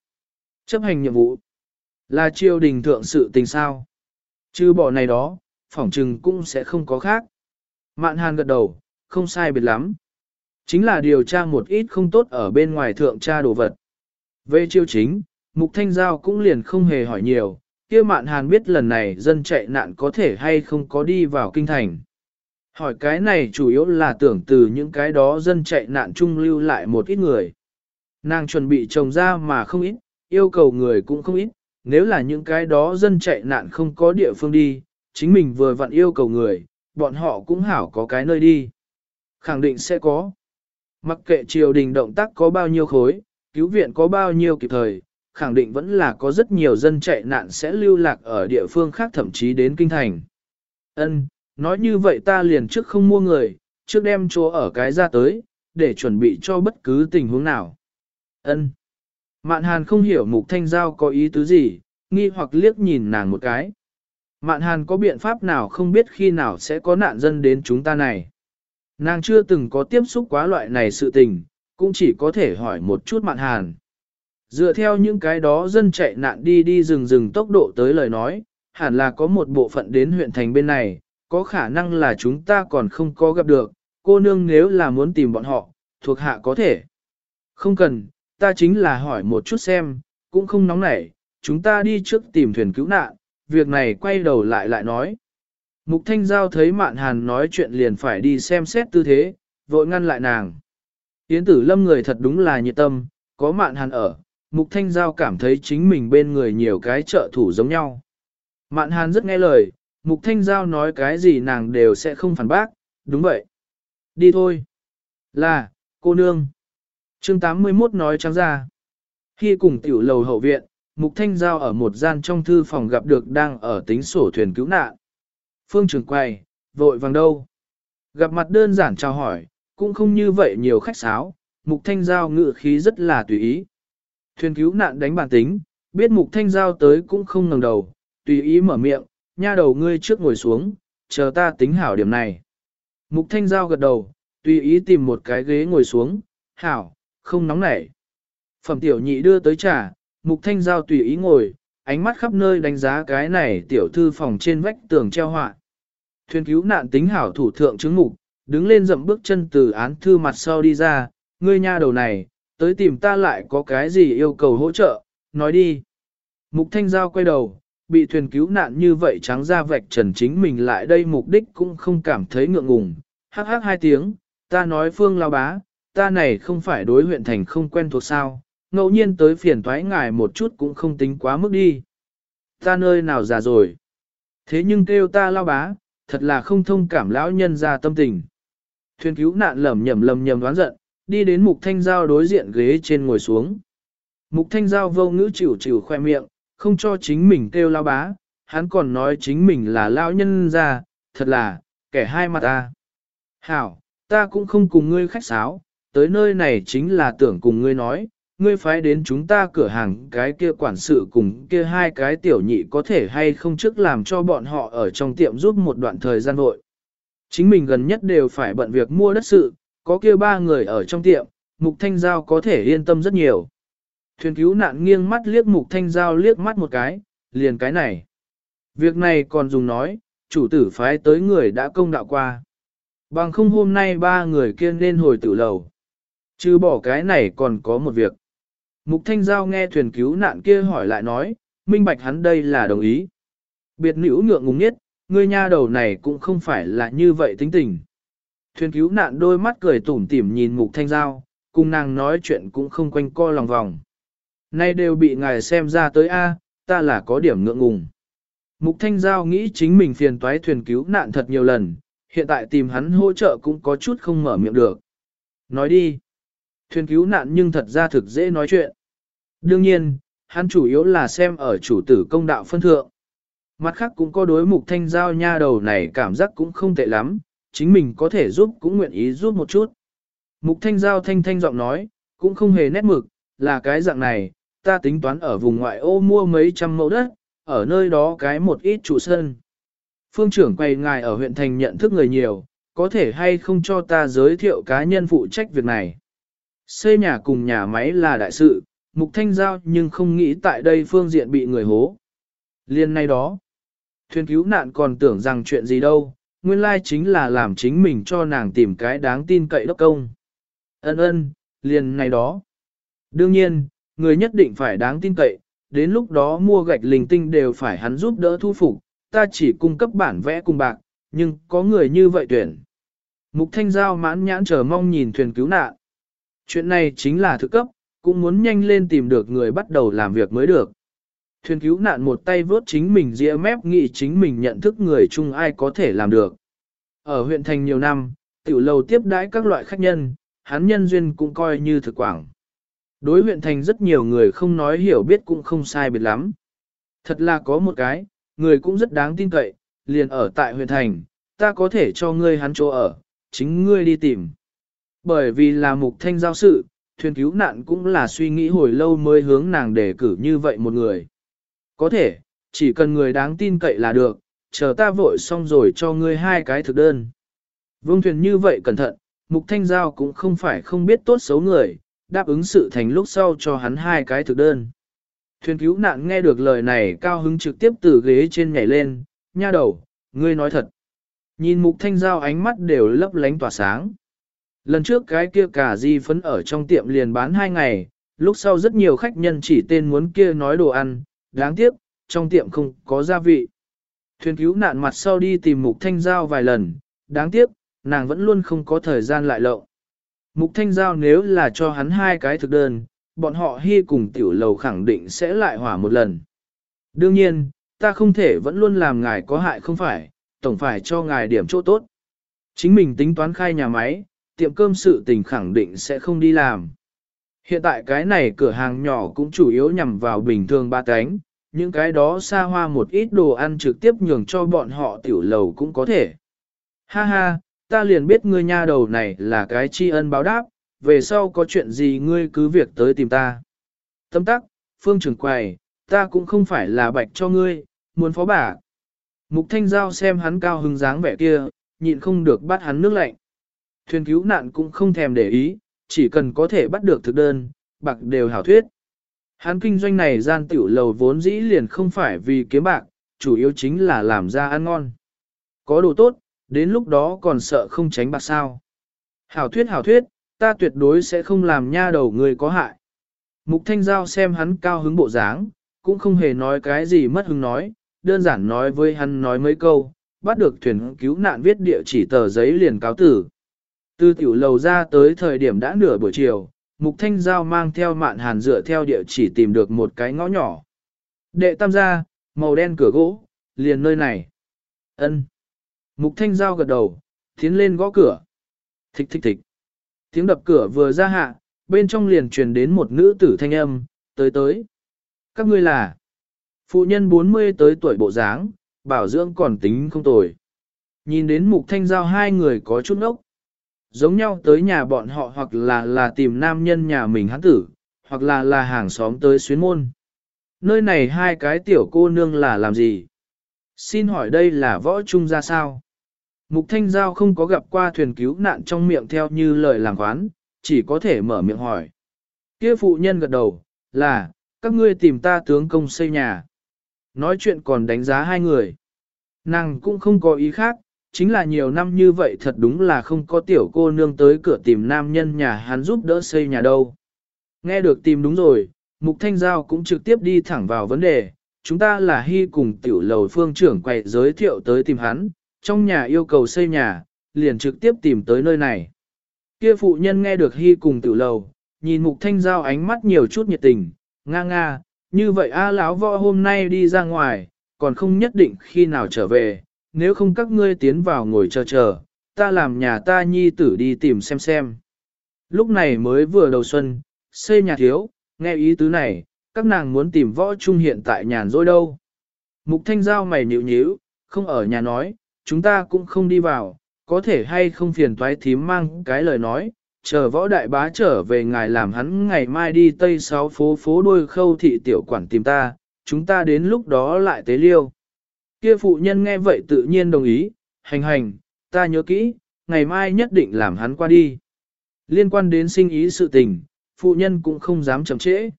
Chấp hành nhiệm vụ là triều đình thượng sự tình sao. Chứ bỏ này đó, phỏng trừng cũng sẽ không có khác. Mạn hàn gật đầu, không sai biệt lắm. Chính là điều tra một ít không tốt ở bên ngoài thượng tra đồ vật. Về chiêu chính, Mục Thanh Giao cũng liền không hề hỏi nhiều, kia mạn hàn biết lần này dân chạy nạn có thể hay không có đi vào kinh thành. Hỏi cái này chủ yếu là tưởng từ những cái đó dân chạy nạn trung lưu lại một ít người. Nàng chuẩn bị trồng ra mà không ít, yêu cầu người cũng không ít, nếu là những cái đó dân chạy nạn không có địa phương đi, chính mình vừa vặn yêu cầu người, bọn họ cũng hảo có cái nơi đi. Khẳng định sẽ có. Mặc kệ triều đình động tác có bao nhiêu khối, cứu viện có bao nhiêu kịp thời, khẳng định vẫn là có rất nhiều dân chạy nạn sẽ lưu lạc ở địa phương khác thậm chí đến kinh thành. Ân, nói như vậy ta liền trước không mua người, trước đem chỗ ở cái ra tới, để chuẩn bị cho bất cứ tình huống nào. Ân. Mạn Hàn không hiểu Mục Thanh Giao có ý tứ gì, nghi hoặc liếc nhìn nàng một cái. Mạn Hàn có biện pháp nào không biết khi nào sẽ có nạn dân đến chúng ta này. Nàng chưa từng có tiếp xúc quá loại này sự tình, cũng chỉ có thể hỏi một chút Mạn Hàn. Dựa theo những cái đó dân chạy nạn đi đi rừng rừng tốc độ tới lời nói, hẳn là có một bộ phận đến huyện thành bên này, có khả năng là chúng ta còn không có gặp được, cô nương nếu là muốn tìm bọn họ, thuộc hạ có thể. Không cần, ta chính là hỏi một chút xem, cũng không nóng nảy, chúng ta đi trước tìm thuyền cứu nạn, việc này quay đầu lại lại nói. Mục Thanh Giao thấy Mạn Hàn nói chuyện liền phải đi xem xét tư thế, vội ngăn lại nàng. Yến tử lâm người thật đúng là nhiệt tâm, có Mạn Hàn ở, Mục Thanh Giao cảm thấy chính mình bên người nhiều cái trợ thủ giống nhau. Mạn Hàn rất nghe lời, Mục Thanh Giao nói cái gì nàng đều sẽ không phản bác, đúng vậy. Đi thôi. Là, cô nương chương 81 nói trắng ra. Khi cùng tiểu lầu hậu viện, Mục Thanh Giao ở một gian trong thư phòng gặp được đang ở tính sổ thuyền cứu nạn. Phương trưởng quay, vội vàng đâu. Gặp mặt đơn giản chào hỏi, cũng không như vậy nhiều khách sáo, Mục Thanh Giao ngự khí rất là tùy ý. Thuyền cứu nạn đánh bản tính, biết Mục Thanh Giao tới cũng không ngẩng đầu, tùy ý mở miệng, nha đầu ngươi trước ngồi xuống, chờ ta tính hảo điểm này. Mục Thanh Giao gật đầu, tùy ý tìm một cái ghế ngồi xuống, hảo, không nóng nảy. Phẩm tiểu nhị đưa tới trà, Mục Thanh Giao tùy ý ngồi, ánh mắt khắp nơi đánh giá cái này tiểu thư phòng trên vách tường treo họa. Thuyền cứu nạn tính hảo thủ thượng chứng mục, đứng lên dậm bước chân từ án thư mặt sau đi ra, ngươi nha đầu này, tới tìm ta lại có cái gì yêu cầu hỗ trợ, nói đi. Mục Thanh Giao quay đầu, bị thuyền cứu nạn như vậy trắng ra vạch trần chính mình lại đây mục đích cũng không cảm thấy ngượng ngùng. Hắc hắc hai tiếng, ta nói phương lao bá, ta này không phải đối huyện thành không quen thuộc sao, ngẫu nhiên tới phiền thoái ngài một chút cũng không tính quá mức đi. Ta nơi nào già rồi. Thế nhưng kêu ta lao bá, thật là không thông cảm lão nhân ra tâm tình. Thuyền cứu nạn lầm nhầm lầm nhầm đoán giận, đi đến mục thanh giao đối diện ghế trên ngồi xuống. Mục thanh giao vô ngữ chịu chịu khoe miệng, không cho chính mình kêu lao bá, hắn còn nói chính mình là lao nhân ra, thật là, kẻ hai mặt ta. Hảo, ta cũng không cùng ngươi khách sáo, tới nơi này chính là tưởng cùng ngươi nói, ngươi phái đến chúng ta cửa hàng cái kia quản sự cùng kia hai cái tiểu nhị có thể hay không trước làm cho bọn họ ở trong tiệm giúp một đoạn thời gian vội. Chính mình gần nhất đều phải bận việc mua đất sự, có kia ba người ở trong tiệm, Mục Thanh Giao có thể yên tâm rất nhiều. Thuyền cứu nạn nghiêng mắt liếc Mục Thanh Giao liếc mắt một cái, liền cái này. Việc này còn dùng nói, chủ tử phái tới người đã công đạo qua. Bằng không hôm nay ba người kiên nên hồi tử lầu. Chứ bỏ cái này còn có một việc. Mục Thanh Giao nghe thuyền cứu nạn kia hỏi lại nói, minh bạch hắn đây là đồng ý. Biệt nữ ngượng ngùng nhất, ngươi nha đầu này cũng không phải là như vậy tính tình. Thuyền cứu nạn đôi mắt cười tủm tỉm nhìn mục thanh giao, cùng nàng nói chuyện cũng không quanh co lòng vòng. Nay đều bị ngài xem ra tới A, ta là có điểm ngượng ngùng. Mục thanh giao nghĩ chính mình phiền toái thuyền cứu nạn thật nhiều lần, hiện tại tìm hắn hỗ trợ cũng có chút không mở miệng được. Nói đi. Thuyền cứu nạn nhưng thật ra thực dễ nói chuyện. Đương nhiên, hắn chủ yếu là xem ở chủ tử công đạo phân thượng. Mặt khác cũng có đối mục thanh giao nha đầu này cảm giác cũng không tệ lắm, chính mình có thể giúp cũng nguyện ý giúp một chút. Mục thanh giao thanh thanh giọng nói, cũng không hề nét mực, là cái dạng này, ta tính toán ở vùng ngoại ô mua mấy trăm mẫu đất, ở nơi đó cái một ít trụ sân. Phương trưởng quay ngài ở huyện thành nhận thức người nhiều, có thể hay không cho ta giới thiệu cá nhân phụ trách việc này. Xây nhà cùng nhà máy là đại sự, mục thanh giao nhưng không nghĩ tại đây phương diện bị người hố. Liên nay đó, thuyền cứu nạn còn tưởng rằng chuyện gì đâu, nguyên lai chính là làm chính mình cho nàng tìm cái đáng tin cậy đốc công. Ân ân, liền này đó. Đương nhiên, người nhất định phải đáng tin cậy, đến lúc đó mua gạch linh tinh đều phải hắn giúp đỡ thu phục, ta chỉ cung cấp bản vẽ cùng bạc, nhưng có người như vậy tuyển. Mục Thanh Giao mãn nhãn chờ mong nhìn thuyền cứu nạn. Chuyện này chính là thực cấp, cũng muốn nhanh lên tìm được người bắt đầu làm việc mới được. Thuyền cứu nạn một tay vớt chính mình dĩa mép nghĩ chính mình nhận thức người chung ai có thể làm được. Ở huyện thành nhiều năm, tiểu lầu tiếp đãi các loại khách nhân, hắn nhân duyên cũng coi như thực quảng. Đối huyện thành rất nhiều người không nói hiểu biết cũng không sai biệt lắm. Thật là có một cái, người cũng rất đáng tin cậy, liền ở tại huyện thành, ta có thể cho ngươi hắn chỗ ở, chính ngươi đi tìm. Bởi vì là mục thanh giao sự, thuyền cứu nạn cũng là suy nghĩ hồi lâu mới hướng nàng đề cử như vậy một người. Có thể, chỉ cần người đáng tin cậy là được, chờ ta vội xong rồi cho ngươi hai cái thực đơn. Vương thuyền như vậy cẩn thận, mục thanh giao cũng không phải không biết tốt xấu người, đáp ứng sự thành lúc sau cho hắn hai cái thực đơn. Thuyền cứu nạn nghe được lời này cao hứng trực tiếp từ ghế trên nhảy lên, nha đầu, ngươi nói thật. Nhìn mục thanh giao ánh mắt đều lấp lánh tỏa sáng. Lần trước cái kia cả di phấn ở trong tiệm liền bán hai ngày, lúc sau rất nhiều khách nhân chỉ tên muốn kia nói đồ ăn, đáng tiếc, trong tiệm không có gia vị. Thuyền cứu nạn mặt sau đi tìm mục thanh giao vài lần, đáng tiếc, nàng vẫn luôn không có thời gian lại lộ. Mục thanh giao nếu là cho hắn hai cái thực đơn, bọn họ hy cùng tiểu lầu khẳng định sẽ lại hỏa một lần. Đương nhiên, ta không thể vẫn luôn làm ngài có hại không phải, tổng phải cho ngài điểm chỗ tốt. Chính mình tính toán khai nhà máy, tiệm cơm sự tình khẳng định sẽ không đi làm. Hiện tại cái này cửa hàng nhỏ cũng chủ yếu nhằm vào bình thường ba cánh, những cái đó xa hoa một ít đồ ăn trực tiếp nhường cho bọn họ tiểu lầu cũng có thể. Ha ha, ta liền biết ngươi nha đầu này là cái tri ân báo đáp, về sau có chuyện gì ngươi cứ việc tới tìm ta. Tâm tắc, phương trưởng quầy, ta cũng không phải là bạch cho ngươi, muốn phó bà. Mục thanh giao xem hắn cao hứng dáng vẻ kia, nhịn không được bắt hắn nước lạnh. Thuyền cứu nạn cũng không thèm để ý, chỉ cần có thể bắt được thực đơn, bạc đều hảo thuyết. Hắn kinh doanh này gian tiểu lầu vốn dĩ liền không phải vì kiếm bạc, chủ yếu chính là làm ra ăn ngon. Có đồ tốt, đến lúc đó còn sợ không tránh bạc sao. Hảo thuyết hảo thuyết, ta tuyệt đối sẽ không làm nha đầu người có hại. Mục Thanh Giao xem hắn cao hứng bộ dáng, cũng không hề nói cái gì mất hứng nói, đơn giản nói với hắn nói mấy câu, bắt được thuyền cứu nạn viết địa chỉ tờ giấy liền cáo tử. Từ tiểu lầu ra tới thời điểm đã nửa buổi chiều, Mục Thanh Giao mang theo mạn hàn dựa theo địa chỉ tìm được một cái ngõ nhỏ. Đệ tam gia, màu đen cửa gỗ, liền nơi này. ân Mục Thanh Giao gật đầu, tiến lên gõ cửa. Thích thích thích. Tiếng đập cửa vừa ra hạ, bên trong liền truyền đến một nữ tử thanh âm, tới tới. Các ngươi là phụ nhân 40 tới tuổi bộ dáng, bảo dưỡng còn tính không tồi. Nhìn đến mục thanh giao hai người có chút ốc. Giống nhau tới nhà bọn họ hoặc là là tìm nam nhân nhà mình hắn tử, hoặc là là hàng xóm tới xuyến môn. Nơi này hai cái tiểu cô nương là làm gì? Xin hỏi đây là võ trung ra sao? Mục Thanh Giao không có gặp qua thuyền cứu nạn trong miệng theo như lời làm quán, chỉ có thể mở miệng hỏi. Kia phụ nhân gật đầu, là, các ngươi tìm ta tướng công xây nhà. Nói chuyện còn đánh giá hai người. Nàng cũng không có ý khác, chính là nhiều năm như vậy thật đúng là không có tiểu cô nương tới cửa tìm nam nhân nhà hắn giúp đỡ xây nhà đâu. Nghe được tìm đúng rồi, Mục Thanh Giao cũng trực tiếp đi thẳng vào vấn đề, chúng ta là hy cùng tiểu lầu phương trưởng quầy giới thiệu tới tìm hắn, trong nhà yêu cầu xây nhà, liền trực tiếp tìm tới nơi này. Kia phụ nhân nghe được hy cùng tiểu lầu, nhìn mục thanh giao ánh mắt nhiều chút nhiệt tình, nga nga, như vậy a lão võ hôm nay đi ra ngoài, còn không nhất định khi nào trở về, nếu không các ngươi tiến vào ngồi chờ chờ, ta làm nhà ta nhi tử đi tìm xem xem. Lúc này mới vừa đầu xuân, xây nhà thiếu, nghe ý tứ này, các nàng muốn tìm võ trung hiện tại nhàn rỗi đâu. Mục thanh giao mày nhịu nhíu, không ở nhà nói, chúng ta cũng không đi vào, có thể hay không phiền toái thím mang cái lời nói, chờ võ đại bá trở về ngài làm hắn ngày mai đi tây sáu phố phố đuôi khâu thị tiểu quản tìm ta, chúng ta đến lúc đó lại tế liêu. Kia phụ nhân nghe vậy tự nhiên đồng ý, hành hành, ta nhớ kỹ, ngày mai nhất định làm hắn qua đi. Liên quan đến sinh ý sự tình, phụ nhân cũng không dám chậm trễ.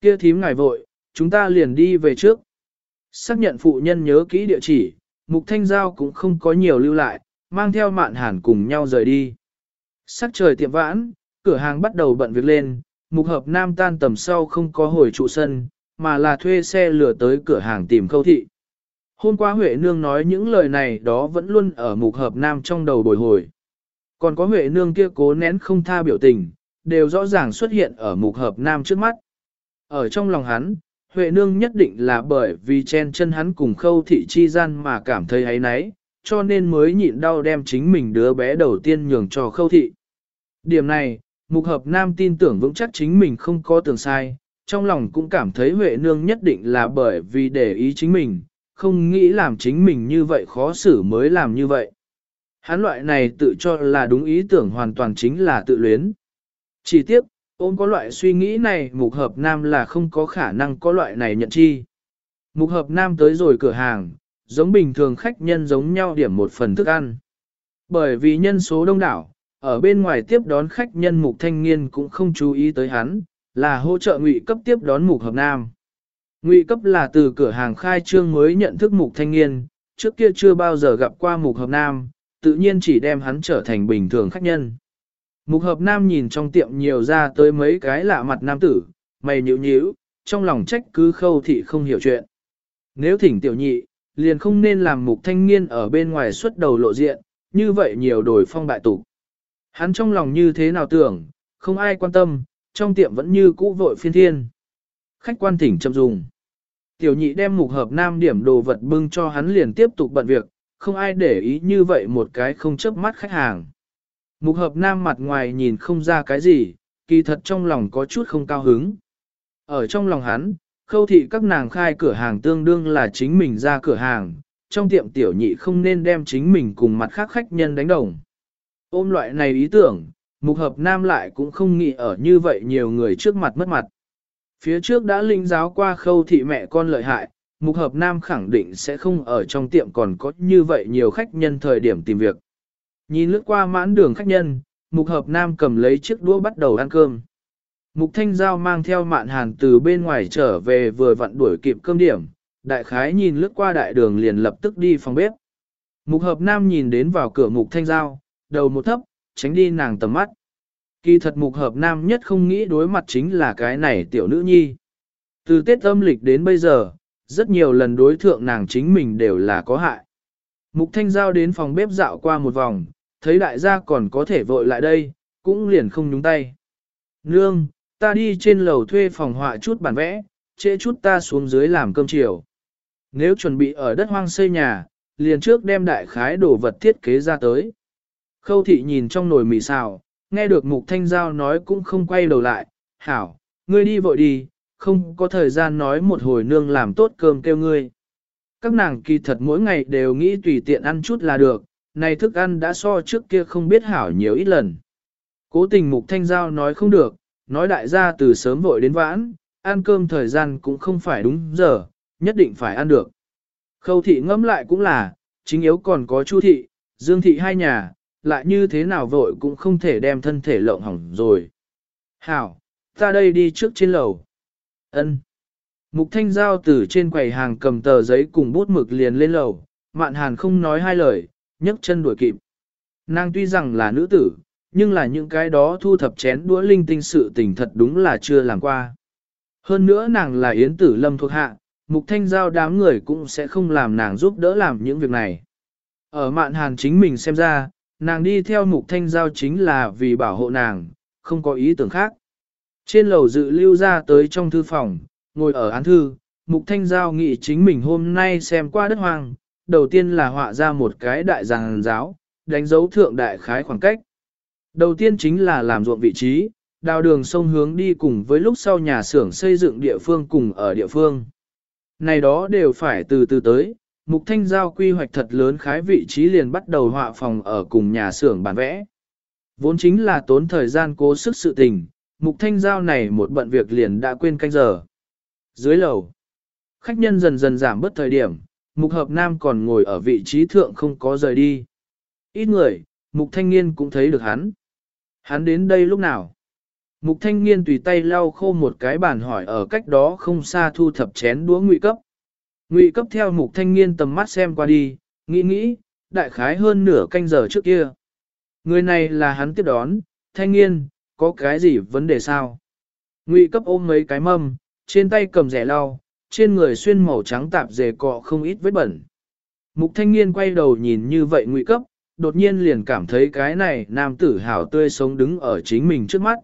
Kia thím ngài vội, chúng ta liền đi về trước. Xác nhận phụ nhân nhớ kỹ địa chỉ, Mục Thanh Giao cũng không có nhiều lưu lại, mang theo mạn hàn cùng nhau rời đi. Sắc trời tiệm vãn, cửa hàng bắt đầu bận việc lên, Mục Hợp Nam tan tầm sau không có hồi trụ sân, mà là thuê xe lửa tới cửa hàng tìm khâu thị. Hôm qua Huệ Nương nói những lời này đó vẫn luôn ở Mục Hợp Nam trong đầu bồi hồi. Còn có Huệ Nương kia cố nén không tha biểu tình, đều rõ ràng xuất hiện ở Mục Hợp Nam trước mắt. Ở trong lòng hắn, Huệ nương nhất định là bởi vì chen chân hắn cùng khâu thị chi gian mà cảm thấy ấy nấy, cho nên mới nhịn đau đem chính mình đứa bé đầu tiên nhường cho khâu thị. Điểm này, mục hợp nam tin tưởng vững chắc chính mình không có tưởng sai, trong lòng cũng cảm thấy Huệ nương nhất định là bởi vì để ý chính mình, không nghĩ làm chính mình như vậy khó xử mới làm như vậy. Hắn loại này tự cho là đúng ý tưởng hoàn toàn chính là tự luyến. Chỉ tiếc, Ôm có loại suy nghĩ này mục hợp nam là không có khả năng có loại này nhận chi. Mục hợp nam tới rồi cửa hàng, giống bình thường khách nhân giống nhau điểm một phần thức ăn. Bởi vì nhân số đông đảo, ở bên ngoài tiếp đón khách nhân mục thanh niên cũng không chú ý tới hắn, là hỗ trợ ngụy cấp tiếp đón mục hợp nam. Ngụy cấp là từ cửa hàng khai trương mới nhận thức mục thanh niên, trước kia chưa bao giờ gặp qua mục hợp nam, tự nhiên chỉ đem hắn trở thành bình thường khách nhân. Mục hợp nam nhìn trong tiệm nhiều ra tới mấy cái lạ mặt nam tử, mày nhíu nhíu, trong lòng trách cứ khâu thị không hiểu chuyện. Nếu thỉnh tiểu nhị, liền không nên làm mục thanh niên ở bên ngoài xuất đầu lộ diện, như vậy nhiều đổi phong bại tục. Hắn trong lòng như thế nào tưởng, không ai quan tâm, trong tiệm vẫn như cũ vội phiên thiên. Khách quan thỉnh chậm dùng. Tiểu nhị đem mục hợp nam điểm đồ vật bưng cho hắn liền tiếp tục bận việc, không ai để ý như vậy một cái không chớp mắt khách hàng. Mục hợp nam mặt ngoài nhìn không ra cái gì, kỳ thật trong lòng có chút không cao hứng. Ở trong lòng hắn, khâu thị các nàng khai cửa hàng tương đương là chính mình ra cửa hàng, trong tiệm tiểu nhị không nên đem chính mình cùng mặt khác khách nhân đánh đồng. Ôm loại này ý tưởng, mục hợp nam lại cũng không nghĩ ở như vậy nhiều người trước mặt mất mặt. Phía trước đã linh giáo qua khâu thị mẹ con lợi hại, mục hợp nam khẳng định sẽ không ở trong tiệm còn có như vậy nhiều khách nhân thời điểm tìm việc. Nhìn lướt qua mãn đường khách nhân, mục hợp nam cầm lấy chiếc đũa bắt đầu ăn cơm. Mục thanh giao mang theo mạn hàn từ bên ngoài trở về vừa vặn đuổi kịp cơm điểm, đại khái nhìn lướt qua đại đường liền lập tức đi phòng bếp. Mục hợp nam nhìn đến vào cửa mục thanh giao, đầu một thấp, tránh đi nàng tầm mắt. Kỳ thật mục hợp nam nhất không nghĩ đối mặt chính là cái này tiểu nữ nhi. Từ Tết âm lịch đến bây giờ, rất nhiều lần đối thượng nàng chính mình đều là có hại. Mục thanh giao đến phòng bếp dạo qua một vòng, thấy đại gia còn có thể vội lại đây, cũng liền không nhúng tay. Nương, ta đi trên lầu thuê phòng họa chút bản vẽ, trễ chút ta xuống dưới làm cơm chiều. Nếu chuẩn bị ở đất hoang xây nhà, liền trước đem đại khái đồ vật thiết kế ra tới. Khâu thị nhìn trong nồi mì xào, nghe được mục thanh giao nói cũng không quay đầu lại, hảo, ngươi đi vội đi, không có thời gian nói một hồi nương làm tốt cơm kêu ngươi. Các nàng kỳ thật mỗi ngày đều nghĩ tùy tiện ăn chút là được, này thức ăn đã so trước kia không biết hảo nhiều ít lần. Cố tình mục thanh giao nói không được, nói đại gia từ sớm vội đến vãn, ăn cơm thời gian cũng không phải đúng giờ, nhất định phải ăn được. Khâu thị ngẫm lại cũng là, chính yếu còn có chu thị, dương thị hai nhà, lại như thế nào vội cũng không thể đem thân thể lộng hỏng rồi. Hảo, ta đây đi trước trên lầu. Ân. Mục thanh giao từ trên quầy hàng cầm tờ giấy cùng bút mực liền lên lầu, mạn hàn không nói hai lời, nhấc chân đuổi kịp. Nàng tuy rằng là nữ tử, nhưng là những cái đó thu thập chén đũa linh tinh sự tình thật đúng là chưa làm qua. Hơn nữa nàng là yến tử lâm thuộc hạ, mục thanh giao đám người cũng sẽ không làm nàng giúp đỡ làm những việc này. Ở mạn hàn chính mình xem ra, Nàng đi theo mục thanh giao chính là vì bảo hộ nàng, không có ý tưởng khác. Trên lầu dự lưu ra tới trong thư phòng, ngồi ở án thư, mục thanh giao nghĩ chính mình hôm nay xem qua đất hoang, đầu tiên là họa ra một cái đại giàn giáo, đánh dấu thượng đại khái khoảng cách. Đầu tiên chính là làm ruộng vị trí, đào đường sông hướng đi cùng với lúc sau nhà xưởng xây dựng địa phương cùng ở địa phương. Này đó đều phải từ từ tới, mục thanh giao quy hoạch thật lớn khái vị trí liền bắt đầu họa phòng ở cùng nhà xưởng bản vẽ. Vốn chính là tốn thời gian cố sức sự tình, mục thanh giao này một bận việc liền đã quên canh giờ. Dưới lầu, khách nhân dần dần giảm bớt thời điểm, mục hợp nam còn ngồi ở vị trí thượng không có rời đi. Ít người, mục thanh niên cũng thấy được hắn. Hắn đến đây lúc nào? Mục thanh niên tùy tay lau khô một cái bàn hỏi ở cách đó không xa thu thập chén đũa ngụy cấp. Ngụy cấp theo mục thanh niên tầm mắt xem qua đi, nghĩ nghĩ, đại khái hơn nửa canh giờ trước kia. Người này là hắn tiếp đón, thanh niên, có cái gì vấn đề sao? Ngụy cấp ôm mấy cái mâm, trên tay cầm rẻ lau, trên người xuyên màu trắng tạp dề cọ không ít vết bẩn. Mục thanh niên quay đầu nhìn như vậy ngụy cấp, đột nhiên liền cảm thấy cái này nam tử hảo tươi sống đứng ở chính mình trước mắt.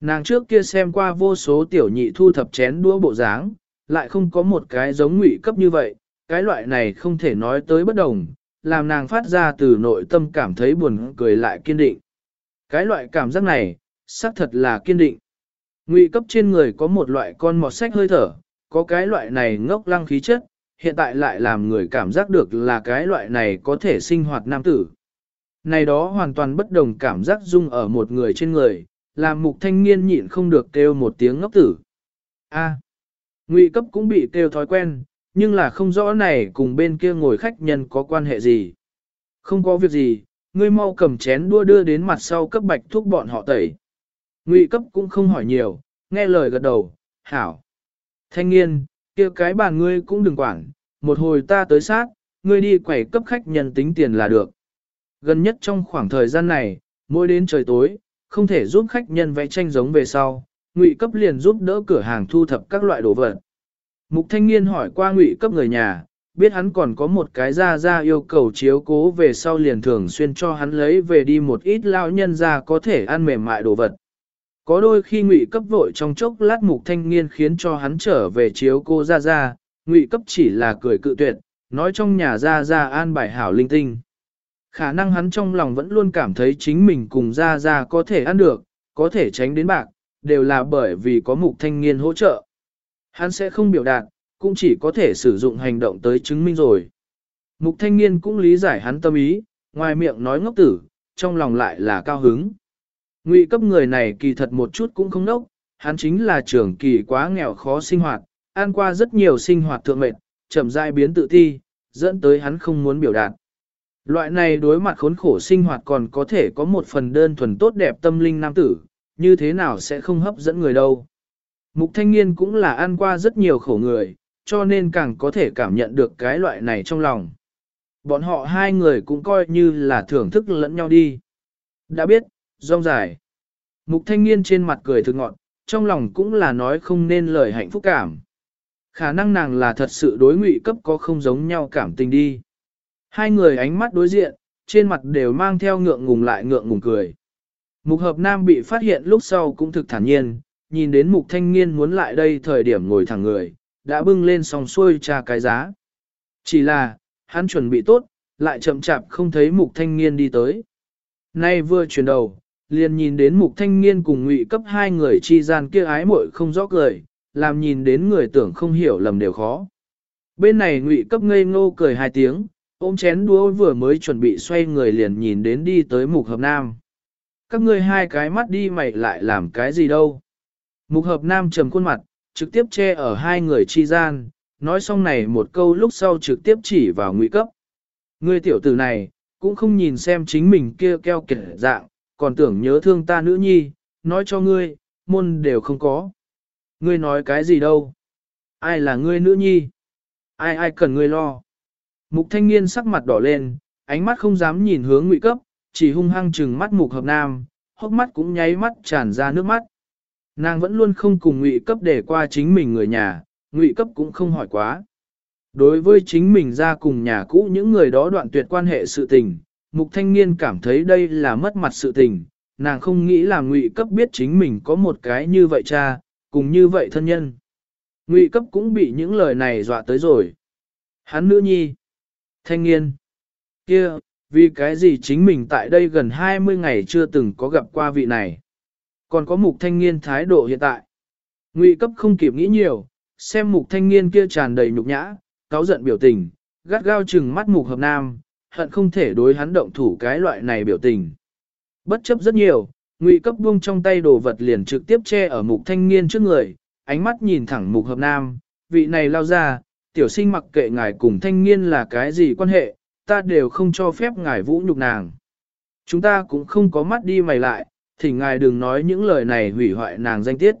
Nàng trước kia xem qua vô số tiểu nhị thu thập chén đũa bộ dáng, lại không có một cái giống ngụy cấp như vậy, cái loại này không thể nói tới bất đồng, làm nàng phát ra từ nội tâm cảm thấy buồn cười lại kiên định. Cái loại cảm giác này, xác thật là kiên định. Ngụy cấp trên người có một loại con mọt sách hơi thở, có cái loại này ngốc lăng khí chất, hiện tại lại làm người cảm giác được là cái loại này có thể sinh hoạt nam tử. Này đó hoàn toàn bất đồng cảm giác dung ở một người trên người, làm mục thanh niên nhịn không được kêu một tiếng ngốc tử. A. Ngụy cấp cũng bị kêu thói quen, nhưng là không rõ này cùng bên kia ngồi khách nhân có quan hệ gì. Không có việc gì, ngươi mau cầm chén đua đưa đến mặt sau cấp bạch thuốc bọn họ tẩy. Ngụy cấp cũng không hỏi nhiều, nghe lời gật đầu, hảo. Thanh niên, kia cái bàn ngươi cũng đừng quản, một hồi ta tới sát, ngươi đi quẩy cấp khách nhân tính tiền là được. Gần nhất trong khoảng thời gian này, mỗi đến trời tối, không thể giúp khách nhân vẽ tranh giống về sau, ngụy cấp liền giúp đỡ cửa hàng thu thập các loại đồ vật. Mục thanh niên hỏi qua ngụy cấp người nhà, biết hắn còn có một cái ra ra yêu cầu chiếu cố về sau liền thường xuyên cho hắn lấy về đi một ít lao nhân ra có thể ăn mềm mại đồ vật. Có đôi khi ngụy cấp vội trong chốc lát mục thanh niên khiến cho hắn trở về chiếu cô ra ra, ngụy cấp chỉ là cười cự tuyệt, nói trong nhà ra ra an bài hảo linh tinh. Khả năng hắn trong lòng vẫn luôn cảm thấy chính mình cùng ra ra có thể ăn được, có thể tránh đến bạc, đều là bởi vì có mục thanh niên hỗ trợ. Hắn sẽ không biểu đạt, cũng chỉ có thể sử dụng hành động tới chứng minh rồi. Mục thanh niên cũng lý giải hắn tâm ý, ngoài miệng nói ngốc tử, trong lòng lại là cao hứng. Ngụy cấp người này kỳ thật một chút cũng không nốc, hắn chính là trưởng kỳ quá nghèo khó sinh hoạt, ăn qua rất nhiều sinh hoạt thượng mệt, chậm rãi biến tự ti, dẫn tới hắn không muốn biểu đạt. Loại này đối mặt khốn khổ sinh hoạt còn có thể có một phần đơn thuần tốt đẹp tâm linh nam tử, như thế nào sẽ không hấp dẫn người đâu. Mục thanh niên cũng là ăn qua rất nhiều khổ người, cho nên càng có thể cảm nhận được cái loại này trong lòng. Bọn họ hai người cũng coi như là thưởng thức lẫn nhau đi. Đã biết, rong dài. Mục thanh niên trên mặt cười thực ngọn, trong lòng cũng là nói không nên lời hạnh phúc cảm. Khả năng nàng là thật sự đối ngụy cấp có không giống nhau cảm tình đi. Hai người ánh mắt đối diện, trên mặt đều mang theo ngượng ngùng lại ngượng ngùng cười. Mục hợp nam bị phát hiện lúc sau cũng thực thản nhiên, nhìn đến mục thanh niên muốn lại đây thời điểm ngồi thẳng người, đã bưng lên song xuôi trà cái giá. Chỉ là, hắn chuẩn bị tốt, lại chậm chạp không thấy mục thanh niên đi tới. Nay vừa chuyển đầu, liền nhìn đến mục thanh niên cùng ngụy cấp hai người chi gian kia ái muội không rõ cười, làm nhìn đến người tưởng không hiểu lầm đều khó. Bên này ngụy cấp ngây ngô cười hai tiếng, ôm chén đũa vừa mới chuẩn bị xoay người liền nhìn đến đi tới mục hợp nam. Các ngươi hai cái mắt đi mày lại làm cái gì đâu. Mục hợp nam trầm khuôn mặt, trực tiếp che ở hai người chi gian, nói xong này một câu lúc sau trực tiếp chỉ vào ngụy cấp. Ngươi tiểu tử này, cũng không nhìn xem chính mình kia keo kiệt dạng, còn tưởng nhớ thương ta nữ nhi, nói cho ngươi, môn đều không có. Ngươi nói cái gì đâu? Ai là ngươi nữ nhi? Ai ai cần ngươi lo? Mục thanh niên sắc mặt đỏ lên, ánh mắt không dám nhìn hướng ngụy cấp, chỉ hung hăng trừng mắt mục hợp nam, hốc mắt cũng nháy mắt tràn ra nước mắt. Nàng vẫn luôn không cùng ngụy cấp để qua chính mình người nhà, ngụy cấp cũng không hỏi quá. Đối với chính mình ra cùng nhà cũ những người đó đoạn tuyệt quan hệ sự tình, mục thanh niên cảm thấy đây là mất mặt sự tình, nàng không nghĩ là ngụy cấp biết chính mình có một cái như vậy cha, cùng như vậy thân nhân. Ngụy cấp cũng bị những lời này dọa tới rồi. Hắn nữ nhi, thanh niên, kia, vì cái gì chính mình tại đây gần 20 ngày chưa từng có gặp qua vị này. Còn có mục thanh niên thái độ hiện tại. Ngụy cấp không kịp nghĩ nhiều, xem mục thanh niên kia tràn đầy nhục nhã, cáo giận biểu tình, gắt gao chừng mắt mục hợp nam, hận không thể đối hắn động thủ cái loại này biểu tình. Bất chấp rất nhiều, ngụy cấp buông trong tay đồ vật liền trực tiếp che ở mục thanh niên trước người, ánh mắt nhìn thẳng mục hợp nam, vị này lao ra, tiểu sinh mặc kệ ngài cùng thanh niên là cái gì quan hệ, ta đều không cho phép ngài vũ nhục nàng. Chúng ta cũng không có mắt đi mày lại, thì ngài đừng nói những lời này hủy hoại nàng danh tiết.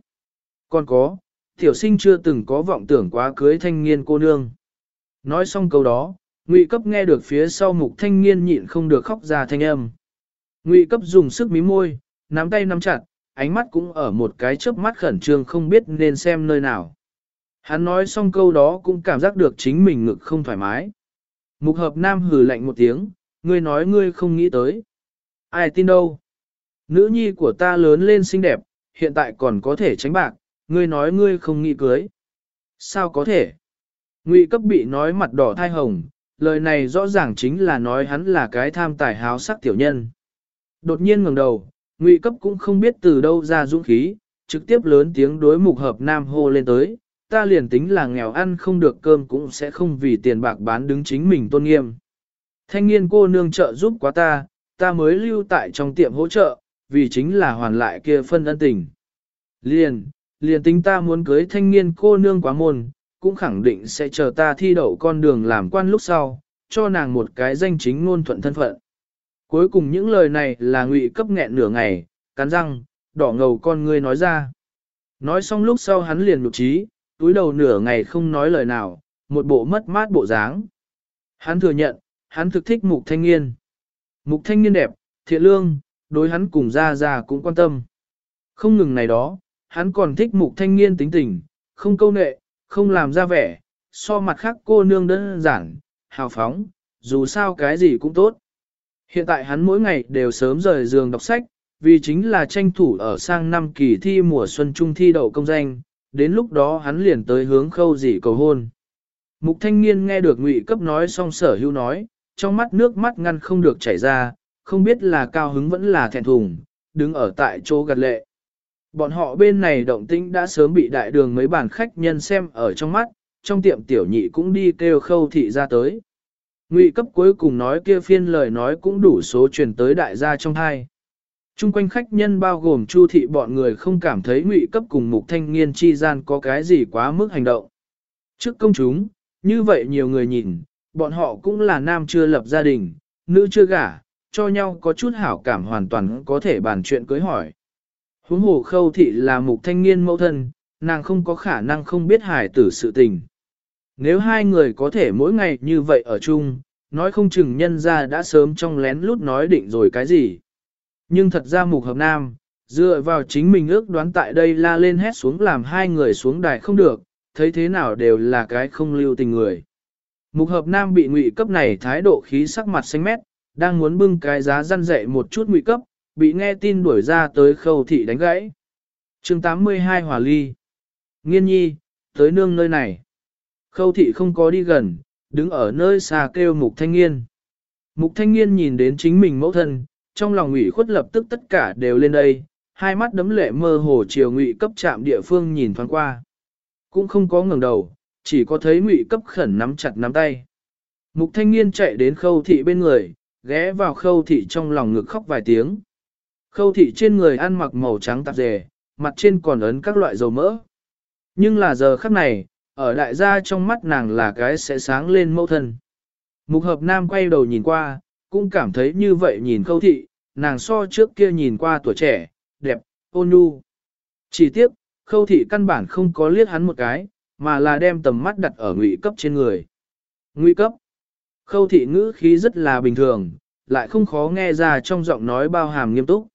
Còn có, tiểu sinh chưa từng có vọng tưởng quá cưới thanh niên cô nương. Nói xong câu đó, ngụy cấp nghe được phía sau mục thanh niên nhịn không được khóc ra thanh âm. Ngụy cấp dùng sức mí môi, nắm tay nắm chặt, ánh mắt cũng ở một cái chớp mắt khẩn trương không biết nên xem nơi nào. Hắn nói xong câu đó cũng cảm giác được chính mình ngực không thoải mái. Mục hợp nam hừ lạnh một tiếng, ngươi nói ngươi không nghĩ tới. Ai tin đâu? Nữ nhi của ta lớn lên xinh đẹp, hiện tại còn có thể tránh bạc, ngươi nói ngươi không nghĩ cưới. Sao có thể? Ngụy cấp bị nói mặt đỏ thai hồng, lời này rõ ràng chính là nói hắn là cái tham tài háo sắc tiểu nhân. Đột nhiên ngẩng đầu, Ngụy cấp cũng không biết từ đâu ra dũng khí, trực tiếp lớn tiếng đối mục hợp nam hô lên tới, ta liền tính là nghèo ăn không được cơm cũng sẽ không vì tiền bạc bán đứng chính mình tôn nghiêm. Thanh niên cô nương trợ giúp quá ta, ta mới lưu tại trong tiệm hỗ trợ, vì chính là hoàn lại kia phân ân tình. Liền, liền tính ta muốn cưới thanh niên cô nương quá môn, cũng khẳng định sẽ chờ ta thi đậu con đường làm quan lúc sau, cho nàng một cái danh chính ngôn thuận thân phận. Cuối cùng những lời này là ngụy cấp nghẹn nửa ngày, cắn răng, đỏ ngầu con ngươi nói ra. Nói xong lúc sau hắn liền nhục trí, túi đầu nửa ngày không nói lời nào, một bộ mất mát bộ dáng. Hắn thừa nhận, hắn thực thích mục thanh niên. Mục thanh niên đẹp, thiện lương, đối hắn cùng ra ra cũng quan tâm. Không ngừng này đó, hắn còn thích mục thanh niên tính tình, không câu nệ, không làm ra vẻ, so mặt khác cô nương đơn giản, hào phóng, dù sao cái gì cũng tốt. Hiện tại hắn mỗi ngày đều sớm rời giường đọc sách, vì chính là tranh thủ ở sang năm kỳ thi mùa xuân trung thi đậu công danh, đến lúc đó hắn liền tới hướng khâu dì cầu hôn. Mục thanh niên nghe được ngụy cấp nói xong sở hữu nói, trong mắt nước mắt ngăn không được chảy ra, không biết là cao hứng vẫn là thẹn thùng, đứng ở tại chỗ gật lệ. Bọn họ bên này động tĩnh đã sớm bị đại đường mấy bàn khách nhân xem ở trong mắt, trong tiệm tiểu nhị cũng đi kêu khâu thị ra tới. Ngụy cấp cuối cùng nói kia phiên lời nói cũng đủ số truyền tới đại gia trong hai. Trung quanh khách nhân bao gồm chu thị bọn người không cảm thấy ngụy cấp cùng mục thanh niên chi gian có cái gì quá mức hành động. Trước công chúng, như vậy nhiều người nhìn, bọn họ cũng là nam chưa lập gia đình, nữ chưa gả, cho nhau có chút hảo cảm hoàn toàn có thể bàn chuyện cưới hỏi. Huống hồ khâu thị là mục thanh niên mẫu thân, nàng không có khả năng không biết hài tử sự tình. Nếu hai người có thể mỗi ngày như vậy ở chung, nói không chừng nhân ra đã sớm trong lén lút nói định rồi cái gì. Nhưng thật ra mục hợp nam, dựa vào chính mình ước đoán tại đây la lên hét xuống làm hai người xuống đài không được, thấy thế nào đều là cái không lưu tình người. Mục hợp nam bị ngụy cấp này thái độ khí sắc mặt xanh mét, đang muốn bưng cái giá răn dậy một chút ngụy cấp, bị nghe tin đuổi ra tới khâu thị đánh gãy. chương 82 Hòa Ly Nghiên nhi, tới nương nơi này. Khâu thị không có đi gần, đứng ở nơi xa kêu mục thanh niên. Mục thanh niên nhìn đến chính mình mẫu thân, trong lòng ủy khuất lập tức tất cả đều lên đây, hai mắt đấm lệ mơ hồ chiều ngụy cấp chạm địa phương nhìn thoáng qua. Cũng không có ngẩng đầu, chỉ có thấy ngụy cấp khẩn nắm chặt nắm tay. Mục thanh niên chạy đến khâu thị bên người, ghé vào khâu thị trong lòng ngực khóc vài tiếng. Khâu thị trên người ăn mặc màu trắng tạp dề, mặt trên còn ấn các loại dầu mỡ. Nhưng là giờ khắc này, ở đại gia trong mắt nàng là cái sẽ sáng lên mẫu thân. Mục hợp nam quay đầu nhìn qua, cũng cảm thấy như vậy nhìn khâu thị, nàng so trước kia nhìn qua tuổi trẻ, đẹp, ôn nhu. Chỉ tiếc, khâu thị căn bản không có liếc hắn một cái, mà là đem tầm mắt đặt ở ngụy cấp trên người. Ngụy cấp. Khâu thị ngữ khí rất là bình thường, lại không khó nghe ra trong giọng nói bao hàm nghiêm túc.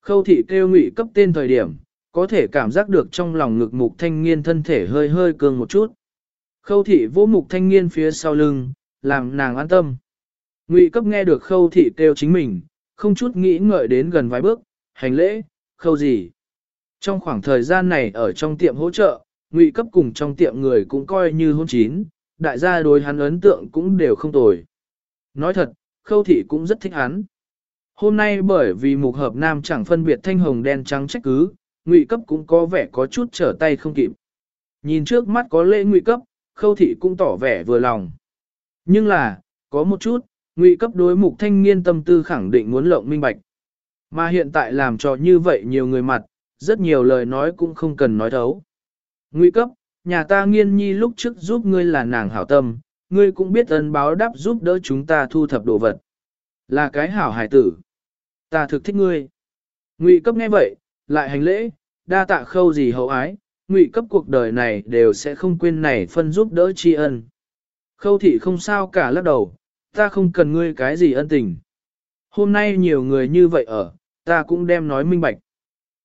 Khâu thị kêu ngụy cấp tên thời điểm, có thể cảm giác được trong lòng ngực mục thanh niên thân thể hơi hơi cường một chút. Khâu thị vô mục thanh niên phía sau lưng, làm nàng an tâm. Ngụy cấp nghe được khâu thị kêu chính mình, không chút nghĩ ngợi đến gần vài bước, hành lễ, khâu gì. Trong khoảng thời gian này ở trong tiệm hỗ trợ, ngụy cấp cùng trong tiệm người cũng coi như hôn chín, đại gia đối hắn ấn tượng cũng đều không tồi. Nói thật, khâu thị cũng rất thích hắn. Hôm nay bởi vì mục hợp nam chẳng phân biệt thanh hồng đen trắng trách cứ, ngụy cấp cũng có vẻ có chút trở tay không kịp. Nhìn trước mắt có lễ ngụy cấp, khâu thị cũng tỏ vẻ vừa lòng. Nhưng là, có một chút, ngụy cấp đối mục thanh niên tâm tư khẳng định muốn lộng minh bạch. Mà hiện tại làm cho như vậy nhiều người mặt, rất nhiều lời nói cũng không cần nói thấu. Ngụy cấp, nhà ta nghiên nhi lúc trước giúp ngươi là nàng hảo tâm, ngươi cũng biết ân báo đáp giúp đỡ chúng ta thu thập đồ vật. Là cái hảo hải tử. Ta thực thích ngươi. Ngụy cấp nghe vậy, lại hành lễ, đa tạ khâu gì hậu ái, ngụy cấp cuộc đời này đều sẽ không quên này phân giúp đỡ tri ân. Khâu thị không sao cả lắc đầu, ta không cần ngươi cái gì ân tình. Hôm nay nhiều người như vậy ở, ta cũng đem nói minh bạch.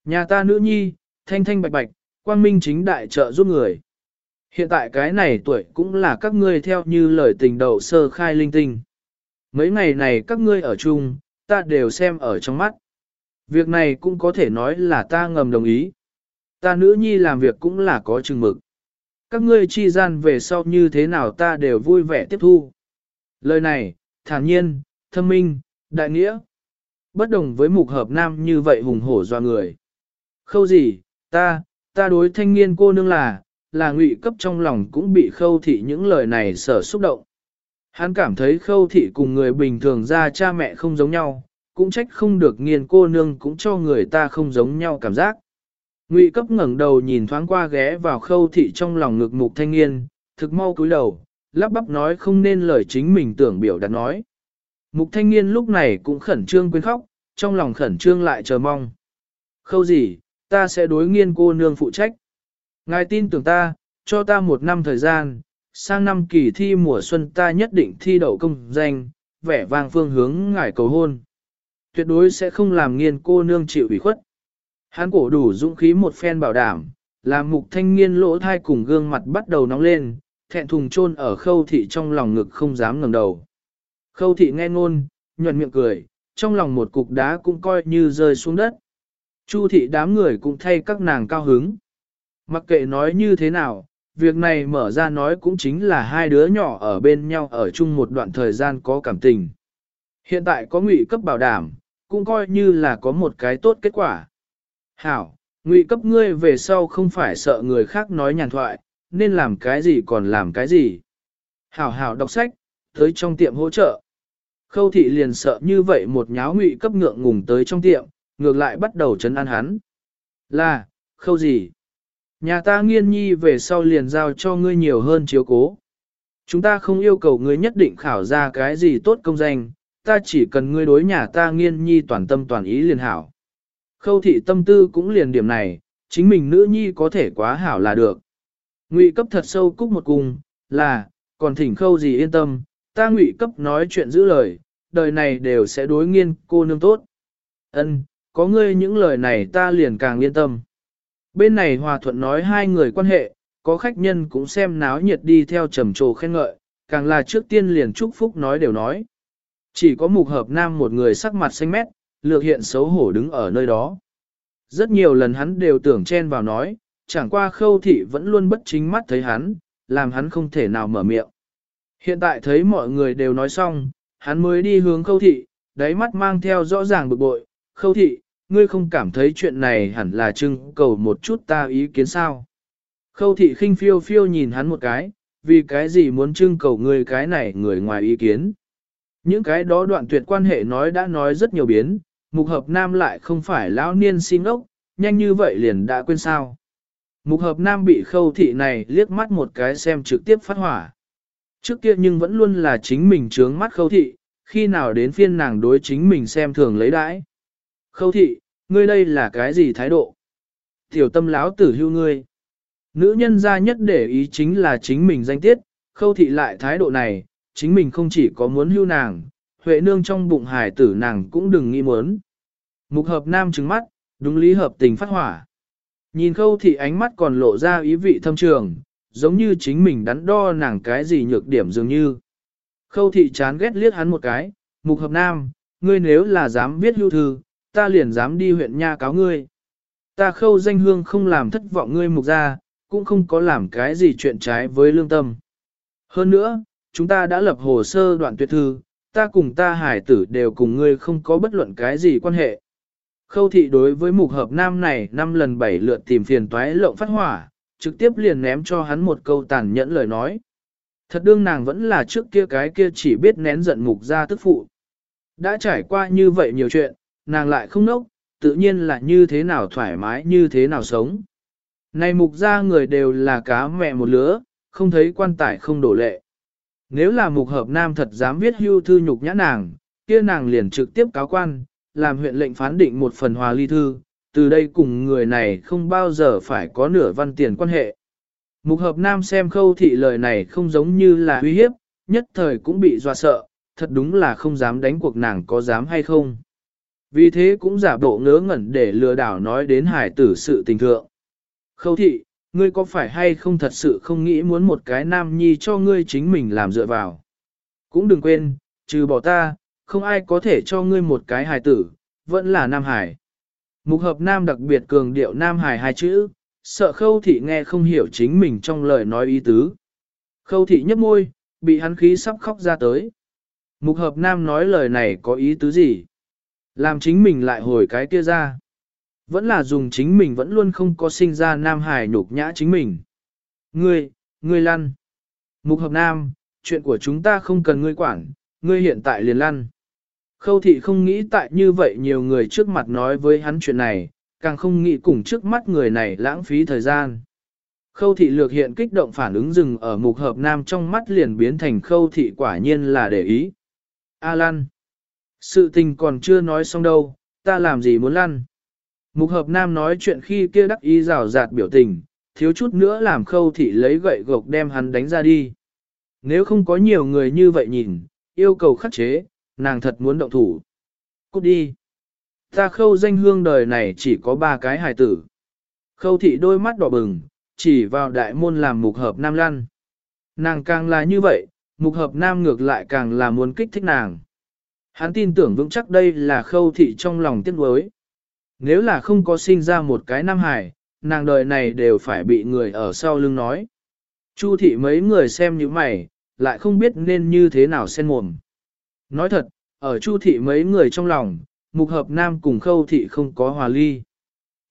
Nhà ta nữ nhi, thanh thanh bạch bạch, quang minh chính đại trợ giúp người. Hiện tại cái này tuổi cũng là các ngươi theo như lời tình đầu sơ khai linh tinh. Mấy ngày này các ngươi ở chung, ta đều xem ở trong mắt. Việc này cũng có thể nói là ta ngầm đồng ý. Ta nữ nhi làm việc cũng là có chừng mực. Các ngươi chi gian về sau như thế nào ta đều vui vẻ tiếp thu. Lời này, thản nhiên, thâm minh, đại nghĩa. Bất đồng với mục hợp nam như vậy hùng hổ doa người. Khâu gì, ta, ta đối thanh niên cô nương là, là ngụy cấp trong lòng cũng bị khâu thị những lời này sở xúc động. Hắn cảm thấy khâu thị cùng người bình thường ra cha mẹ không giống nhau, cũng trách không được nghiền cô nương cũng cho người ta không giống nhau cảm giác. Ngụy cấp ngẩng đầu nhìn thoáng qua ghé vào khâu thị trong lòng ngực mục thanh niên, thực mau cúi đầu, lắp bắp nói không nên lời chính mình tưởng biểu đặt nói. Mục thanh niên lúc này cũng khẩn trương quên khóc, trong lòng khẩn trương lại chờ mong. Khâu gì, ta sẽ đối nghiên cô nương phụ trách. Ngài tin tưởng ta, cho ta một năm thời gian, sang năm kỳ thi mùa xuân ta nhất định thi đậu công danh, vẻ vang phương hướng ngài cầu hôn. Tuyệt đối sẽ không làm nghiên cô nương chịu ủy khuất. Hán cổ đủ dũng khí một phen bảo đảm, làm mục thanh niên lỗ thai cùng gương mặt bắt đầu nóng lên, thẹn thùng chôn ở khâu thị trong lòng ngực không dám ngẩng đầu. Khâu thị nghe ngôn, nhuận miệng cười, trong lòng một cục đá cũng coi như rơi xuống đất. Chu thị đám người cũng thay các nàng cao hứng. Mặc kệ nói như thế nào, việc này mở ra nói cũng chính là hai đứa nhỏ ở bên nhau ở chung một đoạn thời gian có cảm tình. Hiện tại có ngụy cấp bảo đảm, cũng coi như là có một cái tốt kết quả. Hảo, ngụy cấp ngươi về sau không phải sợ người khác nói nhàn thoại, nên làm cái gì còn làm cái gì. Hảo hảo đọc sách, tới trong tiệm hỗ trợ. Khâu thị liền sợ như vậy một nháo ngụy cấp ngượng ngùng tới trong tiệm, ngược lại bắt đầu chấn an hắn. Là, khâu gì? Nhà ta nghiên nhi về sau liền giao cho ngươi nhiều hơn chiếu cố. Chúng ta không yêu cầu ngươi nhất định khảo ra cái gì tốt công danh, ta chỉ cần ngươi đối nhà ta nghiên nhi toàn tâm toàn ý liền hảo. Khâu thị tâm tư cũng liền điểm này, chính mình nữ nhi có thể quá hảo là được. Ngụy cấp thật sâu cúc một cùng là, còn thỉnh khâu gì yên tâm, ta ngụy cấp nói chuyện giữ lời, đời này đều sẽ đối nghiên cô nương tốt. Ân, có ngươi những lời này ta liền càng yên tâm. Bên này hòa thuận nói hai người quan hệ, có khách nhân cũng xem náo nhiệt đi theo trầm trồ khen ngợi, càng là trước tiên liền chúc phúc nói đều nói. Chỉ có mục hợp nam một người sắc mặt xanh mét, lược hiện xấu hổ đứng ở nơi đó. Rất nhiều lần hắn đều tưởng chen vào nói, chẳng qua khâu thị vẫn luôn bất chính mắt thấy hắn, làm hắn không thể nào mở miệng. Hiện tại thấy mọi người đều nói xong, hắn mới đi hướng khâu thị, đáy mắt mang theo rõ ràng bực bội, khâu thị, ngươi không cảm thấy chuyện này hẳn là trưng cầu một chút ta ý kiến sao. Khâu thị khinh phiêu phiêu nhìn hắn một cái, vì cái gì muốn trưng cầu ngươi cái này người ngoài ý kiến. Những cái đó đoạn tuyệt quan hệ nói đã nói rất nhiều biến, mục hợp nam lại không phải lão niên xin ốc, nhanh như vậy liền đã quên sao. Mục hợp nam bị khâu thị này liếc mắt một cái xem trực tiếp phát hỏa. Trước kia nhưng vẫn luôn là chính mình trướng mắt khâu thị, khi nào đến phiên nàng đối chính mình xem thường lấy đãi. Khâu thị, ngươi đây là cái gì thái độ? Tiểu tâm láo tử hưu ngươi. Nữ nhân gia nhất để ý chính là chính mình danh tiết, khâu thị lại thái độ này, chính mình không chỉ có muốn hưu nàng, huệ nương trong bụng hài tử nàng cũng đừng nghĩ muốn. Mục hợp nam trứng mắt, đúng lý hợp tình phát hỏa. Nhìn khâu thị ánh mắt còn lộ ra ý vị thâm trường, giống như chính mình đắn đo nàng cái gì nhược điểm dường như. Khâu thị chán ghét liếc hắn một cái, mục hợp nam, ngươi nếu là dám viết hưu thư, ta liền dám đi huyện nha cáo ngươi. Ta khâu danh hương không làm thất vọng ngươi mục ra, cũng không có làm cái gì chuyện trái với lương tâm. Hơn nữa, chúng ta đã lập hồ sơ đoạn tuyệt thư, ta cùng ta hải tử đều cùng ngươi không có bất luận cái gì quan hệ. Khâu thị đối với mục hợp nam này năm lần bảy lượt tìm phiền toái lộng phát hỏa, trực tiếp liền ném cho hắn một câu tàn nhẫn lời nói. Thật đương nàng vẫn là trước kia cái kia chỉ biết nén giận mục ra tức phụ. Đã trải qua như vậy nhiều chuyện, nàng lại không nốc, tự nhiên là như thế nào thoải mái như thế nào sống. Này mục ra người đều là cá mẹ một lứa, không thấy quan tài không đổ lệ. Nếu là mục hợp nam thật dám viết hưu thư nhục nhã nàng, kia nàng liền trực tiếp cáo quan, làm huyện lệnh phán định một phần hòa ly thư, từ đây cùng người này không bao giờ phải có nửa văn tiền quan hệ. Mục hợp nam xem khâu thị lời này không giống như là uy hiếp, nhất thời cũng bị dọa sợ, thật đúng là không dám đánh cuộc nàng có dám hay không. Vì thế cũng giả bộ ngớ ngẩn để lừa đảo nói đến hải tử sự tình thượng. Khâu thị, ngươi có phải hay không thật sự không nghĩ muốn một cái nam nhi cho ngươi chính mình làm dựa vào. Cũng đừng quên, trừ bỏ ta, không ai có thể cho ngươi một cái hài tử, vẫn là nam hải. Mục hợp nam đặc biệt cường điệu nam hải hai chữ, sợ khâu thị nghe không hiểu chính mình trong lời nói ý tứ. Khâu thị nhấp môi, bị hắn khí sắp khóc ra tới. Mục hợp nam nói lời này có ý tứ gì? Làm chính mình lại hồi cái kia ra. Vẫn là dùng chính mình vẫn luôn không có sinh ra nam hải nhục nhã chính mình. Ngươi, ngươi lăn. Mục hợp nam, chuyện của chúng ta không cần ngươi quản, ngươi hiện tại liền lăn. Khâu thị không nghĩ tại như vậy nhiều người trước mặt nói với hắn chuyện này, càng không nghĩ cùng trước mắt người này lãng phí thời gian. Khâu thị lược hiện kích động phản ứng dừng ở mục hợp nam trong mắt liền biến thành khâu thị quả nhiên là để ý. A lăn. Sự tình còn chưa nói xong đâu, ta làm gì muốn lăn. Mục hợp nam nói chuyện khi kia đắc ý rào rạt biểu tình, thiếu chút nữa làm khâu thị lấy gậy gộc đem hắn đánh ra đi. Nếu không có nhiều người như vậy nhìn, yêu cầu khắc chế, nàng thật muốn động thủ. Cút đi. Ta khâu danh hương đời này chỉ có ba cái hài tử. Khâu thị đôi mắt đỏ bừng, chỉ vào đại môn làm mục hợp nam lăn. Nàng càng là như vậy, mục hợp nam ngược lại càng là muốn kích thích nàng. Hắn tin tưởng vững chắc đây là khâu thị trong lòng tiếc nuối. Nếu là không có sinh ra một cái nam hải, nàng đời này đều phải bị người ở sau lưng nói. Chu thị mấy người xem như mày, lại không biết nên như thế nào xen mồm. Nói thật, ở chu thị mấy người trong lòng, mục hợp nam cùng khâu thị không có hòa ly.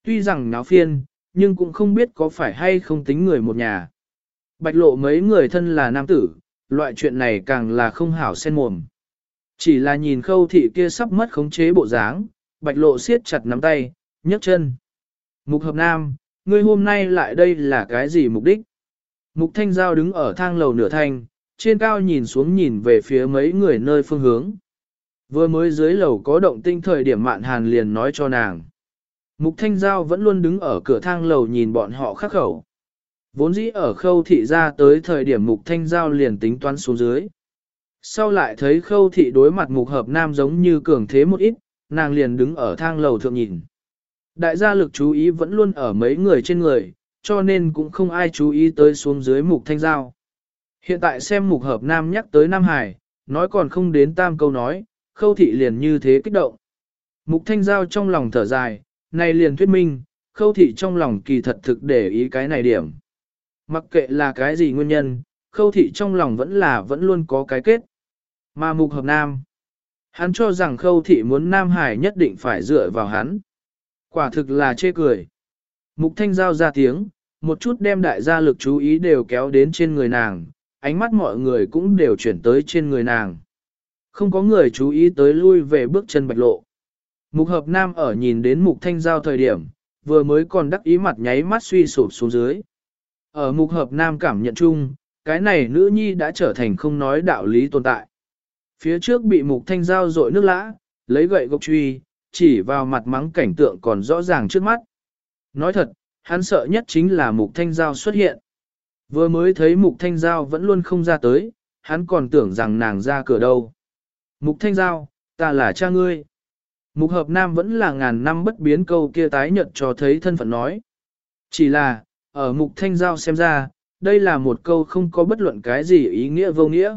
Tuy rằng náo phiên, nhưng cũng không biết có phải hay không tính người một nhà. Bạch lộ mấy người thân là nam tử, loại chuyện này càng là không hảo xen mồm. Chỉ là nhìn khâu thị kia sắp mất khống chế bộ dáng, bạch lộ siết chặt nắm tay, nhấc chân. Mục hợp nam, ngươi hôm nay lại đây là cái gì mục đích? Mục thanh giao đứng ở thang lầu nửa thanh, trên cao nhìn xuống nhìn về phía mấy người nơi phương hướng. Vừa mới dưới lầu có động tinh thời điểm mạn hàn liền nói cho nàng. Mục thanh giao vẫn luôn đứng ở cửa thang lầu nhìn bọn họ khắc khẩu. Vốn dĩ ở khâu thị ra tới thời điểm mục thanh giao liền tính toán xuống dưới. Sau lại thấy khâu thị đối mặt mục hợp nam giống như cường thế một ít, nàng liền đứng ở thang lầu thượng nhìn. Đại gia lực chú ý vẫn luôn ở mấy người trên người, cho nên cũng không ai chú ý tới xuống dưới mục thanh giao. Hiện tại xem mục hợp nam nhắc tới Nam Hải, nói còn không đến tam câu nói, khâu thị liền như thế kích động. Mục thanh giao trong lòng thở dài, này liền thuyết minh, khâu thị trong lòng kỳ thật thực để ý cái này điểm. Mặc kệ là cái gì nguyên nhân, khâu thị trong lòng vẫn là vẫn luôn có cái kết. Mà mục hợp nam, hắn cho rằng khâu thị muốn Nam Hải nhất định phải dựa vào hắn. Quả thực là chê cười. Mục thanh giao ra tiếng, một chút đem đại gia lực chú ý đều kéo đến trên người nàng, ánh mắt mọi người cũng đều chuyển tới trên người nàng. Không có người chú ý tới lui về bước chân bạch lộ. Mục hợp nam ở nhìn đến mục thanh giao thời điểm, vừa mới còn đắc ý mặt nháy mắt suy sụp xuống dưới. Ở mục hợp nam cảm nhận chung, cái này nữ nhi đã trở thành không nói đạo lý tồn tại. Phía trước bị mục thanh giao rội nước lã, lấy gậy gộc truy, chỉ vào mặt mắng cảnh tượng còn rõ ràng trước mắt. Nói thật, hắn sợ nhất chính là mục thanh giao xuất hiện. Vừa mới thấy mục thanh giao vẫn luôn không ra tới, hắn còn tưởng rằng nàng ra cửa đâu. Mục thanh giao, ta là cha ngươi. Mục hợp nam vẫn là ngàn năm bất biến câu kia tái nhận cho thấy thân phận nói. Chỉ là, ở mục thanh giao xem ra, đây là một câu không có bất luận cái gì ý nghĩa vô nghĩa.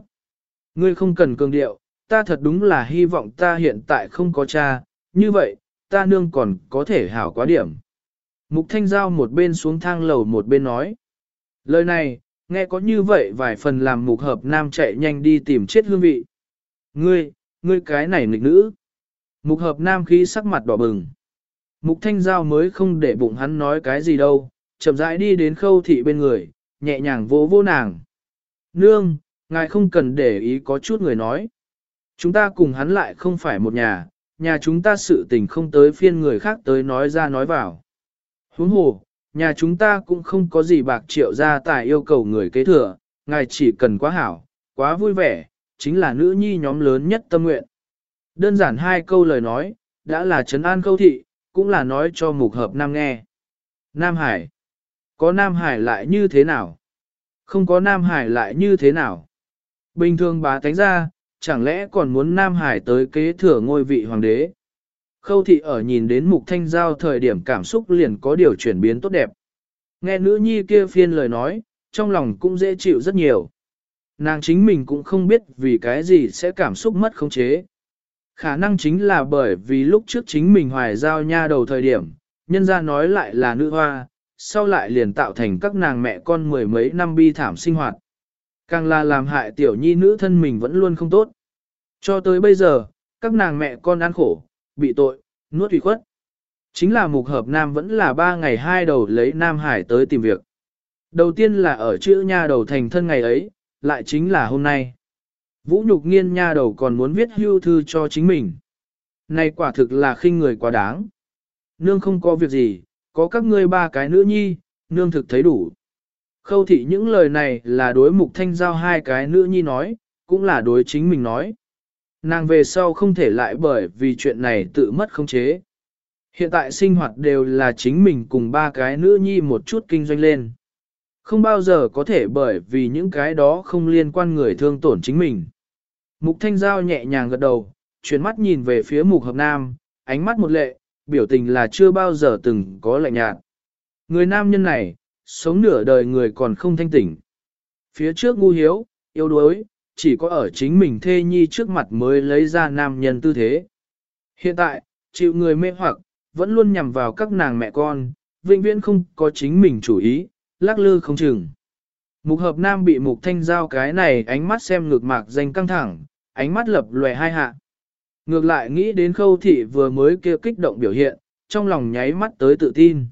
Ngươi không cần cường điệu, ta thật đúng là hy vọng ta hiện tại không có cha, như vậy, ta nương còn có thể hảo quá điểm. Mục Thanh Giao một bên xuống thang lầu một bên nói. Lời này, nghe có như vậy vài phần làm mục hợp nam chạy nhanh đi tìm chết hương vị. Ngươi, ngươi cái này nghịch nữ. Mục hợp nam khí sắc mặt đỏ bừng. Mục Thanh Giao mới không để bụng hắn nói cái gì đâu, chậm rãi đi đến khâu thị bên người, nhẹ nhàng vỗ vỗ nàng. Nương, ngài không cần để ý có chút người nói. Chúng ta cùng hắn lại không phải một nhà, nhà chúng ta sự tình không tới phiên người khác tới nói ra nói vào. Huống hồ, nhà chúng ta cũng không có gì bạc triệu ra tài yêu cầu người kế thừa, ngài chỉ cần quá hảo, quá vui vẻ, chính là nữ nhi nhóm lớn nhất tâm nguyện. Đơn giản hai câu lời nói, đã là trấn an câu thị, cũng là nói cho mục hợp nam nghe. Nam Hải. Có Nam Hải lại như thế nào? Không có Nam Hải lại như thế nào? Bình thường bá tánh ra, chẳng lẽ còn muốn Nam Hải tới kế thừa ngôi vị hoàng đế? Khâu thị ở nhìn đến mục thanh giao thời điểm cảm xúc liền có điều chuyển biến tốt đẹp. Nghe nữ nhi kia phiên lời nói, trong lòng cũng dễ chịu rất nhiều. Nàng chính mình cũng không biết vì cái gì sẽ cảm xúc mất khống chế. Khả năng chính là bởi vì lúc trước chính mình hoài giao nha đầu thời điểm, nhân ra nói lại là nữ hoa, sau lại liền tạo thành các nàng mẹ con mười mấy năm bi thảm sinh hoạt. Càng là làm hại tiểu nhi nữ thân mình vẫn luôn không tốt. Cho tới bây giờ, các nàng mẹ con ăn khổ, bị tội, nuốt ủy khuất. Chính là mục hợp nam vẫn là ba ngày hai đầu lấy Nam Hải tới tìm việc. Đầu tiên là ở chữ nha đầu thành thân ngày ấy, lại chính là hôm nay. Vũ nhục nghiên nha đầu còn muốn viết hưu thư cho chính mình. Này quả thực là khinh người quá đáng. Nương không có việc gì, có các ngươi ba cái nữ nhi, nương thực thấy đủ. Khâu thị những lời này là đối mục thanh giao hai cái nữ nhi nói, cũng là đối chính mình nói. Nàng về sau không thể lại bởi vì chuyện này tự mất khống chế. Hiện tại sinh hoạt đều là chính mình cùng ba cái nữ nhi một chút kinh doanh lên. Không bao giờ có thể bởi vì những cái đó không liên quan người thương tổn chính mình. Mục Thanh Giao nhẹ nhàng gật đầu, chuyển mắt nhìn về phía Mục Hợp Nam, ánh mắt một lệ, biểu tình là chưa bao giờ từng có lạnh nhạt. Người nam nhân này, sống nửa đời người còn không thanh tỉnh. Phía trước ngu hiếu, yêu đuối, chỉ có ở chính mình thê nhi trước mặt mới lấy ra nam nhân tư thế. Hiện tại, chịu người mê hoặc, vẫn luôn nhằm vào các nàng mẹ con, vĩnh viễn không có chính mình chủ ý, lắc lư không chừng. Mục hợp nam bị mục thanh giao cái này ánh mắt xem ngược mạc danh căng thẳng, ánh mắt lập lòe hai hạ. Ngược lại nghĩ đến khâu thị vừa mới kia kích động biểu hiện, trong lòng nháy mắt tới tự tin.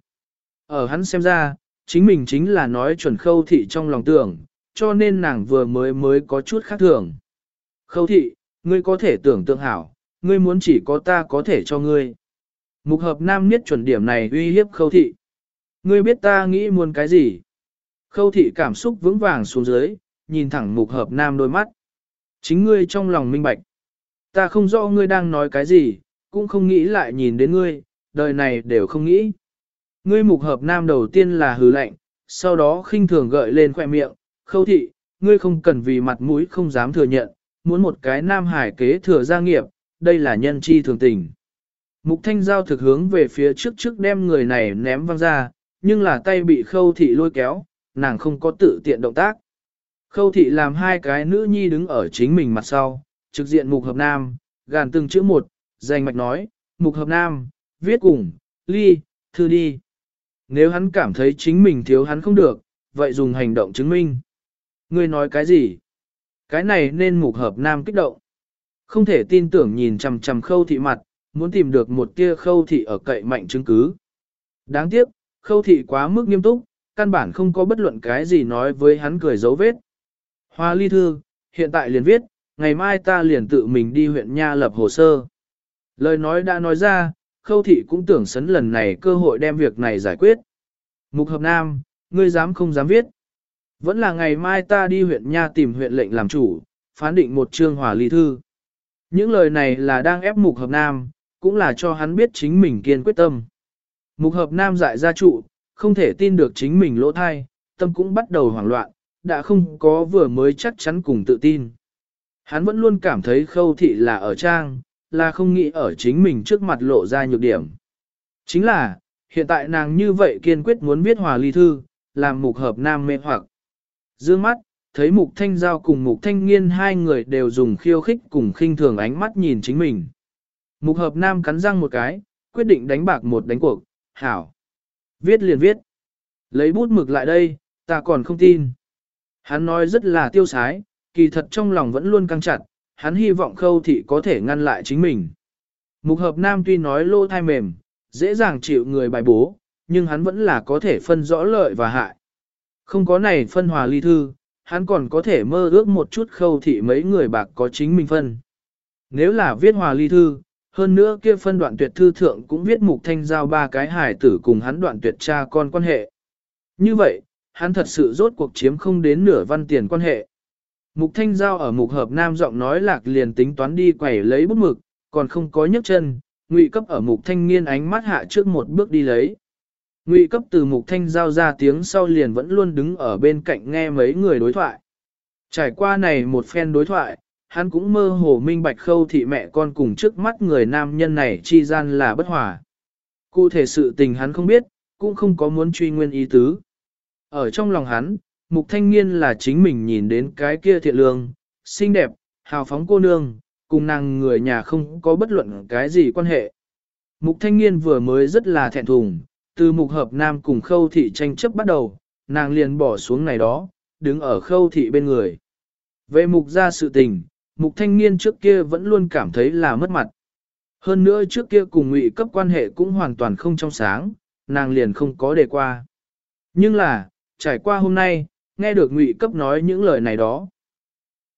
Ở hắn xem ra, chính mình chính là nói chuẩn khâu thị trong lòng tưởng, cho nên nàng vừa mới mới có chút khác thường. Khâu thị, ngươi có thể tưởng tượng hảo, ngươi muốn chỉ có ta có thể cho ngươi. Mục hợp nam niết chuẩn điểm này uy hiếp khâu thị. Ngươi biết ta nghĩ muốn cái gì? Khâu thị cảm xúc vững vàng xuống dưới, nhìn thẳng mục hợp nam đôi mắt. Chính ngươi trong lòng minh bạch. Ta không rõ ngươi đang nói cái gì, cũng không nghĩ lại nhìn đến ngươi, đời này đều không nghĩ. Ngươi mục hợp nam đầu tiên là hừ lạnh, sau đó khinh thường gợi lên khoẻ miệng, khâu thị, ngươi không cần vì mặt mũi không dám thừa nhận, muốn một cái nam hải kế thừa gia nghiệp, đây là nhân chi thường tình. Mục thanh giao thực hướng về phía trước trước đem người này ném văng ra, nhưng là tay bị khâu thị lôi kéo, nàng không có tự tiện động tác. Khâu thị làm hai cái nữ nhi đứng ở chính mình mặt sau, trực diện mục hợp nam, gàn từng chữ một, danh mạch nói, mục hợp nam, viết cùng, ly, thư đi. Nếu hắn cảm thấy chính mình thiếu hắn không được, vậy dùng hành động chứng minh. Ngươi nói cái gì? Cái này nên mục hợp nam kích động. Không thể tin tưởng nhìn chằm chằm khâu thị mặt, muốn tìm được một tia khâu thị ở cậy mạnh chứng cứ. Đáng tiếc, khâu thị quá mức nghiêm túc, căn bản không có bất luận cái gì nói với hắn cười dấu vết. Hoa ly thư, hiện tại liền viết, ngày mai ta liền tự mình đi huyện Nha lập hồ sơ. Lời nói đã nói ra, khâu thị cũng tưởng sấn lần này cơ hội đem việc này giải quyết. Mục hợp nam, ngươi dám không dám viết. Vẫn là ngày mai ta đi huyện Nha tìm huyện lệnh làm chủ, phán định một chương hòa ly thư. Những lời này là đang ép mục hợp nam, cũng là cho hắn biết chính mình kiên quyết tâm. Mục hợp nam dại gia trụ, không thể tin được chính mình lỗ thai, tâm cũng bắt đầu hoảng loạn, đã không có vừa mới chắc chắn cùng tự tin. Hắn vẫn luôn cảm thấy khâu thị là ở trang, là không nghĩ ở chính mình trước mặt lộ ra nhược điểm. Chính là, hiện tại nàng như vậy kiên quyết muốn viết hòa ly thư, làm mục hợp nam mê hoặc. Dương mắt, thấy mục thanh giao cùng mục thanh nghiên hai người đều dùng khiêu khích cùng khinh thường ánh mắt nhìn chính mình. Mục hợp nam cắn răng một cái, quyết định đánh bạc một đánh cuộc, hảo. Viết liền viết. Lấy bút mực lại đây, ta còn không tin. Hắn nói rất là tiêu sái, kỳ thật trong lòng vẫn luôn căng chặt, hắn hy vọng khâu thị có thể ngăn lại chính mình. Mục hợp nam tuy nói lô thai mềm, dễ dàng chịu người bài bố, nhưng hắn vẫn là có thể phân rõ lợi và hại. Không có này phân hòa ly thư, hắn còn có thể mơ ước một chút khâu thị mấy người bạc có chính mình phân. Nếu là viết hòa ly thư, hơn nữa kia phân đoạn tuyệt thư thượng cũng viết mục thanh giao ba cái hải tử cùng hắn đoạn tuyệt cha con quan hệ. Như vậy, hắn thật sự rốt cuộc chiếm không đến nửa văn tiền quan hệ. Mục thanh giao ở mục hợp nam giọng nói lạc liền tính toán đi quẩy lấy bút mực, còn không có nhấc chân, ngụy cấp ở mục thanh niên ánh mắt hạ trước một bước đi lấy. Ngụy cấp từ mục thanh giao ra tiếng sau liền vẫn luôn đứng ở bên cạnh nghe mấy người đối thoại. Trải qua này một phen đối thoại, hắn cũng mơ hồ minh bạch khâu thị mẹ con cùng trước mắt người nam nhân này chi gian là bất hòa. Cụ thể sự tình hắn không biết, cũng không có muốn truy nguyên ý tứ. Ở trong lòng hắn, mục thanh niên là chính mình nhìn đến cái kia thiện lương, xinh đẹp, hào phóng cô nương, cùng nàng người nhà không có bất luận cái gì quan hệ. Mục thanh niên vừa mới rất là thẹn thùng, từ mục hợp nam cùng khâu thị tranh chấp bắt đầu, nàng liền bỏ xuống này đó, đứng ở khâu thị bên người. Về mục ra sự tình, mục thanh niên trước kia vẫn luôn cảm thấy là mất mặt. Hơn nữa trước kia cùng ngụy cấp quan hệ cũng hoàn toàn không trong sáng, nàng liền không có đề qua. Nhưng là, trải qua hôm nay, nghe được ngụy cấp nói những lời này đó.